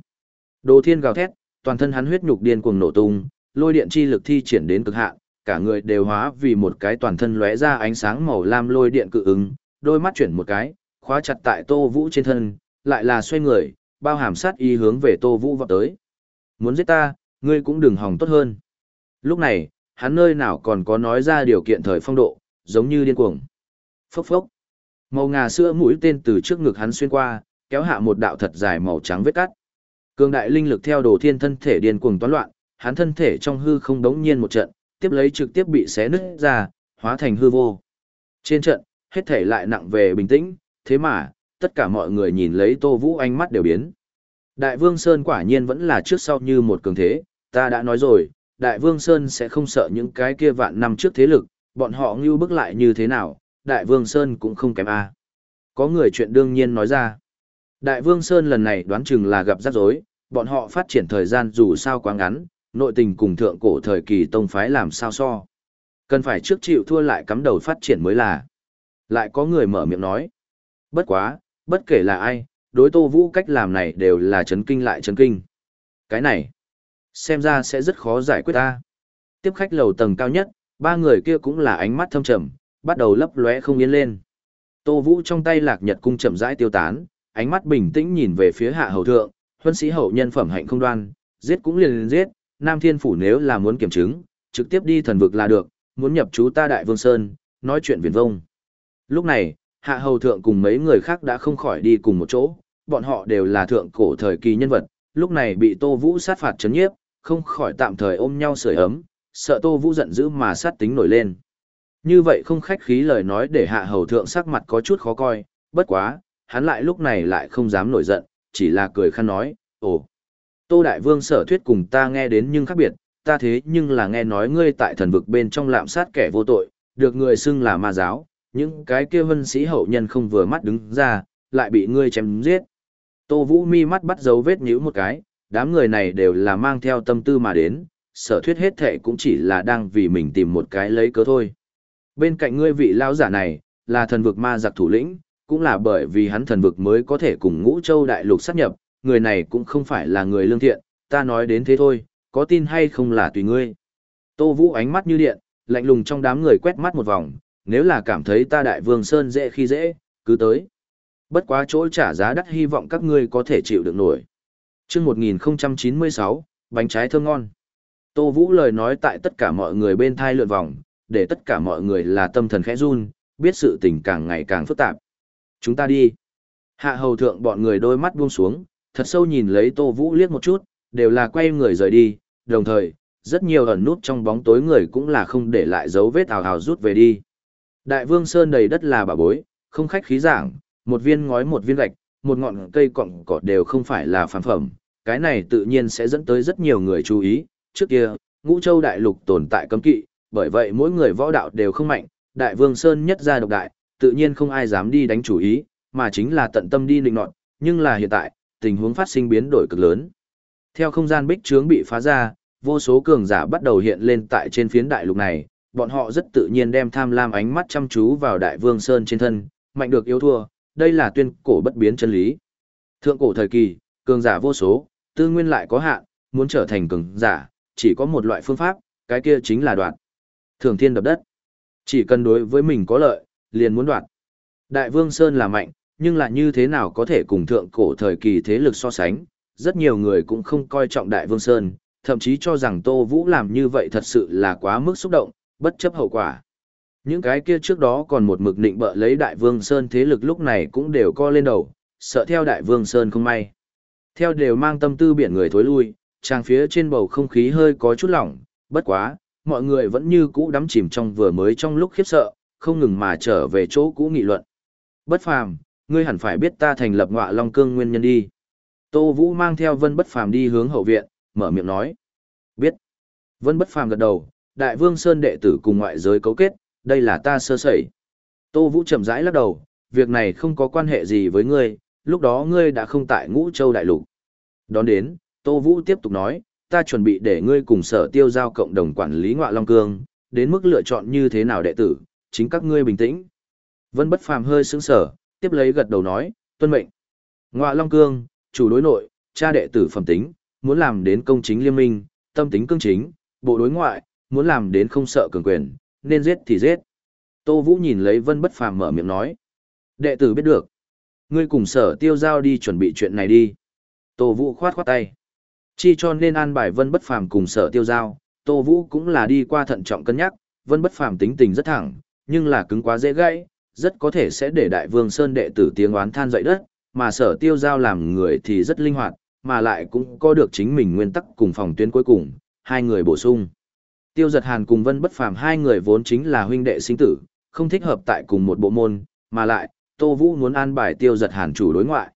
Đồ thiên gào thét, toàn thân hắn huyết nhục điên cuồng nổ tung, lôi điện chi lực thi triển đến cực hạn, cả người đều hóa vì một cái toàn thân lóe ra ánh sáng màu lam lôi điện cự ứng, đôi mắt chuyển một cái, khóa chặt tại Tô Vũ trên thân, lại là xoay người, bao hàm sát y hướng về Tô Vũ vọt tới. Muốn giết ta, ngươi cũng đừng hòng tốt hơn. Lúc này, hắn nơi nào còn có nói ra điều kiện thời phong độ, giống như điên cuồng. Phốc phốc. Màu ngà sữa mũi tên từ trước ngực hắn xuyên qua, kéo hạ một đạo thật dài màu trắng vết cắt. Cường đại linh lực theo đồ thiên thân thể điên cuồng toán loạn, hắn thân thể trong hư không đống nhiên một trận, tiếp lấy trực tiếp bị xé nứt ra, hóa thành hư vô. Trên trận, hết thể lại nặng về bình tĩnh, thế mà, tất cả mọi người nhìn lấy Tô Vũ ánh mắt đều biến. Đại Vương Sơn quả nhiên vẫn là trước sau như một cường thế, ta đã nói rồi, Đại Vương Sơn sẽ không sợ những cái kia vạn năm trước thế lực, bọn họ ngưu bức lại như thế nào, Đại Vương Sơn cũng không kém a. Có người chuyện đương nhiên nói ra. Đại Vương Sơn lần này đoán chừng là gặp rắc rối, bọn họ phát triển thời gian dù sao quá ngắn, nội tình cùng thượng cổ thời kỳ tông phái làm sao so. Cần phải trước chịu thua lại cắm đầu phát triển mới là. Lại có người mở miệng nói. Bất quá, bất kể là ai, đối tô vũ cách làm này đều là chấn kinh lại chấn kinh. Cái này, xem ra sẽ rất khó giải quyết ta. Tiếp khách lầu tầng cao nhất, ba người kia cũng là ánh mắt thâm trầm, bắt đầu lấp lóe không yên lên. Tô Vũ trong tay lạc nhật cung chậm rãi tiêu tán, ánh mắt bình tĩnh nhìn về phía hạ hầu thượng, huân sĩ hậu nhân phẩm hạnh không đoan, giết cũng liền liền giết, Nam Thiên Phủ nếu là muốn kiểm chứng, trực tiếp đi thần vực là được, muốn nhập chú ta Đại Vương Sơn, nói chuyện viển vông. Lúc này, Hạ Hầu Thượng cùng mấy người khác đã không khỏi đi cùng một chỗ, bọn họ đều là thượng cổ thời kỳ nhân vật, lúc này bị Tô Vũ sát phạt chấn nhiếp, không khỏi tạm thời ôm nhau sưởi ấm, sợ Tô Vũ giận dữ mà sát tính nổi lên. Như vậy không khách khí lời nói để Hạ Hầu Thượng sắc mặt có chút khó coi, bất quá, hắn lại lúc này lại không dám nổi giận, chỉ là cười khăn nói, ồ. Tô Đại Vương sở thuyết cùng ta nghe đến nhưng khác biệt, ta thế nhưng là nghe nói ngươi tại thần vực bên trong lạm sát kẻ vô tội, được người xưng là ma giáo, những cái kia vân sĩ hậu nhân không vừa mắt đứng ra, lại bị ngươi chém giết. Tô Vũ mi mắt bắt dấu vết nhíu một cái, đám người này đều là mang theo tâm tư mà đến, sở thuyết hết thệ cũng chỉ là đang vì mình tìm một cái lấy cớ thôi. Bên cạnh ngươi vị lão giả này, là thần vực ma giặc thủ lĩnh, cũng là bởi vì hắn thần vực mới có thể cùng ngũ châu đại lục sát nhập, người này cũng không phải là người lương thiện, ta nói đến thế thôi, có tin hay không là tùy ngươi. Tô Vũ ánh mắt như điện, lạnh lùng trong đám người quét mắt một vòng, nếu là cảm thấy ta đại vương Sơn dễ khi dễ, cứ tới. Bất quá chỗ trả giá đắt hy vọng các ngươi có thể chịu được nổi. chương 1096, bánh trái thơm ngon. Tô Vũ lời nói tại tất cả mọi người bên thai lượn vòng, để tất cả mọi người là tâm thần khẽ run, biết sự tình càng ngày càng phức tạp. Chúng ta đi. Hạ hầu thượng bọn người đôi mắt buông xuống, thật sâu nhìn lấy Tô Vũ liếc một chút, đều là quay người rời đi, đồng thời, rất nhiều ẩn nút trong bóng tối người cũng là không để lại dấu vết ào ào rút về đi. Đại Vương Sơn đầy đất là bà bối, không khách khí giảng, một viên ngói một viên gạch, một ngọn cây cọng cỏ đều không phải là phản phẩm, cái này tự nhiên sẽ dẫn tới rất nhiều người chú ý. Trước kia, Ngũ Châu Đại Lục tồn tại cấm kỵ, bởi vậy mỗi người võ đạo đều không mạnh, Đại Vương Sơn nhất gia độc đại, tự nhiên không ai dám đi đánh chủ ý, mà chính là tận tâm đi định nọt, nhưng là hiện tại, tình huống phát sinh biến đổi cực lớn. Theo không gian bích trướng bị phá ra, vô số cường giả bắt đầu hiện lên tại trên phiến đại lục này, bọn họ rất tự nhiên đem tham lam ánh mắt chăm chú vào đại vương sơn trên thân, mạnh được yếu thua, đây là tuyên cổ bất biến chân lý. Thượng cổ thời kỳ, cường giả vô số, tư nguyên lại có hạn, muốn trở thành cường giả, chỉ có một loại phương pháp, cái kia chính là đoạt. Thường thiên đập đất. Chỉ cần đối với mình có lợi, liền muốn đoạt. Đại Vương Sơn là mạnh, nhưng là như thế nào có thể cùng thượng cổ thời kỳ thế lực so sánh, rất nhiều người cũng không coi trọng Đại Vương Sơn, thậm chí cho rằng Tô Vũ làm như vậy thật sự là quá mức xúc động, bất chấp hậu quả. Những cái kia trước đó còn một mực nịnh bợ lấy Đại Vương Sơn thế lực lúc này cũng đều co lên đầu, sợ theo Đại Vương Sơn không may. Theo đều mang tâm tư biển người thối lui, trang phía trên bầu không khí hơi có chút lỏng, bất quá, mọi người vẫn như cũ đắm chìm trong vừa mới trong lúc khiếp sợ, không ngừng mà trở về chỗ cũ nghị luận. Bất phàm, ngươi hẳn phải biết ta thành lập ngọa long cương nguyên nhân đi. Tô Vũ mang theo Vân Bất Phàm đi hướng hậu viện, mở miệng nói. Biết. Vân Bất Phàm gật đầu, Đại Vương Sơn đệ tử cùng ngoại giới cấu kết, đây là ta sơ sẩy. Tô Vũ chậm rãi lắc đầu, việc này không có quan hệ gì với ngươi, lúc đó ngươi đã không tại ngũ châu đại lục. Đón đến, Tô Vũ tiếp tục nói, ta chuẩn bị để ngươi cùng sở tiêu giao cộng đồng quản lý ngọa Long Cương, đến mức lựa chọn như thế nào đệ tử, chính các ngươi bình tĩnh. Vân Bất Phàm hơi sững sở, tiếp lấy gật đầu nói, tuân mệnh. Ngoạ Long Cương, chủ đối nội, cha đệ tử phẩm tính, muốn làm đến công chính liên minh, tâm tính cương chính, bộ đối ngoại, muốn làm đến không sợ cường quyền, nên giết thì giết. Tô Vũ nhìn lấy Vân Bất Phàm mở miệng nói. Đệ tử biết được. Ngươi cùng sở tiêu giao đi chuẩn bị chuyện này đi. Tô Vũ khoát khoát tay. Chi cho nên an bài Vân Bất Phàm cùng sở tiêu giao, Tô Vũ cũng là đi qua thận trọng cân nhắc, Vân Bất Phàm tính tình rất thẳng, nhưng là cứng quá dễ gãy, rất có thể sẽ để Đại Vương Sơn đệ tử tiếng oán than dậy đất, mà sở tiêu giao làm người thì rất linh hoạt, mà lại cũng có được chính mình nguyên tắc cùng phòng tuyến cuối cùng, hai người bổ sung. Tiêu giật hàn cùng vân bất phàm hai người vốn chính là huynh đệ sinh tử, không thích hợp tại cùng một bộ môn, mà lại, Tô Vũ muốn an bài tiêu giật hàn chủ đối ngoại.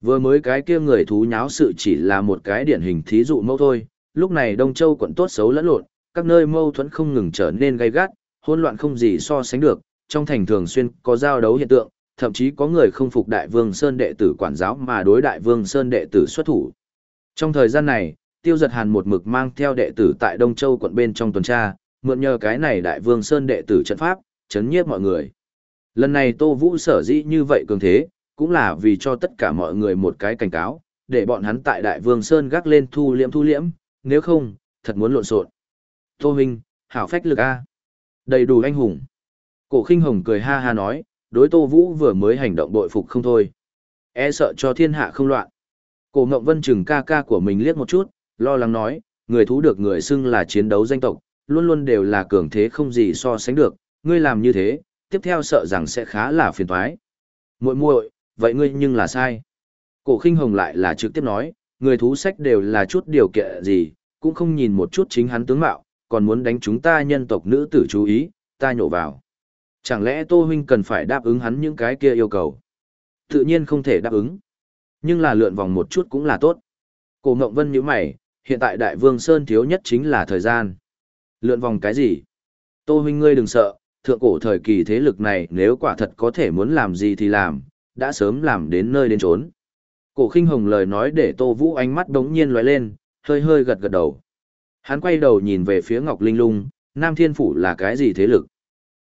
Vừa mới cái kia người thú nháo sự chỉ là một cái điển hình thí dụ mâu thôi, lúc này Đông Châu quận tốt xấu lẫn lộn, các nơi mâu thuẫn không ngừng trở nên gay gắt, hỗn loạn không gì so sánh được, trong thành thường xuyên có giao đấu hiện tượng, thậm chí có người không phục Đại Vương Sơn đệ tử quản giáo mà đối Đại Vương Sơn đệ tử xuất thủ. Trong thời gian này, Tiêu Giật Hàn một mực mang theo đệ tử tại Đông Châu quận bên trong tuần tra, mượn nhờ cái này Đại Vương Sơn đệ tử trận pháp, chấn nhiếp mọi người. Lần này Tô Vũ sở dĩ như vậy cường thế, cũng là vì cho tất cả mọi người một cái cảnh cáo, để bọn hắn tại Đại Vương Sơn gác lên thu liễm thu liễm, nếu không, thật muốn lộn xộn. Tô Minh, hảo phách lực A. Đầy đủ anh hùng. Cổ khinh hồng cười ha ha nói, đối Tô Vũ vừa mới hành động bội phục không thôi. E sợ cho thiên hạ không loạn. Cổ Ngộng Vân chừng ca ca của mình liếc một chút, lo lắng nói, người thú được người xưng là chiến đấu danh tộc, luôn luôn đều là cường thế không gì so sánh được, ngươi làm như thế, tiếp theo sợ rằng sẽ khá là phiền toái. Muội muội, vậy ngươi nhưng là sai. Cổ Khinh Hồng lại là trực tiếp nói, người thú sách đều là chút điều kiện gì, cũng không nhìn một chút chính hắn tướng mạo, còn muốn đánh chúng ta nhân tộc nữ tử chú ý, ta nhổ vào. Chẳng lẽ Tô huynh cần phải đáp ứng hắn những cái kia yêu cầu? Tự nhiên không thể đáp ứng. Nhưng là lượn vòng một chút cũng là tốt. Cổ Ngộng Vân nhíu mày, hiện tại Đại Vương Sơn thiếu nhất chính là thời gian. Lượn vòng cái gì? Tô huynh ngươi đừng sợ, thượng cổ thời kỳ thế lực này nếu quả thật có thể muốn làm gì thì làm, đã sớm làm đến nơi đến trốn. Cổ khinh hồng lời nói để Tô Vũ ánh mắt đống nhiên lóe lên, hơi hơi gật gật đầu. Hắn quay đầu nhìn về phía Ngọc Linh Lung, Nam Thiên Phủ là cái gì thế lực?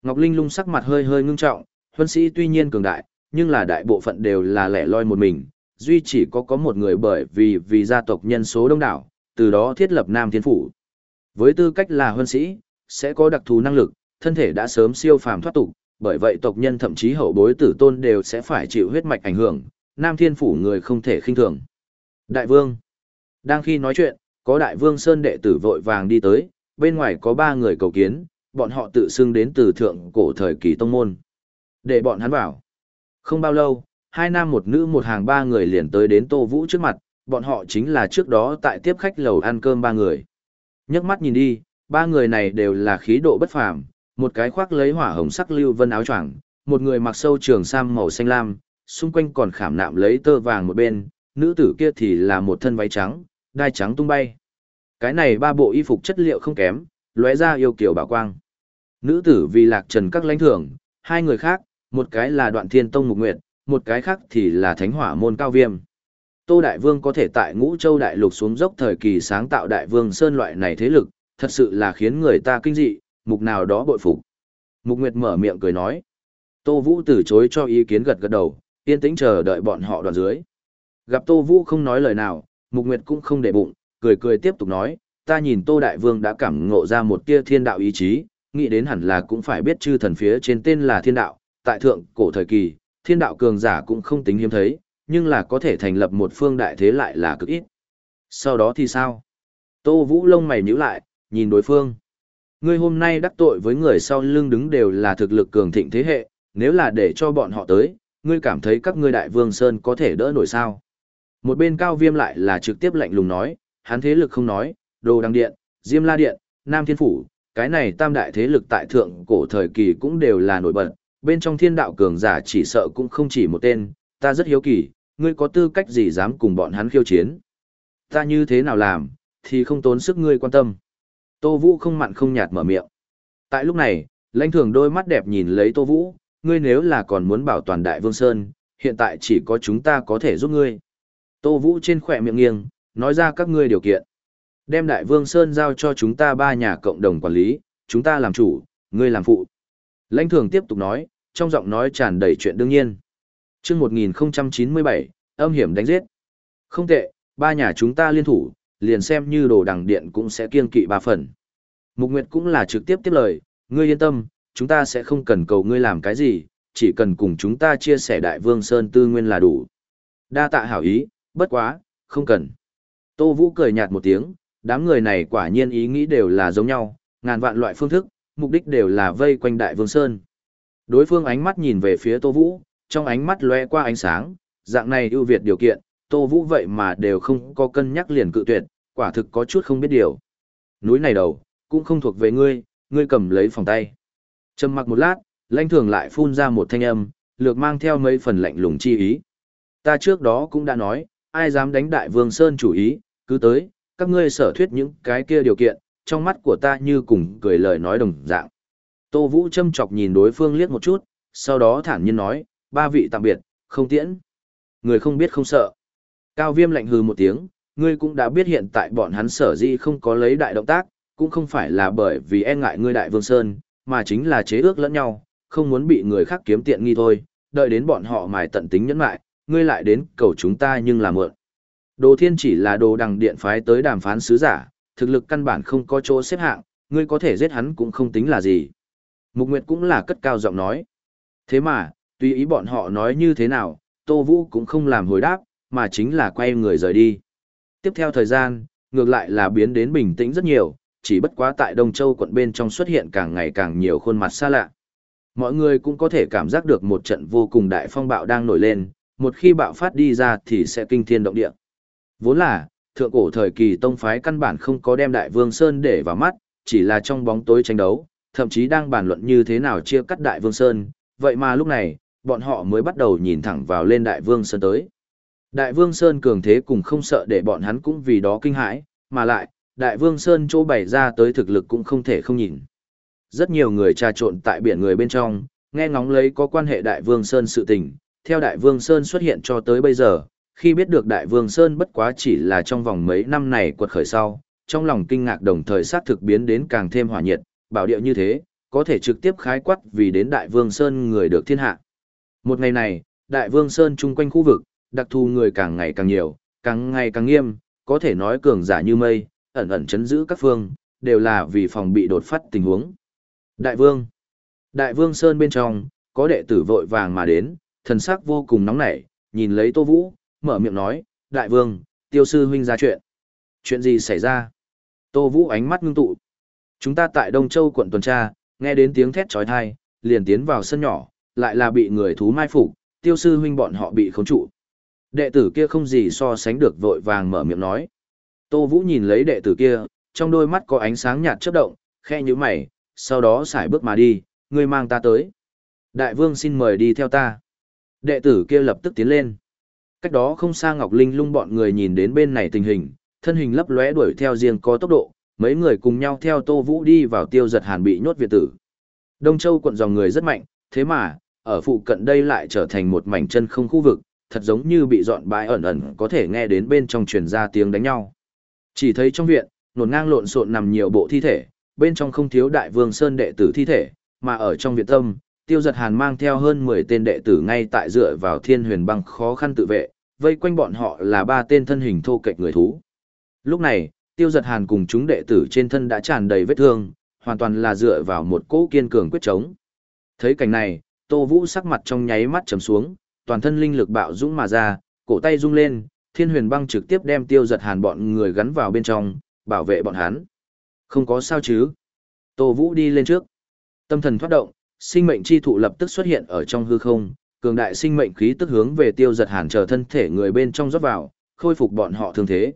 Ngọc Linh Lung sắc mặt hơi hơi ngưng trọng, huân sĩ tuy nhiên cường đại, nhưng là đại bộ phận đều là lẻ loi một mình, duy chỉ có có một người bởi vì vì gia tộc nhân số đông đảo, từ đó thiết lập Nam Thiên Phủ. Với tư cách là huân sĩ, sẽ có đặc thù năng lực, thân thể đã sớm siêu phàm thoát tục, bởi vậy tộc nhân thậm chí hậu bối tử tôn đều sẽ phải chịu huyết mạch ảnh hưởng, Nam Thiên Phủ người không thể khinh thường. Đại vương. Đang khi nói chuyện, có đại vương Sơn đệ tử vội vàng đi tới, bên ngoài có ba người cầu kiến, bọn họ tự xưng đến từ thượng cổ thời kỳ tông môn. Để bọn hắn vào. Không bao lâu, hai nam một nữ một hàng ba người liền tới đến Tô Vũ trước mặt, bọn họ chính là trước đó tại tiếp khách lầu ăn cơm ba người. Nhấc mắt nhìn đi, ba người này đều là khí độ bất phàm, một cái khoác lấy hỏa hồng sắc lưu vân áo choàng, một người mặc sâu trường sam màu xanh lam, xung quanh còn khảm nạm lấy tơ vàng một bên, nữ tử kia thì là một thân váy trắng, đai trắng tung bay. Cái này ba bộ y phục chất liệu không kém, lóe ra yêu kiều bảo quang. Nữ tử vì lạc trần các lãnh thưởng, hai người khác, một cái là đoạn thiên tông mục nguyệt, một cái khác thì là thánh hỏa môn cao viêm. Tô Đại Vương có thể tại ngũ châu đại lục xuống dốc thời kỳ sáng tạo Đại Vương Sơn loại này thế lực, thật sự là khiến người ta kinh dị, mục nào đó bội phục. Mục Nguyệt mở miệng cười nói. Tô Vũ từ chối cho ý kiến gật gật đầu, yên tĩnh chờ đợi bọn họ đoàn dưới. Gặp Tô Vũ không nói lời nào, Mục Nguyệt cũng không để bụng, cười cười tiếp tục nói, ta nhìn Tô Đại Vương đã cảm ngộ ra một tia thiên đạo ý chí, nghĩ đến hẳn là cũng phải biết chư thần phía trên tên là thiên đạo, tại thượng cổ thời kỳ, thiên đạo cường giả cũng không tính hiếm thấy, nhưng là có thể thành lập một phương đại thế lại là cực ít. Sau đó thì sao? Tô Vũ lông mày nhíu lại, nhìn đối phương. Ngươi hôm nay đắc tội với người sau lưng đứng đều là thực lực cường thịnh thế hệ, nếu là để cho bọn họ tới, ngươi cảm thấy các ngươi đại vương Sơn có thể đỡ nổi sao? Một bên cao viêm lại là trực tiếp lạnh lùng nói, hắn thế lực không nói, đồ đăng điện, diêm la điện, nam thiên phủ, cái này tam đại thế lực tại thượng cổ thời kỳ cũng đều là nổi bật, bên trong thiên đạo cường giả chỉ sợ cũng không chỉ một tên, ta rất hiếu kỳ, ngươi có tư cách gì dám cùng bọn hắn khiêu chiến. Ta như thế nào làm, thì không tốn sức ngươi quan tâm. Tô Vũ không mặn không nhạt mở miệng. Tại lúc này, lãnh thường đôi mắt đẹp nhìn lấy Tô Vũ, ngươi nếu là còn muốn bảo toàn Đại Vương Sơn, hiện tại chỉ có chúng ta có thể giúp ngươi. Tô Vũ trên khỏe miệng nghiêng, nói ra các ngươi điều kiện. Đem Đại Vương Sơn giao cho chúng ta ba nhà cộng đồng quản lý, chúng ta làm chủ, ngươi làm phụ. Lãnh thường tiếp tục nói, trong giọng nói tràn đầy chuyện đương nhiên. Trước 1097, âm hiểm đánh giết. Không tệ, ba nhà chúng ta liên thủ, liền xem như đồ đằng điện cũng sẽ kiêng kỵ ba phần. Mục Nguyệt cũng là trực tiếp tiếp lời, ngươi yên tâm, chúng ta sẽ không cần cầu ngươi làm cái gì, chỉ cần cùng chúng ta chia sẻ đại vương Sơn tư nguyên là đủ. Đa tạ hảo ý, bất quá, không cần. Tô Vũ cười nhạt một tiếng, đám người này quả nhiên ý nghĩ đều là giống nhau, ngàn vạn loại phương thức, mục đích đều là vây quanh đại vương Sơn. Đối phương ánh mắt nhìn về phía Tô Vũ, trong ánh mắt lóe qua ánh sáng, dạng này ưu việt điều kiện, Tô Vũ vậy mà đều không có cân nhắc liền cự tuyệt, quả thực có chút không biết điều. Núi này đầu, cũng không thuộc về ngươi, ngươi cầm lấy phòng tay. Trầm mặc một lát, lãnh thường lại phun ra một thanh âm, lược mang theo mấy phần lạnh lùng chi ý. Ta trước đó cũng đã nói, ai dám đánh đại vương Sơn chủ ý, cứ tới, các ngươi sở thuyết những cái kia điều kiện, trong mắt của ta như cùng cười lời nói đồng dạng. Tô Vũ châm chọc nhìn đối phương liếc một chút, sau đó thản nhiên nói, ba vị tạm biệt, không tiễn. Người không biết không sợ. Cao viêm lạnh hừ một tiếng, ngươi cũng đã biết hiện tại bọn hắn sở di không có lấy đại động tác, cũng không phải là bởi vì e ngại ngươi đại vương Sơn, mà chính là chế ước lẫn nhau, không muốn bị người khác kiếm tiện nghi thôi, đợi đến bọn họ mài tận tính nhẫn mại, ngươi lại đến cầu chúng ta nhưng là mượn. Đồ thiên chỉ là đồ đằng điện phái tới đàm phán sứ giả, thực lực căn bản không có chỗ xếp hạng, ngươi có thể giết hắn cũng không tính là gì. Mục Nguyệt cũng là cất cao giọng nói. Thế mà, tùy ý bọn họ nói như thế nào, Tô Vũ cũng không làm hồi đáp, mà chính là quay người rời đi. Tiếp theo thời gian, ngược lại là biến đến bình tĩnh rất nhiều, chỉ bất quá tại Đông Châu quận bên trong xuất hiện càng ngày càng nhiều khuôn mặt xa lạ. Mọi người cũng có thể cảm giác được một trận vô cùng đại phong bạo đang nổi lên, một khi bạo phát đi ra thì sẽ kinh thiên động địa. Vốn là, thượng cổ thời kỳ tông phái căn bản không có đem Đại Vương Sơn để vào mắt, chỉ là trong bóng tối tranh đấu, thậm chí đang bàn luận như thế nào chia cắt Đại Vương Sơn, vậy mà lúc này, bọn họ mới bắt đầu nhìn thẳng vào lên Đại Vương Sơn tới. Đại Vương Sơn cường thế cùng không sợ để bọn hắn cũng vì đó kinh hãi, mà lại, Đại Vương Sơn chỗ bày ra tới thực lực cũng không thể không nhìn. Rất nhiều người trà trộn tại biển người bên trong, nghe ngóng lấy có quan hệ Đại Vương Sơn sự tình, theo Đại Vương Sơn xuất hiện cho tới bây giờ, khi biết được Đại Vương Sơn bất quá chỉ là trong vòng mấy năm này quật khởi sau, trong lòng kinh ngạc đồng thời sát thực biến đến càng thêm hỏa nhiệt, bảo điệu như thế, có thể trực tiếp khái quát vì đến Đại Vương Sơn người được thiên hạ. Một ngày này, Đại Vương Sơn chung quanh khu vực, đặc thù người càng ngày càng nhiều, càng ngày càng nghiêm, có thể nói cường giả như mây, ẩn ẩn chấn giữ các phương, đều là vì phòng bị đột phát tình huống. Đại Vương Đại Vương Sơn bên trong, có đệ tử vội vàng mà đến, thần sắc vô cùng nóng nảy, nhìn lấy Tô Vũ, mở miệng nói, Đại Vương, tiêu sư huynh ra chuyện. Chuyện gì xảy ra? Tô Vũ ánh mắt ngưng tụ. Chúng ta tại Đông Châu quận tuần tra, nghe đến tiếng thét trói thai, liền tiến vào sân nhỏ, lại là bị người thú mai phục, tiêu sư huynh bọn họ bị khống trụ. Đệ tử kia không gì so sánh được vội vàng mở miệng nói. Tô Vũ nhìn lấy đệ tử kia, trong đôi mắt có ánh sáng nhạt chớp động, khe như mày, sau đó xài bước mà đi, người mang ta tới. Đại vương xin mời đi theo ta. Đệ tử kia lập tức tiến lên. Cách đó không xa Ngọc Linh lung bọn người nhìn đến bên này tình hình, thân hình lấp lóe đuổi theo riêng có tốc độ, mấy người cùng nhau theo Tô Vũ đi vào tiêu giật hàn bị nhốt việt tử. Đông Châu quận dòng người rất mạnh, thế mà, ở phụ cận đây lại trở thành một mảnh chân không khu vực, thật giống như bị dọn bãi ẩn ẩn có thể nghe đến bên trong truyền ra tiếng đánh nhau. Chỉ thấy trong viện, nổn ngang lộn xộn nằm nhiều bộ thi thể, bên trong không thiếu đại vương sơn đệ tử thi thể, mà ở trong viện tâm, tiêu giật hàn mang theo hơn 10 tên đệ tử ngay tại dựa vào thiên huyền băng khó khăn tự vệ, vây quanh bọn họ là ba tên thân hình thô kệch người thú. Lúc này, tiêu giật hàn cùng chúng đệ tử trên thân đã tràn đầy vết thương, hoàn toàn là dựa vào một cỗ kiên cường quyết chống. Thấy cảnh này, Tô Vũ sắc mặt trong nháy mắt trầm xuống, toàn thân linh lực bạo dũng mà ra, cổ tay rung lên, thiên huyền băng trực tiếp đem tiêu giật hàn bọn người gắn vào bên trong, bảo vệ bọn hắn. Không có sao chứ. Tô Vũ đi lên trước. Tâm thần thoát động, sinh mệnh chi thụ lập tức xuất hiện ở trong hư không, cường đại sinh mệnh khí tức hướng về tiêu giật hàn chờ thân thể người bên trong rót vào, khôi phục bọn họ thương thế.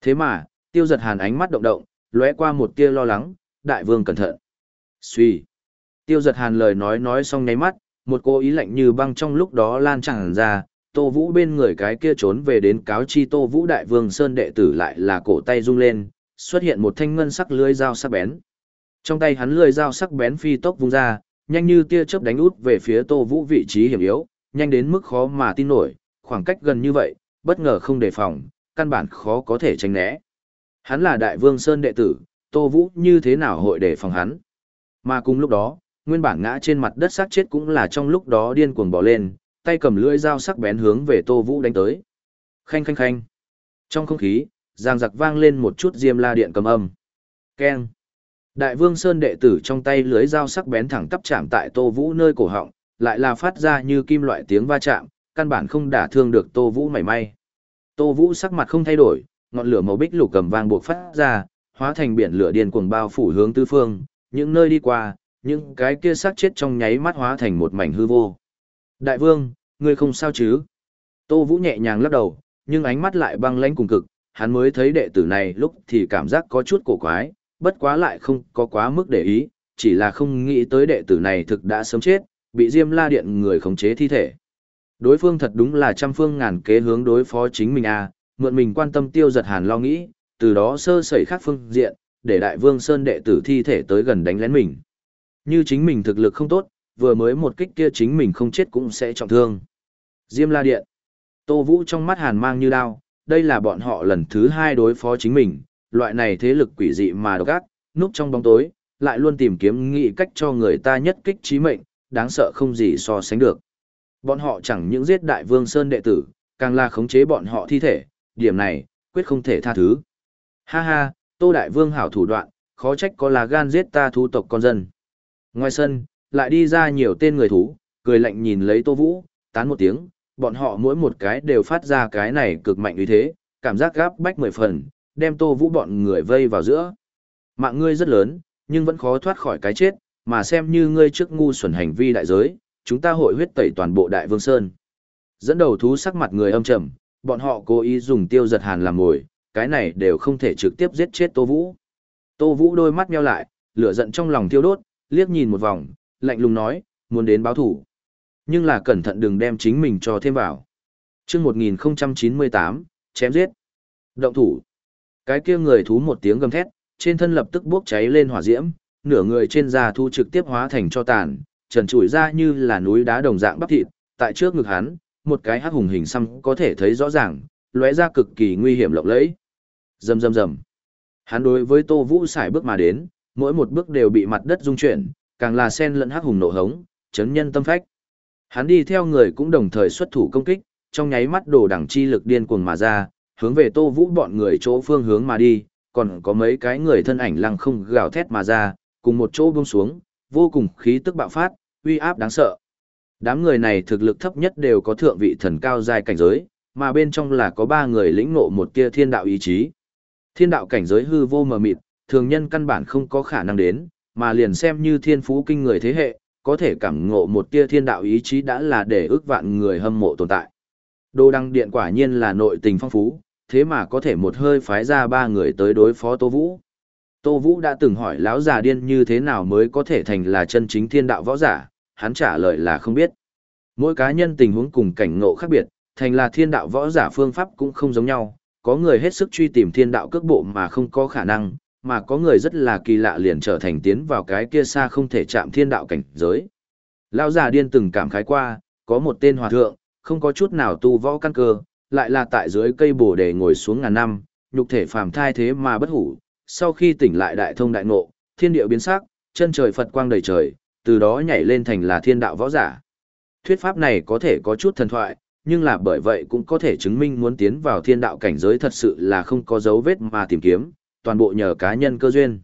Thế mà, tiêu giật hàn ánh mắt động động, lóe qua một tia lo lắng, đại vương cẩn thận. Suy. Tiêu giật hàn lời nói nói xong nháy mắt, một cô ý lạnh như băng trong lúc đó lan tràn ra, Tô Vũ bên người cái kia trốn về đến cáo chi Tô Vũ đại vương sơn đệ tử lại là cổ tay rung lên, xuất hiện một thanh ngân sắc lưới dao sắc bén. Trong tay hắn lưới dao sắc bén phi tốc vung ra, nhanh như tia chớp đánh út về phía Tô Vũ vị trí hiểm yếu, nhanh đến mức khó mà tin nổi, khoảng cách gần như vậy, bất ngờ không đề phòng, căn bản khó có thể tránh né. Hắn là đại vương sơn đệ tử, Tô Vũ như thế nào hội đề phòng hắn. Mà cùng lúc đó, nguyên bản ngã trên mặt đất xác chết cũng là trong lúc đó điên cuồng bỏ lên, tay cầm lưỡi dao sắc bén hướng về Tô Vũ đánh tới. Khanh khanh khanh. Trong không khí, giang giặc vang lên một chút diêm la điện cầm âm. Keng. Đại vương Sơn đệ tử trong tay lưới dao sắc bén thẳng tắp chạm tại Tô Vũ nơi cổ họng, lại là phát ra như kim loại tiếng va chạm, căn bản không đả thương được Tô Vũ mảy may. Tô Vũ sắc mặt không thay đổi, ngọn lửa màu bích lục cầm vang buộc phát ra, hóa thành biển lửa điên cuồng bao phủ hướng tứ phương, những nơi đi qua, những cái kia xác chết trong nháy mắt hóa thành một mảnh hư vô. Đại vương, ngươi không sao chứ? Tô Vũ nhẹ nhàng lắc đầu, nhưng ánh mắt lại băng lãnh cùng cực, hắn mới thấy đệ tử này lúc thì cảm giác có chút cổ quái, bất quá lại không có quá mức để ý, chỉ là không nghĩ tới đệ tử này thực đã sớm chết, bị Diêm La Điện người khống chế thi thể. Đối phương thật đúng là trăm phương ngàn kế hướng đối phó chính mình à, mượn mình quan tâm tiêu giật hàn lo nghĩ, từ đó sơ sẩy khác phương diện, để đại vương Sơn đệ tử thi thể tới gần đánh lén mình. Như chính mình thực lực không tốt, vừa mới một kích kia chính mình không chết cũng sẽ trọng thương. Diêm La Điện. Tô Vũ trong mắt hàn mang như đao, đây là bọn họ lần thứ hai đối phó chính mình, loại này thế lực quỷ dị mà độc ác, núp trong bóng tối, lại luôn tìm kiếm nghị cách cho người ta nhất kích trí mệnh, đáng sợ không gì so sánh được. Bọn họ chẳng những giết đại vương Sơn đệ tử, càng là khống chế bọn họ thi thể, điểm này, quyết không thể tha thứ. Ha ha, Tô Đại Vương hảo thủ đoạn, khó trách có là gan giết ta thú tộc con dân. Ngoài sân, lại đi ra nhiều tên người thú, cười lạnh nhìn lấy Tô Vũ, tán một tiếng, bọn họ mỗi một cái đều phát ra cái này cực mạnh uy thế, cảm giác gáp bách mười phần, đem Tô Vũ bọn người vây vào giữa. Mạng ngươi rất lớn, nhưng vẫn khó thoát khỏi cái chết, mà xem như ngươi trước ngu xuẩn hành vi đại giới, chúng ta hội huyết tẩy toàn bộ Đại Vương Sơn. Dẫn đầu thú sắc mặt người âm trầm, bọn họ cố ý dùng tiêu giật hàn làm mồi, cái này đều không thể trực tiếp giết chết Tô Vũ. Tô Vũ đôi mắt nheo lại, lửa giận trong lòng thiêu đốt, liếc nhìn một vòng, lạnh lùng nói, muốn đến báo thủ. Nhưng là cẩn thận đừng đem chính mình cho thêm vào. chương 1098, chém giết. Động thủ. Cái kia người thú một tiếng gầm thét, trên thân lập tức bốc cháy lên hỏa diễm, nửa người trên da thu trực tiếp hóa thành cho tàn, trần trụi ra như là núi đá đồng dạng bắp thịt, tại trước ngực hắn, một cái hắc hùng hình xăm có thể thấy rõ ràng, lóe ra cực kỳ nguy hiểm lộng lẫy. Rầm rầm rầm. Hắn đối với Tô Vũ sải bước mà đến, mỗi một bước đều bị mặt đất rung chuyển, càng là sen lẫn hắc hùng nổ hống, chấn nhân tâm phách. Hắn đi theo người cũng đồng thời xuất thủ công kích, trong nháy mắt đồ đẳng chi lực điên cuồng mà ra, hướng về Tô Vũ bọn người chỗ phương hướng mà đi, còn có mấy cái người thân ảnh lăng không gào thét mà ra, cùng một chỗ buông xuống, vô cùng khí tức bạo phát, uy áp đáng sợ. Đám người này thực lực thấp nhất đều có thượng vị thần cao giai cảnh giới, mà bên trong là có ba người lĩnh ngộ một tia thiên đạo ý chí. Thiên đạo cảnh giới hư vô mờ mịt, thường nhân căn bản không có khả năng đến, mà liền xem như thiên phú kinh người thế hệ, có thể cảm ngộ một tia thiên đạo ý chí đã là để ước vạn người hâm mộ tồn tại. Đô đăng điện quả nhiên là nội tình phong phú, thế mà có thể một hơi phái ra ba người tới đối phó Tô Vũ. Tô Vũ đã từng hỏi lão già điên như thế nào mới có thể thành là chân chính thiên đạo võ giả, hắn trả lời là không biết. Mỗi cá nhân tình huống cùng cảnh ngộ khác biệt, thành là thiên đạo võ giả phương pháp cũng không giống nhau, có người hết sức truy tìm thiên đạo cước bộ mà không có khả năng, mà có người rất là kỳ lạ liền trở thành tiến vào cái kia xa không thể chạm thiên đạo cảnh giới. Lão già điên từng cảm khái qua, có một tên hòa thượng, không có chút nào tu võ căn cơ, lại là tại dưới cây bồ đề ngồi xuống ngàn năm, nhục thể phàm thai thế mà bất hủ, sau khi tỉnh lại đại thông đại ngộ, thiên địa biến sắc, chân trời Phật quang đầy trời, từ đó nhảy lên thành là thiên đạo võ giả. Thuyết pháp này có thể có chút thần thoại, nhưng là bởi vậy cũng có thể chứng minh muốn tiến vào thiên đạo cảnh giới thật sự là không có dấu vết mà tìm kiếm, toàn bộ nhờ cá nhân cơ duyên.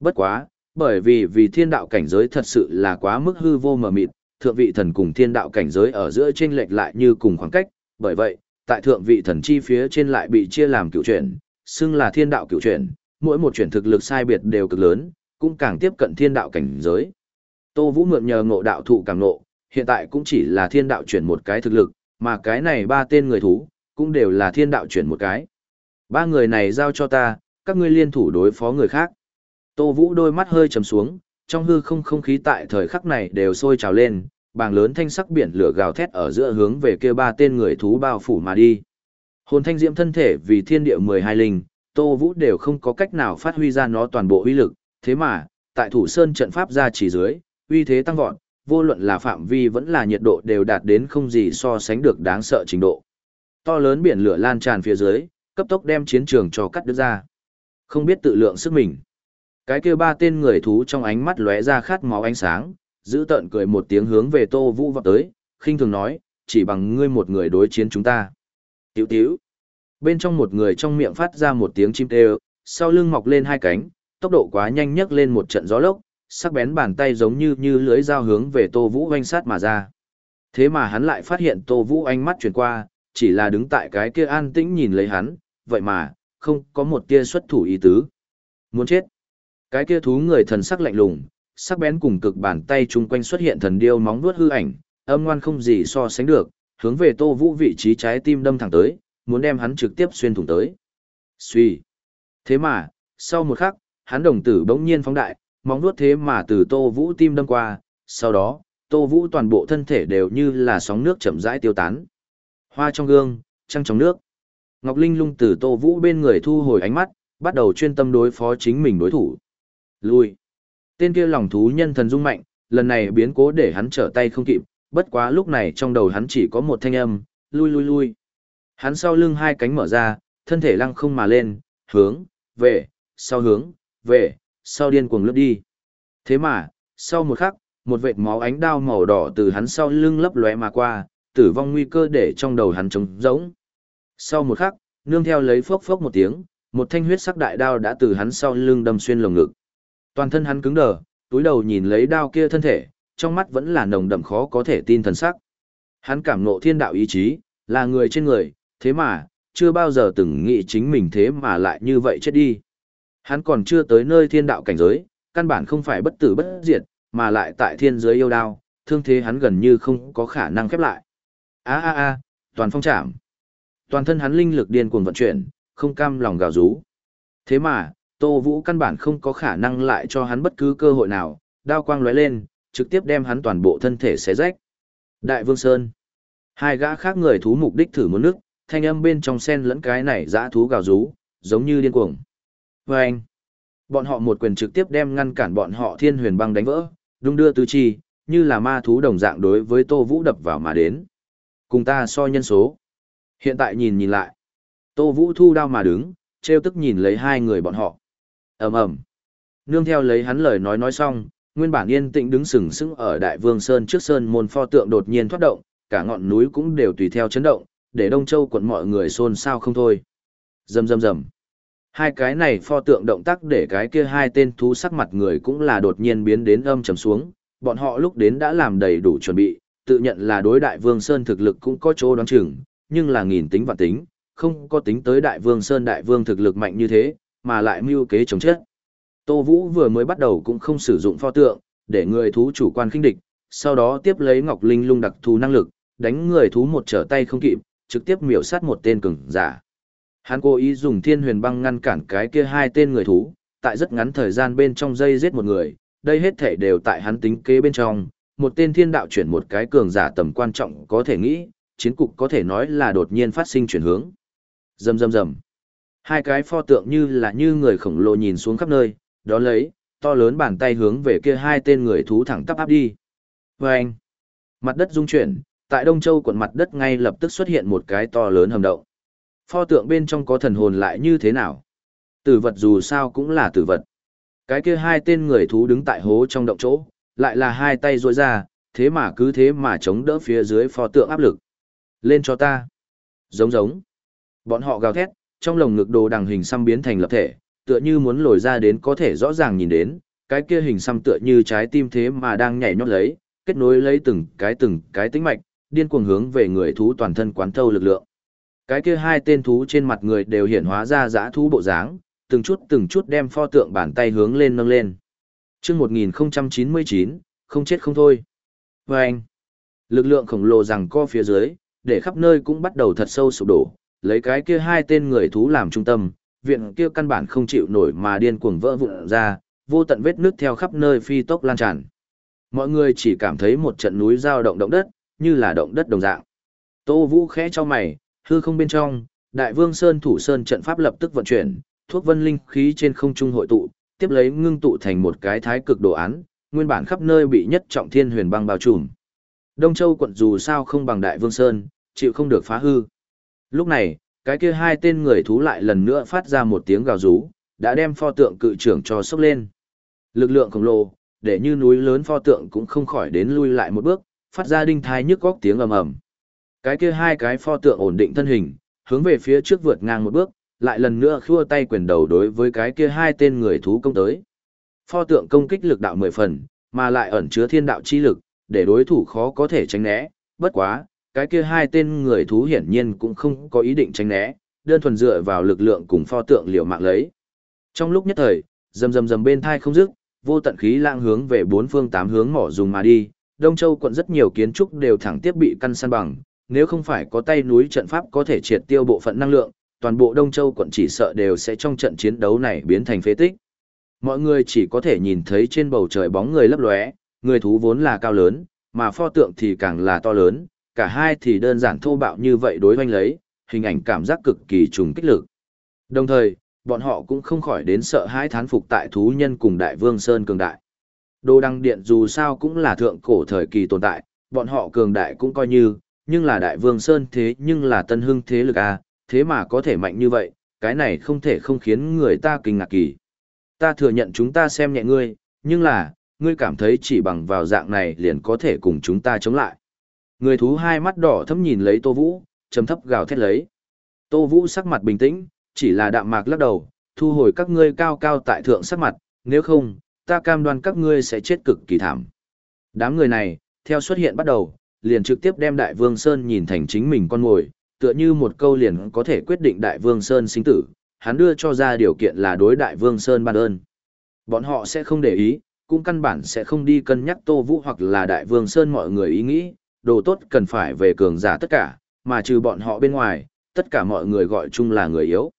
Bất quá, bởi vì vì thiên đạo cảnh giới thật sự là quá mức hư vô mờ mịt, thượng vị thần cùng thiên đạo cảnh giới ở giữa chênh lệch lại như cùng khoảng cách, bởi vậy, tại thượng vị thần chi phía trên lại bị chia làm cựu chuyển, xưng là thiên đạo cựu chuyển, mỗi một chuyển thực lực sai biệt đều cực lớn, cũng càng tiếp cận thiên đạo cảnh giới. Tô Vũ mượn nhờ ngộ đạo thụ càng ngộ, hiện tại cũng chỉ là thiên đạo chuyển một cái thực lực, mà cái này ba tên người thú, cũng đều là thiên đạo chuyển một cái. Ba người này giao cho ta, các ngươi liên thủ đối phó người khác. Tô Vũ đôi mắt hơi trầm xuống, trong hư không không khí tại thời khắc này đều sôi trào lên, bàng lớn thanh sắc biển lửa gào thét ở giữa hướng về kia ba tên người thú bao phủ mà đi. Hồn thanh diễm thân thể vì thiên địa 12 linh, Tô Vũ đều không có cách nào phát huy ra nó toàn bộ uy lực, thế mà, tại thủ sơn trận pháp ra chỉ dưới, uy thế tăng vọt, vô luận là phạm vi vẫn là nhiệt độ đều đạt đến không gì so sánh được đáng sợ trình độ. To lớn biển lửa lan tràn phía dưới, cấp tốc đem chiến trường cho cắt đứt ra. Không biết tự lượng sức mình. Cái kia ba tên người thú trong ánh mắt lóe ra khát máu ánh sáng, giữ tợn cười một tiếng hướng về Tô Vũ vọt tới, khinh thường nói, chỉ bằng ngươi một người đối chiến chúng ta. Tiểu tiểu. Bên trong một người trong miệng phát ra một tiếng chim kêu, sau lưng mọc lên hai cánh, tốc độ quá nhanh nhấc lên một trận gió lốc, sắc bén bàn tay giống như như lưới dao hướng về Tô Vũ oanh sát mà ra. Thế mà hắn lại phát hiện Tô Vũ ánh mắt chuyển qua, chỉ là đứng tại cái kia an tĩnh nhìn lấy hắn, vậy mà, không có một tia xuất thủ ý tứ. Muốn chết. Cái kia thú người thần sắc lạnh lùng, sắc bén cùng cực bàn tay chung quanh xuất hiện thần điêu móng vuốt hư ảnh, âm ngoan không gì so sánh được, hướng về Tô Vũ vị trí trái tim đâm thẳng tới, muốn đem hắn trực tiếp xuyên thủng tới. Suy. Thế mà, sau một khắc, hắn đồng tử bỗng nhiên phóng đại, móng vuốt thế mà từ Tô Vũ tim đâm qua, sau đó, Tô Vũ toàn bộ thân thể đều như là sóng nước chậm rãi tiêu tán. Hoa trong gương, trăng trong nước. Ngọc Linh lung từ Tô Vũ bên người thu hồi ánh mắt, bắt đầu chuyên tâm đối phó chính mình đối thủ. Lui. Tên kia lòng thú nhân thần dung mạnh, lần này biến cố để hắn trở tay không kịp, bất quá lúc này trong đầu hắn chỉ có một thanh âm, lui lui lui. Hắn sau lưng hai cánh mở ra, thân thể lăng không mà lên, hướng, về, sau hướng, về, sau điên cuồng lướt đi. Thế mà, sau một khắc, một vệt máu ánh đao màu đỏ từ hắn sau lưng lấp lóe mà qua, tử vong nguy cơ để trong đầu hắn trống rỗng. Sau một khắc, nương theo lấy phốc phốc một tiếng, một thanh huyết sắc đại đao đã từ hắn sau lưng đâm xuyên lồng ngực. Toàn thân hắn cứng đờ, túi đầu nhìn lấy đao kia thân thể, trong mắt vẫn là nồng đậm khó có thể tin thần sắc. Hắn cảm ngộ thiên đạo ý chí, là người trên người, thế mà, chưa bao giờ từng nghĩ chính mình thế mà lại như vậy chết đi. Hắn còn chưa tới nơi thiên đạo cảnh giới, căn bản không phải bất tử bất diệt, mà lại tại thiên giới yêu đao, thương thế hắn gần như không có khả năng khép lại. A a a, toàn phong chạm. Toàn thân hắn linh lực điên cuồng vận chuyển, không cam lòng gào rú. Thế mà, Tô Vũ căn bản không có khả năng lại cho hắn bất cứ cơ hội nào, đao quang lóe lên, trực tiếp đem hắn toàn bộ thân thể xé rách. Đại Vương Sơn. Hai gã khác người thú mục đích thử muốn nước, thanh âm bên trong sen lẫn cái này dã thú gào rú, giống như điên cuồng. Và anh, bọn họ một quyền trực tiếp đem ngăn cản bọn họ thiên huyền băng đánh vỡ, đung đưa tứ chi, như là ma thú đồng dạng đối với Tô Vũ đập vào mà đến. Cùng ta so nhân số. Hiện tại nhìn nhìn lại. Tô Vũ thu đao mà đứng, trêu tức nhìn lấy hai người bọn họ ầm ầm Nương theo lấy hắn lời nói nói xong, nguyên bản yên tĩnh đứng sừng sững ở Đại Vương Sơn trước sơn môn pho tượng đột nhiên thoát động, cả ngọn núi cũng đều tùy theo chấn động, để Đông Châu quận mọi người xôn xao không thôi. Rầm rầm rầm. Hai cái này pho tượng động tác để cái kia hai tên thú sắc mặt người cũng là đột nhiên biến đến âm trầm xuống, bọn họ lúc đến đã làm đầy đủ chuẩn bị, tự nhận là đối đại vương Sơn thực lực cũng có chỗ đoán chừng, nhưng là nghìn tính và tính, không có tính tới đại vương Sơn đại vương thực lực mạnh như thế, mà lại mưu kế chống chết. Tô Vũ vừa mới bắt đầu cũng không sử dụng pho tượng, để người thú chủ quan khinh địch, sau đó tiếp lấy Ngọc Linh lung đặc thù năng lực, đánh người thú một trở tay không kịp, trực tiếp miểu sát một tên cường giả. Hắn cố ý dùng thiên huyền băng ngăn cản cái kia hai tên người thú, tại rất ngắn thời gian bên trong dây giết một người, đây hết thể đều tại hắn tính kế bên trong, một tên thiên đạo chuyển một cái cường giả tầm quan trọng có thể nghĩ, chiến cục có thể nói là đột nhiên phát sinh chuyển hướng. Rầm rầm rầm. Hai cái pho tượng như là như người khổng lồ nhìn xuống khắp nơi, đó lấy, to lớn bàn tay hướng về kia hai tên người thú thẳng tắp áp đi. Vâng! Mặt đất rung chuyển, tại Đông Châu quận mặt đất ngay lập tức xuất hiện một cái to lớn hầm động. Pho tượng bên trong có thần hồn lại như thế nào? Tử vật dù sao cũng là tử vật. Cái kia hai tên người thú đứng tại hố trong động chỗ, lại là hai tay duỗi ra, thế mà cứ thế mà chống đỡ phía dưới pho tượng áp lực. Lên cho ta. Giống giống. Bọn họ gào thét, trong lồng ngực đồ đằng hình xăm biến thành lập thể, tựa như muốn lồi ra đến có thể rõ ràng nhìn đến, cái kia hình xăm tựa như trái tim thế mà đang nhảy nhót lấy, kết nối lấy từng cái từng cái tĩnh mạch, điên cuồng hướng về người thú toàn thân quán thâu lực lượng. Cái kia hai tên thú trên mặt người đều hiện hóa ra dã thú bộ dáng, từng chút từng chút đem pho tượng bàn tay hướng lên nâng lên. Chương 1099, không chết không thôi. Và anh, lực lượng khổng lồ rằng co phía dưới, để khắp nơi cũng bắt đầu thật sâu sụp đổ, lấy cái kia hai tên người thú làm trung tâm, viện kia căn bản không chịu nổi mà điên cuồng vỡ vụn ra, vô tận vết nước theo khắp nơi phi tốc lan tràn. Mọi người chỉ cảm thấy một trận núi dao động động đất, như là động đất đồng dạng. Tô Vũ khẽ cho mày, hư không bên trong, Đại Vương Sơn thủ sơn trận pháp lập tức vận chuyển, thuốc vân linh khí trên không trung hội tụ, tiếp lấy ngưng tụ thành một cái thái cực đồ án, nguyên bản khắp nơi bị nhất trọng thiên huyền băng bao trùm. Đông Châu quận dù sao không bằng Đại Vương Sơn, chịu không được phá hư. Lúc này, cái kia hai tên người thú lại lần nữa phát ra một tiếng gào rú, đã đem pho tượng cự trưởng cho sốc lên. Lực lượng khổng lồ, để như núi lớn pho tượng cũng không khỏi đến lui lại một bước, phát ra đinh thai nhức góc tiếng ầm ầm. Cái kia hai cái pho tượng ổn định thân hình, hướng về phía trước vượt ngang một bước, lại lần nữa khua tay quyền đầu đối với cái kia hai tên người thú công tới. Pho tượng công kích lực đạo mười phần, mà lại ẩn chứa thiên đạo chi lực, để đối thủ khó có thể tránh né, bất quá, cái kia hai tên người thú hiển nhiên cũng không có ý định tránh né, đơn thuần dựa vào lực lượng cùng pho tượng liều mạng lấy. Trong lúc nhất thời, rầm rầm rầm bên thai không dứt, vô tận khí lang hướng về bốn phương tám hướng mỏ dùng mà đi, Đông Châu quận rất nhiều kiến trúc đều thẳng tiếp bị căn san bằng, nếu không phải có tay núi trận pháp có thể triệt tiêu bộ phận năng lượng, toàn bộ Đông Châu quận chỉ sợ đều sẽ trong trận chiến đấu này biến thành phế tích. Mọi người chỉ có thể nhìn thấy trên bầu trời bóng người lấp lóe, người thú vốn là cao lớn, mà pho tượng thì càng là to lớn, cả hai thì đơn giản thô bạo như vậy đối hoanh lấy, hình ảnh cảm giác cực kỳ trùng kích lực. Đồng thời, bọn họ cũng không khỏi đến sợ hãi thán phục tại thú nhân cùng đại vương Sơn cường đại. Đồ đăng điện dù sao cũng là thượng cổ thời kỳ tồn tại, bọn họ cường đại cũng coi như, nhưng là đại vương Sơn thế nhưng là tân hưng thế lực à, thế mà có thể mạnh như vậy, cái này không thể không khiến người ta kinh ngạc kỳ. Ta thừa nhận chúng ta xem nhẹ ngươi, nhưng là, ngươi cảm thấy chỉ bằng vào dạng này liền có thể cùng chúng ta chống lại. Người thú hai mắt đỏ thấm nhìn lấy Tô Vũ, trầm thấp gào thét lấy. Tô Vũ sắc mặt bình tĩnh, chỉ là đạm mạc lắc đầu, thu hồi các ngươi cao cao tại thượng sắc mặt, nếu không, ta cam đoan các ngươi sẽ chết cực kỳ thảm. Đám người này, theo xuất hiện bắt đầu, liền trực tiếp đem Đại Vương Sơn nhìn thành chính mình con ngồi, tựa như một câu liền có thể quyết định Đại Vương Sơn sinh tử, hắn đưa cho ra điều kiện là đối Đại Vương Sơn ban ơn. Bọn họ sẽ không để ý, cũng căn bản sẽ không đi cân nhắc Tô Vũ hoặc là Đại Vương Sơn mọi người ý nghĩ, đồ tốt cần phải về cường giả tất cả, mà trừ bọn họ bên ngoài, tất cả mọi người gọi chung là người yếu.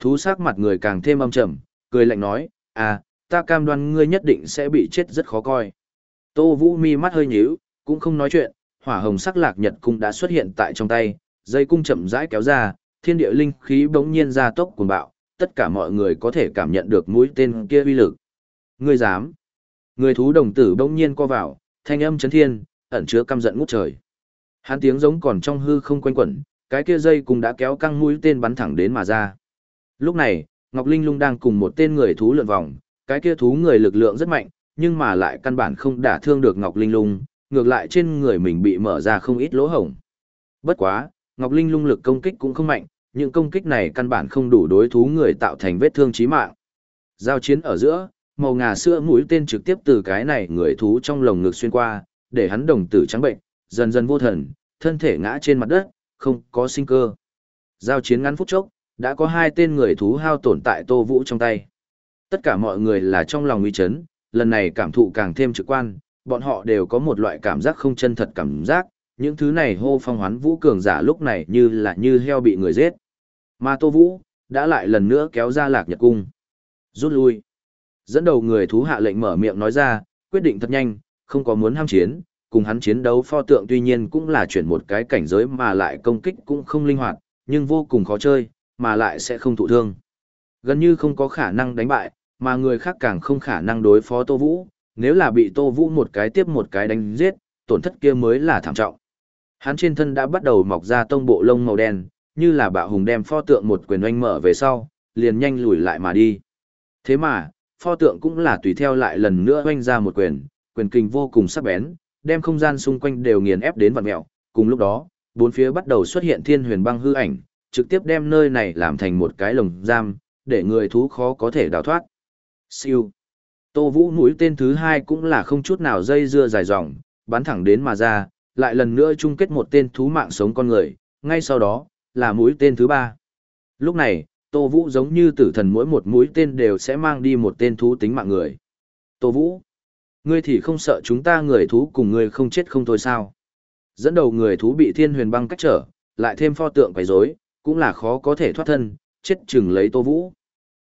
Thú sắc mặt người càng thêm âm trầm, cười lạnh nói, à, ta cam đoan ngươi nhất định sẽ bị chết rất khó coi. Tô Vũ mi mắt hơi nhíu, cũng không nói chuyện, hỏa hồng sắc lạc nhật cung đã xuất hiện tại trong tay, dây cung chậm rãi kéo ra, thiên địa linh khí bỗng nhiên ra tốc cuồng bạo, tất cả mọi người có thể cảm nhận được mũi tên kia uy lực. Ngươi dám? Người thú đồng tử bỗng nhiên co vào, thanh âm chấn thiên, ẩn chứa căm giận ngút trời. Hắn tiếng giống còn trong hư không quanh quẩn, cái kia dây cùng đã kéo căng mũi tên bắn thẳng đến mà ra. Lúc này, Ngọc Linh Lung đang cùng một tên người thú lượn vòng, cái kia thú người lực lượng rất mạnh, nhưng mà lại căn bản không đả thương được Ngọc Linh Lung, ngược lại trên người mình bị mở ra không ít lỗ hổng. Bất quá, Ngọc Linh Lung lực công kích cũng không mạnh, những công kích này căn bản không đủ đối thú người tạo thành vết thương chí mạng. Giao chiến ở giữa, màu ngà sữa mũi tên trực tiếp từ cái này người thú trong lồng ngực xuyên qua, để hắn đồng tử trắng bệnh, dần dần vô thần, thân thể ngã trên mặt đất, không có sinh cơ. Giao chiến ngắn phút chốc, đã có hai tên người thú hao tổn tại Tô Vũ trong tay. Tất cả mọi người là trong lòng nguy chấn, lần này cảm thụ càng thêm trực quan, bọn họ đều có một loại cảm giác không chân thật cảm giác, những thứ này hô phong hoán vũ cường giả lúc này như là như heo bị người giết. Mà Tô Vũ, đã lại lần nữa kéo ra lạc nhật cung. Rút lui. Dẫn đầu người thú hạ lệnh mở miệng nói ra, quyết định thật nhanh, không có muốn ham chiến, cùng hắn chiến đấu pho tượng tuy nhiên cũng là chuyển một cái cảnh giới mà lại công kích cũng không linh hoạt, nhưng vô cùng khó chơi, mà lại sẽ không thụ thương. Gần như không có khả năng đánh bại, mà người khác càng không khả năng đối phó Tô Vũ, nếu là bị Tô Vũ một cái tiếp một cái đánh giết, tổn thất kia mới là thảm trọng. Hắn trên thân đã bắt đầu mọc ra tông bộ lông màu đen, như là bạo hùng đem pho tượng một quyền oanh mở về sau, liền nhanh lùi lại mà đi. Thế mà, pho tượng cũng là tùy theo lại lần nữa oanh ra một quyền, quyền kinh vô cùng sắc bén, đem không gian xung quanh đều nghiền ép đến vặn mèo. cùng lúc đó, bốn phía bắt đầu xuất hiện thiên huyền băng hư ảnh, trực tiếp đem nơi này làm thành một cái lồng giam, để người thú khó có thể đào thoát. Siêu. Tô Vũ mũi tên thứ hai cũng là không chút nào dây dưa dài dòng, bắn thẳng đến mà ra, lại lần nữa chung kết một tên thú mạng sống con người, ngay sau đó, là mũi tên thứ ba. Lúc này, Tô Vũ giống như tử thần mỗi một mũi tên đều sẽ mang đi một tên thú tính mạng người. Tô Vũ, ngươi thì không sợ chúng ta người thú cùng ngươi không chết không thôi sao? Dẫn đầu người thú bị thiên huyền băng cách trở, lại thêm pho tượng quấy rối, cũng là khó có thể thoát thân, chết chừng lấy Tô Vũ.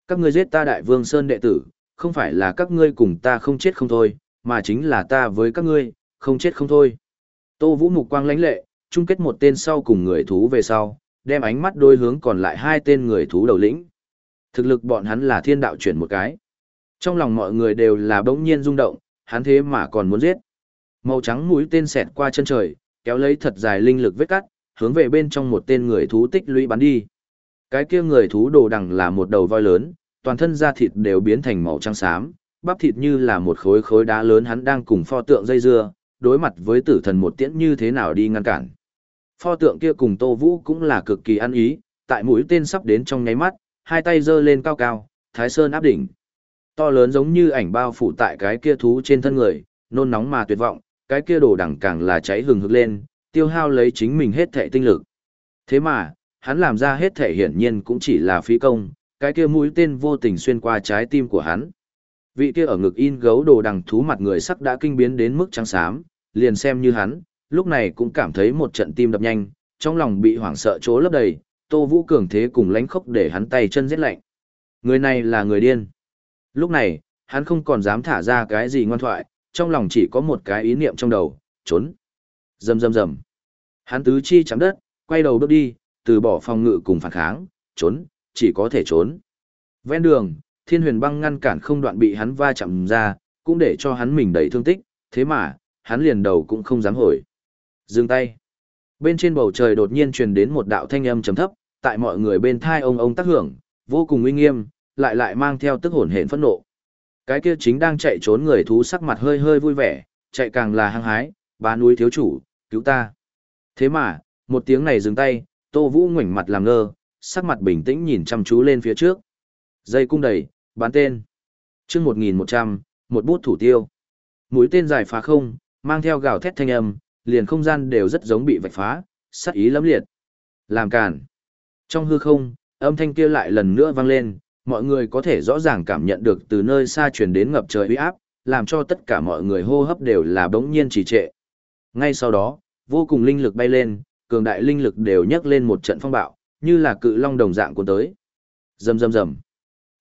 Các ngươi giết ta đại vương Sơn đệ tử, không phải là các ngươi cùng ta không chết không thôi, mà chính là ta với các ngươi, không chết không thôi. Tô Vũ mục quang lãnh lệ, chung kết một tên sau cùng người thú về sau, đem ánh mắt đôi hướng còn lại hai tên người thú đầu lĩnh. Thực lực bọn hắn là thiên đạo chuyển một cái. Trong lòng mọi người đều là bỗng nhiên rung động, hắn thế mà còn muốn giết. Màu trắng mũi tên xẹt qua chân trời, kéo lấy thật dài linh lực vết cắt, hướng về bên trong một tên người thú tích lũy bắn đi. Cái kia người thú đồ đằng là một đầu voi lớn, toàn thân da thịt đều biến thành màu trắng xám, bắp thịt như là một khối khối đá lớn hắn đang cùng pho tượng dây dưa, đối mặt với tử thần một tiễn như thế nào đi ngăn cản. Pho tượng kia cùng Tô Vũ cũng là cực kỳ ăn ý, tại mũi tên sắp đến trong nháy mắt, hai tay giơ lên cao cao, Thái Sơn áp đỉnh. To lớn giống như ảnh bao phủ tại cái kia thú trên thân người, nôn nóng mà tuyệt vọng, cái kia đồ đẳng càng là cháy hừng hực lên, tiêu hao lấy chính mình hết thể tinh lực. Thế mà, hắn làm ra hết thể hiển nhiên cũng chỉ là phí công, cái kia mũi tên vô tình xuyên qua trái tim của hắn. Vị kia ở ngực in gấu đồ đằng thú mặt người sắc đã kinh biến đến mức trắng xám, liền xem như hắn, lúc này cũng cảm thấy một trận tim đập nhanh, trong lòng bị hoảng sợ chỗ lấp đầy, Tô Vũ cường thế cùng lánh khốc để hắn tay chân rét lạnh. Người này là người điên. Lúc này, hắn không còn dám thả ra cái gì ngoan thoại, trong lòng chỉ có một cái ý niệm trong đầu, trốn. Rầm rầm rầm. Hắn tứ chi chạm đất, quay đầu bước đi, từ bỏ phòng ngự cùng phản kháng, trốn, chỉ có thể trốn. Ven đường, thiên huyền băng ngăn cản không đoạn bị hắn va chạm ra, cũng để cho hắn mình đầy thương tích, thế mà, hắn liền đầu cũng không dám hồi. Dừng tay. Bên trên bầu trời đột nhiên truyền đến một đạo thanh âm trầm thấp, tại mọi người bên thai ông ông tác hưởng, vô cùng uy nghiêm, lại lại mang theo tức hồn hển phẫn nộ. Cái kia chính đang chạy trốn người thú sắc mặt hơi hơi vui vẻ, chạy càng là hăng hái, bá núi thiếu chủ, cứu ta. Thế mà, một tiếng này dừng tay, Tô Vũ ngoảnh mặt làm ngơ, sắc mặt bình tĩnh nhìn chăm chú lên phía trước. Dây cung đầy, bán tên. chương 1100, một bút thủ tiêu. Mũi tên dài phá không, mang theo gào thét thanh âm, liền không gian đều rất giống bị vạch phá, sắc ý lắm liệt. Làm cản. Trong hư không, âm thanh kia lại lần nữa vang lên, mọi người có thể rõ ràng cảm nhận được từ nơi xa truyền đến ngập trời uy áp, làm cho tất cả mọi người hô hấp đều là bỗng nhiên trì trệ. Ngay sau đó, vô cùng linh lực bay lên, cường đại linh lực đều nhấc lên một trận phong bạo, như là cự long đồng dạng cuốn tới. Rầm rầm rầm.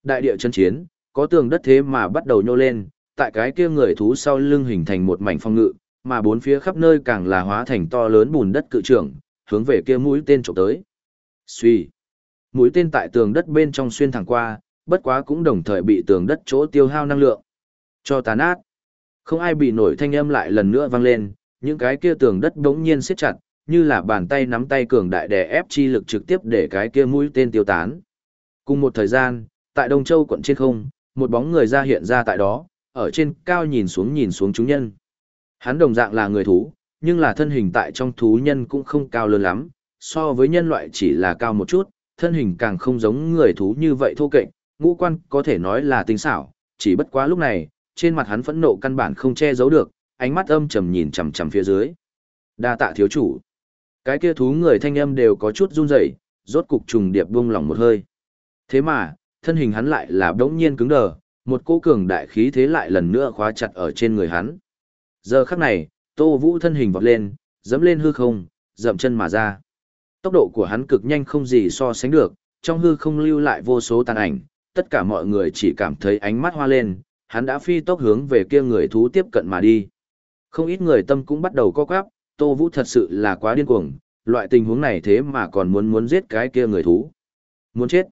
Đại địa chân chiến, có tường đất thế mà bắt đầu nhô lên, tại cái kia người thú sau lưng hình thành một mảnh phong ngự, mà bốn phía khắp nơi càng là hóa thành to lớn bùn đất cự trưởng, hướng về kia mũi tên chụp tới. Suy. Mũi tên tại tường đất bên trong xuyên thẳng qua, bất quá cũng đồng thời bị tường đất chỗ tiêu hao năng lượng. Cho tàn át. Không ai bị nổi thanh âm lại lần nữa vang lên, những cái kia tường đất đống nhiên siết chặt, như là bàn tay nắm tay cường đại đè ép chi lực trực tiếp để cái kia mũi tên tiêu tán. Cùng một thời gian, tại Đông Châu quận trên không, một bóng người ra hiện ra tại đó, ở trên cao nhìn xuống nhìn xuống chúng nhân. Hắn đồng dạng là người thú, nhưng là thân hình tại trong thú nhân cũng không cao lớn lắm, so với nhân loại chỉ là cao một chút, thân hình càng không giống người thú như vậy thô kệch, ngũ quan có thể nói là tinh xảo, chỉ bất quá lúc này, trên mặt hắn phẫn nộ căn bản không che giấu được, ánh mắt âm trầm nhìn chằm chằm phía dưới. Đa tạ thiếu chủ. Cái kia thú người thanh âm đều có chút run rẩy, rốt cục trùng điệp buông lỏng một hơi. Thế mà, thân hình hắn lại là đống nhiên cứng đờ, một cỗ cường đại khí thế lại lần nữa khóa chặt ở trên người hắn. Giờ khắc này, Tô Vũ thân hình vọt lên, dẫm lên hư không, dậm chân mà ra. Tốc độ của hắn cực nhanh không gì so sánh được, trong hư không lưu lại vô số tàn ảnh, tất cả mọi người chỉ cảm thấy ánh mắt hoa lên, hắn đã phi tốc hướng về kia người thú tiếp cận mà đi. Không ít người tâm cũng bắt đầu co quắp, Tô Vũ thật sự là quá điên cuồng, loại tình huống này thế mà còn muốn muốn giết cái kia người thú. Muốn chết.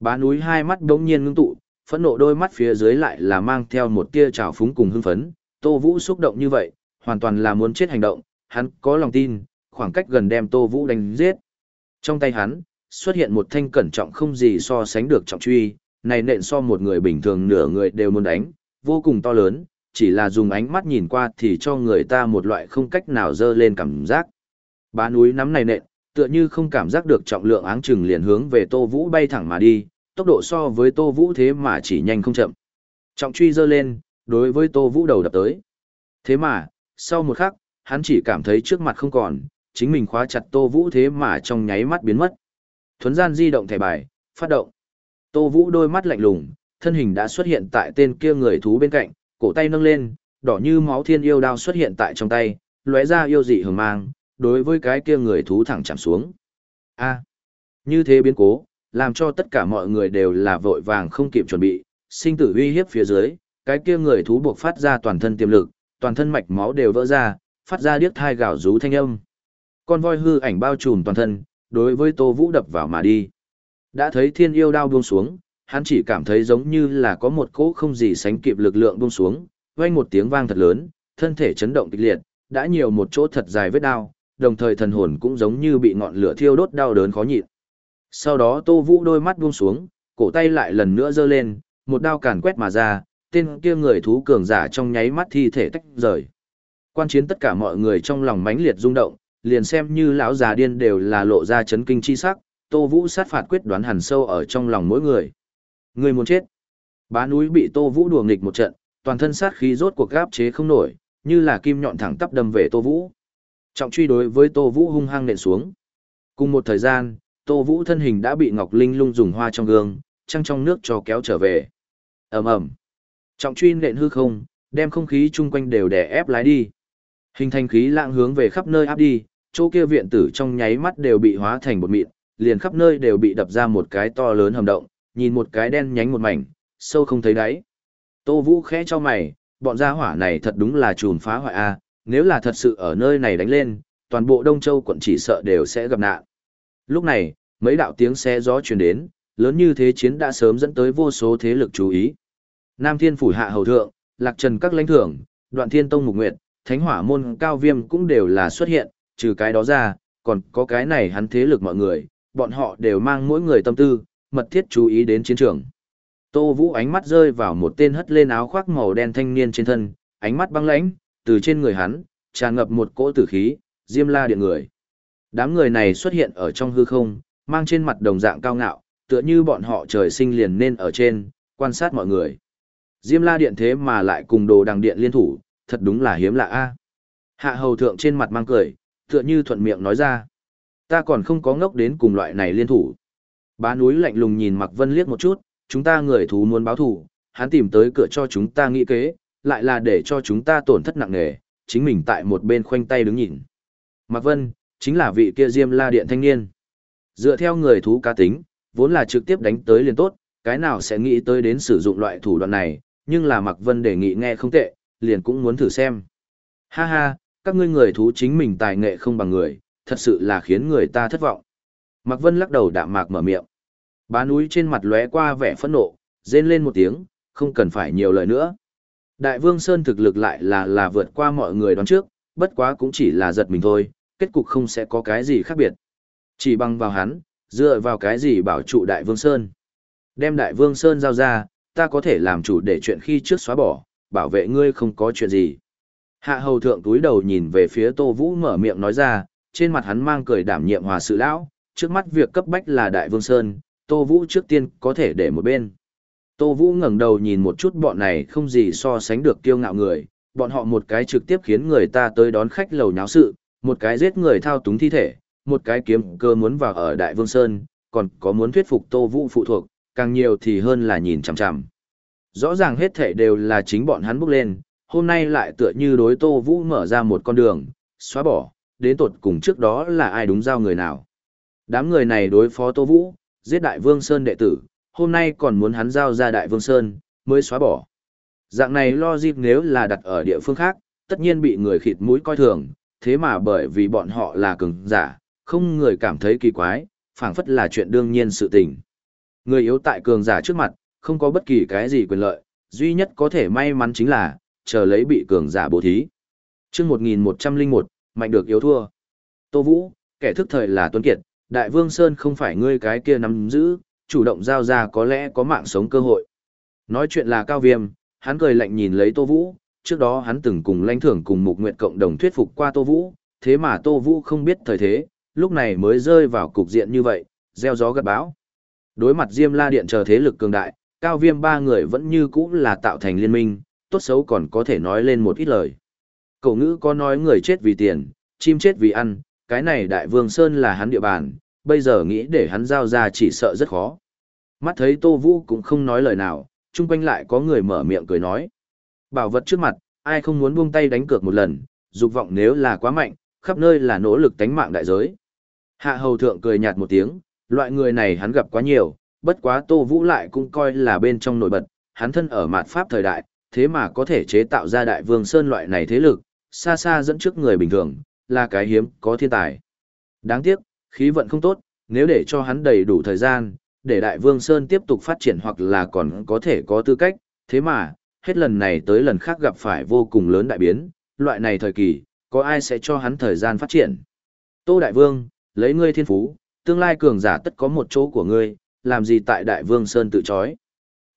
Bá núi hai mắt đống nhiên ngưng tụ, phẫn nộ đôi mắt phía dưới lại là mang theo một tia trào phúng cùng hưng phấn. Tô Vũ xúc động như vậy, hoàn toàn là muốn chết hành động, hắn có lòng tin, khoảng cách gần đem Tô Vũ đánh giết. Trong tay hắn, xuất hiện một thanh cẩn trọng không gì so sánh được trọng truy, này nện so một người bình thường nửa người đều muốn đánh, vô cùng to lớn, chỉ là dùng ánh mắt nhìn qua thì cho người ta một loại không cách nào dơ lên cảm giác. Bá núi nắm này nện, tựa như không cảm giác được trọng lượng áng chừng liền hướng về Tô Vũ bay thẳng mà đi, tốc độ so với Tô Vũ thế mà chỉ nhanh không chậm. Trọng truy dơ lên, đối với Tô Vũ đầu đập tới. Thế mà, sau một khắc, hắn chỉ cảm thấy trước mặt không còn, chính mình khóa chặt Tô Vũ thế mà trong nháy mắt biến mất. Thuấn gian di động thẻ bài, phát động. Tô Vũ đôi mắt lạnh lùng, thân hình đã xuất hiện tại tên kia người thú bên cạnh, cổ tay nâng lên, đỏ như máu thiên yêu đao xuất hiện tại trong tay, lóe ra yêu dị hừng mang, đối với cái kia người thú thẳng chạm xuống. A. như thế biến cố, làm cho tất cả mọi người đều là vội vàng không kịp chuẩn bị, sinh tử uy hiếp phía dưới, cái kia người thú buộc phát ra toàn thân tiềm lực, toàn thân mạch máu đều vỡ ra, phát ra điếc thai gào rú thanh âm. Con voi hư ảnh bao trùm toàn thân, đối với Tô Vũ đập vào mà đi. Đã thấy thiên yêu đao buông xuống, hắn chỉ cảm thấy giống như là có một cỗ không gì sánh kịp lực lượng buông xuống, vang một tiếng vang thật lớn, thân thể chấn động kịch liệt, đã nhiều một chỗ thật dài vết đao, đồng thời thần hồn cũng giống như bị ngọn lửa thiêu đốt đau đớn khó nhịn. Sau đó Tô Vũ đôi mắt buông xuống, cổ tay lại lần nữa giơ lên, một đao càn quét mà ra, tên kia người thú cường giả trong nháy mắt thi thể tách rời. Quan chiến tất cả mọi người trong lòng mãnh liệt rung động, liền xem như lão già điên đều là lộ ra chấn kinh chi sắc, Tô Vũ sát phạt quyết đoán hẳn sâu ở trong lòng mỗi người. Người muốn chết. Bá núi bị Tô Vũ đùa nghịch một trận, toàn thân sát khí rốt cuộc gáp chế không nổi, như là kim nhọn thẳng tắp đâm về Tô Vũ. Trọng truy đối với Tô Vũ hung hăng nện xuống. Cùng một thời gian, Tô Vũ thân hình đã bị Ngọc Linh lung dùng hoa trong gương, trăng trong nước cho kéo trở về. ầm ầm Trọng truy nện hư không, đem không khí chung quanh đều đè ép lái đi. Hình thành khí lạng hướng về khắp nơi áp đi, chỗ kia viện tử trong nháy mắt đều bị hóa thành bột mịn, liền khắp nơi đều bị đập ra một cái to lớn hầm động, nhìn một cái đen nhánh một mảnh, sâu không thấy đáy. Tô Vũ khẽ cho mày, bọn gia hỏa này thật đúng là trùm phá hoại a, nếu là thật sự ở nơi này đánh lên, toàn bộ Đông Châu quận chỉ sợ đều sẽ gặp nạn. Lúc này, mấy đạo tiếng xe gió truyền đến, lớn như thế chiến đã sớm dẫn tới vô số thế lực chú ý. Nam Thiên phủ hạ hầu thượng, Lạc Trần các lãnh thưởng, Đoạn Thiên Tông Mục Nguyệt, Thánh Hỏa môn Cao Viêm cũng đều là xuất hiện, trừ cái đó ra, còn có cái này hắn thế lực mọi người, bọn họ đều mang mỗi người tâm tư, mật thiết chú ý đến chiến trường. Tô Vũ ánh mắt rơi vào một tên hất lên áo khoác màu đen thanh niên trên thân, ánh mắt băng lãnh, từ trên người hắn, tràn ngập một cỗ tử khí, diêm la điện người. Đám người này xuất hiện ở trong hư không, mang trên mặt đồng dạng cao ngạo, tựa như bọn họ trời sinh liền nên ở trên, quan sát mọi người. Diêm la điện thế mà lại cùng đồ đằng điện liên thủ, thật đúng là hiếm lạ a. Hạ hầu thượng trên mặt mang cười, tựa như thuận miệng nói ra. Ta còn không có ngốc đến cùng loại này liên thủ. Bá núi lạnh lùng nhìn Mạc Vân liếc một chút, chúng ta người thú muốn báo thù, hắn tìm tới cửa cho chúng ta nghĩ kế, lại là để cho chúng ta tổn thất nặng nề, chính mình tại một bên khoanh tay đứng nhìn. Mạc Vân, chính là vị kia Diêm La Điện thanh niên. Dựa theo người thú cá tính, vốn là trực tiếp đánh tới liền tốt, cái nào sẽ nghĩ tới đến sử dụng loại thủ đoạn này, nhưng là Mạc Vân đề nghị nghe không tệ, liền cũng muốn thử xem. Ha ha, các ngươi người thú chính mình tài nghệ không bằng người, thật sự là khiến người ta thất vọng. Mạc Vân lắc đầu đạm mạc mở miệng. Bá núi trên mặt lóe qua vẻ phẫn nộ, rên lên một tiếng, không cần phải nhiều lời nữa. Đại Vương Sơn thực lực lại là là vượt qua mọi người đoán trước, bất quá cũng chỉ là giật mình thôi, kết cục không sẽ có cái gì khác biệt. Chỉ bằng vào hắn, dựa vào cái gì bảo trụ Đại Vương Sơn. Đem Đại Vương Sơn giao ra, ta có thể làm chủ để chuyện khi trước xóa bỏ, bảo vệ ngươi không có chuyện gì. Hạ hầu thượng túi đầu nhìn về phía Tô Vũ mở miệng nói ra, trên mặt hắn mang cười đảm nhiệm hòa sự lão, trước mắt việc cấp bách là Đại Vương Sơn, Tô Vũ trước tiên có thể để một bên. Tô Vũ ngẩng đầu nhìn một chút bọn này không gì so sánh được kiêu ngạo người, bọn họ một cái trực tiếp khiến người ta tới đón khách lầu nháo sự, một cái giết người thao túng thi thể, một cái kiếm cơ muốn vào ở Đại Vương Sơn, còn có muốn thuyết phục Tô Vũ phụ thuộc, càng nhiều thì hơn là nhìn chằm chằm. Rõ ràng hết thể đều là chính bọn hắn bước lên, hôm nay lại tựa như đối Tô Vũ mở ra một con đường, xóa bỏ, đến tột cùng trước đó là ai đúng giao người nào. Đám người này đối phó Tô Vũ, giết Đại Vương Sơn đệ tử, hôm nay còn muốn hắn giao ra Đại Vương Sơn, mới xóa bỏ. Dạng này lo dịp nếu là đặt ở địa phương khác, tất nhiên bị người khịt mũi coi thường, thế mà bởi vì bọn họ là cường giả, không người cảm thấy kỳ quái, phảng phất là chuyện đương nhiên sự tình. Người yếu tại cường giả trước mặt, không có bất kỳ cái gì quyền lợi, duy nhất có thể may mắn chính là, chờ lấy bị cường giả bố thí. chương 1101, mạnh được yếu thua. Tô Vũ, kẻ thức thời là Tuấn Kiệt, Đại Vương Sơn không phải ngươi cái kia nắm giữ, chủ động giao ra có lẽ có mạng sống cơ hội. Nói chuyện là Cao Viêm, hắn cười lạnh nhìn lấy Tô Vũ, trước đó hắn từng cùng lãnh thưởng cùng Mục Nguyệt cộng đồng thuyết phục qua Tô Vũ, thế mà Tô Vũ không biết thời thế, lúc này mới rơi vào cục diện như vậy, gieo gió gặt bão. Đối mặt Diêm La Điện chờ thế lực cường đại, cao viêm ba người vẫn như cũ là tạo thành liên minh, tốt xấu còn có thể nói lên một ít lời. Cậu ngữ có nói người chết vì tiền, chim chết vì ăn, cái này Đại Vương Sơn là hắn địa bàn, bây giờ nghĩ để hắn giao ra chỉ sợ rất khó. Mắt thấy Tô Vũ cũng không nói lời nào, chung quanh lại có người mở miệng cười nói. Bảo vật trước mặt, ai không muốn buông tay đánh cược một lần, dục vọng nếu là quá mạnh, khắp nơi là nỗ lực tánh mạng đại giới. Hạ hầu thượng cười nhạt một tiếng, loại người này hắn gặp quá nhiều, bất quá Tô Vũ lại cũng coi là bên trong nổi bật, hắn thân ở mạt pháp thời đại, thế mà có thể chế tạo ra đại vương sơn loại này thế lực, xa xa dẫn trước người bình thường, là cái hiếm, có thiên tài. Đáng tiếc, khí vận không tốt, nếu để cho hắn đầy đủ thời gian, để đại vương sơn tiếp tục phát triển hoặc là còn có thể có tư cách, thế mà, hết lần này tới lần khác gặp phải vô cùng lớn đại biến, loại này thời kỳ, có ai sẽ cho hắn thời gian phát triển. Tô Đại Vương, lấy ngươi thiên phú, tương lai cường giả tất có một chỗ của ngươi, làm gì tại Đại Vương Sơn tự chói.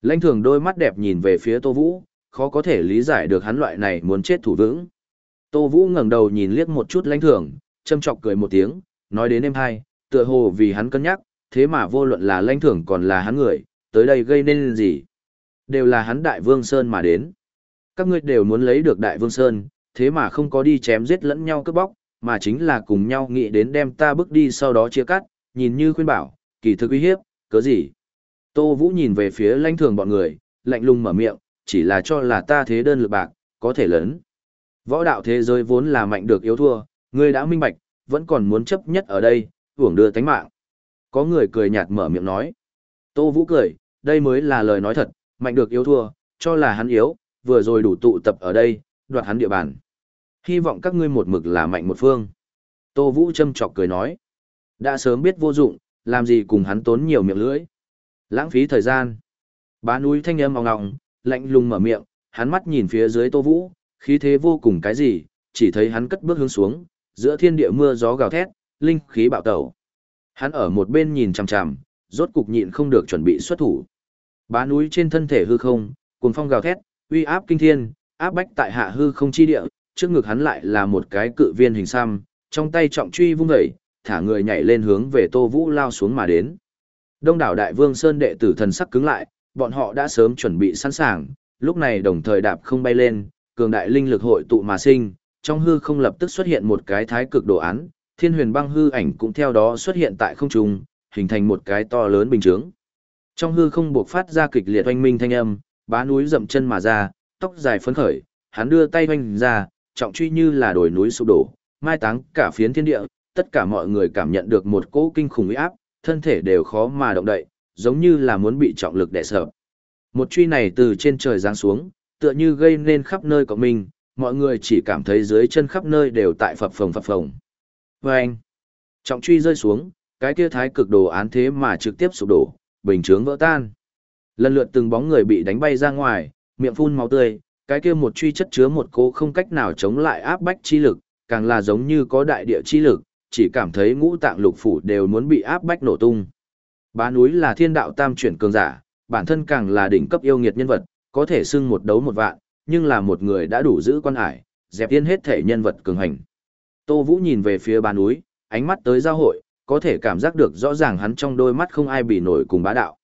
Lãnh thường đôi mắt đẹp nhìn về phía Tô Vũ, khó có thể lý giải được hắn loại này muốn chết thủ vững. Tô Vũ ngẩng đầu nhìn liếc một chút lãnh thường, châm chọc cười một tiếng, nói đến em hai, tựa hồ vì hắn cân nhắc, thế mà vô luận là lãnh thường còn là hắn người, tới đây gây nên gì. Đều là hắn Đại Vương Sơn mà đến. Các ngươi đều muốn lấy được Đại Vương Sơn, thế mà không có đi chém giết lẫn nhau cướp bóc, mà chính là cùng nhau nghĩ đến đem ta bước đi sau đó chia cắt, nhìn như khuyên bảo, kỳ thực uy hiếp, cớ gì. Tô Vũ nhìn về phía lãnh thường bọn người, lạnh lùng mở miệng, chỉ là cho là ta thế đơn lực bạc, có thể lớn. Võ đạo thế giới vốn là mạnh được yếu thua, ngươi đã minh bạch, vẫn còn muốn chấp nhất ở đây, hưởng đưa tánh mạng. Có người cười nhạt mở miệng nói. Tô Vũ cười, đây mới là lời nói thật, mạnh được yếu thua, cho là hắn yếu, vừa rồi đủ tụ tập ở đây, đoạt hắn địa bàn. Hy vọng các ngươi một mực là mạnh một phương. Tô Vũ châm chọc cười nói. Đã sớm biết vô dụng, làm gì cùng hắn tốn nhiều miệng lưỡi. Lãng phí thời gian. Bá núi thanh âm ong ong, lạnh lùng mở miệng, hắn mắt nhìn phía dưới Tô Vũ, khí thế vô cùng cái gì, chỉ thấy hắn cất bước hướng xuống, giữa thiên địa mưa gió gào thét, linh khí bạo tẩu. Hắn ở một bên nhìn chằm chằm, rốt cục nhịn không được chuẩn bị xuất thủ. Bá núi trên thân thể hư không, cuồng phong gào thét, uy áp kinh thiên, áp bách tại hạ hư không chi địa, trước ngực hắn lại là một cái cự viên hình xăm, trong tay trọng truy vung dậy, thả người nhảy lên hướng về Tô Vũ lao xuống mà đến. Đông đảo Đại Vương Sơn đệ tử thần sắc cứng lại, bọn họ đã sớm chuẩn bị sẵn sàng, lúc này đồng thời đạp không bay lên, cường đại linh lực hội tụ mà sinh, trong hư không lập tức xuất hiện một cái thái cực đồ án, thiên huyền băng hư ảnh cũng theo đó xuất hiện tại không trung, hình thành một cái to lớn bình chướng. Trong hư không buộc phát ra kịch liệt oanh minh thanh âm, bá núi dậm chân mà ra, tóc dài phấn khởi, hắn đưa tay oanh ra, trọng truy như là đồi núi sụp đổ, mai táng cả phiến thiên địa, tất cả mọi người cảm nhận được một cỗ kinh khủng uy áp, thân thể đều khó mà động đậy, giống như là muốn bị trọng lực đè sợ. Một truy này từ trên trời giáng xuống, tựa như gây nên khắp nơi của mình, mọi người chỉ cảm thấy dưới chân khắp nơi đều tại phập phồng phập phồng. Và anh, trọng truy rơi xuống, cái kia thái cực đồ án thế mà trực tiếp sụp đổ, bình chướng vỡ tan. Lần lượt từng bóng người bị đánh bay ra ngoài, miệng phun máu tươi, cái kia một truy chất chứa một cố không cách nào chống lại áp bách chi lực, càng là giống như có đại địa chi lực, chỉ cảm thấy ngũ tạng lục phủ đều muốn bị áp bách nổ tung. Bá núi là thiên đạo tam chuyển cường giả, bản thân càng là đỉnh cấp yêu nghiệt nhân vật, có thể xưng một đấu một vạn, nhưng là một người đã đủ giữ quan hải, dẹp yên hết thể nhân vật cường hành. Tô Vũ nhìn về phía bá núi, ánh mắt tới giao hội, có thể cảm giác được rõ ràng hắn trong đôi mắt không ai bị nổi cùng bá đạo.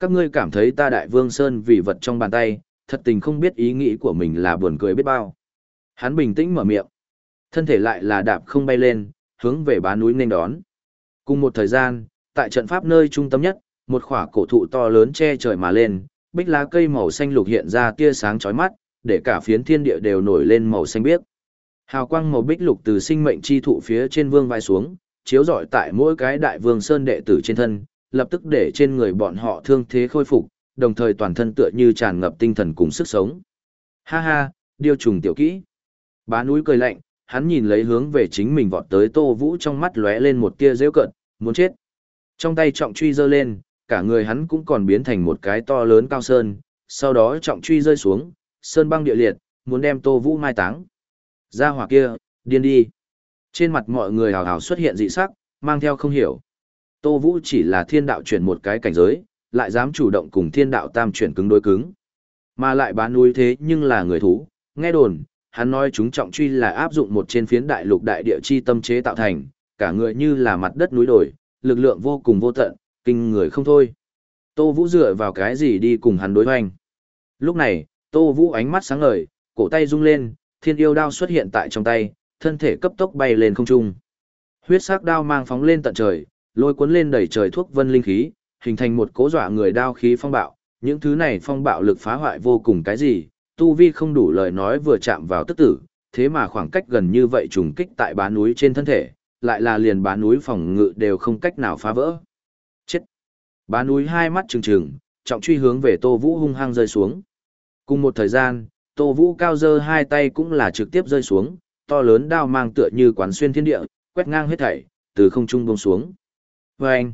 Các ngươi cảm thấy ta đại vương Sơn vì vật trong bàn tay, thật tình không biết ý nghĩ của mình là buồn cười biết bao. Hắn bình tĩnh mở miệng. Thân thể lại là đạp không bay lên, hướng về bá núi nên đón. Cùng một thời gian, tại trận pháp nơi trung tâm nhất, một khỏa cổ thụ to lớn che trời mà lên, bích lá cây màu xanh lục hiện ra tia sáng chói mắt, để cả phiến thiên địa đều nổi lên màu xanh biếc. Hào quang màu bích lục từ sinh mệnh chi thụ phía trên vương vai xuống, chiếu rọi tại mỗi cái đại vương sơn đệ tử trên thân, lập tức để trên người bọn họ thương thế khôi phục, đồng thời toàn thân tựa như tràn ngập tinh thần cùng sức sống. Ha ha, điêu trùng tiểu kỹ. Bá núi cười lạnh, hắn nhìn lấy hướng về chính mình vọt tới Tô Vũ trong mắt lóe lên một tia rêu cận, muốn chết. Trong tay trọng truy giơ lên, cả người hắn cũng còn biến thành một cái to lớn cao sơn, sau đó trọng truy rơi xuống, sơn băng địa liệt, muốn đem Tô Vũ mai táng. Ra hỏa kia, điên đi. Trên mặt mọi người hào hào xuất hiện dị sắc, mang theo không hiểu. Tô Vũ chỉ là thiên đạo chuyển một cái cảnh giới, lại dám chủ động cùng thiên đạo tam chuyển cứng đối cứng. Mà lại bán núi thế nhưng là người thú, nghe đồn, hắn nói chúng trọng truy là áp dụng một trên phiến đại lục đại địa chi tâm chế tạo thành, cả người như là mặt đất núi đồi, lực lượng vô cùng vô tận, kinh người không thôi. Tô Vũ dựa vào cái gì đi cùng hắn đối hoành. Lúc này, Tô Vũ ánh mắt sáng ngời, cổ tay rung lên, thiên yêu đao xuất hiện tại trong tay, thân thể cấp tốc bay lên không trung. Huyết sắc đao mang phóng lên tận trời, lôi cuốn lên đầy trời thuốc vân linh khí, hình thành một cố dọa người đao khí phong bạo, những thứ này phong bạo lực phá hoại vô cùng cái gì, tu vi không đủ lời nói vừa chạm vào tức tử, thế mà khoảng cách gần như vậy trùng kích tại bá núi trên thân thể, lại là liền bá núi phòng ngự đều không cách nào phá vỡ. Chết! Bá núi hai mắt trừng trừng, trọng truy hướng về Tô Vũ hung hăng rơi xuống. Cùng một thời gian, Tô Vũ cao dơ hai tay cũng là trực tiếp rơi xuống, to lớn đao mang tựa như quán xuyên thiên địa, quét ngang hết thảy, từ không trung buông xuống. Vâng!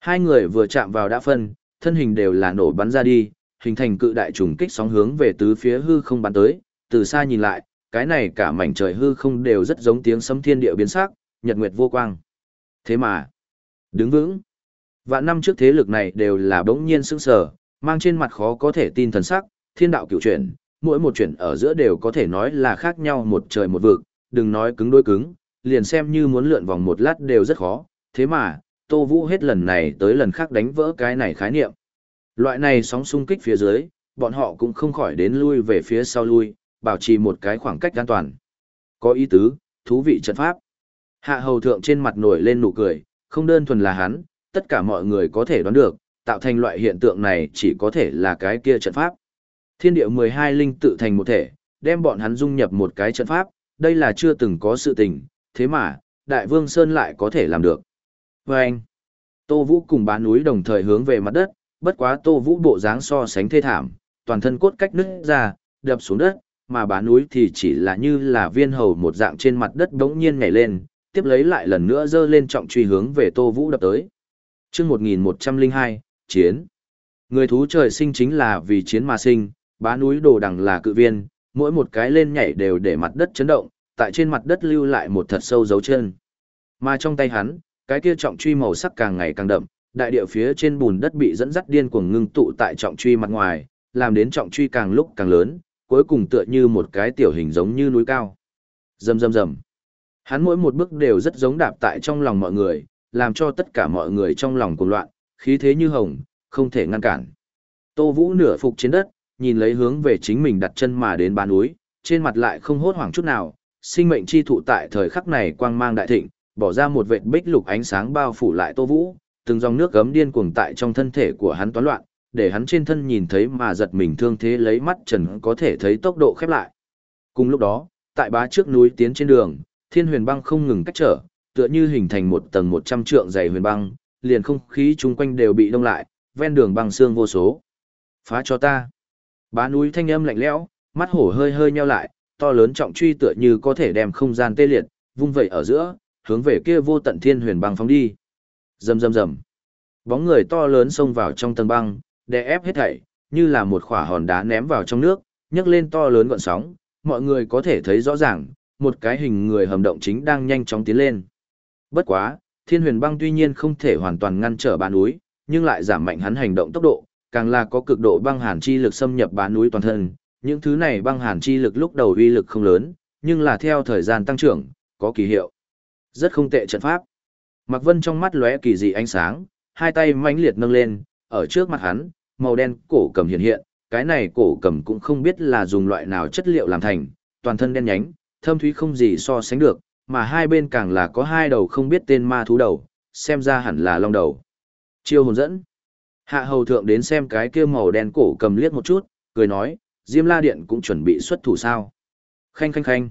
Hai người vừa chạm vào đã phân, thân hình đều là nổ bắn ra đi, hình thành cự đại trùng kích sóng hướng về tứ phía hư không bắn tới, từ xa nhìn lại, cái này cả mảnh trời hư không đều rất giống tiếng sấm thiên địa biến sắc, nhật nguyệt vô quang. Thế mà, đứng vững. Vạn năm trước thế lực này đều là bỗng nhiên sững sờ, mang trên mặt khó có thể tin thần sắc, thiên đạo cửu chuyển, mỗi một chuyển ở giữa đều có thể nói là khác nhau một trời một vực, đừng nói cứng đối cứng, liền xem như muốn lượn vòng một lát đều rất khó, thế mà, Tô Vũ hết lần này tới lần khác đánh vỡ cái này khái niệm. Loại này sóng xung kích phía dưới, bọn họ cũng không khỏi đến lui về phía sau lui, bảo trì một cái khoảng cách an toàn. Có ý tứ, thú vị trận pháp. Hạ hầu thượng trên mặt nổi lên nụ cười, không đơn thuần là hắn, tất cả mọi người có thể đoán được, tạo thành loại hiện tượng này chỉ có thể là cái kia trận pháp. Thiên địa 12 linh tự thành một thể, đem bọn hắn dung nhập một cái trận pháp, đây là chưa từng có sự tình, thế mà, Đại Vương Sơn lại có thể làm được. Và anh, Tô Vũ cùng bán núi đồng thời hướng về mặt đất, bất quá Tô Vũ bộ dáng so sánh thê thảm, toàn thân cốt cách nứt ra, đập xuống đất, mà bán núi thì chỉ là như là viên hầu một dạng trên mặt đất bỗng nhiên nhảy lên, tiếp lấy lại lần nữa dơ lên trọng truy hướng về Tô Vũ đập tới. chương 1102, Chiến. Người thú trời sinh chính là vì chiến mà sinh, bá núi đồ đằng là cự viên, mỗi một cái lên nhảy đều để mặt đất chấn động, tại trên mặt đất lưu lại một thật sâu dấu chân. Mà trong tay hắn, cái kia trọng truy màu sắc càng ngày càng đậm, đại địa phía trên bùn đất bị dẫn dắt điên cuồng ngưng tụ tại trọng truy mặt ngoài, làm đến trọng truy càng lúc càng lớn, cuối cùng tựa như một cái tiểu hình giống như núi cao. Rầm rầm rầm. Hắn mỗi một bước đều rất giống đạp tại trong lòng mọi người, làm cho tất cả mọi người trong lòng cuồng loạn, khí thế như hồng, không thể ngăn cản. Tô Vũ nửa phục trên đất, nhìn lấy hướng về chính mình đặt chân mà đến bán núi, trên mặt lại không hốt hoảng chút nào, sinh mệnh chi thụ tại thời khắc này quang mang đại thịnh, bỏ ra một vệt bích lục ánh sáng bao phủ lại Tô Vũ, từng dòng nước gấm điên cuồng tại trong thân thể của hắn toán loạn, để hắn trên thân nhìn thấy mà giật mình thương thế lấy mắt trần có thể thấy tốc độ khép lại. Cùng lúc đó, tại bá trước núi tiến trên đường, thiên huyền băng không ngừng cách trở, tựa như hình thành một tầng 100 trượng dày huyền băng, liền không khí chung quanh đều bị đông lại, ven đường băng xương vô số. Phá cho ta. Bá núi thanh âm lạnh lẽo, mắt hổ hơi hơi nheo lại, to lớn trọng truy tựa như có thể đem không gian tê liệt, vung vẩy ở giữa, hướng về kia vô tận thiên huyền băng phóng đi. Rầm rầm rầm. Bóng người to lớn xông vào trong tầng băng, đè ép hết thảy, như là một quả hòn đá ném vào trong nước, nhấc lên to lớn gợn sóng, mọi người có thể thấy rõ ràng, một cái hình người hầm động chính đang nhanh chóng tiến lên. Bất quá, thiên huyền băng tuy nhiên không thể hoàn toàn ngăn trở bán núi, nhưng lại giảm mạnh hắn hành động tốc độ, càng là có cực độ băng hàn chi lực xâm nhập bán núi toàn thân. Những thứ này băng hàn chi lực lúc đầu uy lực không lớn, nhưng là theo thời gian tăng trưởng, có kỳ hiệu. Rất không tệ trận pháp. Mạc Vân trong mắt lóe kỳ dị ánh sáng, hai tay mãnh liệt nâng lên, ở trước mặt hắn, màu đen cổ cầm hiện hiện, cái này cổ cầm cũng không biết là dùng loại nào chất liệu làm thành, toàn thân đen nhánh, thâm thúy không gì so sánh được, mà hai bên càng là có hai đầu không biết tên ma thú đầu, xem ra hẳn là long đầu. Chiêu hồn dẫn. Hạ hầu thượng đến xem cái kia màu đen cổ cầm liếc một chút, cười nói, Diêm La Điện cũng chuẩn bị xuất thủ sao. Khanh khanh khanh.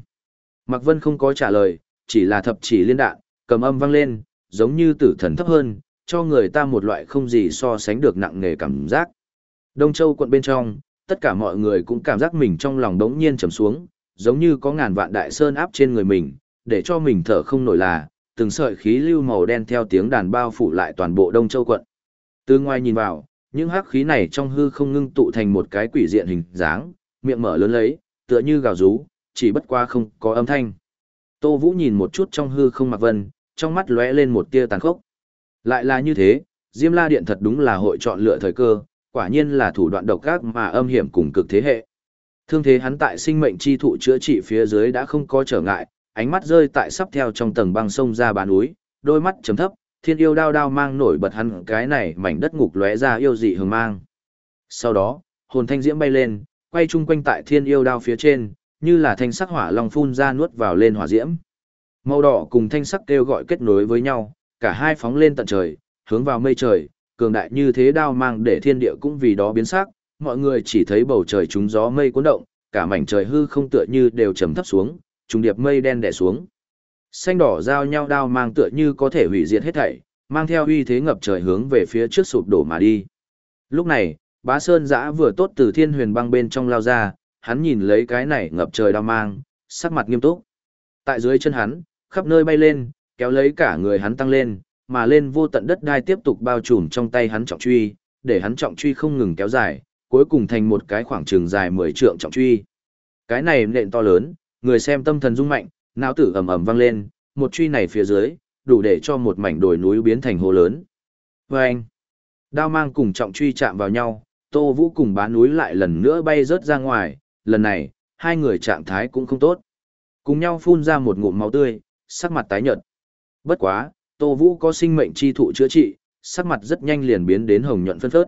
Mạc Vân không có trả lời, chỉ là thập chỉ liên đạn, cầm âm vang lên, giống như tử thần thấp hơn, cho người ta một loại không gì so sánh được nặng nề cảm giác. Đông Châu quận bên trong, tất cả mọi người cũng cảm giác mình trong lòng đống nhiên trầm xuống, giống như có ngàn vạn đại sơn áp trên người mình, để cho mình thở không nổi là, từng sợi khí lưu màu đen theo tiếng đàn bao phủ lại toàn bộ Đông Châu quận. Từ ngoài nhìn vào, những hắc khí này trong hư không ngưng tụ thành một cái quỷ diện hình dáng, miệng mở lớn lấy, tựa như gào rú, chỉ bất qua không có âm thanh. Tô Vũ nhìn một chút trong hư không mặc vân, trong mắt lóe lên một tia tàn khốc. Lại là như thế, Diêm La Điện thật đúng là hội chọn lựa thời cơ, quả nhiên là thủ đoạn độc ác mà âm hiểm cùng cực thế hệ. Thương thế hắn tại sinh mệnh chi thụ chữa trị phía dưới đã không có trở ngại, ánh mắt rơi tại sắp theo trong tầng băng sông ra bán núi, đôi mắt chấm thấp, thiên yêu đao đao mang nổi bật hắn cái này mảnh đất ngục lóe ra yêu dị hừng mang. Sau đó, hồn thanh diễm bay lên, quay chung quanh tại thiên yêu đao phía trên, như là thanh sắc hỏa long phun ra nuốt vào lên hỏa diễm. Màu đỏ cùng thanh sắc kêu gọi kết nối với nhau, cả hai phóng lên tận trời, hướng vào mây trời, cường đại như thế đao mang để thiên địa cũng vì đó biến sắc, mọi người chỉ thấy bầu trời trúng gió mây cuốn động, cả mảnh trời hư không tựa như đều trầm thấp xuống, trùng điệp mây đen đè xuống. Xanh đỏ giao nhau đao mang tựa như có thể hủy diệt hết thảy, mang theo uy thế ngập trời hướng về phía trước sụp đổ mà đi. Lúc này, Bá Sơn Giã vừa tốt từ Thiên Huyền Băng bên trong lao ra, hắn nhìn lấy cái này ngập trời đao mang, sắc mặt nghiêm túc. Tại dưới chân hắn, khắp nơi bay lên, kéo lấy cả người hắn tăng lên, mà lên vô tận đất đai tiếp tục bao trùm trong tay hắn trọng truy, để hắn trọng truy không ngừng kéo dài, cuối cùng thành một cái khoảng trường dài 10 trượng trọng truy. Cái này nện to lớn, người xem tâm thần rung mạnh, não tử ầm ầm vang lên, một truy này phía dưới, đủ để cho một mảnh đồi núi biến thành hồ lớn. Và anh, đao mang cùng trọng truy chạm vào nhau, Tô Vũ cùng Bá núi lại lần nữa bay rớt ra ngoài, lần này, hai người trạng thái cũng không tốt. Cùng nhau phun ra một ngụm máu tươi, sắc mặt tái nhợt. Bất quá, Tô Vũ có sinh mệnh chi thụ chữa trị, sắc mặt rất nhanh liền biến đến hồng nhuận phân phớt.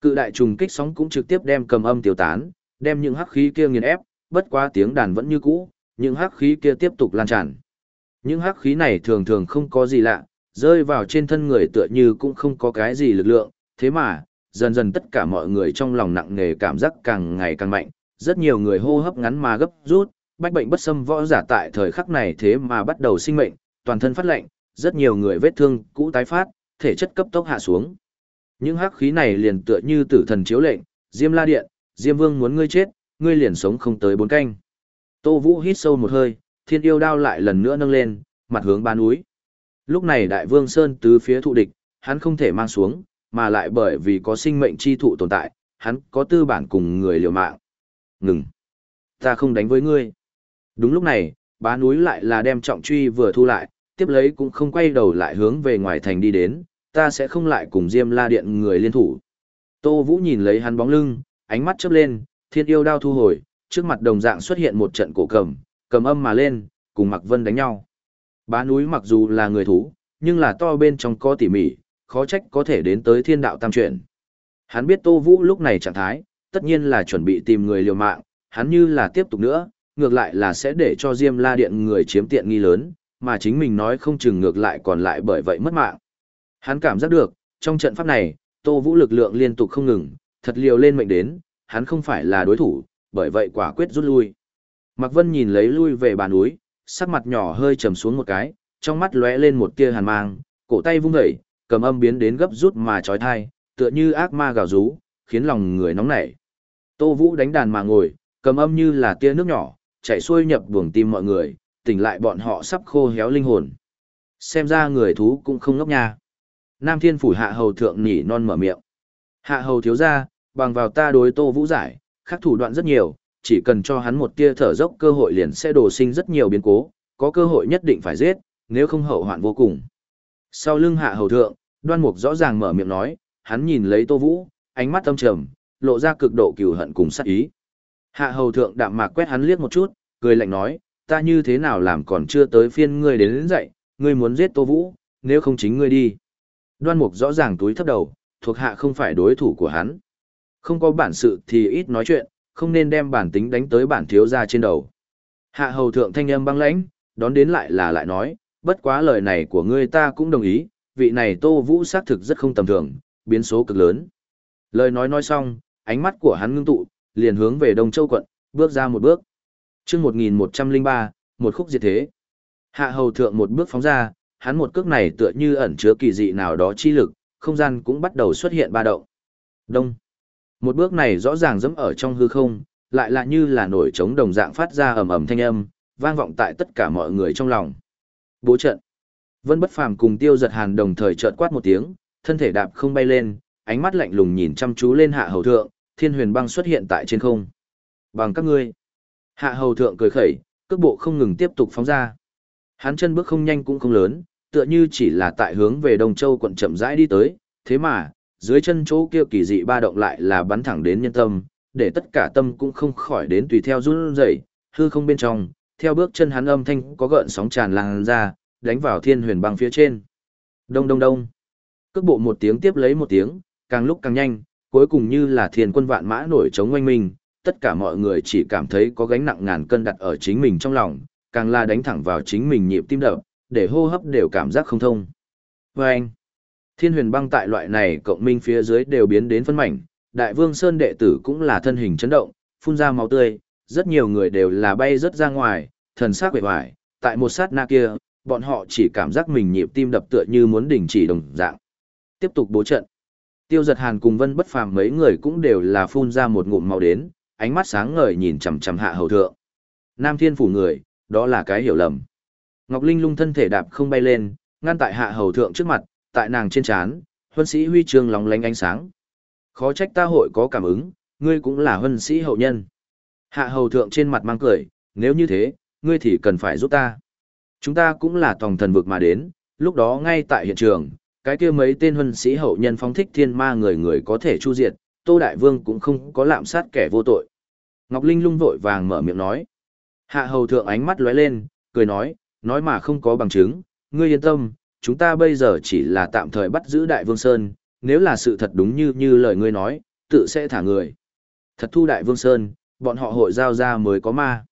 Cự đại trùng kích sóng cũng trực tiếp đem cầm âm tiêu tán, đem những hắc khí kia nghiền ép, bất quá tiếng đàn vẫn như cũ, những hắc khí kia tiếp tục lan tràn. Những hắc khí này thường thường không có gì lạ, rơi vào trên thân người tựa như cũng không có cái gì lực lượng, thế mà, dần dần tất cả mọi người trong lòng nặng nề cảm giác càng ngày càng mạnh, rất nhiều người hô hấp ngắn mà gấp rút, bách bệnh bất xâm võ giả tại thời khắc này thế mà bắt đầu sinh mệnh, toàn thân phát lạnh, rất nhiều người vết thương cũ tái phát, thể chất cấp tốc hạ xuống. Những hắc khí này liền tựa như tử thần chiếu lệnh, Diêm La Điện, Diêm Vương muốn ngươi chết, ngươi liền sống không tới bốn canh. Tô Vũ hít sâu một hơi, thiên yêu đao lại lần nữa nâng lên, mặt hướng ba núi. Lúc này Đại Vương Sơn tứ phía thụ địch, hắn không thể mang xuống, mà lại bởi vì có sinh mệnh chi thụ tồn tại, hắn có tư bản cùng người liều mạng. Ngừng! Ta không đánh với ngươi. Đúng lúc này, bá núi lại là đem trọng truy vừa thu lại, tiếp lấy cũng không quay đầu lại hướng về ngoài thành đi đến, ta sẽ không lại cùng Diêm La Điện người liên thủ. Tô Vũ nhìn lấy hắn bóng lưng, ánh mắt chớp lên, thiên yêu đao thu hồi, trước mặt đồng dạng xuất hiện một trận cổ cầm, cầm âm mà lên, cùng Mạc Vân đánh nhau. Bá núi mặc dù là người thú, nhưng là to bên trong có tỉ mỉ, khó trách có thể đến tới thiên đạo tam chuyển. Hắn biết Tô Vũ lúc này trạng thái, tất nhiên là chuẩn bị tìm người liều mạng, hắn như là tiếp tục nữa, ngược lại là sẽ để cho Diêm La Điện người chiếm tiện nghi lớn, mà chính mình nói không chừng ngược lại còn lại bởi vậy mất mạng. Hắn cảm giác được, trong trận pháp này, Tô Vũ lực lượng liên tục không ngừng, thật liều lên mệnh đến, hắn không phải là đối thủ, bởi vậy quả quyết rút lui. Mạc Vân nhìn lấy lui về bàn núi, sắc mặt nhỏ hơi trầm xuống một cái, trong mắt lóe lên một tia hàn mang, cổ tay vung dậy, cầm âm biến đến gấp rút mà trói thai, tựa như ác ma gào rú, khiến lòng người nóng nảy. Tô Vũ đánh đàn mà ngồi, cầm âm như là tia nước nhỏ, chảy xuôi nhập buồng tim mọi người, tỉnh lại bọn họ sắp khô héo linh hồn. Xem ra người thú cũng không ngốc nha. Nam Thiên Phủ hạ hầu thượng nhỉ non mở miệng. Hạ hầu thiếu ra, bằng vào ta đối Tô Vũ giải, khắc thủ đoạn rất nhiều, chỉ cần cho hắn một tia thở dốc cơ hội liền sẽ đổ sinh rất nhiều biến cố, có cơ hội nhất định phải giết, nếu không hậu hoạn vô cùng. Sau lưng hạ hầu thượng, đoan mục rõ ràng mở miệng nói, hắn nhìn lấy Tô Vũ, ánh mắt âm trầm, lộ ra cực độ cừu hận cùng sát ý. Hạ hầu thượng đạm mạc quét hắn liếc một chút, cười lạnh nói, ta như thế nào làm còn chưa tới phiên ngươi đến, đến dậy, ngươi muốn giết Tô Vũ, nếu không chính ngươi đi. Đoan mục rõ ràng túi thấp đầu, thuộc hạ không phải đối thủ của hắn. Không có bản sự thì ít nói chuyện, không nên đem bản tính đánh tới bản thiếu ra trên đầu. Hạ hầu thượng thanh âm băng lãnh, đón đến lại là lại nói, bất quá lời này của ngươi ta cũng đồng ý, vị này Tô Vũ xác thực rất không tầm thường, biến số cực lớn. Lời nói nói xong, ánh mắt của hắn ngưng tụ, liền hướng về Đông Châu quận, bước ra một bước. Chương 1103, một khúc diệt thế. Hạ hầu thượng một bước phóng ra, hắn một cước này tựa như ẩn chứa kỳ dị nào đó chi lực, không gian cũng bắt đầu xuất hiện ba động. Đông. Một bước này rõ ràng dẫm ở trong hư không, lại là như là nổi trống đồng dạng phát ra ầm ầm thanh âm, vang vọng tại tất cả mọi người trong lòng. Bố trận. Vân Bất Phàm cùng Tiêu Giật Hàn đồng thời chợt quát một tiếng, thân thể đạp không bay lên, ánh mắt lạnh lùng nhìn chăm chú lên Hạ Hầu Thượng, Thiên Huyền Băng xuất hiện tại trên không. Bằng các ngươi. Hạ Hầu Thượng cười khẩy, cước bộ không ngừng tiếp tục phóng ra. Hắn chân bước không nhanh cũng không lớn, tựa như chỉ là tại hướng về Đông Châu quận chậm rãi đi tới, thế mà, dưới chân chỗ kia kỳ dị ba động lại là bắn thẳng đến nhân tâm, để tất cả tâm cũng không khỏi đến tùy theo run rẩy, hư không bên trong, theo bước chân hắn âm thanh có gợn sóng tràn lan ra, đánh vào thiên huyền băng phía trên. Đông đông đông. Cước bộ một tiếng tiếp lấy một tiếng, càng lúc càng nhanh, cuối cùng như là thiên quân vạn mã nổi chống oanh mình, tất cả mọi người chỉ cảm thấy có gánh nặng ngàn cân đặt ở chính mình trong lòng, càng là đánh thẳng vào chính mình nhịp tim đập, để hô hấp đều cảm giác không thông. Và anh, thiên huyền băng tại loại này cộng minh phía dưới đều biến đến phân mảnh, đại vương Sơn đệ tử cũng là thân hình chấn động, phun ra máu tươi, rất nhiều người đều là bay rất ra ngoài, thần sắc vẻ hoài, tại một sát na kia, bọn họ chỉ cảm giác mình nhịp tim đập tựa như muốn đình chỉ đồng dạng. Tiếp tục bố trận. Tiêu giật hàn cùng vân bất phàm mấy người cũng đều là phun ra một ngụm màu đến, ánh mắt sáng ngời nhìn chằm chằm hạ hầu thượng. Nam thiên phủ người, đó là cái hiểu lầm. Ngọc Linh lung thân thể đạp không bay lên, ngăn tại hạ hầu thượng trước mặt, tại nàng trên trán, huân sĩ huy chương lóng lánh ánh sáng. Khó trách ta hội có cảm ứng, ngươi cũng là huân sĩ hậu nhân. Hạ hầu thượng trên mặt mang cười, nếu như thế, ngươi thì cần phải giúp ta. Chúng ta cũng là tòng thần vực mà đến, lúc đó ngay tại hiện trường, cái kia mấy tên huân sĩ hậu nhân phóng thích thiên ma người người có thể chu diệt, Tô Đại Vương cũng không có lạm sát kẻ vô tội. Ngọc Linh lung vội vàng mở miệng nói. Hạ hầu thượng ánh mắt lóe lên, cười nói, nói mà không có bằng chứng, ngươi yên tâm, chúng ta bây giờ chỉ là tạm thời bắt giữ Đại Vương Sơn, nếu là sự thật đúng như như lời ngươi nói, tự sẽ thả người. Thật thu Đại Vương Sơn, bọn họ hội giao ra mới có ma.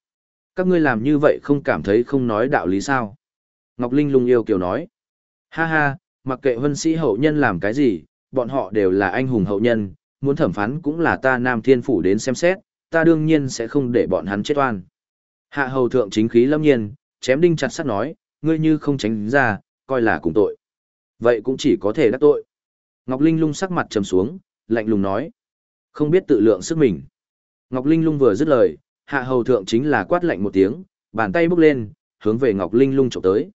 Các ngươi làm như vậy không cảm thấy không nói đạo lý sao? Ngọc Linh lung yêu kiều nói. Ha ha, mặc kệ vân sĩ hậu nhân làm cái gì, bọn họ đều là anh hùng hậu nhân, muốn thẩm phán cũng là ta Nam Thiên Phủ đến xem xét, ta đương nhiên sẽ không để bọn hắn chết oan. Hạ hầu thượng chính khí lâm nhiên, chém đinh chặt sắt nói, ngươi như không tránh ra, coi là cùng tội. Vậy cũng chỉ có thể đắc tội. Ngọc Linh lung sắc mặt trầm xuống, lạnh lùng nói. Không biết tự lượng sức mình. Ngọc Linh lung vừa dứt lời, hạ hầu thượng chính là quát lạnh một tiếng, bàn tay bước lên, hướng về Ngọc Linh lung chụp tới.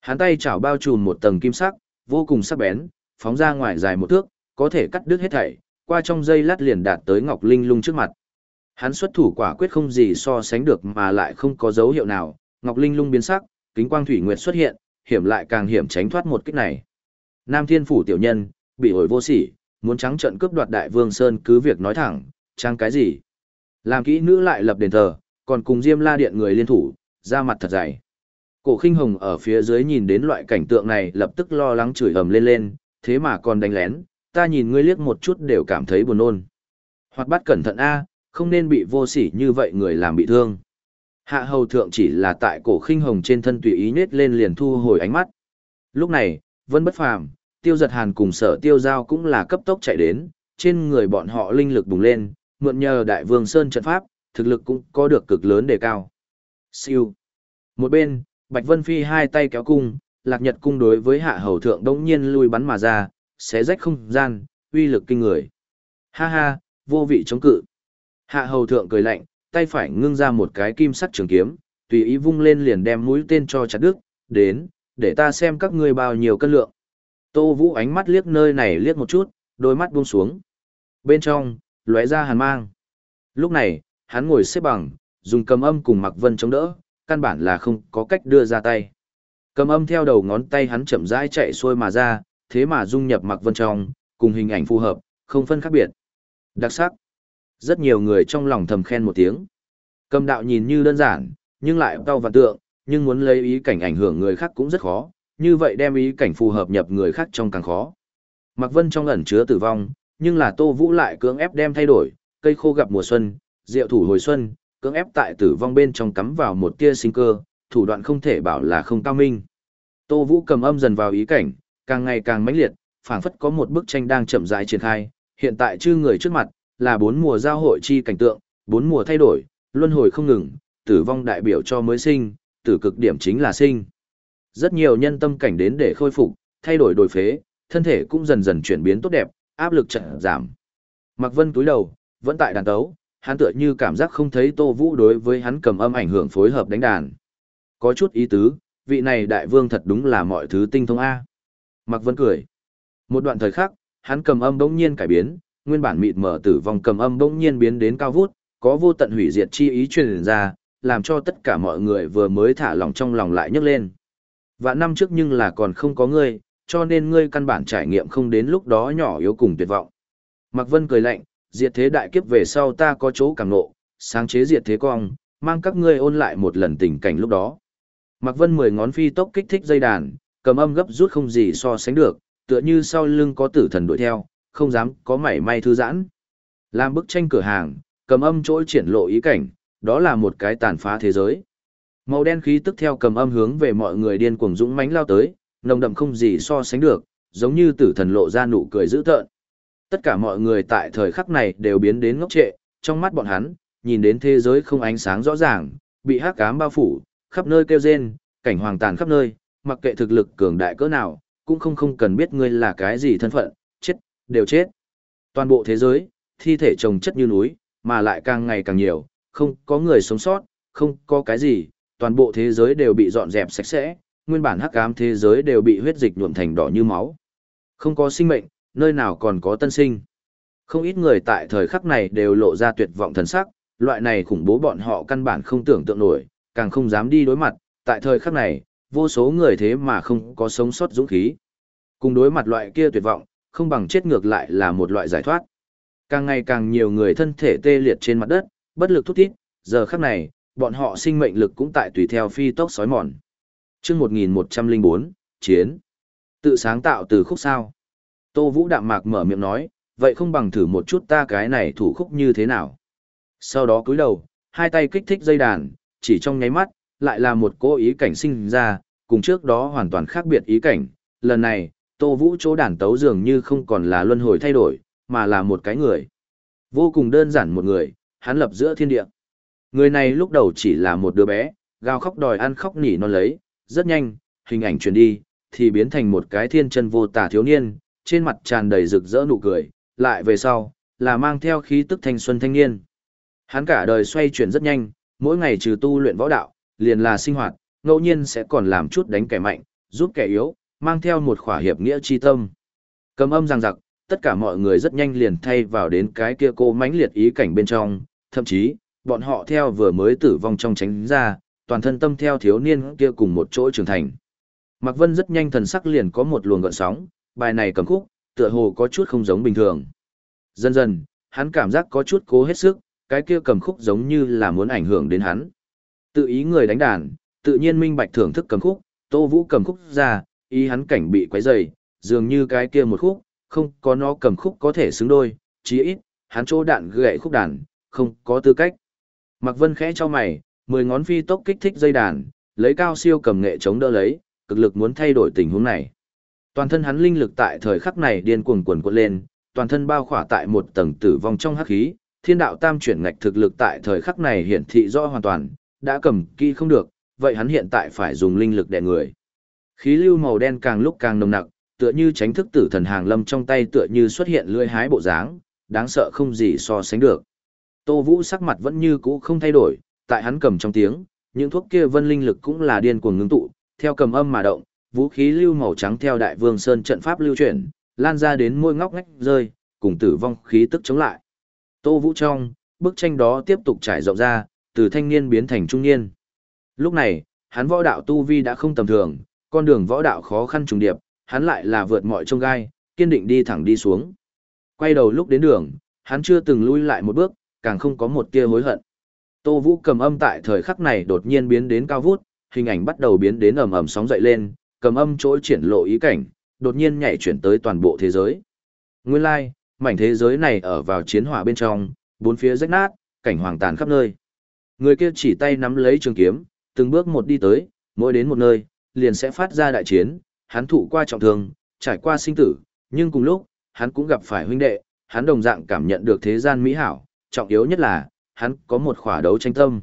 Hắn tay chảo bao trùm một tầng kim sắc, vô cùng sắc bén, phóng ra ngoài dài một thước, có thể cắt đứt hết thảy, qua trong dây lát liền đạt tới Ngọc Linh lung trước mặt. Hắn xuất thủ quả quyết không gì so sánh được mà lại không có dấu hiệu nào, Ngọc Linh lung biến sắc, kính quang thủy nguyệt xuất hiện, hiểm lại càng hiểm tránh thoát một kích này. Nam Thiên phủ tiểu nhân, bị ổi vô sỉ, muốn trắng trận cướp đoạt Đại Vương Sơn cứ việc nói thẳng, trang cái gì? Làm kỹ nữ lại lập đền thờ, còn cùng Diêm La điện người liên thủ, ra mặt thật dày. Cổ Khinh Hồng ở phía dưới nhìn đến loại cảnh tượng này lập tức lo lắng chửi ầm lên lên, thế mà còn đánh lén, ta nhìn ngươi liếc một chút đều cảm thấy buồn nôn. Hoặc bắt cẩn thận a, không nên bị vô sỉ như vậy người làm bị thương. Hạ hầu thượng chỉ là tại cổ khinh hồng trên thân tùy ý nết lên liền thu hồi ánh mắt. Lúc này, Vân Bất Phàm, Tiêu Giật Hàn cùng Sở Tiêu Giao cũng là cấp tốc chạy đến, trên người bọn họ linh lực bùng lên, mượn nhờ Đại Vương Sơn trận pháp, thực lực cũng có được cực lớn đề cao. Siêu. Một bên, Bạch Vân Phi hai tay kéo cung, Lạc Nhật cung đối với Hạ Hầu thượng đống nhiên lui bắn mà ra, xé rách không gian, uy lực kinh người. Ha ha, vô vị chống cự. Hạ hầu thượng cười lạnh, tay phải ngưng ra một cái kim sắt trường kiếm, tùy ý vung lên liền đem mũi tên cho chặt đứt, đến, để ta xem các ngươi bao nhiêu cân lượng. Tô Vũ ánh mắt liếc nơi này liếc một chút, đôi mắt buông xuống. Bên trong, lóe ra hàn mang. Lúc này, hắn ngồi xếp bằng, dùng cầm âm cùng Mặc Vân chống đỡ, căn bản là không có cách đưa ra tay. Cầm âm theo đầu ngón tay hắn chậm rãi chạy xuôi mà ra, thế mà dung nhập Mặc Vân trong, cùng hình ảnh phù hợp, không phân khác biệt. Đặc sắc. Rất nhiều người trong lòng thầm khen một tiếng. Cầm đạo nhìn như đơn giản, nhưng lại đau và tượng, nhưng muốn lấy ý cảnh ảnh hưởng người khác cũng rất khó, như vậy đem ý cảnh phù hợp nhập người khác trong càng khó. Mặc Vân trong ẩn chứa tử vong, nhưng là Tô Vũ lại cưỡng ép đem thay đổi, cây khô gặp mùa xuân, diệu thủ hồi xuân, cưỡng ép tại tử vong bên trong cắm vào một tia sinh cơ, thủ đoạn không thể bảo là không cao minh. Tô Vũ cầm âm dần vào ý cảnh, càng ngày càng mãnh liệt, phảng phất có một bức tranh đang chậm rãi triển khai, hiện tại chư người trước mặt, là bốn mùa giao hội chi cảnh tượng, bốn mùa thay đổi, luân hồi không ngừng, tử vong đại biểu cho mới sinh, tử cực điểm chính là sinh. Rất nhiều nhân tâm cảnh đến để khôi phục, thay đổi đổi phế, thân thể cũng dần dần chuyển biến tốt đẹp, áp lực chậm giảm. Mạc Vân túi đầu, vẫn tại đàn tấu, hắn tựa như cảm giác không thấy Tô Vũ đối với hắn cầm âm ảnh hưởng phối hợp đánh đàn. Có chút ý tứ, vị này đại vương thật đúng là mọi thứ tinh thông A. Mạc Vân cười. Một đoạn thời khắc, hắn cầm âm bỗng nhiên cải biến, nguyên bản mịt mở tử vong cầm âm bỗng nhiên biến đến cao vút, có vô tận hủy diệt chi ý truyền ra, làm cho tất cả mọi người vừa mới thả lòng trong lòng lại nhấc lên. Vạn năm trước nhưng là còn không có ngươi, cho nên ngươi căn bản trải nghiệm không đến lúc đó nhỏ yếu cùng tuyệt vọng. Mạc Vân cười lạnh, diệt thế đại kiếp về sau ta có chỗ cảm nộ, sáng chế diệt thế cong, mang các ngươi ôn lại một lần tình cảnh lúc đó. Mạc Vân mười ngón phi tốc kích thích dây đàn, cầm âm gấp rút không gì so sánh được, tựa như sau lưng có tử thần đuổi theo, không dám có mảy may thư giãn. Làm bức tranh cửa hàng, cầm âm chỗ triển lộ ý cảnh, đó là một cái tàn phá thế giới. Màu đen khí tức theo cầm âm hướng về mọi người điên cuồng dũng mãnh lao tới, nồng đậm không gì so sánh được, giống như tử thần lộ ra nụ cười dữ tợn. Tất cả mọi người tại thời khắc này đều biến đến ngốc trệ, trong mắt bọn hắn, nhìn đến thế giới không ánh sáng rõ ràng, bị hắc ám bao phủ, khắp nơi kêu rên, cảnh hoàng tàn khắp nơi, mặc kệ thực lực cường đại cỡ nào, cũng không không cần biết ngươi là cái gì thân phận, đều chết. Toàn bộ thế giới, thi thể chồng chất như núi, mà lại càng ngày càng nhiều, không có người sống sót, không có cái gì, toàn bộ thế giới đều bị dọn dẹp sạch sẽ, nguyên bản hắc ám thế giới đều bị huyết dịch nhuộm thành đỏ như máu. Không có sinh mệnh, nơi nào còn có tân sinh. Không ít người tại thời khắc này đều lộ ra tuyệt vọng thần sắc, loại này khủng bố bọn họ căn bản không tưởng tượng nổi, càng không dám đi đối mặt, tại thời khắc này, vô số người thế mà không có sống sót dũng khí. Cùng đối mặt loại kia tuyệt vọng, không bằng chết ngược lại là một loại giải thoát. Càng ngày càng nhiều người thân thể tê liệt trên mặt đất, bất lực thút thít, giờ khắc này, bọn họ sinh mệnh lực cũng tại tùy theo phi tốc sói mòn. Chương 1104, Chiến. Tự sáng tạo từ khúc sao. Tô Vũ đạm mạc mở miệng nói, vậy không bằng thử một chút ta cái này thủ khúc như thế nào. Sau đó cúi đầu, hai tay kích thích dây đàn, chỉ trong nháy mắt, lại là một cô ý cảnh sinh ra, cùng trước đó hoàn toàn khác biệt ý cảnh. Lần này, Tô Vũ chỗ đàn tấu dường như không còn là luân hồi thay đổi, mà là một cái người. Vô cùng đơn giản một người, hắn lập giữa thiên địa. Người này lúc đầu chỉ là một đứa bé, gào khóc đòi ăn khóc nỉ non lấy, rất nhanh, hình ảnh truyền đi, thì biến thành một cái thiên chân vô tả thiếu niên, trên mặt tràn đầy rực rỡ nụ cười, lại về sau, là mang theo khí tức thanh xuân thanh niên. Hắn cả đời xoay chuyển rất nhanh, mỗi ngày trừ tu luyện võ đạo, liền là sinh hoạt, ngẫu nhiên sẽ còn làm chút đánh kẻ mạnh, giúp kẻ yếu, mang theo một khỏa hiệp nghĩa chi tâm. Cầm âm ràng giặc, tất cả mọi người rất nhanh liền thay vào đến cái kia cô mãnh liệt ý cảnh bên trong, thậm chí, bọn họ theo vừa mới tử vong trong tránh ra, toàn thân tâm theo thiếu niên kia cùng một chỗ trưởng thành. Mạc Vân rất nhanh thần sắc liền có một luồng gợn sóng, bài này cầm khúc, tựa hồ có chút không giống bình thường. Dần dần, hắn cảm giác có chút cố hết sức, cái kia cầm khúc giống như là muốn ảnh hưởng đến hắn. Tự ý người đánh đàn, tự nhiên minh bạch thưởng thức cầm khúc, Tô Vũ cầm khúc ra, ý hắn cảnh bị quấy dày, dường như cái kia một khúc, không có nó cầm khúc có thể xứng đôi, chí ít, hắn chỗ đạn gậy khúc đàn, không có tư cách. Mạc Vân khẽ cho mày, mười ngón phi tốc kích thích dây đàn, lấy cao siêu cầm nghệ chống đỡ lấy, cực lực muốn thay đổi tình huống này. Toàn thân hắn linh lực tại thời khắc này điên cuồng cuồn cuộn lên, toàn thân bao khỏa tại một tầng tử vong trong hắc khí, thiên đạo tam chuyển ngạch thực lực tại thời khắc này hiển thị rõ hoàn toàn, đã cầm kỹ không được, vậy hắn hiện tại phải dùng linh lực đè người. Khí lưu màu đen càng lúc càng nồng nặc, tựa như tránh thức tử thần hàng lâm trong tay tựa như xuất hiện lưỡi hái bộ dáng, đáng sợ không gì so sánh được. Tô Vũ sắc mặt vẫn như cũ không thay đổi, tại hắn cầm trong tiếng, những thuốc kia vân linh lực cũng là điên cuồng ngưng tụ, theo cầm âm mà động, vũ khí lưu màu trắng theo đại vương sơn trận pháp lưu chuyển, lan ra đến môi ngóc ngách rơi, cùng tử vong khí tức chống lại. Tô Vũ trong, bức tranh đó tiếp tục trải rộng ra, từ thanh niên biến thành trung niên. Lúc này, hắn võ đạo tu vi đã không tầm thường, con đường võ đạo khó khăn trùng điệp, hắn lại là vượt mọi trông gai, kiên định đi thẳng đi xuống. Quay đầu lúc đến đường, hắn chưa từng lui lại một bước, càng không có một tia hối hận. Tô Vũ cầm âm tại thời khắc này đột nhiên biến đến cao vút, hình ảnh bắt đầu biến đến ầm ầm sóng dậy lên, cầm âm chỗ triển lộ ý cảnh, đột nhiên nhảy chuyển tới toàn bộ thế giới. Nguyên lai, like, mảnh thế giới này ở vào chiến hỏa bên trong, bốn phía rách nát, cảnh hoàng tàn khắp nơi. Người kia chỉ tay nắm lấy trường kiếm, từng bước một đi tới, mỗi đến một nơi, liền sẽ phát ra đại chiến, hắn thụ qua trọng thương, trải qua sinh tử, nhưng cùng lúc, hắn cũng gặp phải huynh đệ, hắn đồng dạng cảm nhận được thế gian mỹ hảo, trọng yếu nhất là, hắn có một khỏa đấu tranh tâm.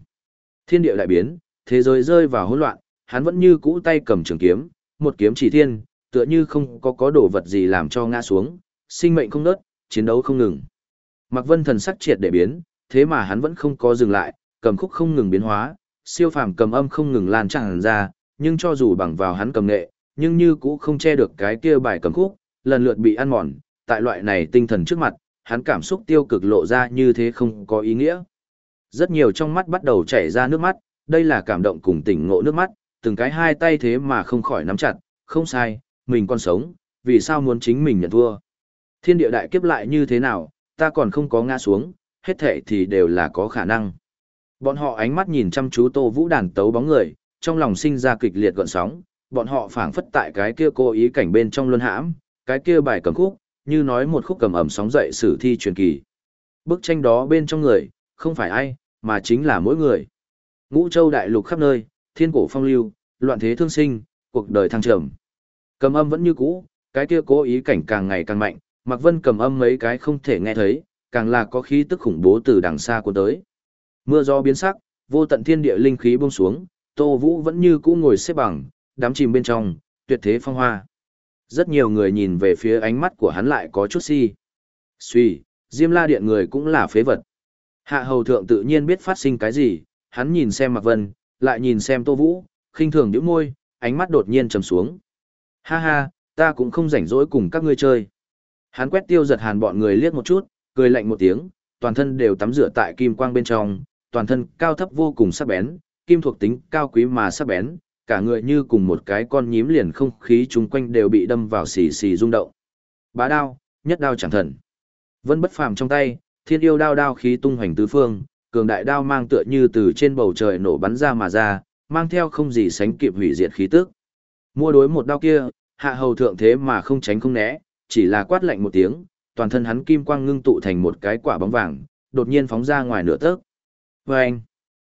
Thiên địa đại biến, thế giới rơi vào hỗn loạn, hắn vẫn như cũ tay cầm trường kiếm, một kiếm chỉ thiên, tựa như không có có đồ vật gì làm cho ngã xuống, sinh mệnh không nớt, chiến đấu không ngừng. Mạc Vân thần sắc triệt để biến, thế mà hắn vẫn không có dừng lại, cầm khúc không ngừng biến hóa, siêu phàm cầm âm không ngừng lan tràn ra, nhưng cho dù bằng vào hắn cầm nghệ, nhưng như cũ không che được cái kia bài cầm khúc, lần lượt bị ăn mòn, tại loại này tinh thần trước mặt, hắn cảm xúc tiêu cực lộ ra như thế không có ý nghĩa. Rất nhiều trong mắt bắt đầu chảy ra nước mắt, đây là cảm động cùng tỉnh ngộ nước mắt, từng cái hai tay thế mà không khỏi nắm chặt, không sai, mình còn sống, vì sao muốn chính mình nhận thua. Thiên địa đại kiếp lại như thế nào, ta còn không có ngã xuống, hết thể thì đều là có khả năng. Bọn họ ánh mắt nhìn chăm chú Tô Vũ đàn tấu bóng người, trong lòng sinh ra kịch liệt gọn sóng, bọn họ phảng phất tại cái kia cố ý cảnh bên trong luân hãm, cái kia bài cầm khúc, như nói một khúc cầm ẩm sóng dậy sử thi truyền kỳ. Bức tranh đó bên trong người, không phải ai, mà chính là mỗi người. Ngũ châu đại lục khắp nơi, thiên cổ phong lưu, loạn thế thương sinh, cuộc đời thăng trầm. Cầm âm vẫn như cũ, cái kia cố ý cảnh càng ngày càng mạnh, Mạc Vân cầm âm mấy cái không thể nghe thấy, càng là có khí tức khủng bố từ đằng xa cuốn tới. Mưa gió biến sắc, vô tận thiên địa linh khí buông xuống, Tô Vũ vẫn như cũ ngồi xếp bằng, đám chìm bên trong, tuyệt thế phong hoa. Rất nhiều người nhìn về phía ánh mắt của hắn lại có chút si. Suy, Diêm La Điện người cũng là phế vật. Hạ hầu thượng tự nhiên biết phát sinh cái gì, hắn nhìn xem Mạc Vân, lại nhìn xem Tô Vũ, khinh thường nhíu môi, ánh mắt đột nhiên trầm xuống. Ha ha, ta cũng không rảnh rỗi cùng các ngươi chơi. Hắn quét tiêu giật hàn bọn người liếc một chút, cười lạnh một tiếng, toàn thân đều tắm rửa tại kim quang bên trong, toàn thân cao thấp vô cùng sắc bén, kim thuộc tính cao quý mà sắc bén, cả người như cùng một cái con nhím liền không khí chung quanh đều bị đâm vào xì xì rung động. Bá đao, nhất đao chẳng thần. Vân bất phàm trong tay, thiên yêu đao đao khí tung hoành tứ phương, cường đại đao mang tựa như từ trên bầu trời nổ bắn ra mà ra, mang theo không gì sánh kịp hủy diệt khí tức. Mua đối một đao kia, hạ hầu thượng thế mà không tránh không né, chỉ là quát lạnh một tiếng, toàn thân hắn kim quang ngưng tụ thành một cái quả bóng vàng, đột nhiên phóng ra ngoài nửa tấc. Vâng!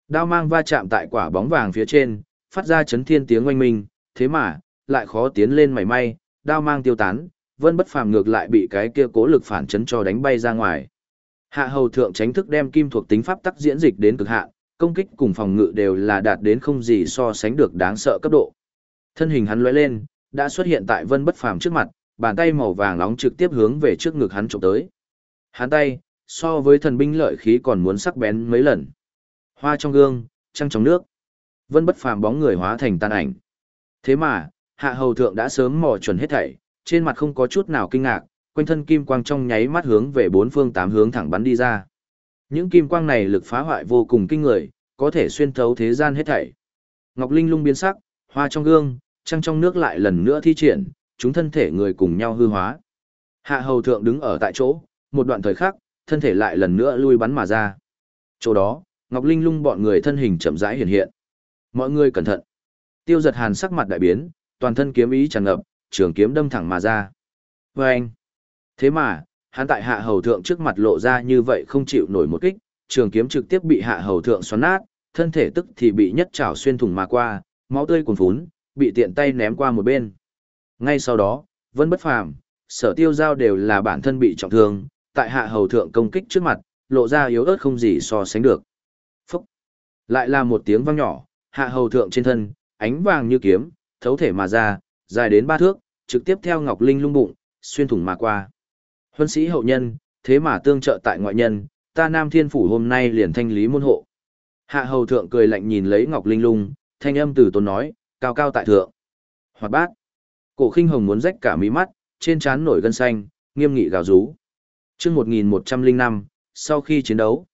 Đao mang va chạm tại quả bóng vàng phía trên, phát ra chấn thiên tiếng oanh minh, thế mà, lại khó tiến lên mảy may, đao mang tiêu tán, vân bất phàm ngược lại bị cái kia cố lực phản chấn cho đánh bay ra ngoài. Hạ hầu thượng tránh thức đem kim thuộc tính pháp tắc diễn dịch đến cực hạn, công kích cùng phòng ngự đều là đạt đến không gì so sánh được đáng sợ cấp độ. Thân hình hắn lóe lên, đã xuất hiện tại vân bất phàm trước mặt, bàn tay màu vàng nóng trực tiếp hướng về trước ngực hắn chụp tới. Hắn tay, so với thần binh lợi khí còn muốn sắc bén mấy lần. Hoa trong gương, trăng trong nước. Vân bất phàm bóng người hóa thành tan ảnh. Thế mà, hạ hầu thượng đã sớm mò chuẩn hết thảy, trên mặt không có chút nào kinh ngạc, quanh thân kim quang trong nháy mắt hướng về bốn phương tám hướng thẳng bắn đi ra. Những kim quang này lực phá hoại vô cùng kinh người, có thể xuyên thấu thế gian hết thảy. Ngọc Linh lung biến sắc, hoa trong gương, trăng trong nước lại lần nữa thi triển, chúng thân thể người cùng nhau hư hóa. Hạ hầu thượng đứng ở tại chỗ, một đoạn thời khắc, thân thể lại lần nữa lui bắn mà ra. Chỗ đó, Ngọc Linh lung bọn người thân hình chậm rãi hiện hiện. Mọi người cẩn thận. Tiêu giật hàn sắc mặt đại biến, toàn thân kiếm ý tràn ngập, trường kiếm đâm thẳng mà ra. Và anh. Thế mà, hắn tại hạ hầu thượng trước mặt lộ ra như vậy không chịu nổi một kích, trường kiếm trực tiếp bị hạ hầu thượng xoắn nát, thân thể tức thì bị nhất trảo xuyên thủng mà qua, máu tươi cuồn phún, bị tiện tay ném qua một bên. Ngay sau đó, Vân Bất Phàm, Sở Tiêu Giao đều là bản thân bị trọng thương, tại hạ hầu thượng công kích trước mặt, lộ ra yếu ớt không gì so sánh được. Lại là một tiếng vang nhỏ, hạ hầu thượng trên thân, ánh vàng như kiếm, thấu thể mà ra, dài đến ba thước, trực tiếp theo Ngọc Linh lung bụng, xuyên thủng mà qua. Huân sĩ hậu nhân, thế mà tương trợ tại ngoại nhân, ta Nam Thiên Phủ hôm nay liền thanh lý môn hộ. Hạ hầu thượng cười lạnh nhìn lấy Ngọc Linh lung, thanh âm từ tốn nói, cao cao tại thượng. Hoạt bát. Cổ khinh hồng muốn rách cả mí mắt, trên trán nổi gân xanh, nghiêm nghị gào rú. Trước 1105, sau khi chiến đấu,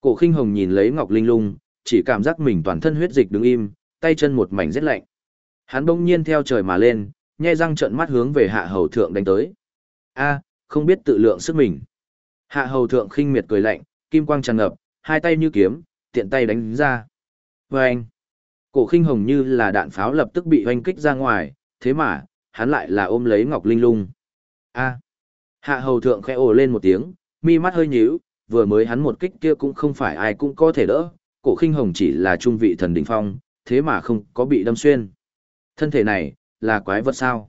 cổ khinh hồng nhìn lấy Ngọc Linh lung, chỉ cảm giác mình toàn thân huyết dịch đứng im, tay chân một mảnh rét lạnh. Hắn bỗng nhiên theo trời mà lên, nhai răng trợn mắt hướng về hạ hầu thượng đánh tới. A, không biết tự lượng sức mình. Hạ hầu thượng khinh miệt cười lạnh, kim quang tràn ngập, hai tay như kiếm, tiện tay đánh ra. Vâng! Cổ khinh hồng như là đạn pháo lập tức bị hoanh kích ra ngoài, thế mà, hắn lại là ôm lấy Ngọc Linh lung. A. Hạ hầu thượng khẽ ồ lên một tiếng, mi mắt hơi nhíu, vừa mới hắn một kích kia cũng không phải ai cũng có thể đỡ, cổ khinh hồng chỉ là trung vị thần đỉnh phong, thế mà không có bị đâm xuyên. Thân thể này, là quái vật sao?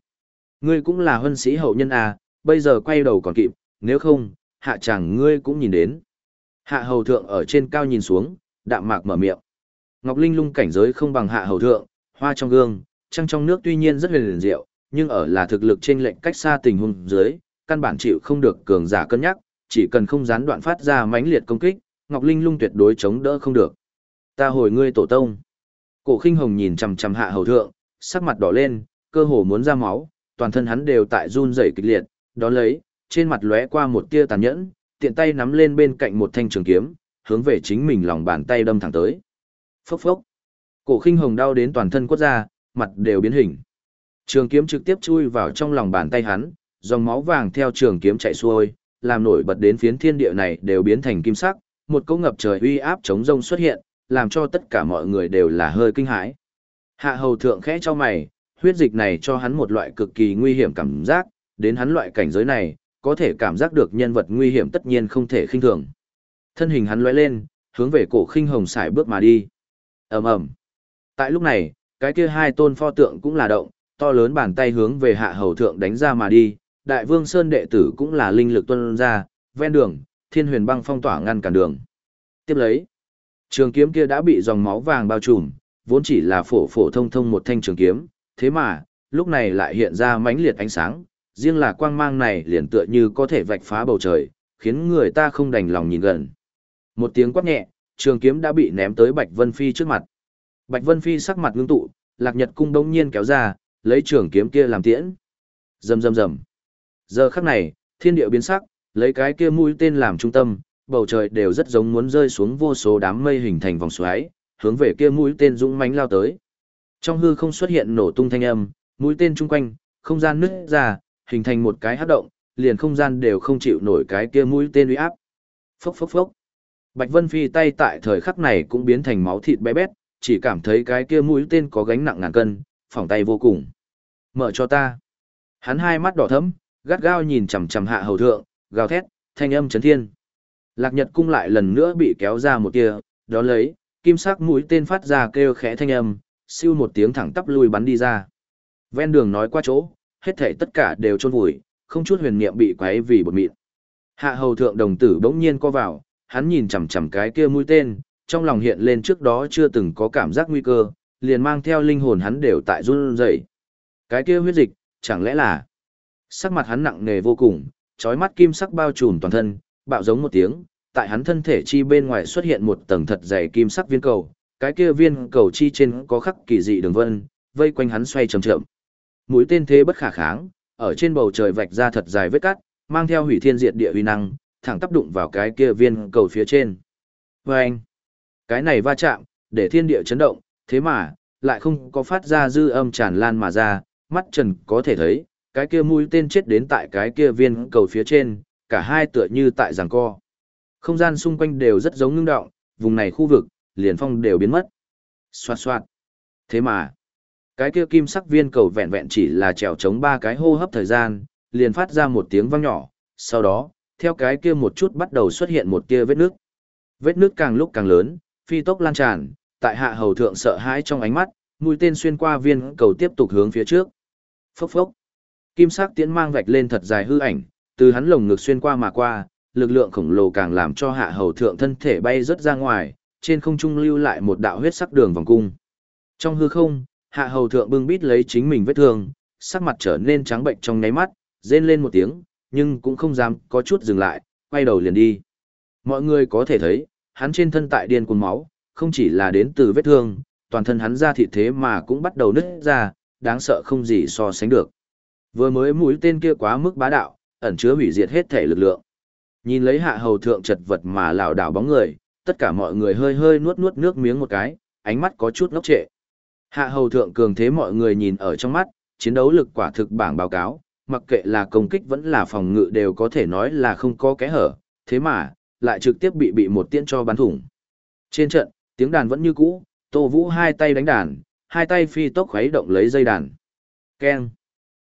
Ngươi cũng là huân sĩ hậu nhân à, bây giờ quay đầu còn kịp, nếu không, hạ chẳng ngươi cũng nhìn đến. Hạ hầu thượng ở trên cao nhìn xuống, đạm mạc mở miệng. Ngọc Linh lung cảnh giới không bằng hạ hầu thượng, hoa trong gương, trăng trong nước tuy nhiên rất huyền diệu, nhưng ở là thực lực trên lệnh cách xa tình huống dưới, căn bản chịu không được cường giả cân nhắc, chỉ cần không gián đoạn phát ra mãnh liệt công kích, Ngọc Linh lung tuyệt đối chống đỡ không được. Ta hồi ngươi tổ tông. Cổ Khinh Hồng nhìn chằm chằm Hạ Hầu thượng, sắc mặt đỏ lên, cơ hồ muốn ra máu, toàn thân hắn đều tại run rẩy kịch liệt, đó lấy, trên mặt lóe qua một tia tàn nhẫn, tiện tay nắm lên bên cạnh một thanh trường kiếm, hướng về chính mình lòng bàn tay đâm thẳng tới. Phốc phốc. Cổ Khinh Hồng đau đến toàn thân quất ra, mặt đều biến hình. Trường kiếm trực tiếp chui vào trong lòng bàn tay hắn, dòng máu vàng theo trường kiếm chạy xuôi, làm nổi bật đến phiến thiên địa này đều biến thành kim sắc, một cỗ ngập trời uy áp chống rông xuất hiện, làm cho tất cả mọi người đều là hơi kinh hãi. Hạ hầu thượng khẽ cho mày, huyết dịch này cho hắn một loại cực kỳ nguy hiểm cảm giác, đến hắn loại cảnh giới này, có thể cảm giác được nhân vật nguy hiểm tất nhiên không thể khinh thường. Thân hình hắn lóe lên, hướng về cổ khinh hồng xài bước mà đi. ầm ầm. Tại lúc này, cái kia hai tôn pho tượng cũng là động, to lớn bàn tay hướng về hạ hầu thượng đánh ra mà đi, đại vương sơn đệ tử cũng là linh lực tuân ra, ven đường, thiên huyền băng phong tỏa ngăn cản đường. Tiếp lấy, trường kiếm kia đã bị dòng máu vàng bao trùm, vốn chỉ là phổ phổ thông thông một thanh trường kiếm, thế mà, lúc này lại hiện ra mãnh liệt ánh sáng, riêng là quang mang này liền tựa như có thể vạch phá bầu trời, khiến người ta không đành lòng nhìn gần. Một tiếng quát nhẹ, trường kiếm đã bị ném tới Bạch Vân Phi trước mặt. Bạch Vân Phi sắc mặt ngưng tụ, Lạc Nhật cung đống nhiên kéo ra, lấy trường kiếm kia làm tiễn. Rầm rầm rầm. Giờ khắc này, thiên địa biến sắc, lấy cái kia mũi tên làm trung tâm, bầu trời đều rất giống muốn rơi xuống vô số đám mây hình thành vòng xoáy, hướng về kia mũi tên dũng mãnh lao tới. Trong hư không xuất hiện nổ tung thanh âm, mũi tên chung quanh, không gian nứt ra, hình thành một cái hấp động, liền không gian đều không chịu nổi cái kia mũi tên uy áp. Phốc phốc phốc. Bạch Vân Phi tay tại thời khắc này cũng biến thành máu thịt bé bét, chỉ cảm thấy cái kia mũi tên có gánh nặng ngàn cân, phỏng tay vô cùng. Mở cho ta. Hắn hai mắt đỏ thẫm, gắt gao nhìn chằm chằm hạ hầu thượng, gào thét, thanh âm chấn thiên. Lạc Nhật cung lại lần nữa bị kéo ra một tia, đó lấy, kim sắc mũi tên phát ra kêu khẽ thanh âm, siêu một tiếng thẳng tắp lui bắn đi ra. Ven đường nói qua chỗ, hết thảy tất cả đều chôn vùi, không chút huyền niệm bị quấy vì bột mịn. Hạ hầu thượng đồng tử bỗng nhiên co vào, hắn nhìn chằm chằm cái kia mũi tên, trong lòng hiện lên trước đó chưa từng có cảm giác nguy cơ, liền mang theo linh hồn hắn đều tại run rẩy. Cái kia huyết dịch, chẳng lẽ là sắc mặt hắn nặng nề vô cùng, trói mắt kim sắc bao trùm toàn thân, bạo giống một tiếng, tại hắn thân thể chi bên ngoài xuất hiện một tầng thật dày kim sắc viên cầu, cái kia viên cầu chi trên có khắc kỳ dị đường vân, vây quanh hắn xoay chậm chậm. Mũi tên thế bất khả kháng, ở trên bầu trời vạch ra thật dài vết cắt, mang theo hủy thiên diệt địa uy năng, thẳng tác đụng vào cái kia viên cầu phía trên. Và anh, cái này va chạm, để thiên địa chấn động, thế mà, lại không có phát ra dư âm tràn lan mà ra, mắt trần có thể thấy, cái kia mũi tên chết đến tại cái kia viên cầu phía trên, cả hai tựa như tại giằng co. Không gian xung quanh đều rất giống ngưng động, vùng này khu vực, liền phong đều biến mất. Xoạt xoạt. Thế mà, cái kia kim sắc viên cầu vẹn vẹn chỉ là trèo chống ba cái hô hấp thời gian, liền phát ra một tiếng vang nhỏ, sau đó, theo cái kia một chút bắt đầu xuất hiện một kia vết nước. Vết nước càng lúc càng lớn, phi tốc lan tràn, tại hạ hầu thượng sợ hãi trong ánh mắt, mũi tên xuyên qua viên cầu tiếp tục hướng phía trước. Phốc phốc. Kim sắc tiễn mang vạch lên thật dài hư ảnh, từ hắn lồng ngực xuyên qua mà qua, lực lượng khổng lồ càng làm cho hạ hầu thượng thân thể bay rất ra ngoài, trên không trung lưu lại một đạo huyết sắc đường vòng cung. Trong hư không, hạ hầu thượng bưng bít lấy chính mình vết thương, sắc mặt trở nên trắng bệnh trong ngáy mắt, rên lên một tiếng, nhưng cũng không dám có chút dừng lại, quay đầu liền đi. Mọi người có thể thấy, hắn trên thân tại điên cuồng máu, không chỉ là đến từ vết thương, toàn thân hắn ra thịt thế mà cũng bắt đầu nứt ra, đáng sợ không gì so sánh được. Vừa mới mũi tên kia quá mức bá đạo, ẩn chứa hủy diệt hết thể lực lượng. Nhìn lấy hạ hầu thượng chật vật mà lảo đảo bóng người, tất cả mọi người hơi hơi nuốt nuốt nước miếng một cái, ánh mắt có chút ngốc trệ. Hạ hầu thượng cường thế mọi người nhìn ở trong mắt, chiến đấu lực quả thực bảng báo cáo, mặc kệ là công kích vẫn là phòng ngự đều có thể nói là không có kẽ hở, thế mà, lại trực tiếp bị bị một tiễn cho bắn thủng. Trên trận, tiếng đàn vẫn như cũ, Tô Vũ hai tay đánh đàn, hai tay phi tốc khuấy động lấy dây đàn. Keng.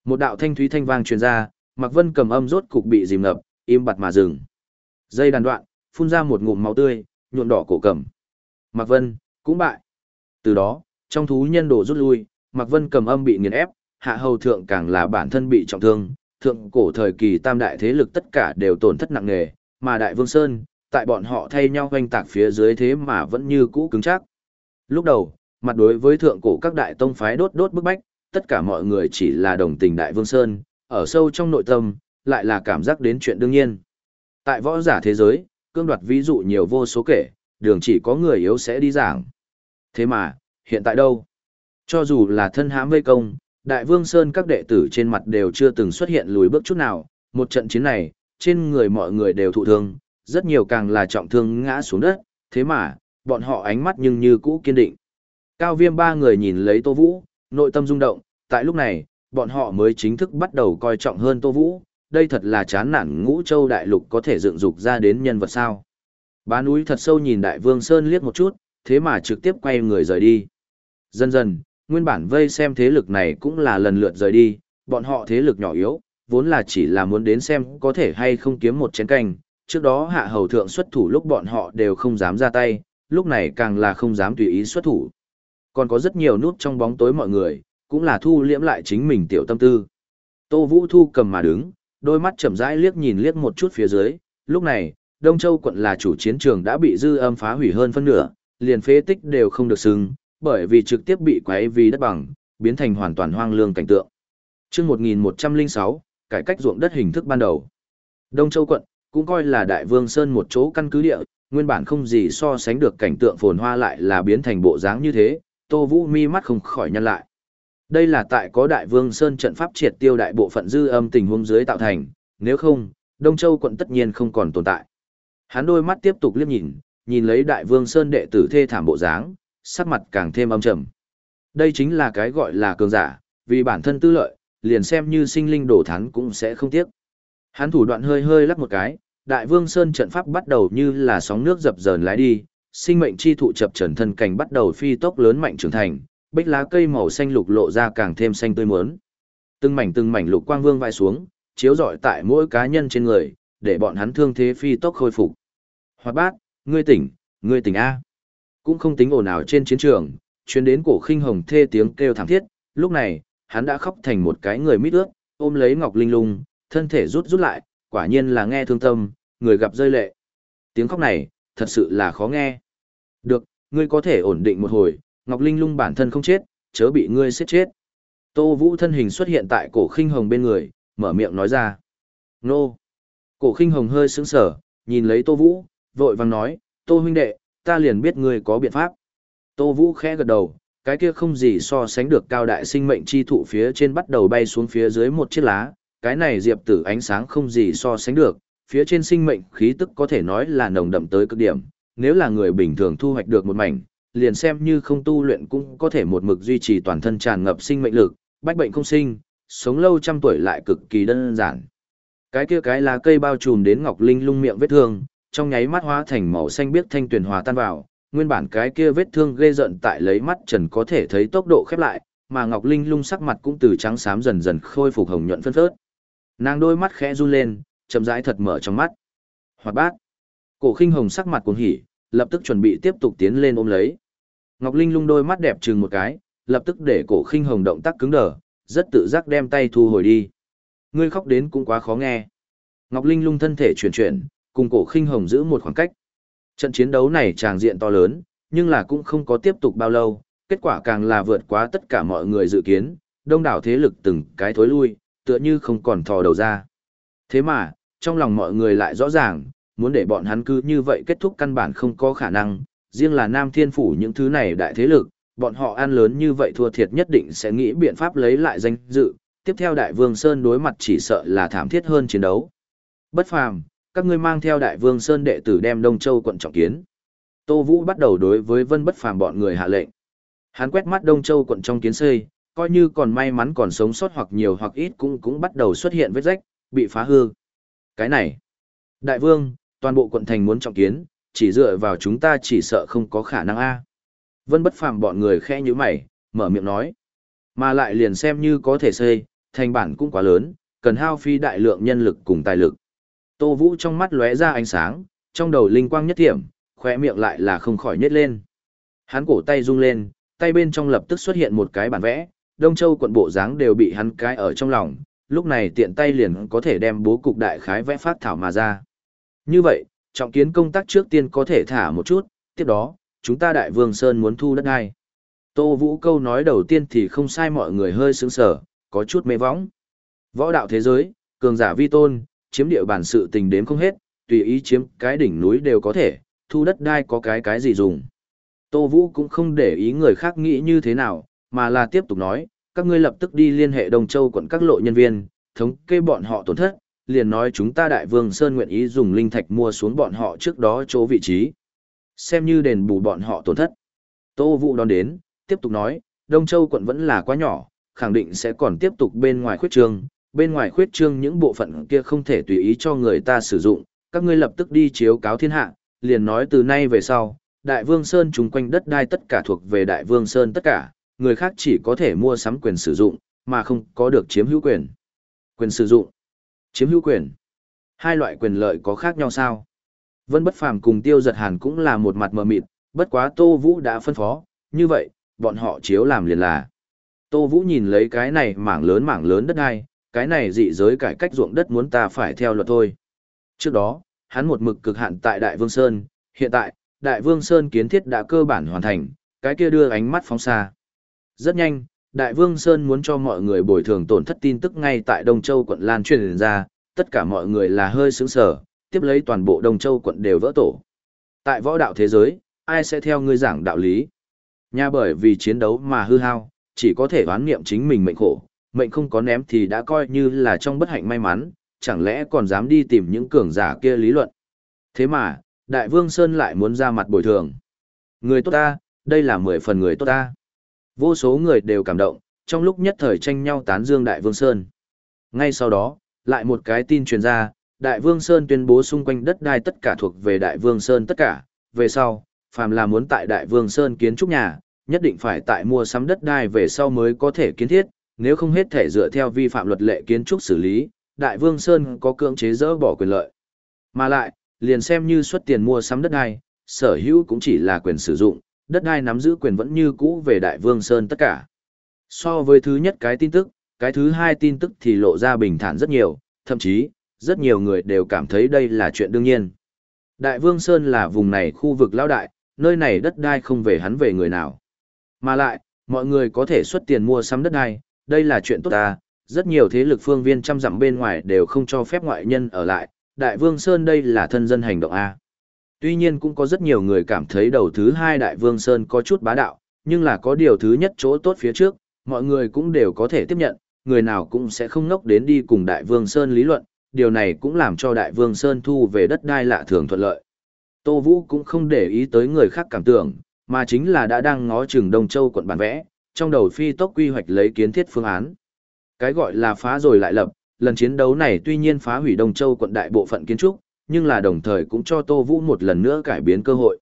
Một đạo thanh thúy thanh vang truyền ra, Mạc Vân cầm âm rốt cục bị dìm ngập, im bặt mà dừng. Dây đàn đoạn, phun ra một ngụm máu tươi, nhuộm đỏ cổ cầm. Mạc Vân, cũng bại. Từ đó, trong thú nhân đồ rút lui, Mạc Vân cầm âm bị nghiền ép, hạ hầu thượng càng là bản thân bị trọng thương, thượng cổ thời kỳ tam đại thế lực tất cả đều tổn thất nặng nề, mà đại vương Sơn, tại bọn họ thay nhau hoanh tạc phía dưới thế mà vẫn như cũ cứng chắc. Lúc đầu, mặt đối với thượng cổ các đại tông phái đốt đốt bức bách, tất cả mọi người chỉ là đồng tình đại vương Sơn, ở sâu trong nội tâm, lại là cảm giác đến chuyện đương nhiên. Tại võ giả thế giới, cương đoạt ví dụ nhiều vô số kể, đường chỉ có người yếu sẽ đi giảng. Thế mà, hiện tại đâu? Cho dù là thân hãm vây công, Đại Vương Sơn các đệ tử trên mặt đều chưa từng xuất hiện lùi bước chút nào, một trận chiến này, trên người mọi người đều thụ thương, rất nhiều càng là trọng thương ngã xuống đất, thế mà, bọn họ ánh mắt nhưng như cũ kiên định. Cao viêm ba người nhìn lấy Tô Vũ, nội tâm rung động, tại lúc này, bọn họ mới chính thức bắt đầu coi trọng hơn Tô Vũ, đây thật là chán nản ngũ châu đại lục có thể dựng dục ra đến nhân vật sao. Bá núi thật sâu nhìn đại vương Sơn liếc một chút, thế mà trực tiếp quay người rời đi. Dần dần, nguyên bản vây xem thế lực này cũng là lần lượt rời đi, bọn họ thế lực nhỏ yếu, vốn là chỉ là muốn đến xem có thể hay không kiếm một chén canh, trước đó hạ hầu thượng xuất thủ lúc bọn họ đều không dám ra tay, lúc này càng là không dám tùy ý xuất thủ. Còn có rất nhiều nút trong bóng tối mọi người, cũng là thu liễm lại chính mình tiểu tâm tư. Tô Vũ Thu cầm mà đứng, đôi mắt chậm rãi liếc nhìn liếc một chút phía dưới, lúc này, Đông Châu quận là chủ chiến trường đã bị dư âm phá hủy hơn phân nửa, liền phế tích đều không được xưng, bởi vì trực tiếp bị quấy vì đất bằng, biến thành hoàn toàn hoang lương cảnh tượng. Trước 1106, cải cách ruộng đất hình thức ban đầu. Đông Châu quận, cũng coi là Đại Vương Sơn một chỗ căn cứ địa, nguyên bản không gì so sánh được cảnh tượng phồn hoa lại là biến thành bộ dáng như thế, Tô Vũ mi mắt không khỏi nhăn lại. Đây là tại có Đại Vương Sơn trận pháp triệt tiêu đại bộ phận dư âm tình huống dưới tạo thành, nếu không, Đông Châu quận tất nhiên không còn tồn tại. Hắn đôi mắt tiếp tục liếc nhìn, nhìn lấy Đại Vương Sơn đệ tử thê thảm bộ dáng, sắc mặt càng thêm âm trầm. Đây chính là cái gọi là cường giả, vì bản thân tư lợi, liền xem như sinh linh đổ thán cũng sẽ không tiếc. Hắn thủ đoạn hơi hơi lắc một cái, Đại Vương Sơn trận pháp bắt đầu như là sóng nước dập dờn lái đi, sinh mệnh chi thụ chập trần thân cảnh bắt đầu phi tốc lớn mạnh trưởng thành, bích lá cây màu xanh lục lộ ra càng thêm xanh tươi mướn. Từng mảnh từng mảnh lục quang vương vai xuống, chiếu rọi tại mỗi cá nhân trên người, để bọn hắn thương thế phi tốc khôi phục. Hoạt bát, ngươi tỉnh, ngươi tỉnh A. Cũng không tính ồn ào trên chiến trường, chuyến đến cổ khinh hồng thê tiếng kêu thảm thiết, lúc này, hắn đã khóc thành một cái người mít ướt, ôm lấy Ngọc Linh Lung, thân thể rút rút lại, quả nhiên là nghe thương tâm, người gặp rơi lệ. Tiếng khóc này, thật sự là khó nghe. Được, ngươi có thể ổn định một hồi, Ngọc Linh Lung bản thân không chết, chớ bị ngươi giết chết. Tô Vũ thân hình xuất hiện tại cổ khinh hồng bên người, mở miệng nói ra. Nô! Cổ khinh hồng hơi sững sở, nhìn lấy Tô Vũ, vội vàng nói, Tô huynh đệ, ta liền biết ngươi có biện pháp. Tô Vũ khẽ gật đầu, cái kia không gì so sánh được cao đại sinh mệnh chi thụ phía trên bắt đầu bay xuống phía dưới một chiếc lá, cái này diệp tử ánh sáng không gì so sánh được, phía trên sinh mệnh khí tức có thể nói là nồng đậm tới cực điểm, nếu là người bình thường thu hoạch được một mảnh, liền xem như không tu luyện cũng có thể một mực duy trì toàn thân tràn ngập sinh mệnh lực, bách bệnh không sinh, sống lâu trăm tuổi lại cực kỳ đơn giản. Cái kia cái lá cây bao trùm đến Ngọc Linh lung miệng vết thương, trong nháy mắt hóa thành màu xanh biếc thanh tuyền hòa tan vào, nguyên bản cái kia vết thương ghê giận tại lấy mắt trần có thể thấy tốc độ khép lại, mà Ngọc Linh lung sắc mặt cũng từ trắng xám dần dần khôi phục hồng nhuận phân phớt. Nàng đôi mắt khẽ run lên, chậm rãi thật mở trong mắt. Hoạt bát. Cổ Khinh Hồng sắc mặt cuồng hỉ, lập tức chuẩn bị tiếp tục tiến lên ôm lấy. Ngọc Linh lung đôi mắt đẹp chừng một cái, lập tức để Cổ Khinh Hồng động tác cứng đờ, rất tự giác đem tay thu hồi đi. Ngươi khóc đến cũng quá khó nghe. Ngọc Linh lung thân thể chuyển chuyển, cùng Cổ Khinh Hồng giữ một khoảng cách. Trận chiến đấu này tràng diện to lớn, nhưng là cũng không có tiếp tục bao lâu, kết quả càng là vượt quá tất cả mọi người dự kiến, đông đảo thế lực từng cái thối lui, tựa như không còn thò đầu ra. Thế mà, trong lòng mọi người lại rõ ràng, muốn để bọn hắn cứ như vậy kết thúc căn bản không có khả năng, riêng là Nam Thiên Phủ những thứ này đại thế lực, bọn họ ăn lớn như vậy thua thiệt nhất định sẽ nghĩ biện pháp lấy lại danh dự, tiếp theo Đại Vương Sơn đối mặt chỉ sợ là thảm thiết hơn chiến đấu. Bất phàm, các ngươi mang theo Đại Vương Sơn đệ tử đem Đông Châu quận trọng kiến. Tô Vũ bắt đầu đối với Vân Bất phàm bọn người hạ lệnh. Hắn quét mắt Đông Châu quận trong kiến xây, coi như còn may mắn còn sống sót hoặc nhiều hoặc ít cũng cũng bắt đầu xuất hiện vết rách, bị phá hư. Cái này, đại vương, toàn bộ quận thành muốn trọng kiến, chỉ dựa vào chúng ta chỉ sợ không có khả năng a. Vân bất phàm bọn người khẽ như mày, mở miệng nói. Mà lại liền xem như có thể xây, thành bản cũng quá lớn, cần hao phi đại lượng nhân lực cùng tài lực. Tô Vũ trong mắt lóe ra ánh sáng, trong đầu linh quang nhất thiểm, khỏe miệng lại là không khỏi nhét lên. Hắn cổ tay rung lên, tay bên trong lập tức xuất hiện một cái bản vẽ, Đông Châu quận bộ dáng đều bị hắn cái ở trong lòng, lúc này tiện tay liền có thể đem bố cục đại khái vẽ phát thảo mà ra. Như vậy, trọng kiến công tác trước tiên có thể thả một chút, tiếp đó, chúng ta đại vương Sơn muốn thu đất ngay. Tô Vũ câu nói đầu tiên thì không sai mọi người hơi sướng sở, có chút mê võng. Võ đạo thế giới, cường giả vi tôn, chiếm địa bản sự tình đếm không hết, tùy ý chiếm cái đỉnh núi đều có thể, thu đất đai có cái cái gì dùng. Tô Vũ cũng không để ý người khác nghĩ như thế nào, mà là tiếp tục nói, các ngươi lập tức đi liên hệ đồng Châu quận các lộ nhân viên, thống kê bọn họ tổn thất, liền nói chúng ta Đại Vương Sơn nguyện ý dùng linh thạch mua xuống bọn họ trước đó chỗ vị trí. Xem như đền bù bọn họ tổn thất. Tô Vũ đón đến, tiếp tục nói, Đông Châu quận vẫn là quá nhỏ, khẳng định sẽ còn tiếp tục bên ngoài khuyết trương bên ngoài khuyết trương những bộ phận kia không thể tùy ý cho người ta sử dụng, các ngươi lập tức đi chiếu cáo thiên hạ, liền nói từ nay về sau, Đại Vương Sơn chung quanh đất đai tất cả thuộc về Đại Vương Sơn tất cả, người khác chỉ có thể mua sắm quyền sử dụng, mà không có được chiếm hữu quyền. Quyền sử dụng, chiếm hữu quyền. Hai loại quyền lợi có khác nhau sao? Vân Bất Phàm cùng Tiêu Giật Hàn cũng là một mặt mờ mịt, bất quá Tô Vũ đã phân phó, như vậy, bọn họ chiếu làm liền là. Tô Vũ nhìn lấy cái này mảng lớn mảng lớn đất ai cái này dị giới cải cách ruộng đất muốn ta phải theo luật thôi. Trước đó, hắn một mực cực hạn tại Đại Vương Sơn, hiện tại, Đại Vương Sơn kiến thiết đã cơ bản hoàn thành, cái kia đưa ánh mắt phóng xa. Rất nhanh, Đại Vương Sơn muốn cho mọi người bồi thường tổn thất tin tức ngay tại Đông Châu quận Lan truyền ra, tất cả mọi người là hơi sướng sở, tiếp lấy toàn bộ Đông Châu quận đều vỡ tổ. Tại võ đạo thế giới, ai sẽ theo ngươi giảng đạo lý? Nha bởi vì chiến đấu mà hư hao, chỉ có thể đoán niệm chính mình mệnh khổ, mệnh không có ném thì đã coi như là trong bất hạnh may mắn, chẳng lẽ còn dám đi tìm những cường giả kia lý luận. Thế mà, Đại Vương Sơn lại muốn ra mặt bồi thường. Người tốt ta, đây là mười phần người tốt ta. Vô số người đều cảm động, trong lúc nhất thời tranh nhau tán dương Đại Vương Sơn. Ngay sau đó, lại một cái tin truyền ra, Đại Vương Sơn tuyên bố xung quanh đất đai tất cả thuộc về Đại Vương Sơn tất cả, về sau, phàm là muốn tại Đại Vương Sơn kiến trúc nhà, nhất định phải tại mua sắm đất đai về sau mới có thể kiến thiết, nếu không hết thể dựa theo vi phạm luật lệ kiến trúc xử lý, Đại Vương Sơn có cưỡng chế dỡ bỏ quyền lợi. Mà lại, liền xem như xuất tiền mua sắm đất đai, sở hữu cũng chỉ là quyền sử dụng, đất đai nắm giữ quyền vẫn như cũ về Đại Vương Sơn tất cả. So với thứ nhất cái tin tức, cái thứ hai tin tức thì lộ ra bình thản rất nhiều, thậm chí, rất nhiều người đều cảm thấy đây là chuyện đương nhiên. Đại Vương Sơn là vùng này khu vực lão đại, nơi này đất đai không về hắn về người nào. Mà lại, mọi người có thể xuất tiền mua sắm đất đai, đây là chuyện tốt ta, rất nhiều thế lực phương viên trăm dặm bên ngoài đều không cho phép ngoại nhân ở lại, Đại Vương Sơn đây là thân dân hành động A. Tuy nhiên cũng có rất nhiều người cảm thấy đầu thứ hai Đại Vương Sơn có chút bá đạo, nhưng là có điều thứ nhất chỗ tốt phía trước, mọi người cũng đều có thể tiếp nhận, người nào cũng sẽ không ngốc đến đi cùng Đại Vương Sơn lý luận, điều này cũng làm cho Đại Vương Sơn thu về đất đai lạ thường thuận lợi. Tô Vũ cũng không để ý tới người khác cảm tưởng, mà chính là đã đang ngó chừng Đông Châu quận bản vẽ, trong đầu phi tốc quy hoạch lấy kiến thiết phương án. Cái gọi là phá rồi lại lập, lần chiến đấu này tuy nhiên phá hủy Đông Châu quận đại bộ phận kiến trúc, nhưng là đồng thời cũng cho Tô Vũ một lần nữa cải biến cơ hội.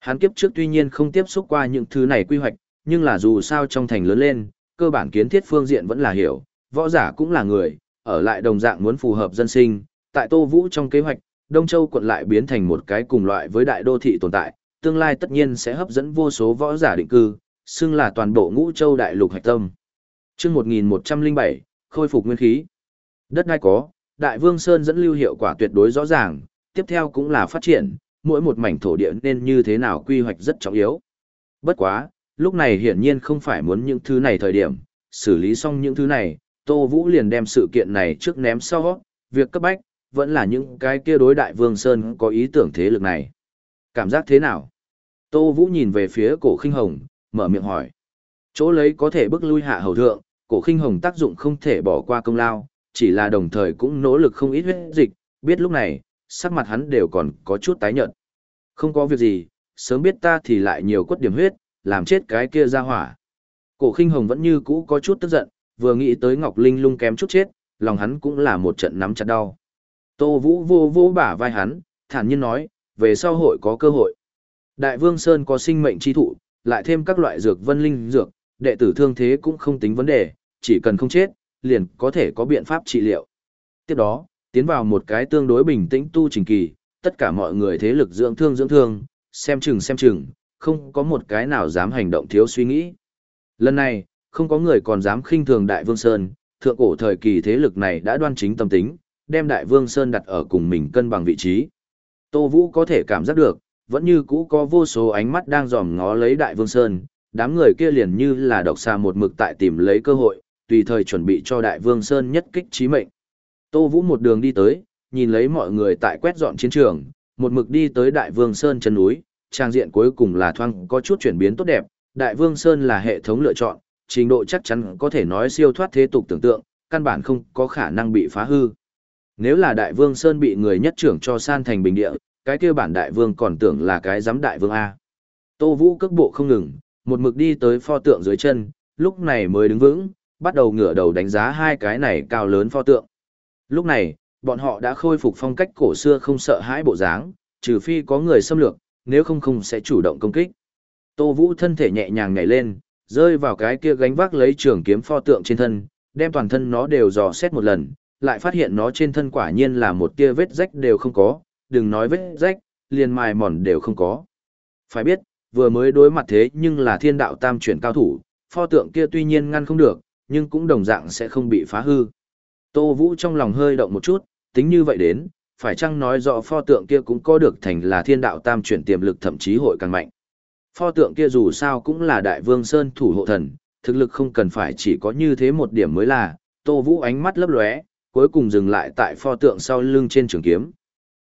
Hắn kiếp trước tuy nhiên không tiếp xúc qua những thứ này quy hoạch, nhưng là dù sao trong thành lớn lên, cơ bản kiến thiết phương diện vẫn là hiểu, võ giả cũng là người, ở lại đồng dạng muốn phù hợp dân sinh, tại Tô Vũ trong kế hoạch, Đông Châu quận lại biến thành một cái cùng loại với đại đô thị tồn tại, tương lai tất nhiên sẽ hấp dẫn vô số võ giả định cư, xưng là toàn bộ ngũ châu đại lục hạch tâm. Trước 1107, khôi phục nguyên khí. Đất đai có, Đại Vương Sơn dẫn lưu hiệu quả tuyệt đối rõ ràng, tiếp theo cũng là phát triển, mỗi một mảnh thổ địa nên như thế nào quy hoạch rất trọng yếu. Bất quá, lúc này hiển nhiên không phải muốn những thứ này thời điểm, xử lý xong những thứ này, Tô Vũ liền đem sự kiện này trước ném sau, việc cấp bách, vẫn là những cái kia đối Đại Vương Sơn có ý tưởng thế lực này. Cảm giác thế nào? Tô Vũ nhìn về phía cổ khinh hồng, mở miệng hỏi. Chỗ lấy có thể bước lui hạ hầu thượng, cổ khinh hồng tác dụng không thể bỏ qua công lao, chỉ là đồng thời cũng nỗ lực không ít huyết dịch, biết lúc này, sắc mặt hắn đều còn có chút tái nhợt. Không có việc gì, sớm biết ta thì lại nhiều quất điểm huyết, làm chết cái kia ra hỏa. Cổ khinh hồng vẫn như cũ có chút tức giận, vừa nghĩ tới Ngọc Linh lung kém chút chết, lòng hắn cũng là một trận nắm chặt đau. Tô Vũ vô vô bả vai hắn, thản nhiên nói, về sau hội có cơ hội. Đại Vương Sơn có sinh mệnh chi thụ, lại thêm các loại dược vân linh dược, đệ tử thương thế cũng không tính vấn đề, chỉ cần không chết, liền có thể có biện pháp trị liệu. Tiếp đó, tiến vào một cái tương đối bình tĩnh tu trình kỳ, tất cả mọi người thế lực dưỡng thương dưỡng thương, xem chừng xem chừng, không có một cái nào dám hành động thiếu suy nghĩ. Lần này, không có người còn dám khinh thường Đại Vương Sơn, thượng cổ thời kỳ thế lực này đã đoan chính tâm tính, đem Đại Vương Sơn đặt ở cùng mình cân bằng vị trí. Tô Vũ có thể cảm giác được, vẫn như cũ có vô số ánh mắt đang dòm ngó lấy Đại Vương Sơn, đám người kia liền như là độc xa một mực tại tìm lấy cơ hội, tùy thời chuẩn bị cho Đại Vương Sơn nhất kích trí mệnh. Tô Vũ một đường đi tới, nhìn lấy mọi người tại quét dọn chiến trường, một mực đi tới Đại Vương Sơn chân núi, trang diện cuối cùng là thoang có chút chuyển biến tốt đẹp, Đại Vương Sơn là hệ thống lựa chọn, trình độ chắc chắn có thể nói siêu thoát thế tục tưởng tượng, căn bản không có khả năng bị phá hư. Nếu là Đại Vương Sơn bị người nhất trưởng cho san thành bình địa, cái kia bản Đại Vương còn tưởng là cái giám Đại Vương A. Tô Vũ cước bộ không ngừng, một mực đi tới pho tượng dưới chân, lúc này mới đứng vững, bắt đầu ngửa đầu đánh giá hai cái này cao lớn pho tượng. Lúc này, bọn họ đã khôi phục phong cách cổ xưa không sợ hãi bộ dáng, trừ phi có người xâm lược, nếu không không sẽ chủ động công kích. Tô Vũ thân thể nhẹ nhàng nhảy lên, rơi vào cái kia gánh vác lấy trường kiếm pho tượng trên thân, đem toàn thân nó đều dò xét một lần, lại phát hiện nó trên thân quả nhiên là một tia vết rách đều không có, đừng nói vết rách, liền mài mòn đều không có. Phải biết, vừa mới đối mặt thế nhưng là thiên đạo tam chuyển cao thủ, pho tượng kia tuy nhiên ngăn không được, nhưng cũng đồng dạng sẽ không bị phá hư. Tô Vũ trong lòng hơi động một chút, tính như vậy đến, phải chăng nói rõ pho tượng kia cũng có được thành là thiên đạo tam chuyển tiềm lực thậm chí hội càng mạnh. Pho tượng kia dù sao cũng là đại vương sơn thủ hộ thần, thực lực không cần phải chỉ có như thế một điểm mới là, Tô Vũ ánh mắt lấp lóe, cuối cùng dừng lại tại pho tượng sau lưng trên trường kiếm.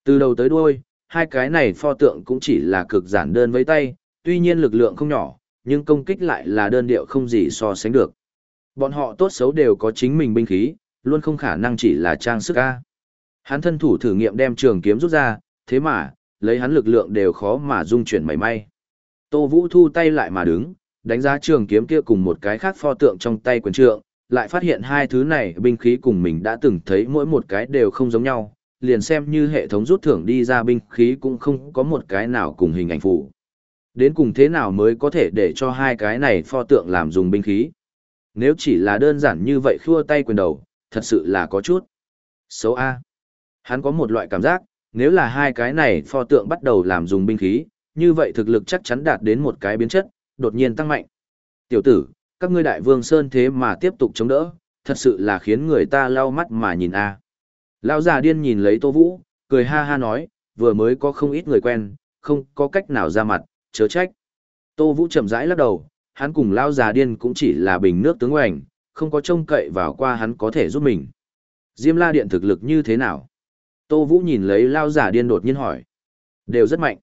Từ đầu tới đuôi, hai cái này pho tượng cũng chỉ là cực giản đơn với tay, tuy nhiên lực lượng không nhỏ, nhưng công kích lại là đơn điệu không gì so sánh được. Bọn họ tốt xấu đều có chính mình binh khí, luôn không khả năng chỉ là trang sức A. Hắn thân thủ thử nghiệm đem trường kiếm rút ra, thế mà, lấy hắn lực lượng đều khó mà dung chuyển mảy may. Tô Vũ thu tay lại mà đứng, đánh giá trường kiếm kia cùng một cái khác pho tượng trong tay quyền trượng, lại phát hiện hai thứ này binh khí cùng mình đã từng thấy mỗi một cái đều không giống nhau, liền xem như hệ thống rút thưởng đi ra binh khí cũng không có một cái nào cùng hình ảnh phụ. Đến cùng thế nào mới có thể để cho hai cái này pho tượng làm dùng binh khí? Nếu chỉ là đơn giản như vậy khua tay quyền đầu, thật sự là có chút. Xấu A. Hắn có một loại cảm giác, nếu là hai cái này pho tượng bắt đầu làm dùng binh khí, như vậy thực lực chắc chắn đạt đến một cái biến chất, đột nhiên tăng mạnh. Tiểu tử, các ngươi đại vương sơn thế mà tiếp tục chống đỡ, thật sự là khiến người ta lau mắt mà nhìn a. Lão già điên nhìn lấy Tô Vũ, cười ha ha nói, vừa mới có không ít người quen, không có cách nào ra mặt, chớ trách. Tô Vũ chậm rãi lắc đầu, hắn cùng lão già điên cũng chỉ là bình nước tướng oành, không có trông cậy vào qua hắn có thể giúp mình. Diêm La Điện thực lực như thế nào? Tô Vũ nhìn lấy lão già điên đột nhiên hỏi. Đều rất mạnh.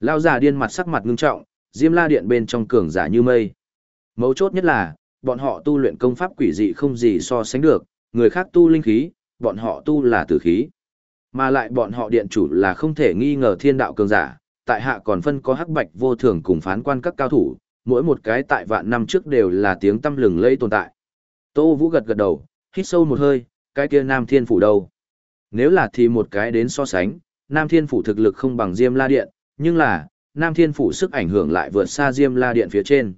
Lão già điên mặt sắc mặt ngưng trọng, Diêm La Điện bên trong cường giả như mây. Mấu chốt nhất là, bọn họ tu luyện công pháp quỷ dị không gì so sánh được, người khác tu linh khí, bọn họ tu là tử khí. Mà lại bọn họ điện chủ là không thể nghi ngờ thiên đạo cường giả, tại hạ còn phân có hắc bạch vô thường cùng phán quan các cao thủ, mỗi một cái tại vạn năm trước đều là tiếng tâm lừng lây tồn tại. Tô Vũ gật gật đầu, hít sâu một hơi, cái kia Nam Thiên Phủ đâu? Nếu là thì một cái đến so sánh, Nam Thiên Phủ thực lực không bằng Diêm La Điện, nhưng là, Nam Thiên Phủ sức ảnh hưởng lại vượt xa Diêm La Điện phía trên.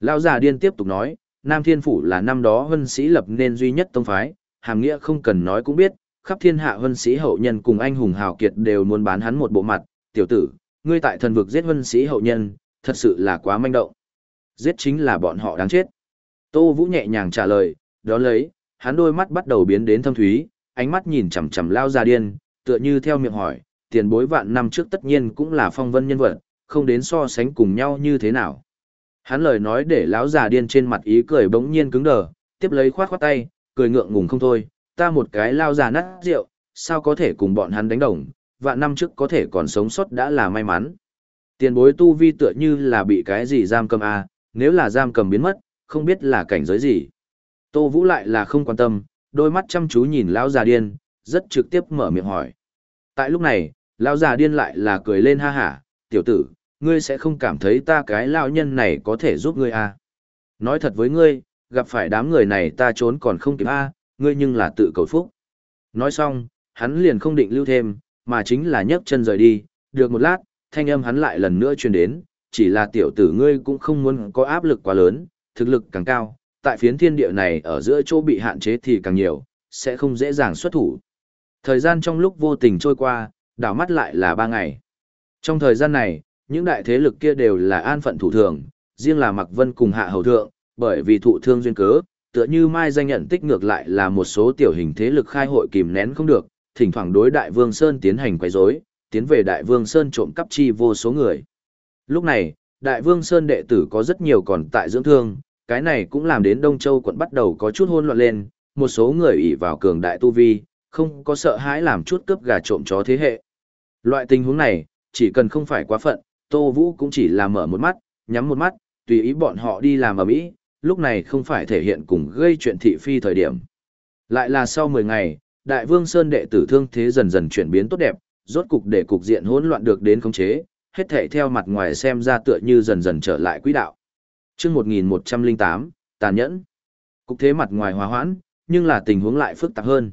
Lão già điên tiếp tục nói, Nam Thiên Phủ là năm đó hân sĩ lập nên duy nhất tông phái, hàm nghĩa không cần nói cũng biết, khắp thiên hạ hân sĩ hậu nhân cùng anh hùng hào kiệt đều muốn bán hắn một bộ mặt, tiểu tử, ngươi tại thần vực giết hân sĩ hậu nhân, thật sự là quá manh động. Giết chính là bọn họ đáng chết. Tô Vũ nhẹ nhàng trả lời, đó lấy, hắn đôi mắt bắt đầu biến đến thâm thúy, ánh mắt nhìn chằm chằm lao già điên, tựa như theo miệng hỏi, tiền bối vạn năm trước tất nhiên cũng là phong vân nhân vật, không đến so sánh cùng nhau như thế nào. Hắn lời nói để lão già điên trên mặt ý cười bỗng nhiên cứng đờ, tiếp lấy khoát khoát tay, cười ngượng ngùng không thôi, ta một cái lao già nát rượu, sao có thể cùng bọn hắn đánh đồng, vạn năm trước có thể còn sống sót đã là may mắn. Tiền bối tu vi tựa như là bị cái gì giam cầm à, nếu là giam cầm biến mất, không biết là cảnh giới gì. Tô Vũ lại là không quan tâm, đôi mắt chăm chú nhìn lão già điên, rất trực tiếp mở miệng hỏi. Tại lúc này, lão già điên lại là cười lên ha hả, tiểu tử, ngươi sẽ không cảm thấy ta cái lão nhân này có thể giúp ngươi à. Nói thật với ngươi, gặp phải đám người này ta trốn còn không kịp a, ngươi nhưng là tự cầu phúc. Nói xong, hắn liền không định lưu thêm, mà chính là nhấc chân rời đi, được một lát, thanh âm hắn lại lần nữa truyền đến, chỉ là tiểu tử ngươi cũng không muốn có áp lực quá lớn, thực lực càng cao, tại phiến thiên địa này ở giữa chỗ bị hạn chế thì càng nhiều, sẽ không dễ dàng xuất thủ. Thời gian trong lúc vô tình trôi qua, đảo mắt lại là ba ngày. Trong thời gian này, những đại thế lực kia đều là an phận thủ thường, riêng là Mạc Vân cùng Hạ Hầu Thượng, bởi vì thụ thương duyên cớ, tựa như mai danh nhận tích ngược lại là một số tiểu hình thế lực khai hội kìm nén không được, thỉnh thoảng đối Đại Vương Sơn tiến hành quấy rối, tiến về Đại Vương Sơn trộm cắp chi vô số người. Lúc này, Đại Vương Sơn đệ tử có rất nhiều còn tại dưỡng thương, cái này cũng làm đến Đông Châu quận bắt đầu có chút hôn loạn lên, một số người ỷ vào cường đại tu vi, không có sợ hãi làm chút cướp gà trộm chó thế hệ. Loại tình huống này, chỉ cần không phải quá phận, Tô Vũ cũng chỉ là mở một mắt, nhắm một mắt, tùy ý bọn họ đi làm ở mỹ, lúc này không phải thể hiện cùng gây chuyện thị phi thời điểm. Lại là sau 10 ngày, Đại Vương Sơn đệ tử thương thế dần dần chuyển biến tốt đẹp, rốt cục để cục diện hỗn loạn được đến khống chế, hết thảy theo mặt ngoài xem ra tựa như dần dần trở lại quỹ đạo. Chương 1108, tàn nhẫn. cục thế mặt ngoài hòa hoãn, nhưng là tình huống lại phức tạp hơn.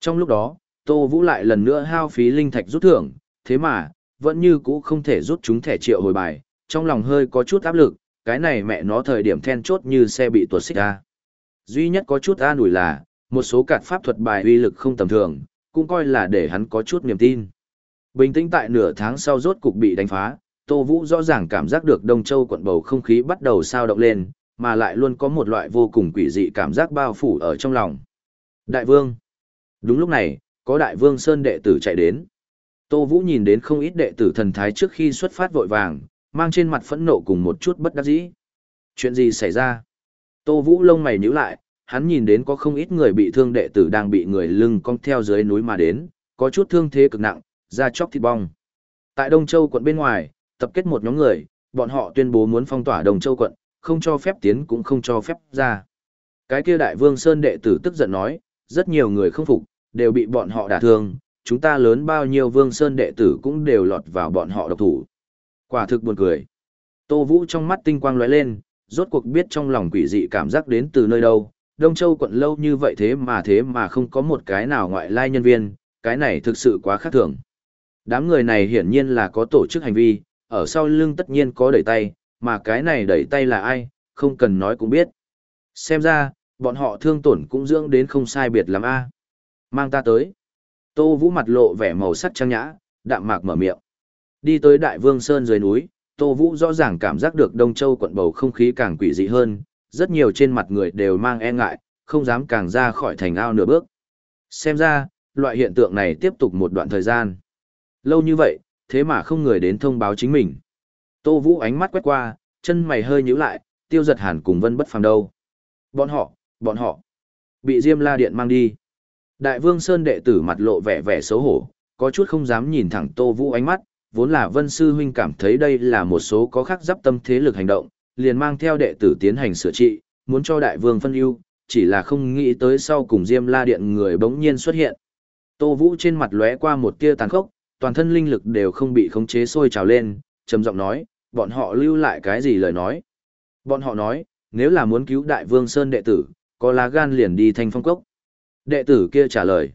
Trong lúc đó, Tô Vũ lại lần nữa hao phí linh thạch rút thưởng, thế mà, vẫn như cũ không thể rút chúng thẻ triệu hồi bài, trong lòng hơi có chút áp lực, cái này mẹ nó thời điểm then chốt như xe bị tuột xích ra. Duy nhất có chút an ủi là, một số cạt pháp thuật bài uy lực không tầm thường, cũng coi là để hắn có chút niềm tin. Bình tĩnh tại nửa tháng sau rốt cục bị đánh phá, Tô Vũ rõ ràng cảm giác được Đông Châu quận bầu không khí bắt đầu sao động lên, mà lại luôn có một loại vô cùng quỷ dị cảm giác bao phủ ở trong lòng. Đại vương. Đúng lúc này, có Đại vương Sơn đệ tử chạy đến. Tô Vũ nhìn đến không ít đệ tử thần thái trước khi xuất phát vội vàng, mang trên mặt phẫn nộ cùng một chút bất đắc dĩ. Chuyện gì xảy ra? Tô Vũ lông mày nhíu lại, hắn nhìn đến có không ít người bị thương đệ tử đang bị người lưng cong theo dưới núi mà đến, có chút thương thế cực nặng, ra chóc thịt bong. Tại Đông Châu quận bên ngoài, tập kết một nhóm người, bọn họ tuyên bố muốn phong tỏa Đông Châu quận, không cho phép tiến cũng không cho phép ra. Cái kia đại vương Sơn đệ tử tức giận nói, rất nhiều người không phục, đều bị bọn họ đả thương, chúng ta lớn bao nhiêu vương Sơn đệ tử cũng đều lọt vào bọn họ độc thủ. Quả thực buồn cười. Tô Vũ trong mắt tinh quang lóe lên, rốt cuộc biết trong lòng quỷ dị cảm giác đến từ nơi đâu. Đông Châu quận lâu như vậy thế mà thế mà không có một cái nào ngoại lai nhân viên, cái này thực sự quá khác thường. Đám người này hiển nhiên là có tổ chức hành vi, ở sau lưng tất nhiên có đẩy tay, mà cái này đẩy tay là ai, không cần nói cũng biết. Xem ra, bọn họ thương tổn cũng dưỡng đến không sai biệt lắm a. Mang ta tới. Tô Vũ mặt lộ vẻ màu sắc trang nhã, đạm mạc mở miệng. Đi tới Đại Vương Sơn dưới núi, Tô Vũ rõ ràng cảm giác được Đông Châu quận bầu không khí càng quỷ dị hơn, rất nhiều trên mặt người đều mang e ngại, không dám càng ra khỏi thành ao nửa bước. Xem ra, loại hiện tượng này tiếp tục một đoạn thời gian. Lâu như vậy, thế mà không người đến thông báo chính mình. Tô Vũ ánh mắt quét qua, chân mày hơi nhíu lại, tiêu giật hàn cùng vân bất phàm đâu. Bọn họ, bọn họ, bị Diêm La Điện mang đi. Đại Vương Sơn đệ tử mặt lộ vẻ vẻ xấu hổ, có chút không dám nhìn thẳng Tô Vũ ánh mắt, vốn là Vân Sư Huynh cảm thấy đây là một số có khắc giáp tâm thế lực hành động, liền mang theo đệ tử tiến hành sửa trị, muốn cho Đại Vương phân ưu, chỉ là không nghĩ tới sau cùng Diêm La Điện người bỗng nhiên xuất hiện. Tô Vũ trên mặt lóe qua một tia tàn khốc, toàn thân linh lực đều không bị khống chế sôi trào lên, trầm giọng nói, bọn họ lưu lại cái gì lời nói. Bọn họ nói, nếu là muốn cứu Đại Vương Sơn đệ tử, có lá gan liền đi Thanh Phong Cốc. Đệ tử kia trả lời,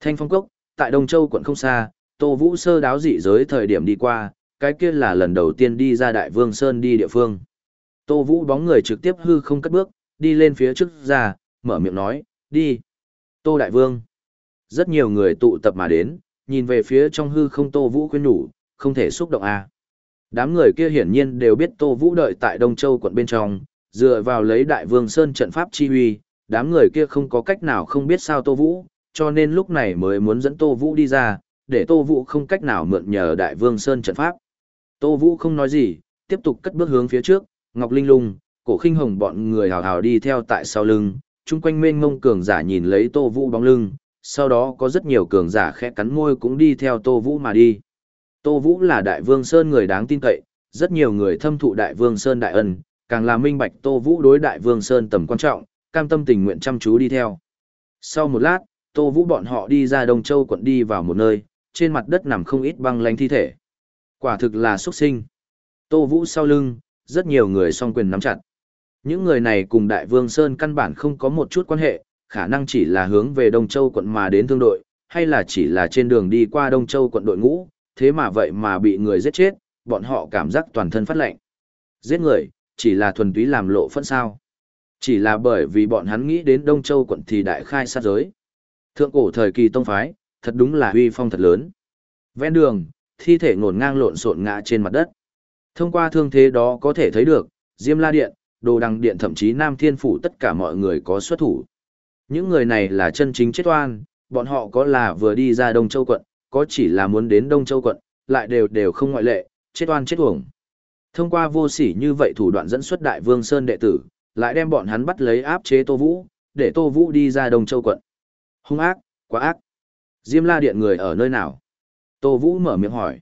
Thanh Phong Cốc, tại Đông Châu quận không xa, Tô Vũ sơ đáo dị giới thời điểm đi qua, cái kia là lần đầu tiên đi ra Đại Vương Sơn đi địa phương. Tô Vũ bóng người trực tiếp hư không cất bước, đi lên phía trước ra, mở miệng nói, đi. Tô Đại Vương. Rất nhiều người tụ tập mà đến, nhìn về phía trong hư không Tô Vũ khuyên nhủ, không thể xúc động à. Đám người kia hiển nhiên đều biết Tô Vũ đợi tại Đông Châu quận bên trong, dựa vào lấy Đại Vương Sơn trận pháp chi huy, đám người kia không có cách nào không biết sao Tô Vũ, cho nên lúc này mới muốn dẫn Tô Vũ đi ra, để Tô Vũ không cách nào mượn nhờ Đại Vương Sơn trận pháp. Tô Vũ không nói gì, tiếp tục cất bước hướng phía trước, Ngọc Linh Lung, Cổ Khinh Hồng bọn người hào hào đi theo tại sau lưng, chung quanh mênh mông cường giả nhìn lấy Tô Vũ bóng lưng, sau đó có rất nhiều cường giả khẽ cắn môi cũng đi theo Tô Vũ mà đi. Tô Vũ là Đại Vương Sơn người đáng tin cậy, rất nhiều người thâm thụ Đại Vương Sơn đại ân, càng là minh bạch Tô Vũ đối Đại Vương Sơn tầm quan trọng, cam tâm tình nguyện chăm chú đi theo. Sau một lát, Tô Vũ bọn họ đi ra Đông Châu quận đi vào một nơi, trên mặt đất nằm không ít băng lánh thi thể. Quả thực là xuất sinh. Tô Vũ sau lưng, rất nhiều người song quyền nắm chặt. Những người này cùng Đại Vương Sơn căn bản không có một chút quan hệ, khả năng chỉ là hướng về Đông Châu quận mà đến thương đội, hay là chỉ là trên đường đi qua Đông Châu quận đội ngũ, thế mà vậy mà bị người giết chết, bọn họ cảm giác toàn thân phát lạnh. Giết người, chỉ là thuần túy làm lộ phân sao. Chỉ là bởi vì bọn hắn nghĩ đến Đông Châu quận thì đại khai sát giới. Thượng cổ thời kỳ tông phái, thật đúng là uy phong thật lớn. Ven đường, thi thể ngổn ngang lộn xộn ngã trên mặt đất. Thông qua thương thế đó có thể thấy được, Diêm La Điện, Đồ Đăng Điện thậm chí Nam Thiên Phủ tất cả mọi người có xuất thủ. Những người này là chân chính chết oan, bọn họ có là vừa đi ra Đông Châu quận, có chỉ là muốn đến Đông Châu quận, lại đều đều không ngoại lệ, chết oan chết uổng. Thông qua vô sỉ như vậy thủ đoạn dẫn xuất Đại Vương Sơn đệ tử, lại đem bọn hắn bắt lấy áp chế Tô Vũ, để Tô Vũ đi ra Đông Châu quận. Hung ác, quá ác. Diêm La Điện người ở nơi nào? Tô Vũ mở miệng hỏi.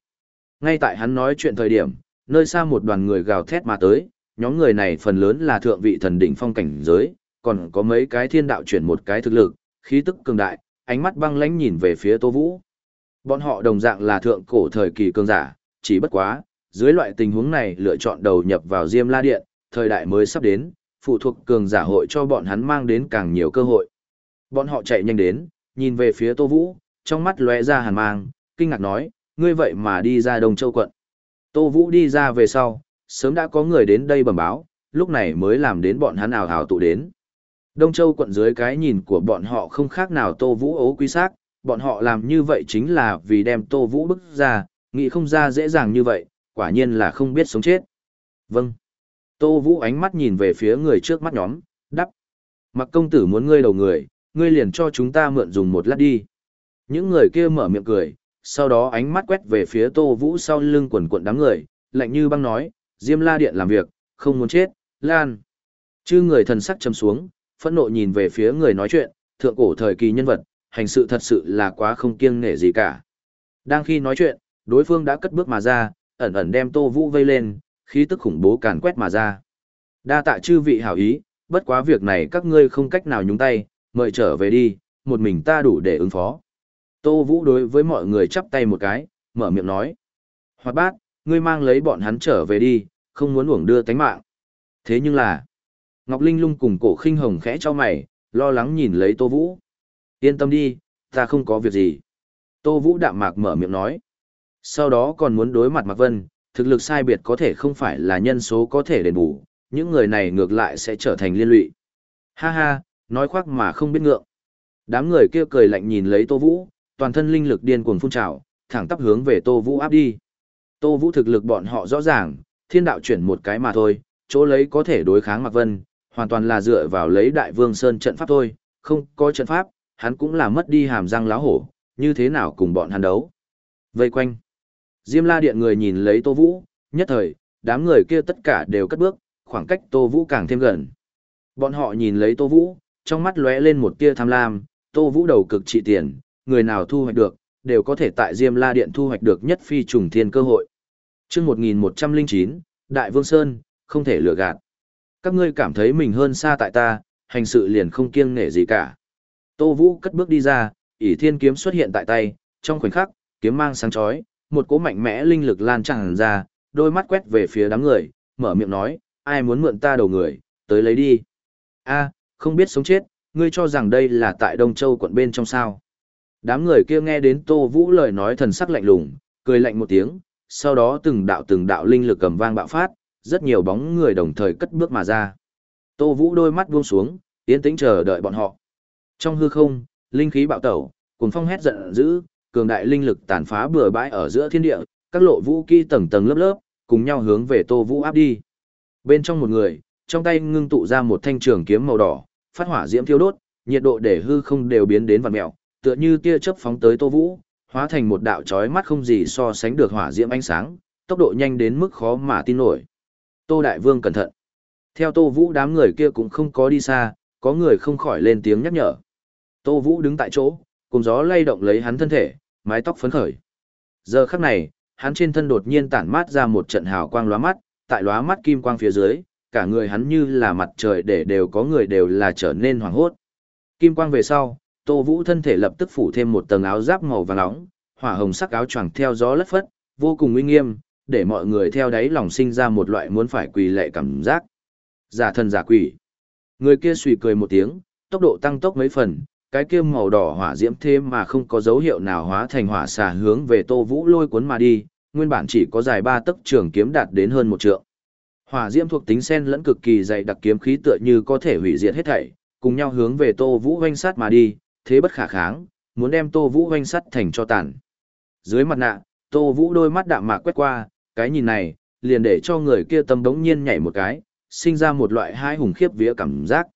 Ngay tại hắn nói chuyện thời điểm, nơi xa một đoàn người gào thét mà tới, nhóm người này phần lớn là thượng vị thần đỉnh phong cảnh giới, còn có mấy cái thiên đạo chuyển một cái thực lực, khí tức cường đại, ánh mắt băng lãnh nhìn về phía Tô Vũ. Bọn họ đồng dạng là thượng cổ thời kỳ cường giả, chỉ bất quá, dưới loại tình huống này lựa chọn đầu nhập vào Diêm La Điện, thời đại mới sắp đến, phụ thuộc cường giả hội cho bọn hắn mang đến càng nhiều cơ hội. Bọn họ chạy nhanh đến, nhìn về phía Tô Vũ, trong mắt lóe ra hàn mang, kinh ngạc nói, ngươi vậy mà đi ra Đông Châu quận. Tô Vũ đi ra về sau, sớm đã có người đến đây bẩm báo, lúc này mới làm đến bọn hắn ảo hào tụ đến. Đông Châu quận dưới cái nhìn của bọn họ không khác nào Tô Vũ ấu quý xác, bọn họ làm như vậy chính là vì đem Tô Vũ bức ra, nghĩ không ra dễ dàng như vậy, quả nhiên là không biết sống chết. Vâng. Tô Vũ ánh mắt nhìn về phía người trước mắt nhóm, đắp. Mặc công tử muốn ngươi đầu người, ngươi liền cho chúng ta mượn dùng một lát đi. Những người kia mở miệng cười, sau đó ánh mắt quét về phía Tô Vũ sau lưng quần quần đám người, lạnh như băng nói, Diêm La Điện làm việc, không muốn chết, Lan. Chư người thần sắc trầm xuống, phẫn nộ nhìn về phía người nói chuyện, thượng cổ thời kỳ nhân vật, hành sự thật sự là quá không kiêng nể gì cả. Đang khi nói chuyện, đối phương đã cất bước mà ra, ẩn ẩn đem Tô Vũ vây lên, khí tức khủng bố càn quét mà ra. Đa tạ chư vị hảo ý, bất quá việc này các ngươi không cách nào nhúng tay, mời trở về đi, một mình ta đủ để ứng phó. Tô Vũ đối với mọi người chắp tay một cái, mở miệng nói. Hoạt bát, ngươi mang lấy bọn hắn trở về đi, không muốn uổng đưa tánh mạng. Thế nhưng là, Ngọc Linh lung cùng cổ khinh hồng khẽ cho mày, lo lắng nhìn lấy Tô Vũ. Yên tâm đi, ta không có việc gì. Tô Vũ đạm mạc mở miệng nói. Sau đó còn muốn đối mặt Mạc Vân, thực lực sai biệt có thể không phải là nhân số có thể đền bù, những người này ngược lại sẽ trở thành liên lụy. Ha ha, nói khoác mà không biết ngượng. Đám người kia cười lạnh nhìn lấy Tô Vũ, toàn thân linh lực điên cuồng phun trào, thẳng tắp hướng về Tô Vũ áp đi. Tô Vũ thực lực bọn họ rõ ràng, thiên đạo chuyển một cái mà thôi, chỗ lấy có thể đối kháng Mạc Vân, hoàn toàn là dựa vào lấy Đại Vương Sơn trận pháp thôi, không có trận pháp, hắn cũng là mất đi hàm răng láo hổ, như thế nào cùng bọn hắn đấu. Vây quanh. Diêm La Điện người nhìn lấy Tô Vũ, nhất thời, đám người kia tất cả đều cất bước, khoảng cách Tô Vũ càng thêm gần. Bọn họ nhìn lấy Tô Vũ, trong mắt lóe lên một tia tham lam, Tô Vũ đầu cực trị tiền, người nào thu hoạch được, đều có thể tại Diêm La Điện thu hoạch được nhất phi trùng thiên cơ hội. chương 1109, Đại Vương Sơn, không thể lừa gạt. Các ngươi cảm thấy mình hơn xa tại ta, hành sự liền không kiêng nể gì cả. Tô Vũ cất bước đi ra, ỷ thiên kiếm xuất hiện tại tay, trong khoảnh khắc, kiếm mang sáng chói, một cỗ mạnh mẽ linh lực lan tràn ra, đôi mắt quét về phía đám người, mở miệng nói, ai muốn mượn ta đầu người, tới lấy đi. a không biết sống chết, ngươi cho rằng đây là tại Đông Châu quận bên trong sao. Đám người kia nghe đến Tô Vũ lời nói thần sắc lạnh lùng, cười lạnh một tiếng, sau đó từng đạo từng đạo linh lực cầm vang bạo phát, rất nhiều bóng người đồng thời cất bước mà ra. Tô Vũ đôi mắt buông xuống, yên tĩnh chờ đợi bọn họ. Trong hư không, linh khí bạo tẩu, cuồng phong hét giận dữ, cường đại linh lực tàn phá bừa bãi ở giữa thiên địa, các lộ vũ khí tầng tầng lớp lớp, cùng nhau hướng về Tô Vũ áp đi. Bên trong một người, trong tay ngưng tụ ra một thanh trường kiếm màu đỏ, phát hỏa diễm thiêu đốt, nhiệt độ để hư không đều biến đến vặn mèo, tựa như tia chớp phóng tới Tô Vũ, hóa thành một đạo chói mắt không gì so sánh được hỏa diễm ánh sáng, tốc độ nhanh đến mức khó mà tin nổi. Tô Đại Vương cẩn thận. Theo Tô Vũ đám người kia cũng không có đi xa, có người không khỏi lên tiếng nhắc nhở. Tô Vũ đứng tại chỗ, cùng gió lay động lấy hắn thân thể, mái tóc phấn khởi. Giờ khắc này, hắn trên thân đột nhiên tản mát ra một trận hào quang lóa mắt, tại lóa mắt kim quang phía dưới, cả người hắn như là mặt trời để đều có người đều là trở nên hoàng hốt. Kim quang về sau, Tô Vũ thân thể lập tức phủ thêm một tầng áo giáp màu vàng nóng, hỏa hồng sắc áo choàng theo gió lất phất, vô cùng uy nghiêm, để mọi người theo đáy lòng sinh ra một loại muốn phải quỳ lệ cảm giác. Giả thần giả quỷ. Người kia suy cười một tiếng, tốc độ tăng tốc mấy phần, cái kia màu đỏ hỏa diễm thêm mà không có dấu hiệu nào hóa thành hỏa xà hướng về Tô Vũ lôi cuốn mà đi, nguyên bản chỉ có dài ba tấc trường kiếm đạt đến hơn một trượng. Hỏa diễm thuộc tính sen lẫn cực kỳ dày đặc kiếm khí tựa như có thể hủy diệt hết thảy, cùng nhau hướng về Tô Vũ hoanh sát mà đi, thế bất khả kháng, muốn đem Tô Vũ hoanh sát thành cho tàn. Dưới mặt nạ, Tô Vũ đôi mắt đạm mạc quét qua, cái nhìn này, liền để cho người kia tâm đống nhiên nhảy một cái, sinh ra một loại hai hùng khiếp vía cảm giác.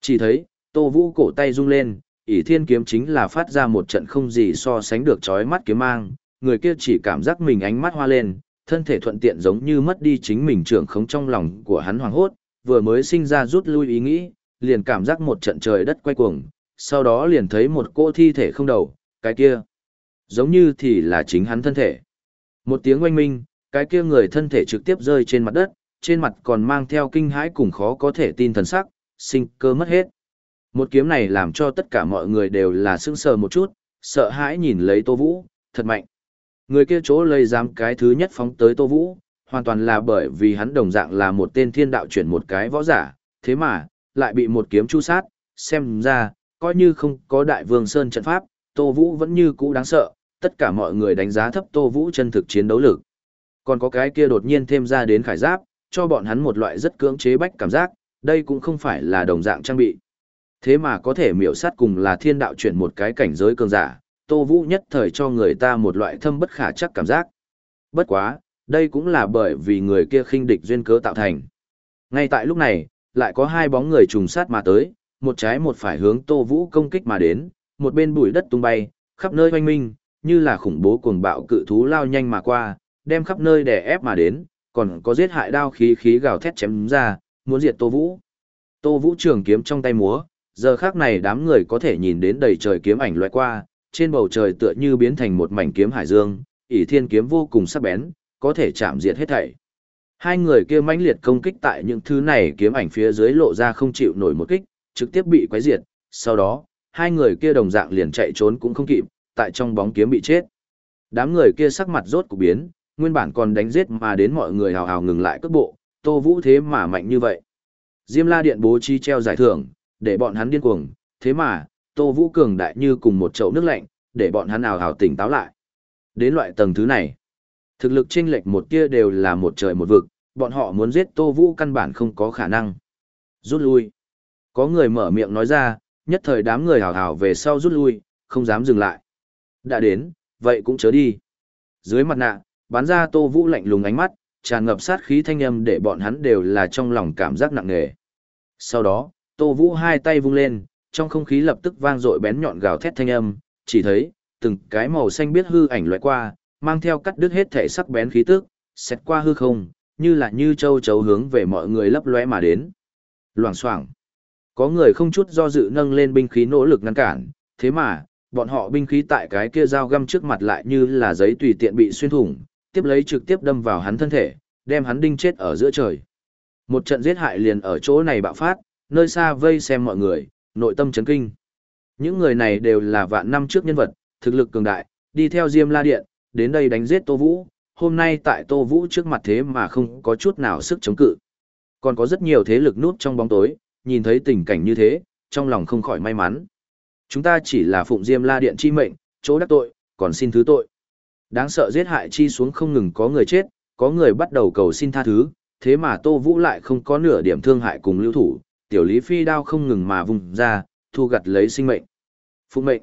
Chỉ thấy, Tô Vũ cổ tay rung lên, ỷ thiên kiếm chính là phát ra một trận không gì so sánh được chói mắt kiếm mang, người kia chỉ cảm giác mình ánh mắt hoa lên, thân thể thuận tiện giống như mất đi chính mình trưởng khống trong lòng của hắn hoàng hốt, vừa mới sinh ra rút lui ý nghĩ, liền cảm giác một trận trời đất quay cuồng, sau đó liền thấy một cô thi thể không đầu, cái kia, giống như thì là chính hắn thân thể. Một tiếng oanh minh, cái kia người thân thể trực tiếp rơi trên mặt đất, trên mặt còn mang theo kinh hãi cùng khó có thể tin thần sắc, sinh cơ mất hết. Một kiếm này làm cho tất cả mọi người đều là sững sờ một chút, sợ hãi nhìn lấy Tô Vũ, thật mạnh. Người kia chỗ lây dám cái thứ nhất phóng tới Tô Vũ, hoàn toàn là bởi vì hắn đồng dạng là một tên thiên đạo chuyển một cái võ giả, thế mà, lại bị một kiếm chu sát, xem ra, coi như không có đại vương Sơn trận pháp, Tô Vũ vẫn như cũ đáng sợ, tất cả mọi người đánh giá thấp Tô Vũ chân thực chiến đấu lực. Còn có cái kia đột nhiên thêm ra đến khải giáp, cho bọn hắn một loại rất cưỡng chế bách cảm giác, đây cũng không phải là đồng dạng trang bị. Thế mà có thể miểu sát cùng là thiên đạo chuyển một cái cảnh giới cường giả, Tô Vũ nhất thời cho người ta một loại thâm bất khả chắc cảm giác. Bất quá, đây cũng là bởi vì người kia khinh địch duyên cớ tạo thành. Ngay tại lúc này, lại có hai bóng người trùng sát mà tới, một trái một phải hướng Tô Vũ công kích mà đến, một bên bụi đất tung bay, khắp nơi hoanh minh, như là khủng bố cuồng bạo cự thú lao nhanh mà qua, đem khắp nơi đè ép mà đến, còn có giết hại đao khí khí gào thét chém ra, muốn diệt Tô Vũ. Tô Vũ trường kiếm trong tay múa, giờ khác này đám người có thể nhìn đến đầy trời kiếm ảnh loại qua, trên bầu trời tựa như biến thành một mảnh kiếm hải dương, ỷ thiên kiếm vô cùng sắc bén, có thể chạm diệt hết thảy. Hai người kia mãnh liệt công kích tại những thứ này kiếm ảnh phía dưới lộ ra không chịu nổi một kích, trực tiếp bị quấy diệt, sau đó, hai người kia đồng dạng liền chạy trốn cũng không kịp, tại trong bóng kiếm bị chết. Đám người kia sắc mặt rốt cục biến, nguyên bản còn đánh giết mà đến mọi người hào hào ngừng lại cước bộ, Tô Vũ thế mà mạnh như vậy. Diêm La Điện bố trí treo giải thưởng, để bọn hắn điên cuồng, thế mà, Tô Vũ cường đại như cùng một chậu nước lạnh, để bọn hắn hào hào tỉnh táo lại. Đến loại tầng thứ này, thực lực chênh lệch một tia đều là một trời một vực, bọn họ muốn giết Tô Vũ căn bản không có khả năng. Rút lui. Có người mở miệng nói ra, nhất thời đám người hào hào về sau rút lui, không dám dừng lại. Đã đến, vậy cũng chớ đi. Dưới mặt nạ, bắn ra Tô Vũ lạnh lùng ánh mắt, tràn ngập sát khí thanh âm để bọn hắn đều là trong lòng cảm giác nặng nề. Sau đó, Tô Vũ hai tay vung lên, trong không khí lập tức vang dội bén nhọn gào thét thanh âm, chỉ thấy từng cái màu xanh biết hư ảnh loại qua, mang theo cắt đứt hết thể sắc bén khí tức, xét qua hư không, như là như châu chấu hướng về mọi người lấp lóe mà đến. Loảng xoảng. Có người không chút do dự nâng lên binh khí nỗ lực ngăn cản, thế mà, bọn họ binh khí tại cái kia dao găm trước mặt lại như là giấy tùy tiện bị xuyên thủng, tiếp lấy trực tiếp đâm vào hắn thân thể, đem hắn đinh chết ở giữa trời. Một trận giết hại liền ở chỗ này bạo phát, nơi xa vây xem mọi người, nội tâm chấn kinh. Những người này đều là vạn năm trước nhân vật, thực lực cường đại, đi theo Diêm La Điện, đến đây đánh giết Tô Vũ, hôm nay tại Tô Vũ trước mặt thế mà không có chút nào sức chống cự. Còn có rất nhiều thế lực nút trong bóng tối, nhìn thấy tình cảnh như thế, trong lòng không khỏi may mắn. Chúng ta chỉ là phụng Diêm La Điện chi mệnh, chỗ đắc tội, còn xin thứ tội. Đáng sợ giết hại chi xuống không ngừng có người chết, có người bắt đầu cầu xin tha thứ, thế mà Tô Vũ lại không có nửa điểm thương hại cùng lưu thủ, tiểu lý phi đao không ngừng mà vùng ra, thu gặt lấy sinh mệnh. Phụng mệnh.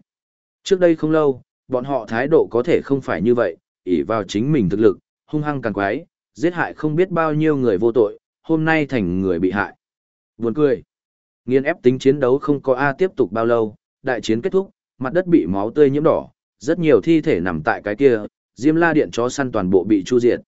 Trước đây không lâu, bọn họ thái độ có thể không phải như vậy, ỷ vào chính mình thực lực, hung hăng càng quái, giết hại không biết bao nhiêu người vô tội, hôm nay thành người bị hại. Buồn cười. Nghiên ép tính chiến đấu không có A tiếp tục bao lâu, đại chiến kết thúc, mặt đất bị máu tươi nhiễm đỏ, rất nhiều thi thể nằm tại cái kia, Diêm La Điện chó săn toàn bộ bị chu diệt.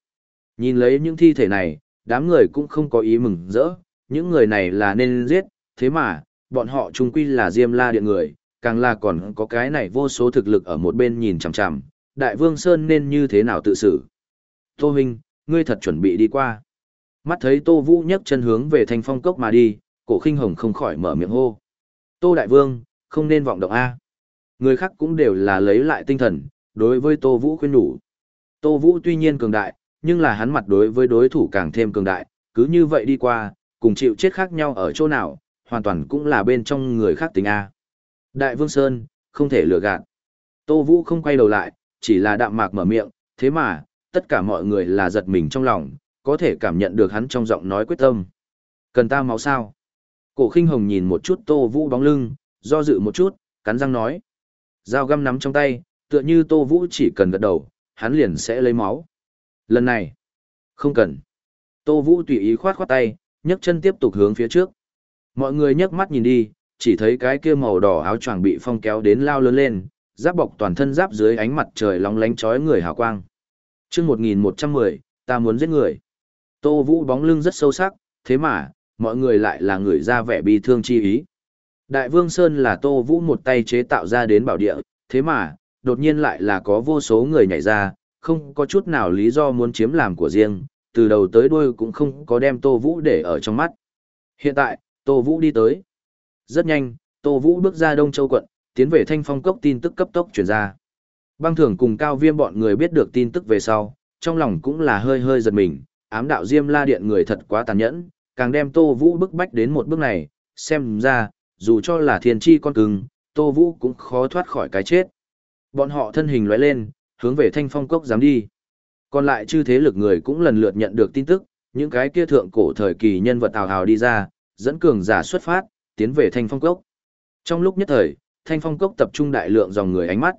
Nhìn lấy những thi thể này, đám người cũng không có ý mừng rỡ, những người này là nên giết, thế mà, bọn họ chung quy là Diêm La Điện người, càng là còn có cái này vô số thực lực ở một bên nhìn chằm chằm, Đại Vương Sơn nên như thế nào tự xử. Tô Huynh, ngươi thật chuẩn bị đi qua. Mắt thấy Tô Vũ nhấc chân hướng về thanh phong cốc mà đi, cổ khinh hồng không khỏi mở miệng hô. Tô Đại Vương, không nên vọng động A. Người khác cũng đều là lấy lại tinh thần, đối với Tô Vũ khuyên nhủ. Tô Vũ tuy nhiên cường đại, nhưng là hắn mặt đối với đối thủ càng thêm cường đại, cứ như vậy đi qua, cùng chịu chết khác nhau ở chỗ nào, hoàn toàn cũng là bên trong người khác tính A. Đại Vương Sơn, không thể lừa gạt. Tô Vũ không quay đầu lại, chỉ là đạm mạc mở miệng, thế mà, tất cả mọi người là giật mình trong lòng, có thể cảm nhận được hắn trong giọng nói quyết tâm. Cần ta máu sao? Cổ khinh hồng nhìn một chút Tô Vũ bóng lưng, do dự một chút, cắn răng nói. Dao găm nắm trong tay, tựa như Tô Vũ chỉ cần gật đầu, hắn liền sẽ lấy máu. Lần này, không cần. Tô Vũ tùy ý khoát khoát tay, nhấc chân tiếp tục hướng phía trước. Mọi người nhấc mắt nhìn đi, chỉ thấy cái kia màu đỏ áo choàng bị phong kéo đến lao lớn lên, giáp bọc toàn thân giáp dưới ánh mặt trời lóng lánh chói người hào quang. Chương 1110, ta muốn giết người. Tô Vũ bóng lưng rất sâu sắc, thế mà, mọi người lại là người ra vẻ bi thương chi ý. Đại Vương Sơn là Tô Vũ một tay chế tạo ra đến bảo địa, thế mà, đột nhiên lại là có vô số người nhảy ra, không có chút nào lý do muốn chiếm làm của riêng, từ đầu tới đuôi cũng không có đem Tô Vũ để ở trong mắt. Hiện tại, Tô Vũ đi tới. Rất nhanh, Tô Vũ bước ra Đông Châu quận, tiến về Thanh Phong cốc tin tức cấp tốc truyền ra. Băng Thưởng cùng Cao Viêm bọn người biết được tin tức về sau, trong lòng cũng là hơi hơi giật mình, ám đạo Diêm La Điện người thật quá tàn nhẫn, càng đem Tô Vũ bức bách đến một bước này, xem ra, dù cho là thiên chi con cưng, Tô Vũ cũng khó thoát khỏi cái chết. Bọn họ thân hình lóe lên, hướng về thanh phong cốc dám đi. Còn lại chư thế lực người cũng lần lượt nhận được tin tức, những cái kia thượng cổ thời kỳ nhân vật hào hào đi ra, dẫn cường giả xuất phát, tiến về thanh phong cốc. Trong lúc nhất thời, thanh phong cốc tập trung đại lượng dòng người ánh mắt.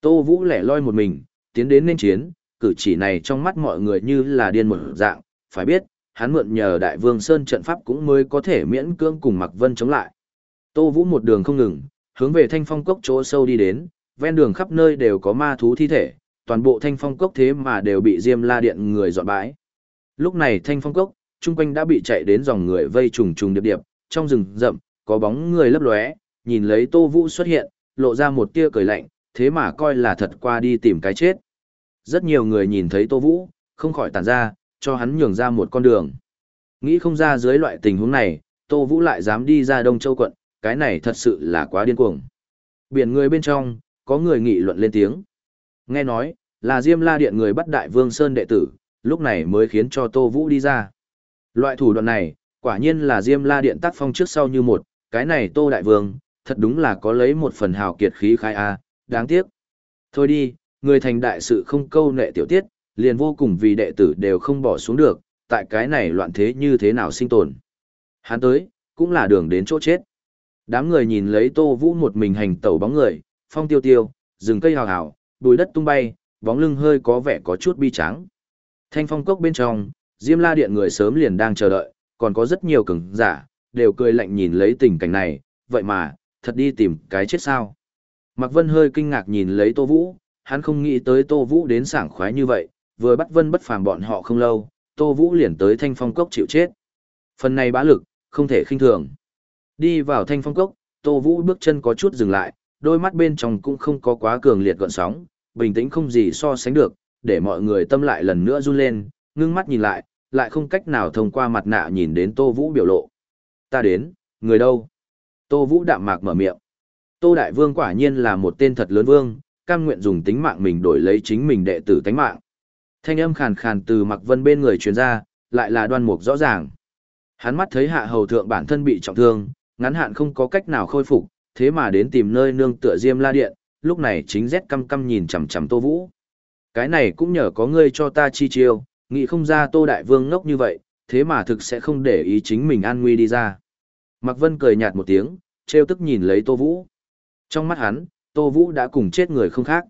Tô Vũ lẻ loi một mình, tiến đến nên chiến, cử chỉ này trong mắt mọi người như là điên một dạng, phải biết, hắn mượn nhờ đại vương Sơn trận pháp cũng mới có thể miễn cưỡng cùng Mạc Vân chống lại. Tô Vũ một đường không ngừng, hướng về thanh phong cốc chỗ sâu đi đến, ven đường khắp nơi đều có ma thú thi thể, toàn bộ thanh phong cốc thế mà đều bị Diêm La Điện người dọn bãi. Lúc này thanh phong cốc, chung quanh đã bị chạy đến dòng người vây trùng trùng điệp điệp, trong rừng rậm, có bóng người lấp lóe, nhìn lấy Tô Vũ xuất hiện, lộ ra một tia cười lạnh, thế mà coi là thật qua đi tìm cái chết. Rất nhiều người nhìn thấy Tô Vũ, không khỏi tản ra, cho hắn nhường ra một con đường. Nghĩ không ra dưới loại tình huống này, Tô Vũ lại dám đi ra Đông Châu quận, cái này thật sự là quá điên cuồng. Biển người bên trong, có người nghị luận lên tiếng. Nghe nói, là Diêm La Điện người bắt Đại Vương Sơn đệ tử, lúc này mới khiến cho Tô Vũ đi ra. Loại thủ đoạn này, quả nhiên là Diêm La Điện tác phong trước sau như một, cái này Tô Đại Vương, thật đúng là có lấy một phần hào kiệt khí khai a đáng tiếc. Thôi đi, người thành đại sự không câu nệ tiểu tiết, liền vô cùng vì đệ tử đều không bỏ xuống được, tại cái này loạn thế như thế nào sinh tồn. Hắn tới, cũng là đường đến chỗ chết. Đám người nhìn lấy Tô Vũ một mình hành tẩu bóng người, phong tiêu tiêu, rừng cây hào hào, bùi đất tung bay, bóng lưng hơi có vẻ có chút bi trắng. Thanh phong cốc bên trong, Diêm La Điện người sớm liền đang chờ đợi, còn có rất nhiều cường giả, đều cười lạnh nhìn lấy tình cảnh này, vậy mà, thật đi tìm cái chết sao. Mạc Vân hơi kinh ngạc nhìn lấy Tô Vũ, hắn không nghĩ tới Tô Vũ đến sảng khoái như vậy, vừa bắt Vân bất phàm bọn họ không lâu, Tô Vũ liền tới thanh phong cốc chịu chết. Phần này bá lực, không thể khinh thường. Đi vào thanh phong cốc, Tô Vũ bước chân có chút dừng lại, đôi mắt bên trong cũng không có quá cường liệt gọn sóng, bình tĩnh không gì so sánh được, để mọi người tâm lại lần nữa run lên, ngưng mắt nhìn lại, lại không cách nào thông qua mặt nạ nhìn đến Tô Vũ biểu lộ. Ta đến, người đâu? Tô Vũ đạm mạc mở miệng. Tô Đại Vương quả nhiên là một tên thật lớn vương, cam nguyện dùng tính mạng mình đổi lấy chính mình đệ tử tánh mạng. Thanh âm khàn khàn từ mặc Vân bên người truyền ra, lại là đoan mục rõ ràng. Hắn mắt thấy hạ hầu thượng bản thân bị trọng thương, ngắn hạn không có cách nào khôi phục, thế mà đến tìm nơi nương tựa Diêm La Điện, lúc này chính rét căm căm nhìn chằm chằm Tô Vũ. Cái này cũng nhờ có ngươi cho ta chi chiêu, nghĩ không ra Tô Đại Vương ngốc như vậy, thế mà thực sẽ không để ý chính mình an nguy đi ra. Mạc Vân cười nhạt một tiếng, trêu tức nhìn lấy Tô Vũ. Trong mắt hắn, Tô Vũ đã cùng chết người không khác.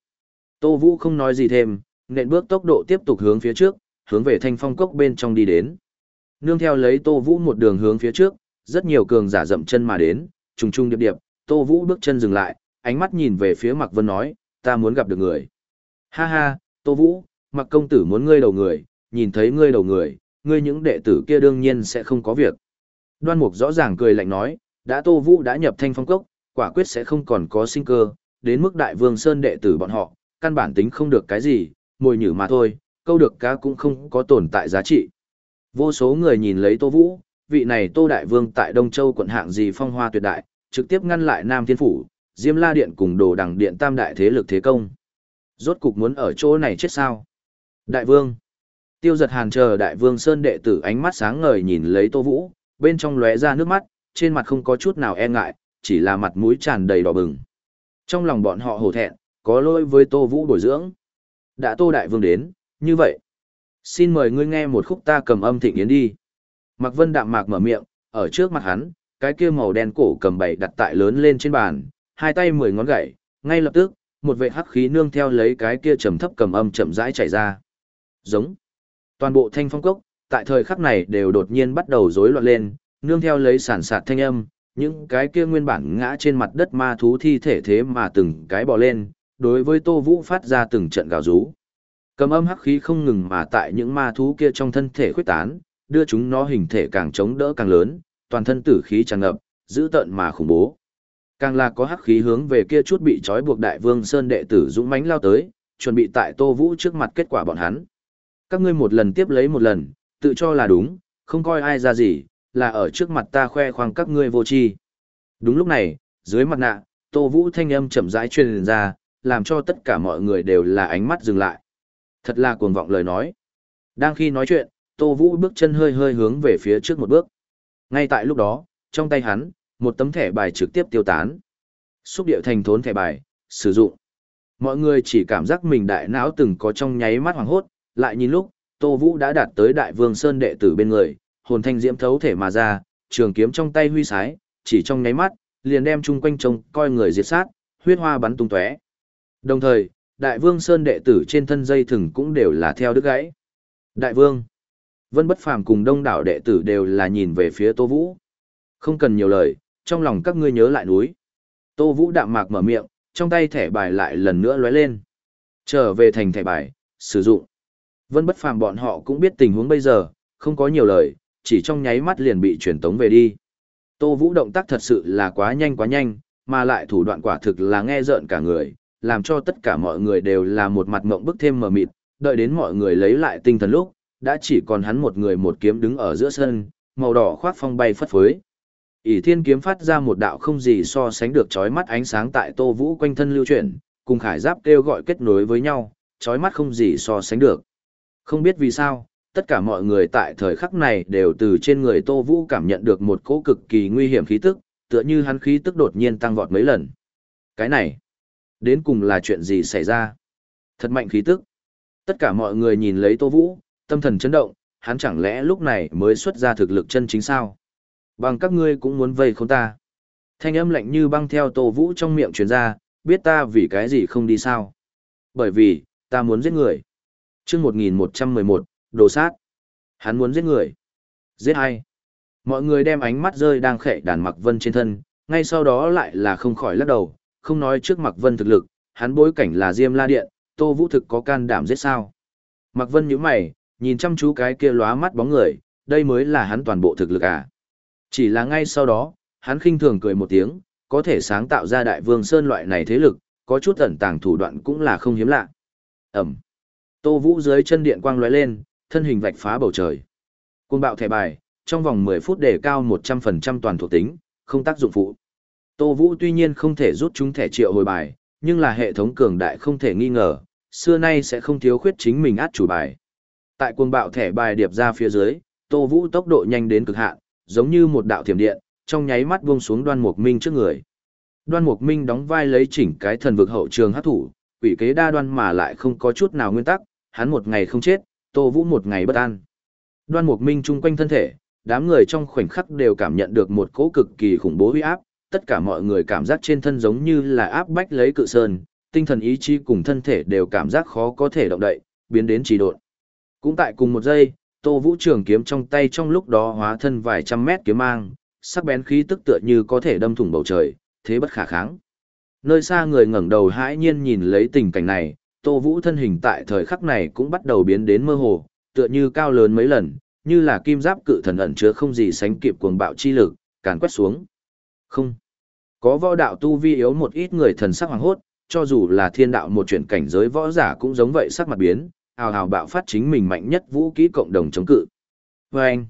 Tô Vũ không nói gì thêm, nện bước tốc độ tiếp tục hướng phía trước, hướng về thanh phong cốc bên trong đi đến. Nương theo lấy Tô Vũ một đường hướng phía trước, rất nhiều cường giả dậm chân mà đến, trùng trùng điệp điệp, Tô Vũ bước chân dừng lại, ánh mắt nhìn về phía Mạc Vân nói, ta muốn gặp được người. Ha ha, Tô Vũ, Mạc công tử muốn ngươi đầu người, nhìn thấy ngươi đầu người, ngươi những đệ tử kia đương nhiên sẽ không có việc. Đoan Mục rõ ràng cười lạnh nói, đã Tô Vũ đã nhập thanh phong cốc, quả quyết sẽ không còn có sinh cơ, đến mức đại vương sơn đệ tử bọn họ, căn bản tính không được cái gì, mồi nhử mà thôi, câu được cá cũng không có tồn tại giá trị. Vô số người nhìn lấy Tô Vũ, vị này Tô Đại Vương tại Đông Châu quận hạng gì phong hoa tuyệt đại, trực tiếp ngăn lại Nam Thiên Phủ, Diêm La Điện cùng đồ đằng điện tam đại thế lực thế công. Rốt cục muốn ở chỗ này chết sao? Đại Vương. Tiêu giật hàn chờ Đại Vương Sơn đệ tử ánh mắt sáng ngời nhìn lấy Tô Vũ, bên trong lóe ra nước mắt, trên mặt không có chút nào e ngại, chỉ là mặt mũi tràn đầy đỏ bừng. Trong lòng bọn họ hổ thẹn, có lỗi với Tô Vũ bồi dưỡng. Đã Tô Đại Vương đến, như vậy. Xin mời ngươi nghe một khúc ta cầm âm thịnh yến đi. Mạc Vân đạm mạc mở miệng, ở trước mặt hắn, cái kia màu đen cổ cầm bảy đặt tại lớn lên trên bàn, hai tay mười ngón gậy, ngay lập tức, một vệ hắc khí nương theo lấy cái kia trầm thấp cầm âm chậm rãi chảy ra. Giống. Toàn bộ thanh phong cốc, tại thời khắc này đều đột nhiên bắt đầu rối loạn lên, nương theo lấy sản sạt thanh âm, những cái kia nguyên bản ngã trên mặt đất ma thú thi thể thế mà từng cái bò lên, đối với Tô Vũ phát ra từng trận gào rú. Cầm âm hắc khí không ngừng mà tại những ma thú kia trong thân thể khuếch tán, đưa chúng nó hình thể càng chống đỡ càng lớn, toàn thân tử khí tràn ngập, giữ tợn mà khủng bố. Càng là có hắc khí hướng về kia chút bị trói buộc đại vương sơn đệ tử dũng mãnh lao tới, chuẩn bị tại Tô Vũ trước mặt kết quả bọn hắn. Các ngươi một lần tiếp lấy một lần, tự cho là đúng, không coi ai ra gì, là ở trước mặt ta khoe khoang các ngươi vô tri. Đúng lúc này, dưới mặt nạ, Tô Vũ thanh âm chậm rãi truyền ra, làm cho tất cả mọi người đều là ánh mắt dừng lại. Thật là cuồng vọng lời nói. Đang khi nói chuyện, Tô Vũ bước chân hơi hơi hướng về phía trước một bước. Ngay tại lúc đó, trong tay hắn, một tấm thẻ bài trực tiếp tiêu tán. Xúc điệu thành thốn thẻ bài, sử dụng. Mọi người chỉ cảm giác mình đại não từng có trong nháy mắt hoàng hốt, lại nhìn lúc, Tô Vũ đã đạt tới đại vương sơn đệ tử bên người, hồn thanh diễm thấu thể mà ra, trường kiếm trong tay huy sái, chỉ trong nháy mắt, liền đem chung quanh trông coi người diệt sát, huyết hoa bắn tung tóe. Đồng thời, đại vương sơn đệ tử trên thân dây thừng cũng đều là theo đứt gãy. Đại vương, Vân Bất Phàm cùng đông đảo đệ tử đều là nhìn về phía Tô Vũ. Không cần nhiều lời, trong lòng các ngươi nhớ lại núi. Tô Vũ đạm mạc mở miệng, trong tay thẻ bài lại lần nữa lóe lên. Trở về thành thẻ bài, sử dụng. Vân bất phàm bọn họ cũng biết tình huống bây giờ, không có nhiều lời, chỉ trong nháy mắt liền bị truyền tống về đi. Tô Vũ động tác thật sự là quá nhanh quá nhanh, mà lại thủ đoạn quả thực là nghe rợn cả người, làm cho tất cả mọi người đều là một mặt ngộng bức thêm mờ mịt, đợi đến mọi người lấy lại tinh thần lúc, đã chỉ còn hắn một người một kiếm đứng ở giữa sân, màu đỏ khoác phong bay phất phới. ỷ thiên kiếm phát ra một đạo không gì so sánh được chói mắt ánh sáng tại Tô Vũ quanh thân lưu chuyển, cùng khải giáp kêu gọi kết nối với nhau, chói mắt không gì so sánh được. Không biết vì sao, tất cả mọi người tại thời khắc này đều từ trên người Tô Vũ cảm nhận được một cỗ cực kỳ nguy hiểm khí tức, tựa như hắn khí tức đột nhiên tăng vọt mấy lần. Cái này, đến cùng là chuyện gì xảy ra? Thật mạnh khí tức. Tất cả mọi người nhìn lấy Tô Vũ, tâm thần chấn động, hắn chẳng lẽ lúc này mới xuất ra thực lực chân chính sao? Bằng các ngươi cũng muốn vây không ta. Thanh âm lạnh như băng theo Tô Vũ trong miệng truyền ra, biết ta vì cái gì không đi sao? Bởi vì, ta muốn giết người chương 1111, đồ sát. Hắn muốn giết người. Giết ai? Mọi người đem ánh mắt rơi đang khệ đàn Mặc Vân trên thân, ngay sau đó lại là không khỏi lắc đầu, không nói trước Mặc Vân thực lực, hắn bối cảnh là Diêm La Điện, Tô Vũ thực có can đảm giết sao. Mặc Vân nhíu mày, nhìn chăm chú cái kia lóa mắt bóng người, đây mới là hắn toàn bộ thực lực à. Chỉ là ngay sau đó, hắn khinh thường cười một tiếng, có thể sáng tạo ra đại vương sơn loại này thế lực, có chút ẩn tàng thủ đoạn cũng là không hiếm lạ. Ẩm. Tô Vũ dưới chân điện quang lóe lên, thân hình vạch phá bầu trời. Cuồng bạo thẻ bài, trong vòng 10 phút đề cao 100% toàn thuộc tính, không tác dụng phụ. Tô Vũ tuy nhiên không thể rút chúng thẻ triệu hồi bài, nhưng là hệ thống cường đại không thể nghi ngờ, xưa nay sẽ không thiếu khuyết chính mình át chủ bài. Tại cuồng bạo thẻ bài điệp ra phía dưới, Tô Vũ tốc độ nhanh đến cực hạn, giống như một đạo thiểm điện, trong nháy mắt buông xuống Đoan Mục Minh trước người. Đoan Mục Minh đóng vai lấy chỉnh cái thần vực hậu trường hấp thủ, quỷ kế đa đoan mà lại không có chút nào nguyên tắc, hắn một ngày không chết, Tô Vũ một ngày bất an. Đoan Mục Minh chung quanh thân thể, đám người trong khoảnh khắc đều cảm nhận được một cỗ cực kỳ khủng bố uy áp, tất cả mọi người cảm giác trên thân giống như là áp bách lấy cự sơn, tinh thần ý chí cùng thân thể đều cảm giác khó có thể động đậy, biến đến trì độn. Cũng tại cùng một giây, Tô Vũ trường kiếm trong tay trong lúc đó hóa thân vài trăm mét kiếm mang, sắc bén khí tức tựa như có thể đâm thủng bầu trời, thế bất khả kháng. Nơi xa người ngẩng đầu hãi nhiên nhìn lấy tình cảnh này, Tô Vũ thân hình tại thời khắc này cũng bắt đầu biến đến mơ hồ, tựa như cao lớn mấy lần, như là kim giáp cự thần ẩn chứa không gì sánh kịp cuồng bạo chi lực, càn quét xuống. Không. Có võ đạo tu vi yếu một ít người thần sắc hoàng hốt, cho dù là thiên đạo một chuyển cảnh giới võ giả cũng giống vậy sắc mặt biến, hào hào bạo phát chính mình mạnh nhất vũ kỹ cộng đồng chống cự. Vâng!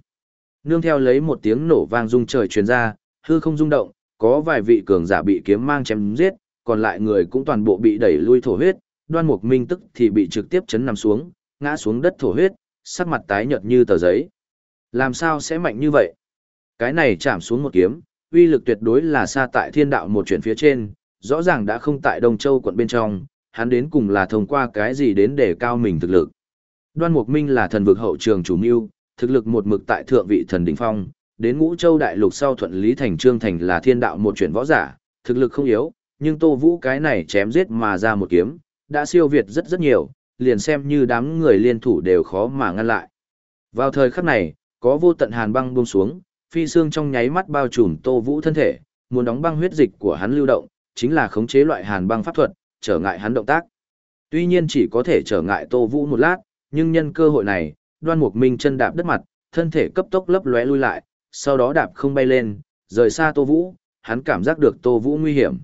Nương theo lấy một tiếng nổ vang rung trời truyền ra, hư không rung động, có vài vị cường giả bị kiếm mang chém giết, còn lại người cũng toàn bộ bị đẩy lui thổ huyết, đoan mục minh tức thì bị trực tiếp chấn nằm xuống, ngã xuống đất thổ huyết, sắc mặt tái nhợt như tờ giấy. Làm sao sẽ mạnh như vậy? Cái này chạm xuống một kiếm, uy lực tuyệt đối là xa tại thiên đạo một chuyển phía trên, rõ ràng đã không tại Đông Châu quận bên trong, hắn đến cùng là thông qua cái gì đến để cao mình thực lực. Đoan Mục Minh là thần vực hậu trường chủ mưu, thực lực một mực tại thượng vị thần đỉnh phong, đến Ngũ Châu đại lục sau thuận lý thành trương thành là thiên đạo một chuyển võ giả, thực lực không yếu, nhưng Tô Vũ cái này chém giết mà ra một kiếm, đã siêu việt rất rất nhiều, liền xem như đám người liên thủ đều khó mà ngăn lại. Vào thời khắc này, có vô tận hàn băng buông xuống, phi xương trong nháy mắt bao trùm Tô Vũ thân thể, muốn đóng băng huyết dịch của hắn lưu động, chính là khống chế loại hàn băng pháp thuật, trở ngại hắn động tác. Tuy nhiên chỉ có thể trở ngại Tô Vũ một lát, nhưng nhân cơ hội này, Đoan Mục Minh chân đạp đất mặt, thân thể cấp tốc lấp lóe lui lại, sau đó đạp không bay lên, rời xa Tô Vũ, hắn cảm giác được Tô Vũ nguy hiểm.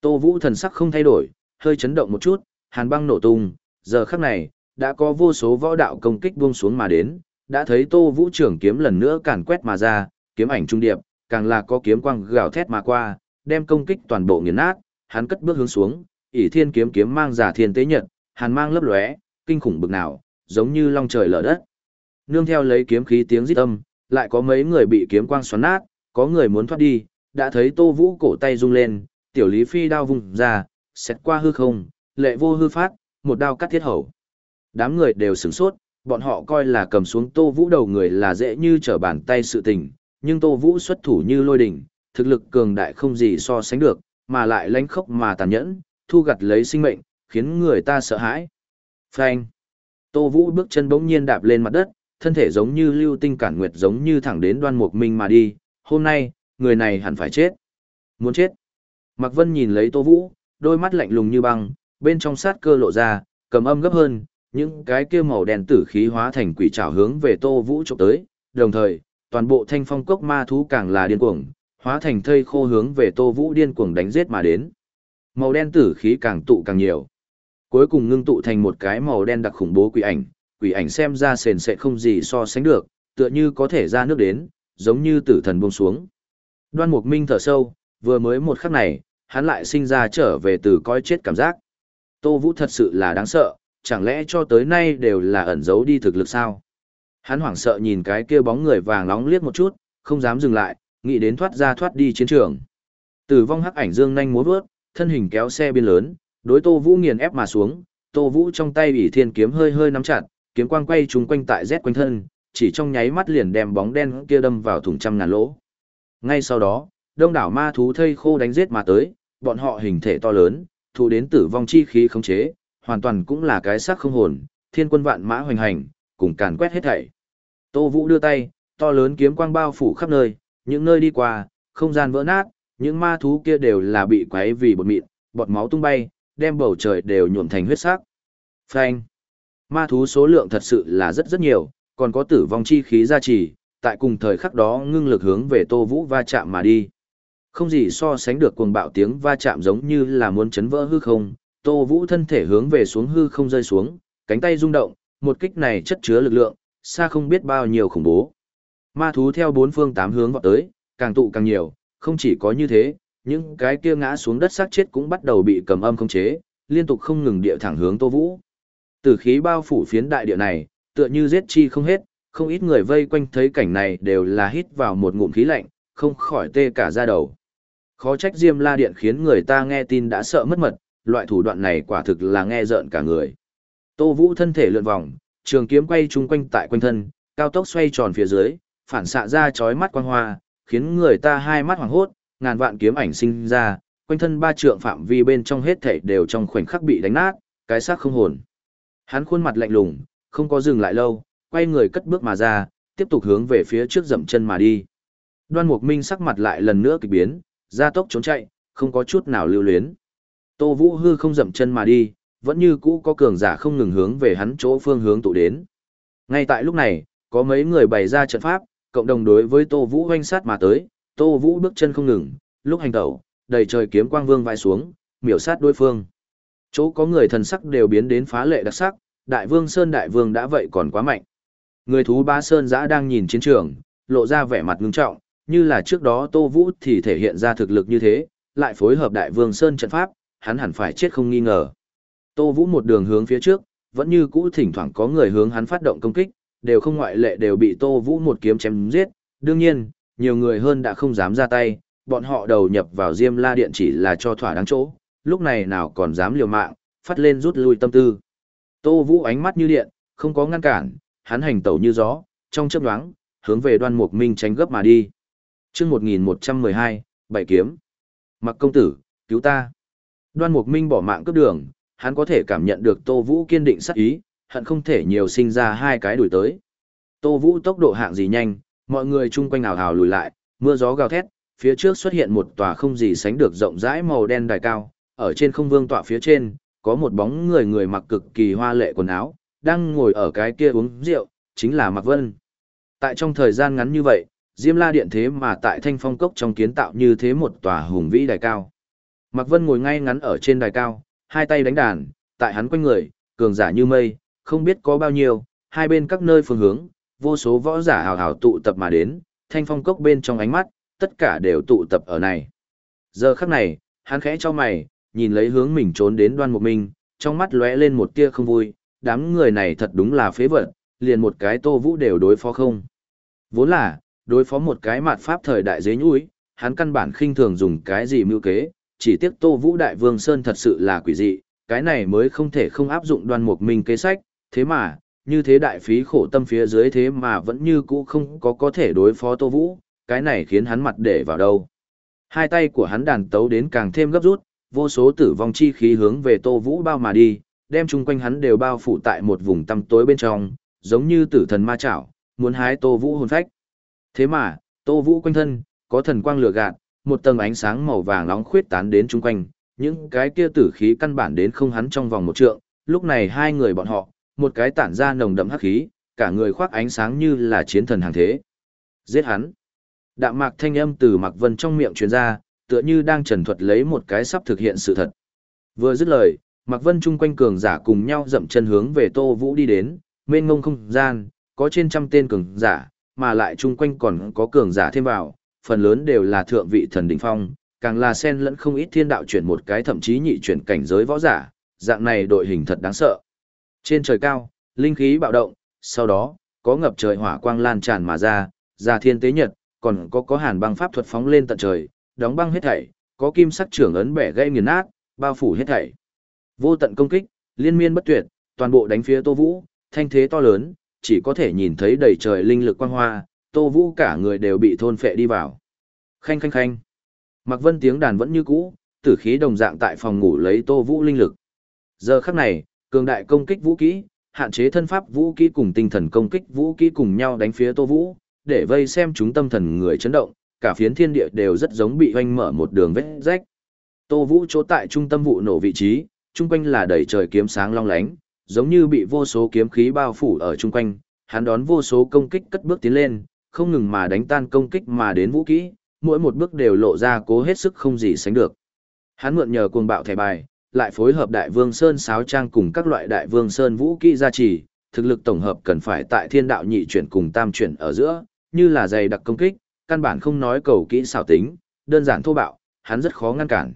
Tô Vũ thần sắc không thay đổi, hơi chấn động một chút, hàn băng nổ tung, giờ khắc này, đã có vô số võ đạo công kích buông xuống mà đến, đã thấy Tô Vũ trưởng kiếm lần nữa càn quét mà ra, kiếm ảnh trung điệp, càng là có kiếm quang gào thét mà qua, đem công kích toàn bộ nghiền nát, hắn cất bước hướng xuống, ỷ thiên kiếm kiếm mang giả thiên tế nhật, hàn mang lấp lóe, kinh khủng bực nào, giống như long trời lở đất. Nương theo lấy kiếm khí tiếng rít âm, lại có mấy người bị kiếm quang xoắn nát, có người muốn thoát đi, đã thấy Tô Vũ cổ tay rung lên, tiểu lý phi đao vùng ra, xét qua hư không, lệ vô hư phát, một đao cắt thiết hầu. Đám người đều sửng sốt, bọn họ coi là cầm xuống Tô Vũ đầu người là dễ như trở bàn tay sự tình, nhưng Tô Vũ xuất thủ như lôi đỉnh, thực lực cường đại không gì so sánh được, mà lại lánh khốc mà tàn nhẫn, thu gặt lấy sinh mệnh, khiến người ta sợ hãi. Phanh. Tô Vũ bước chân bỗng nhiên đạp lên mặt đất, thân thể giống như lưu tinh cản nguyệt giống như thẳng đến đoan mục minh mà đi, hôm nay, người này hẳn phải chết. Muốn chết. Mạc Vân nhìn lấy Tô Vũ, đôi mắt lạnh lùng như băng, bên trong sát cơ lộ ra, cầm âm gấp hơn, những cái kia màu đen tử khí hóa thành quỷ trảo hướng về Tô Vũ chụp tới, đồng thời, toàn bộ thanh phong cốc ma thú càng là điên cuồng, hóa thành thây khô hướng về Tô Vũ điên cuồng đánh giết mà đến. Màu đen tử khí càng tụ càng nhiều. Cuối cùng ngưng tụ thành một cái màu đen đặc khủng bố quỷ ảnh, quỷ ảnh xem ra sền sệ không gì so sánh được, tựa như có thể ra nước đến, giống như tử thần buông xuống. Đoan Mục Minh thở sâu, vừa mới một khắc này, hắn lại sinh ra trở về từ coi chết cảm giác. Tô Vũ thật sự là đáng sợ, chẳng lẽ cho tới nay đều là ẩn giấu đi thực lực sao? Hắn hoảng sợ nhìn cái kia bóng người vàng nóng liếc một chút, không dám dừng lại, nghĩ đến thoát ra thoát đi chiến trường. Tử vong hắc ảnh dương nhanh múa vớt, thân hình kéo xe biên lớn, đối Tô Vũ nghiền ép mà xuống, Tô Vũ trong tay ủy thiên kiếm hơi hơi nắm chặt, kiếm quang quay trúng quanh tại rét quanh thân, chỉ trong nháy mắt liền đem bóng đen kia đâm vào thùng trăm ngàn lỗ. Ngay sau đó, đông đảo ma thú thây khô đánh giết mà tới, bọn họ hình thể to lớn, thu đến tử vong chi khí khống chế, hoàn toàn cũng là cái xác không hồn, thiên quân vạn mã hoành hành, cùng càn quét hết thảy. Tô Vũ đưa tay, to lớn kiếm quang bao phủ khắp nơi, những nơi đi qua, không gian vỡ nát, những ma thú kia đều là bị quấy vì bột mịn, bọt máu tung bay, đem bầu trời đều nhuộm thành huyết sắc. Phanh. Ma thú số lượng thật sự là rất rất nhiều, còn có tử vong chi khí gia trì, tại cùng thời khắc đó ngưng lực hướng về Tô Vũ va chạm mà đi. Không gì so sánh được cuồng bạo tiếng va chạm giống như là muốn chấn vỡ hư không, Tô Vũ thân thể hướng về xuống hư không rơi xuống, cánh tay rung động, một kích này chất chứa lực lượng, xa không biết bao nhiêu khủng bố. Ma thú theo bốn phương tám hướng vọt tới, càng tụ càng nhiều, không chỉ có như thế, những cái kia ngã xuống đất xác chết cũng bắt đầu bị cầm âm không chế, liên tục không ngừng địa thẳng hướng Tô Vũ. Tử khí bao phủ phiến đại địa này, tựa như giết chi không hết, không ít người vây quanh thấy cảnh này đều là hít vào một ngụm khí lạnh, không khỏi tê cả da đầu. Khó trách Diêm La Điện khiến người ta nghe tin đã sợ mất mật, loại thủ đoạn này quả thực là nghe rợn cả người. Tô Vũ thân thể lượn vòng, trường kiếm quay chung quanh tại quanh thân, cao tốc xoay tròn phía dưới, phản xạ ra chói mắt quang hoa, khiến người ta hai mắt hoàng hốt, ngàn vạn kiếm ảnh sinh ra, quanh thân ba trượng phạm vi bên trong hết thảy đều trong khoảnh khắc bị đánh nát, cái xác không hồn. Hắn khuôn mặt lạnh lùng, không có dừng lại lâu, quay người cất bước mà ra, tiếp tục hướng về phía trước dậm chân mà đi. Đoan Mục Minh sắc mặt lại lần nữa kỳ biến, ra tốc trốn chạy, không có chút nào lưu luyến. Tô Vũ hư không dậm chân mà đi, vẫn như cũ có cường giả không ngừng hướng về hắn chỗ phương hướng tụ đến. Ngay tại lúc này, có mấy người bày ra trận pháp, cộng đồng đối với Tô Vũ hoanh sát mà tới, Tô Vũ bước chân không ngừng, lúc hành tẩu, đầy trời kiếm quang vương vai xuống, miểu sát đối phương. Chỗ có người thần sắc đều biến đến phá lệ đặc sắc, Đại Vương Sơn Đại Vương đã vậy còn quá mạnh. Người thú ba Sơn giã đang nhìn chiến trường, lộ ra vẻ mặt ngưng trọng, như là trước đó Tô Vũ thì thể hiện ra thực lực như thế, lại phối hợp Đại Vương Sơn trận pháp, hắn hẳn phải chết không nghi ngờ. Tô Vũ một đường hướng phía trước, vẫn như cũ thỉnh thoảng có người hướng hắn phát động công kích, đều không ngoại lệ đều bị Tô Vũ một kiếm chém giết. Đương nhiên, nhiều người hơn đã không dám ra tay, bọn họ đầu nhập vào Diêm La Điện chỉ là cho thỏa đáng chỗ, lúc này nào còn dám liều mạng, phát lên rút lui tâm tư. Tô Vũ ánh mắt như điện, không có ngăn cản, hắn hành tẩu như gió, trong chớp nhoáng, hướng về Đoan Mục Minh tránh gấp mà đi. Chương 1112, bảy kiếm. Mặc công tử, cứu ta. Đoan Mục Minh bỏ mạng cướp đường, hắn có thể cảm nhận được Tô Vũ kiên định sắc ý, hận không thể nhiều sinh ra hai cái đuổi tới. Tô Vũ tốc độ hạng gì nhanh, mọi người chung quanh ảo ảo lùi lại, mưa gió gào thét, phía trước xuất hiện một tòa không gì sánh được rộng rãi màu đen đài cao, ở trên không vương tọa phía trên, có một bóng người người mặc cực kỳ hoa lệ quần áo, đang ngồi ở cái kia uống rượu, chính là Mạc Vân. Tại trong thời gian ngắn như vậy, Diêm La Điện thế mà tại Thanh Phong Cốc trong kiến tạo như thế một tòa hùng vĩ đài cao. Mạc Vân ngồi ngay ngắn ở trên đài cao, hai tay đánh đàn, tại hắn quanh người, cường giả như mây, không biết có bao nhiêu, hai bên các nơi phương hướng, vô số võ giả hào hào tụ tập mà đến, Thanh Phong Cốc bên trong ánh mắt, tất cả đều tụ tập ở này. Giờ khắc này, hắn khẽ cho mày, nhìn lấy hướng mình trốn đến đoan một mình, trong mắt lóe lên một tia không vui, đám người này thật đúng là phế vật, liền một cái tô vũ đều đối phó không. Vốn là, đối phó một cái mạt pháp thời đại dế nhúi, hắn căn bản khinh thường dùng cái gì mưu kế, chỉ tiếc Tô Vũ Đại Vương Sơn thật sự là quỷ dị, cái này mới không thể không áp dụng đoan mục minh kế sách, thế mà, như thế đại phí khổ tâm phía dưới thế mà vẫn như cũ không có có thể đối phó Tô Vũ, cái này khiến hắn mặt để vào đâu. Hai tay của hắn đàn tấu đến càng thêm gấp rút, vô số tử vong chi khí hướng về Tô Vũ bao mà đi, đem chung quanh hắn đều bao phủ tại một vùng tăm tối bên trong, giống như tử thần ma chảo, muốn hái Tô Vũ hồn phách. Thế mà, Tô Vũ quanh thân, có thần quang lửa gạt, một tầng ánh sáng màu vàng nóng khuyết tán đến chung quanh, những cái kia tử khí căn bản đến không hắn trong vòng một trượng, lúc này hai người bọn họ, một cái tản ra nồng đậm hắc khí, cả người khoác ánh sáng như là chiến thần hàng thế. Giết hắn. Đạm mạc thanh âm từ Mạc Vân trong miệng truyền ra, tựa như đang trần thuật lấy một cái sắp thực hiện sự thật. Vừa dứt lời, Mạc Vân chung quanh cường giả cùng nhau dậm chân hướng về Tô Vũ đi đến, mênh ngông không gian, có trên trăm tên cường giả, mà lại chung quanh còn có cường giả thêm vào, phần lớn đều là thượng vị thần đỉnh phong, càng là sen lẫn không ít thiên đạo chuyển một cái thậm chí nhị chuyển cảnh giới võ giả, dạng này đội hình thật đáng sợ. Trên trời cao, linh khí bạo động, sau đó, có ngập trời hỏa quang lan tràn mà ra, ra thiên tế nhật, còn có có hàn băng pháp thuật phóng lên tận trời, đóng băng hết thảy, có kim sắc trưởng ấn bẻ gãy nghiền nát, bao phủ hết thảy. Vô tận công kích, liên miên bất tuyệt, toàn bộ đánh phía Tô Vũ, thanh thế to lớn, chỉ có thể nhìn thấy đầy trời linh lực quang hoa, Tô Vũ cả người đều bị thôn phệ đi vào. Khanh khanh khanh. Mặc Vân tiếng đàn vẫn như cũ, tử khí đồng dạng tại phòng ngủ lấy Tô Vũ linh lực. Giờ khắc này, cường đại công kích vũ kỹ, hạn chế thân pháp vũ kỹ cùng tinh thần công kích vũ kỹ cùng nhau đánh phía Tô Vũ, để vây xem chúng tâm thần người chấn động, cả phiến thiên địa đều rất giống bị hoanh mở một đường vết rách. Tô Vũ chỗ tại trung tâm vụ nổ vị trí, trung quanh là đầy trời kiếm sáng long lánh, giống như bị vô số kiếm khí bao phủ ở trung quanh, hắn đón vô số công kích cất bước tiến lên, không ngừng mà đánh tan công kích mà đến vũ kỹ, mỗi một bước đều lộ ra cố hết sức không gì sánh được. Hắn mượn nhờ cuồng bạo thẻ bài, lại phối hợp đại vương sơn sáo trang cùng các loại đại vương sơn vũ kỹ gia trì, thực lực tổng hợp cần phải tại thiên đạo nhị chuyển cùng tam chuyển ở giữa, như là dày đặc công kích, căn bản không nói cầu kỹ xảo tính, đơn giản thô bạo, hắn rất khó ngăn cản.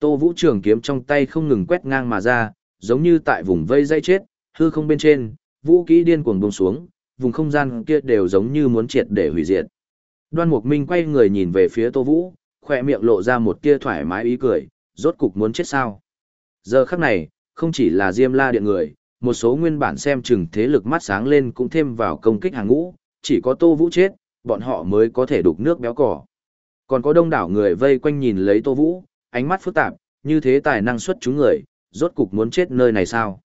Tô Vũ trường kiếm trong tay không ngừng quét ngang mà ra, giống như tại vùng vây dây chết, hư không bên trên, vũ kỹ điên cuồng bông xuống, vùng không gian kia đều giống như muốn triệt để hủy diệt. Đoan Mục Minh quay người nhìn về phía Tô Vũ, khỏe miệng lộ ra một tia thoải mái ý cười, rốt cục muốn chết sao. Giờ khắc này, không chỉ là Diêm La Điện người, một số nguyên bản xem chừng thế lực mắt sáng lên cũng thêm vào công kích hàng ngũ, chỉ có Tô Vũ chết, bọn họ mới có thể đục nước béo cỏ. Còn có đông đảo người vây quanh nhìn lấy Tô Vũ, ánh mắt phức tạp, như thế tài năng xuất chúng người, rốt cục muốn chết nơi này sao?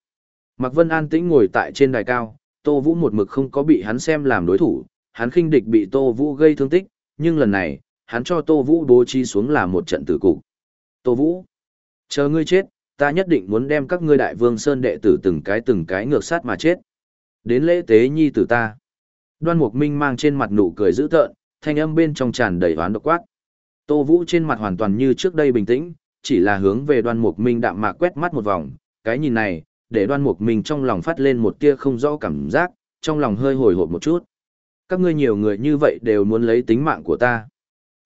Mạc Vân an tĩnh ngồi tại trên đài cao, Tô Vũ một mực không có bị hắn xem làm đối thủ, hắn khinh địch bị Tô Vũ gây thương tích, nhưng lần này, hắn cho Tô Vũ bố trí xuống là một trận tử cục. Tô Vũ, chờ ngươi chết, ta nhất định muốn đem các ngươi đại vương sơn đệ tử từng cái từng cái ngược sát mà chết. Đến lễ tế nhi tử ta. Đoan Mục Minh mang trên mặt nụ cười dữ tợn, thanh âm bên trong tràn đầy oán độc quát. Tô Vũ trên mặt hoàn toàn như trước đây bình tĩnh, chỉ là hướng về Đoan Mục Minh đạm mạc quét mắt một vòng, cái nhìn này, để Đoan Mục Minh trong lòng phát lên một tia không rõ cảm giác, trong lòng hơi hồi hộp một chút. Các ngươi nhiều người như vậy đều muốn lấy tính mạng của ta.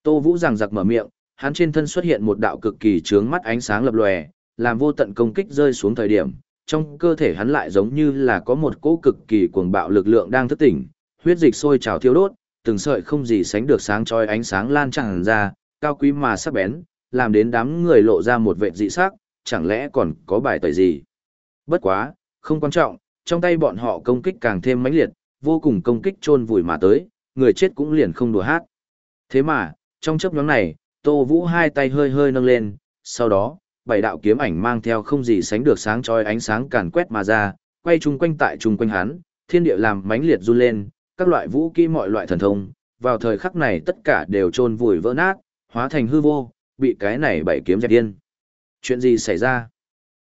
Tô Vũ giằng giặc mở miệng, hắn trên thân xuất hiện một đạo cực kỳ chướng mắt ánh sáng lập lòe, làm vô tận công kích rơi xuống thời điểm, trong cơ thể hắn lại giống như là có một cỗ cực kỳ cuồng bạo lực lượng đang thức tỉnh, huyết dịch sôi trào thiêu đốt, từng sợi không gì sánh được sáng chói ánh sáng lan tràn ra, cao quý mà sắc bén, làm đến đám người lộ ra một vẻ dị sắc, chẳng lẽ còn có bài tẩy gì? Bất quá, không quan trọng, trong tay bọn họ công kích càng thêm mãnh liệt, vô cùng công kích chôn vùi mà tới, người chết cũng liền không đùa hát. Thế mà, trong chớp nhoáng này, Tô Vũ hai tay hơi hơi nâng lên, sau đó, bảy đạo kiếm ảnh mang theo không gì sánh được sáng chói ánh sáng càn quét mà ra, quay chung quanh tại chung quanh hắn, thiên địa làm mãnh liệt run lên, các loại vũ khí mọi loại thần thông, vào thời khắc này tất cả đều chôn vùi vỡ nát, hóa thành hư vô, bị cái này bảy kiếm dẹp điên. Chuyện gì xảy ra?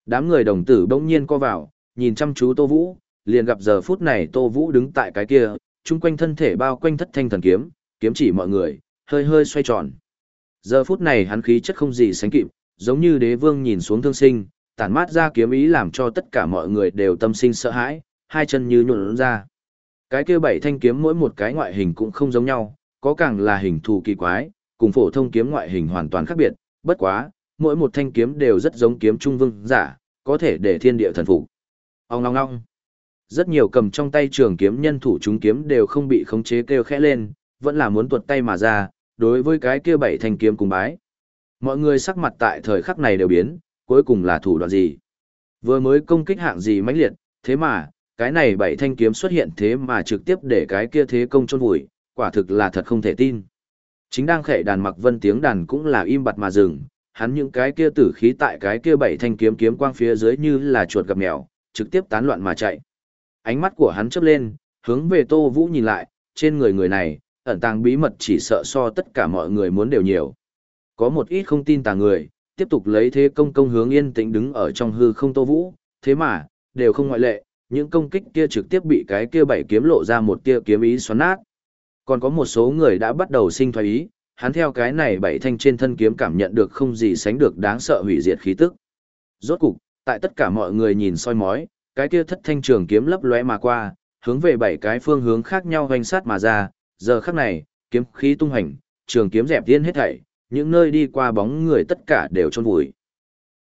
Đám người đồng tử bỗng nhiên co vào, nhìn chăm chú Tô Vũ, liền gặp giờ phút này Tô Vũ đứng tại cái kia, chung quanh thân thể bao quanh thất thanh thần kiếm, kiếm chỉ mọi người, hơi hơi xoay tròn. Giờ phút này hắn khí chất không gì sánh kịp, giống như đế vương nhìn xuống thương sinh, tản mát ra kiếm ý làm cho tất cả mọi người đều tâm sinh sợ hãi, hai chân như nhuộn ra. Cái kia bảy thanh kiếm mỗi một cái ngoại hình cũng không giống nhau, có càng là hình thù kỳ quái, cùng phổ thông kiếm ngoại hình hoàn toàn khác biệt, bất quá, mỗi một thanh kiếm đều rất giống kiếm trung vương giả, có thể để thiên địa thần phục. Ông ngong ngong. Rất nhiều cầm trong tay trường kiếm nhân thủ chúng kiếm đều không bị khống chế kêu khẽ lên, vẫn là muốn tuột tay mà ra, đối với cái kia bảy thanh kiếm cùng bái. Mọi người sắc mặt tại thời khắc này đều biến, cuối cùng là thủ đoạn gì? Vừa mới công kích hạng gì mãnh liệt, thế mà, cái này bảy thanh kiếm xuất hiện thế mà trực tiếp để cái kia thế công chôn vùi, quả thực là thật không thể tin. Chính đang khệ đàn mặc vân tiếng đàn cũng là im bặt mà dừng, hắn những cái kia tử khí tại cái kia bảy thanh kiếm kiếm quang phía dưới như là chuột gặp mèo, trực tiếp tán loạn mà chạy. Ánh mắt của hắn chớp lên, hướng về Tô Vũ nhìn lại, trên người người này, ẩn tàng bí mật chỉ sợ so tất cả mọi người muốn đều nhiều. Có một ít không tin tà người, tiếp tục lấy thế công công hướng yên tĩnh đứng ở trong hư không Tô Vũ, thế mà, đều không ngoại lệ, những công kích kia trực tiếp bị cái kia bảy kiếm lộ ra một tia kiếm ý xoắn nát. Còn có một số người đã bắt đầu sinh thoái ý, hắn theo cái này bảy thanh trên thân kiếm cảm nhận được không gì sánh được đáng sợ hủy diệt khí tức. Rốt cục, tại tất cả mọi người nhìn soi mói, cái kia thất thanh trường kiếm lấp lóe mà qua, hướng về bảy cái phương hướng khác nhau hoành sát mà ra, giờ khắc này, kiếm khí tung hành, trường kiếm dẹp tiên hết thảy, những nơi đi qua bóng người tất cả đều trôn vùi.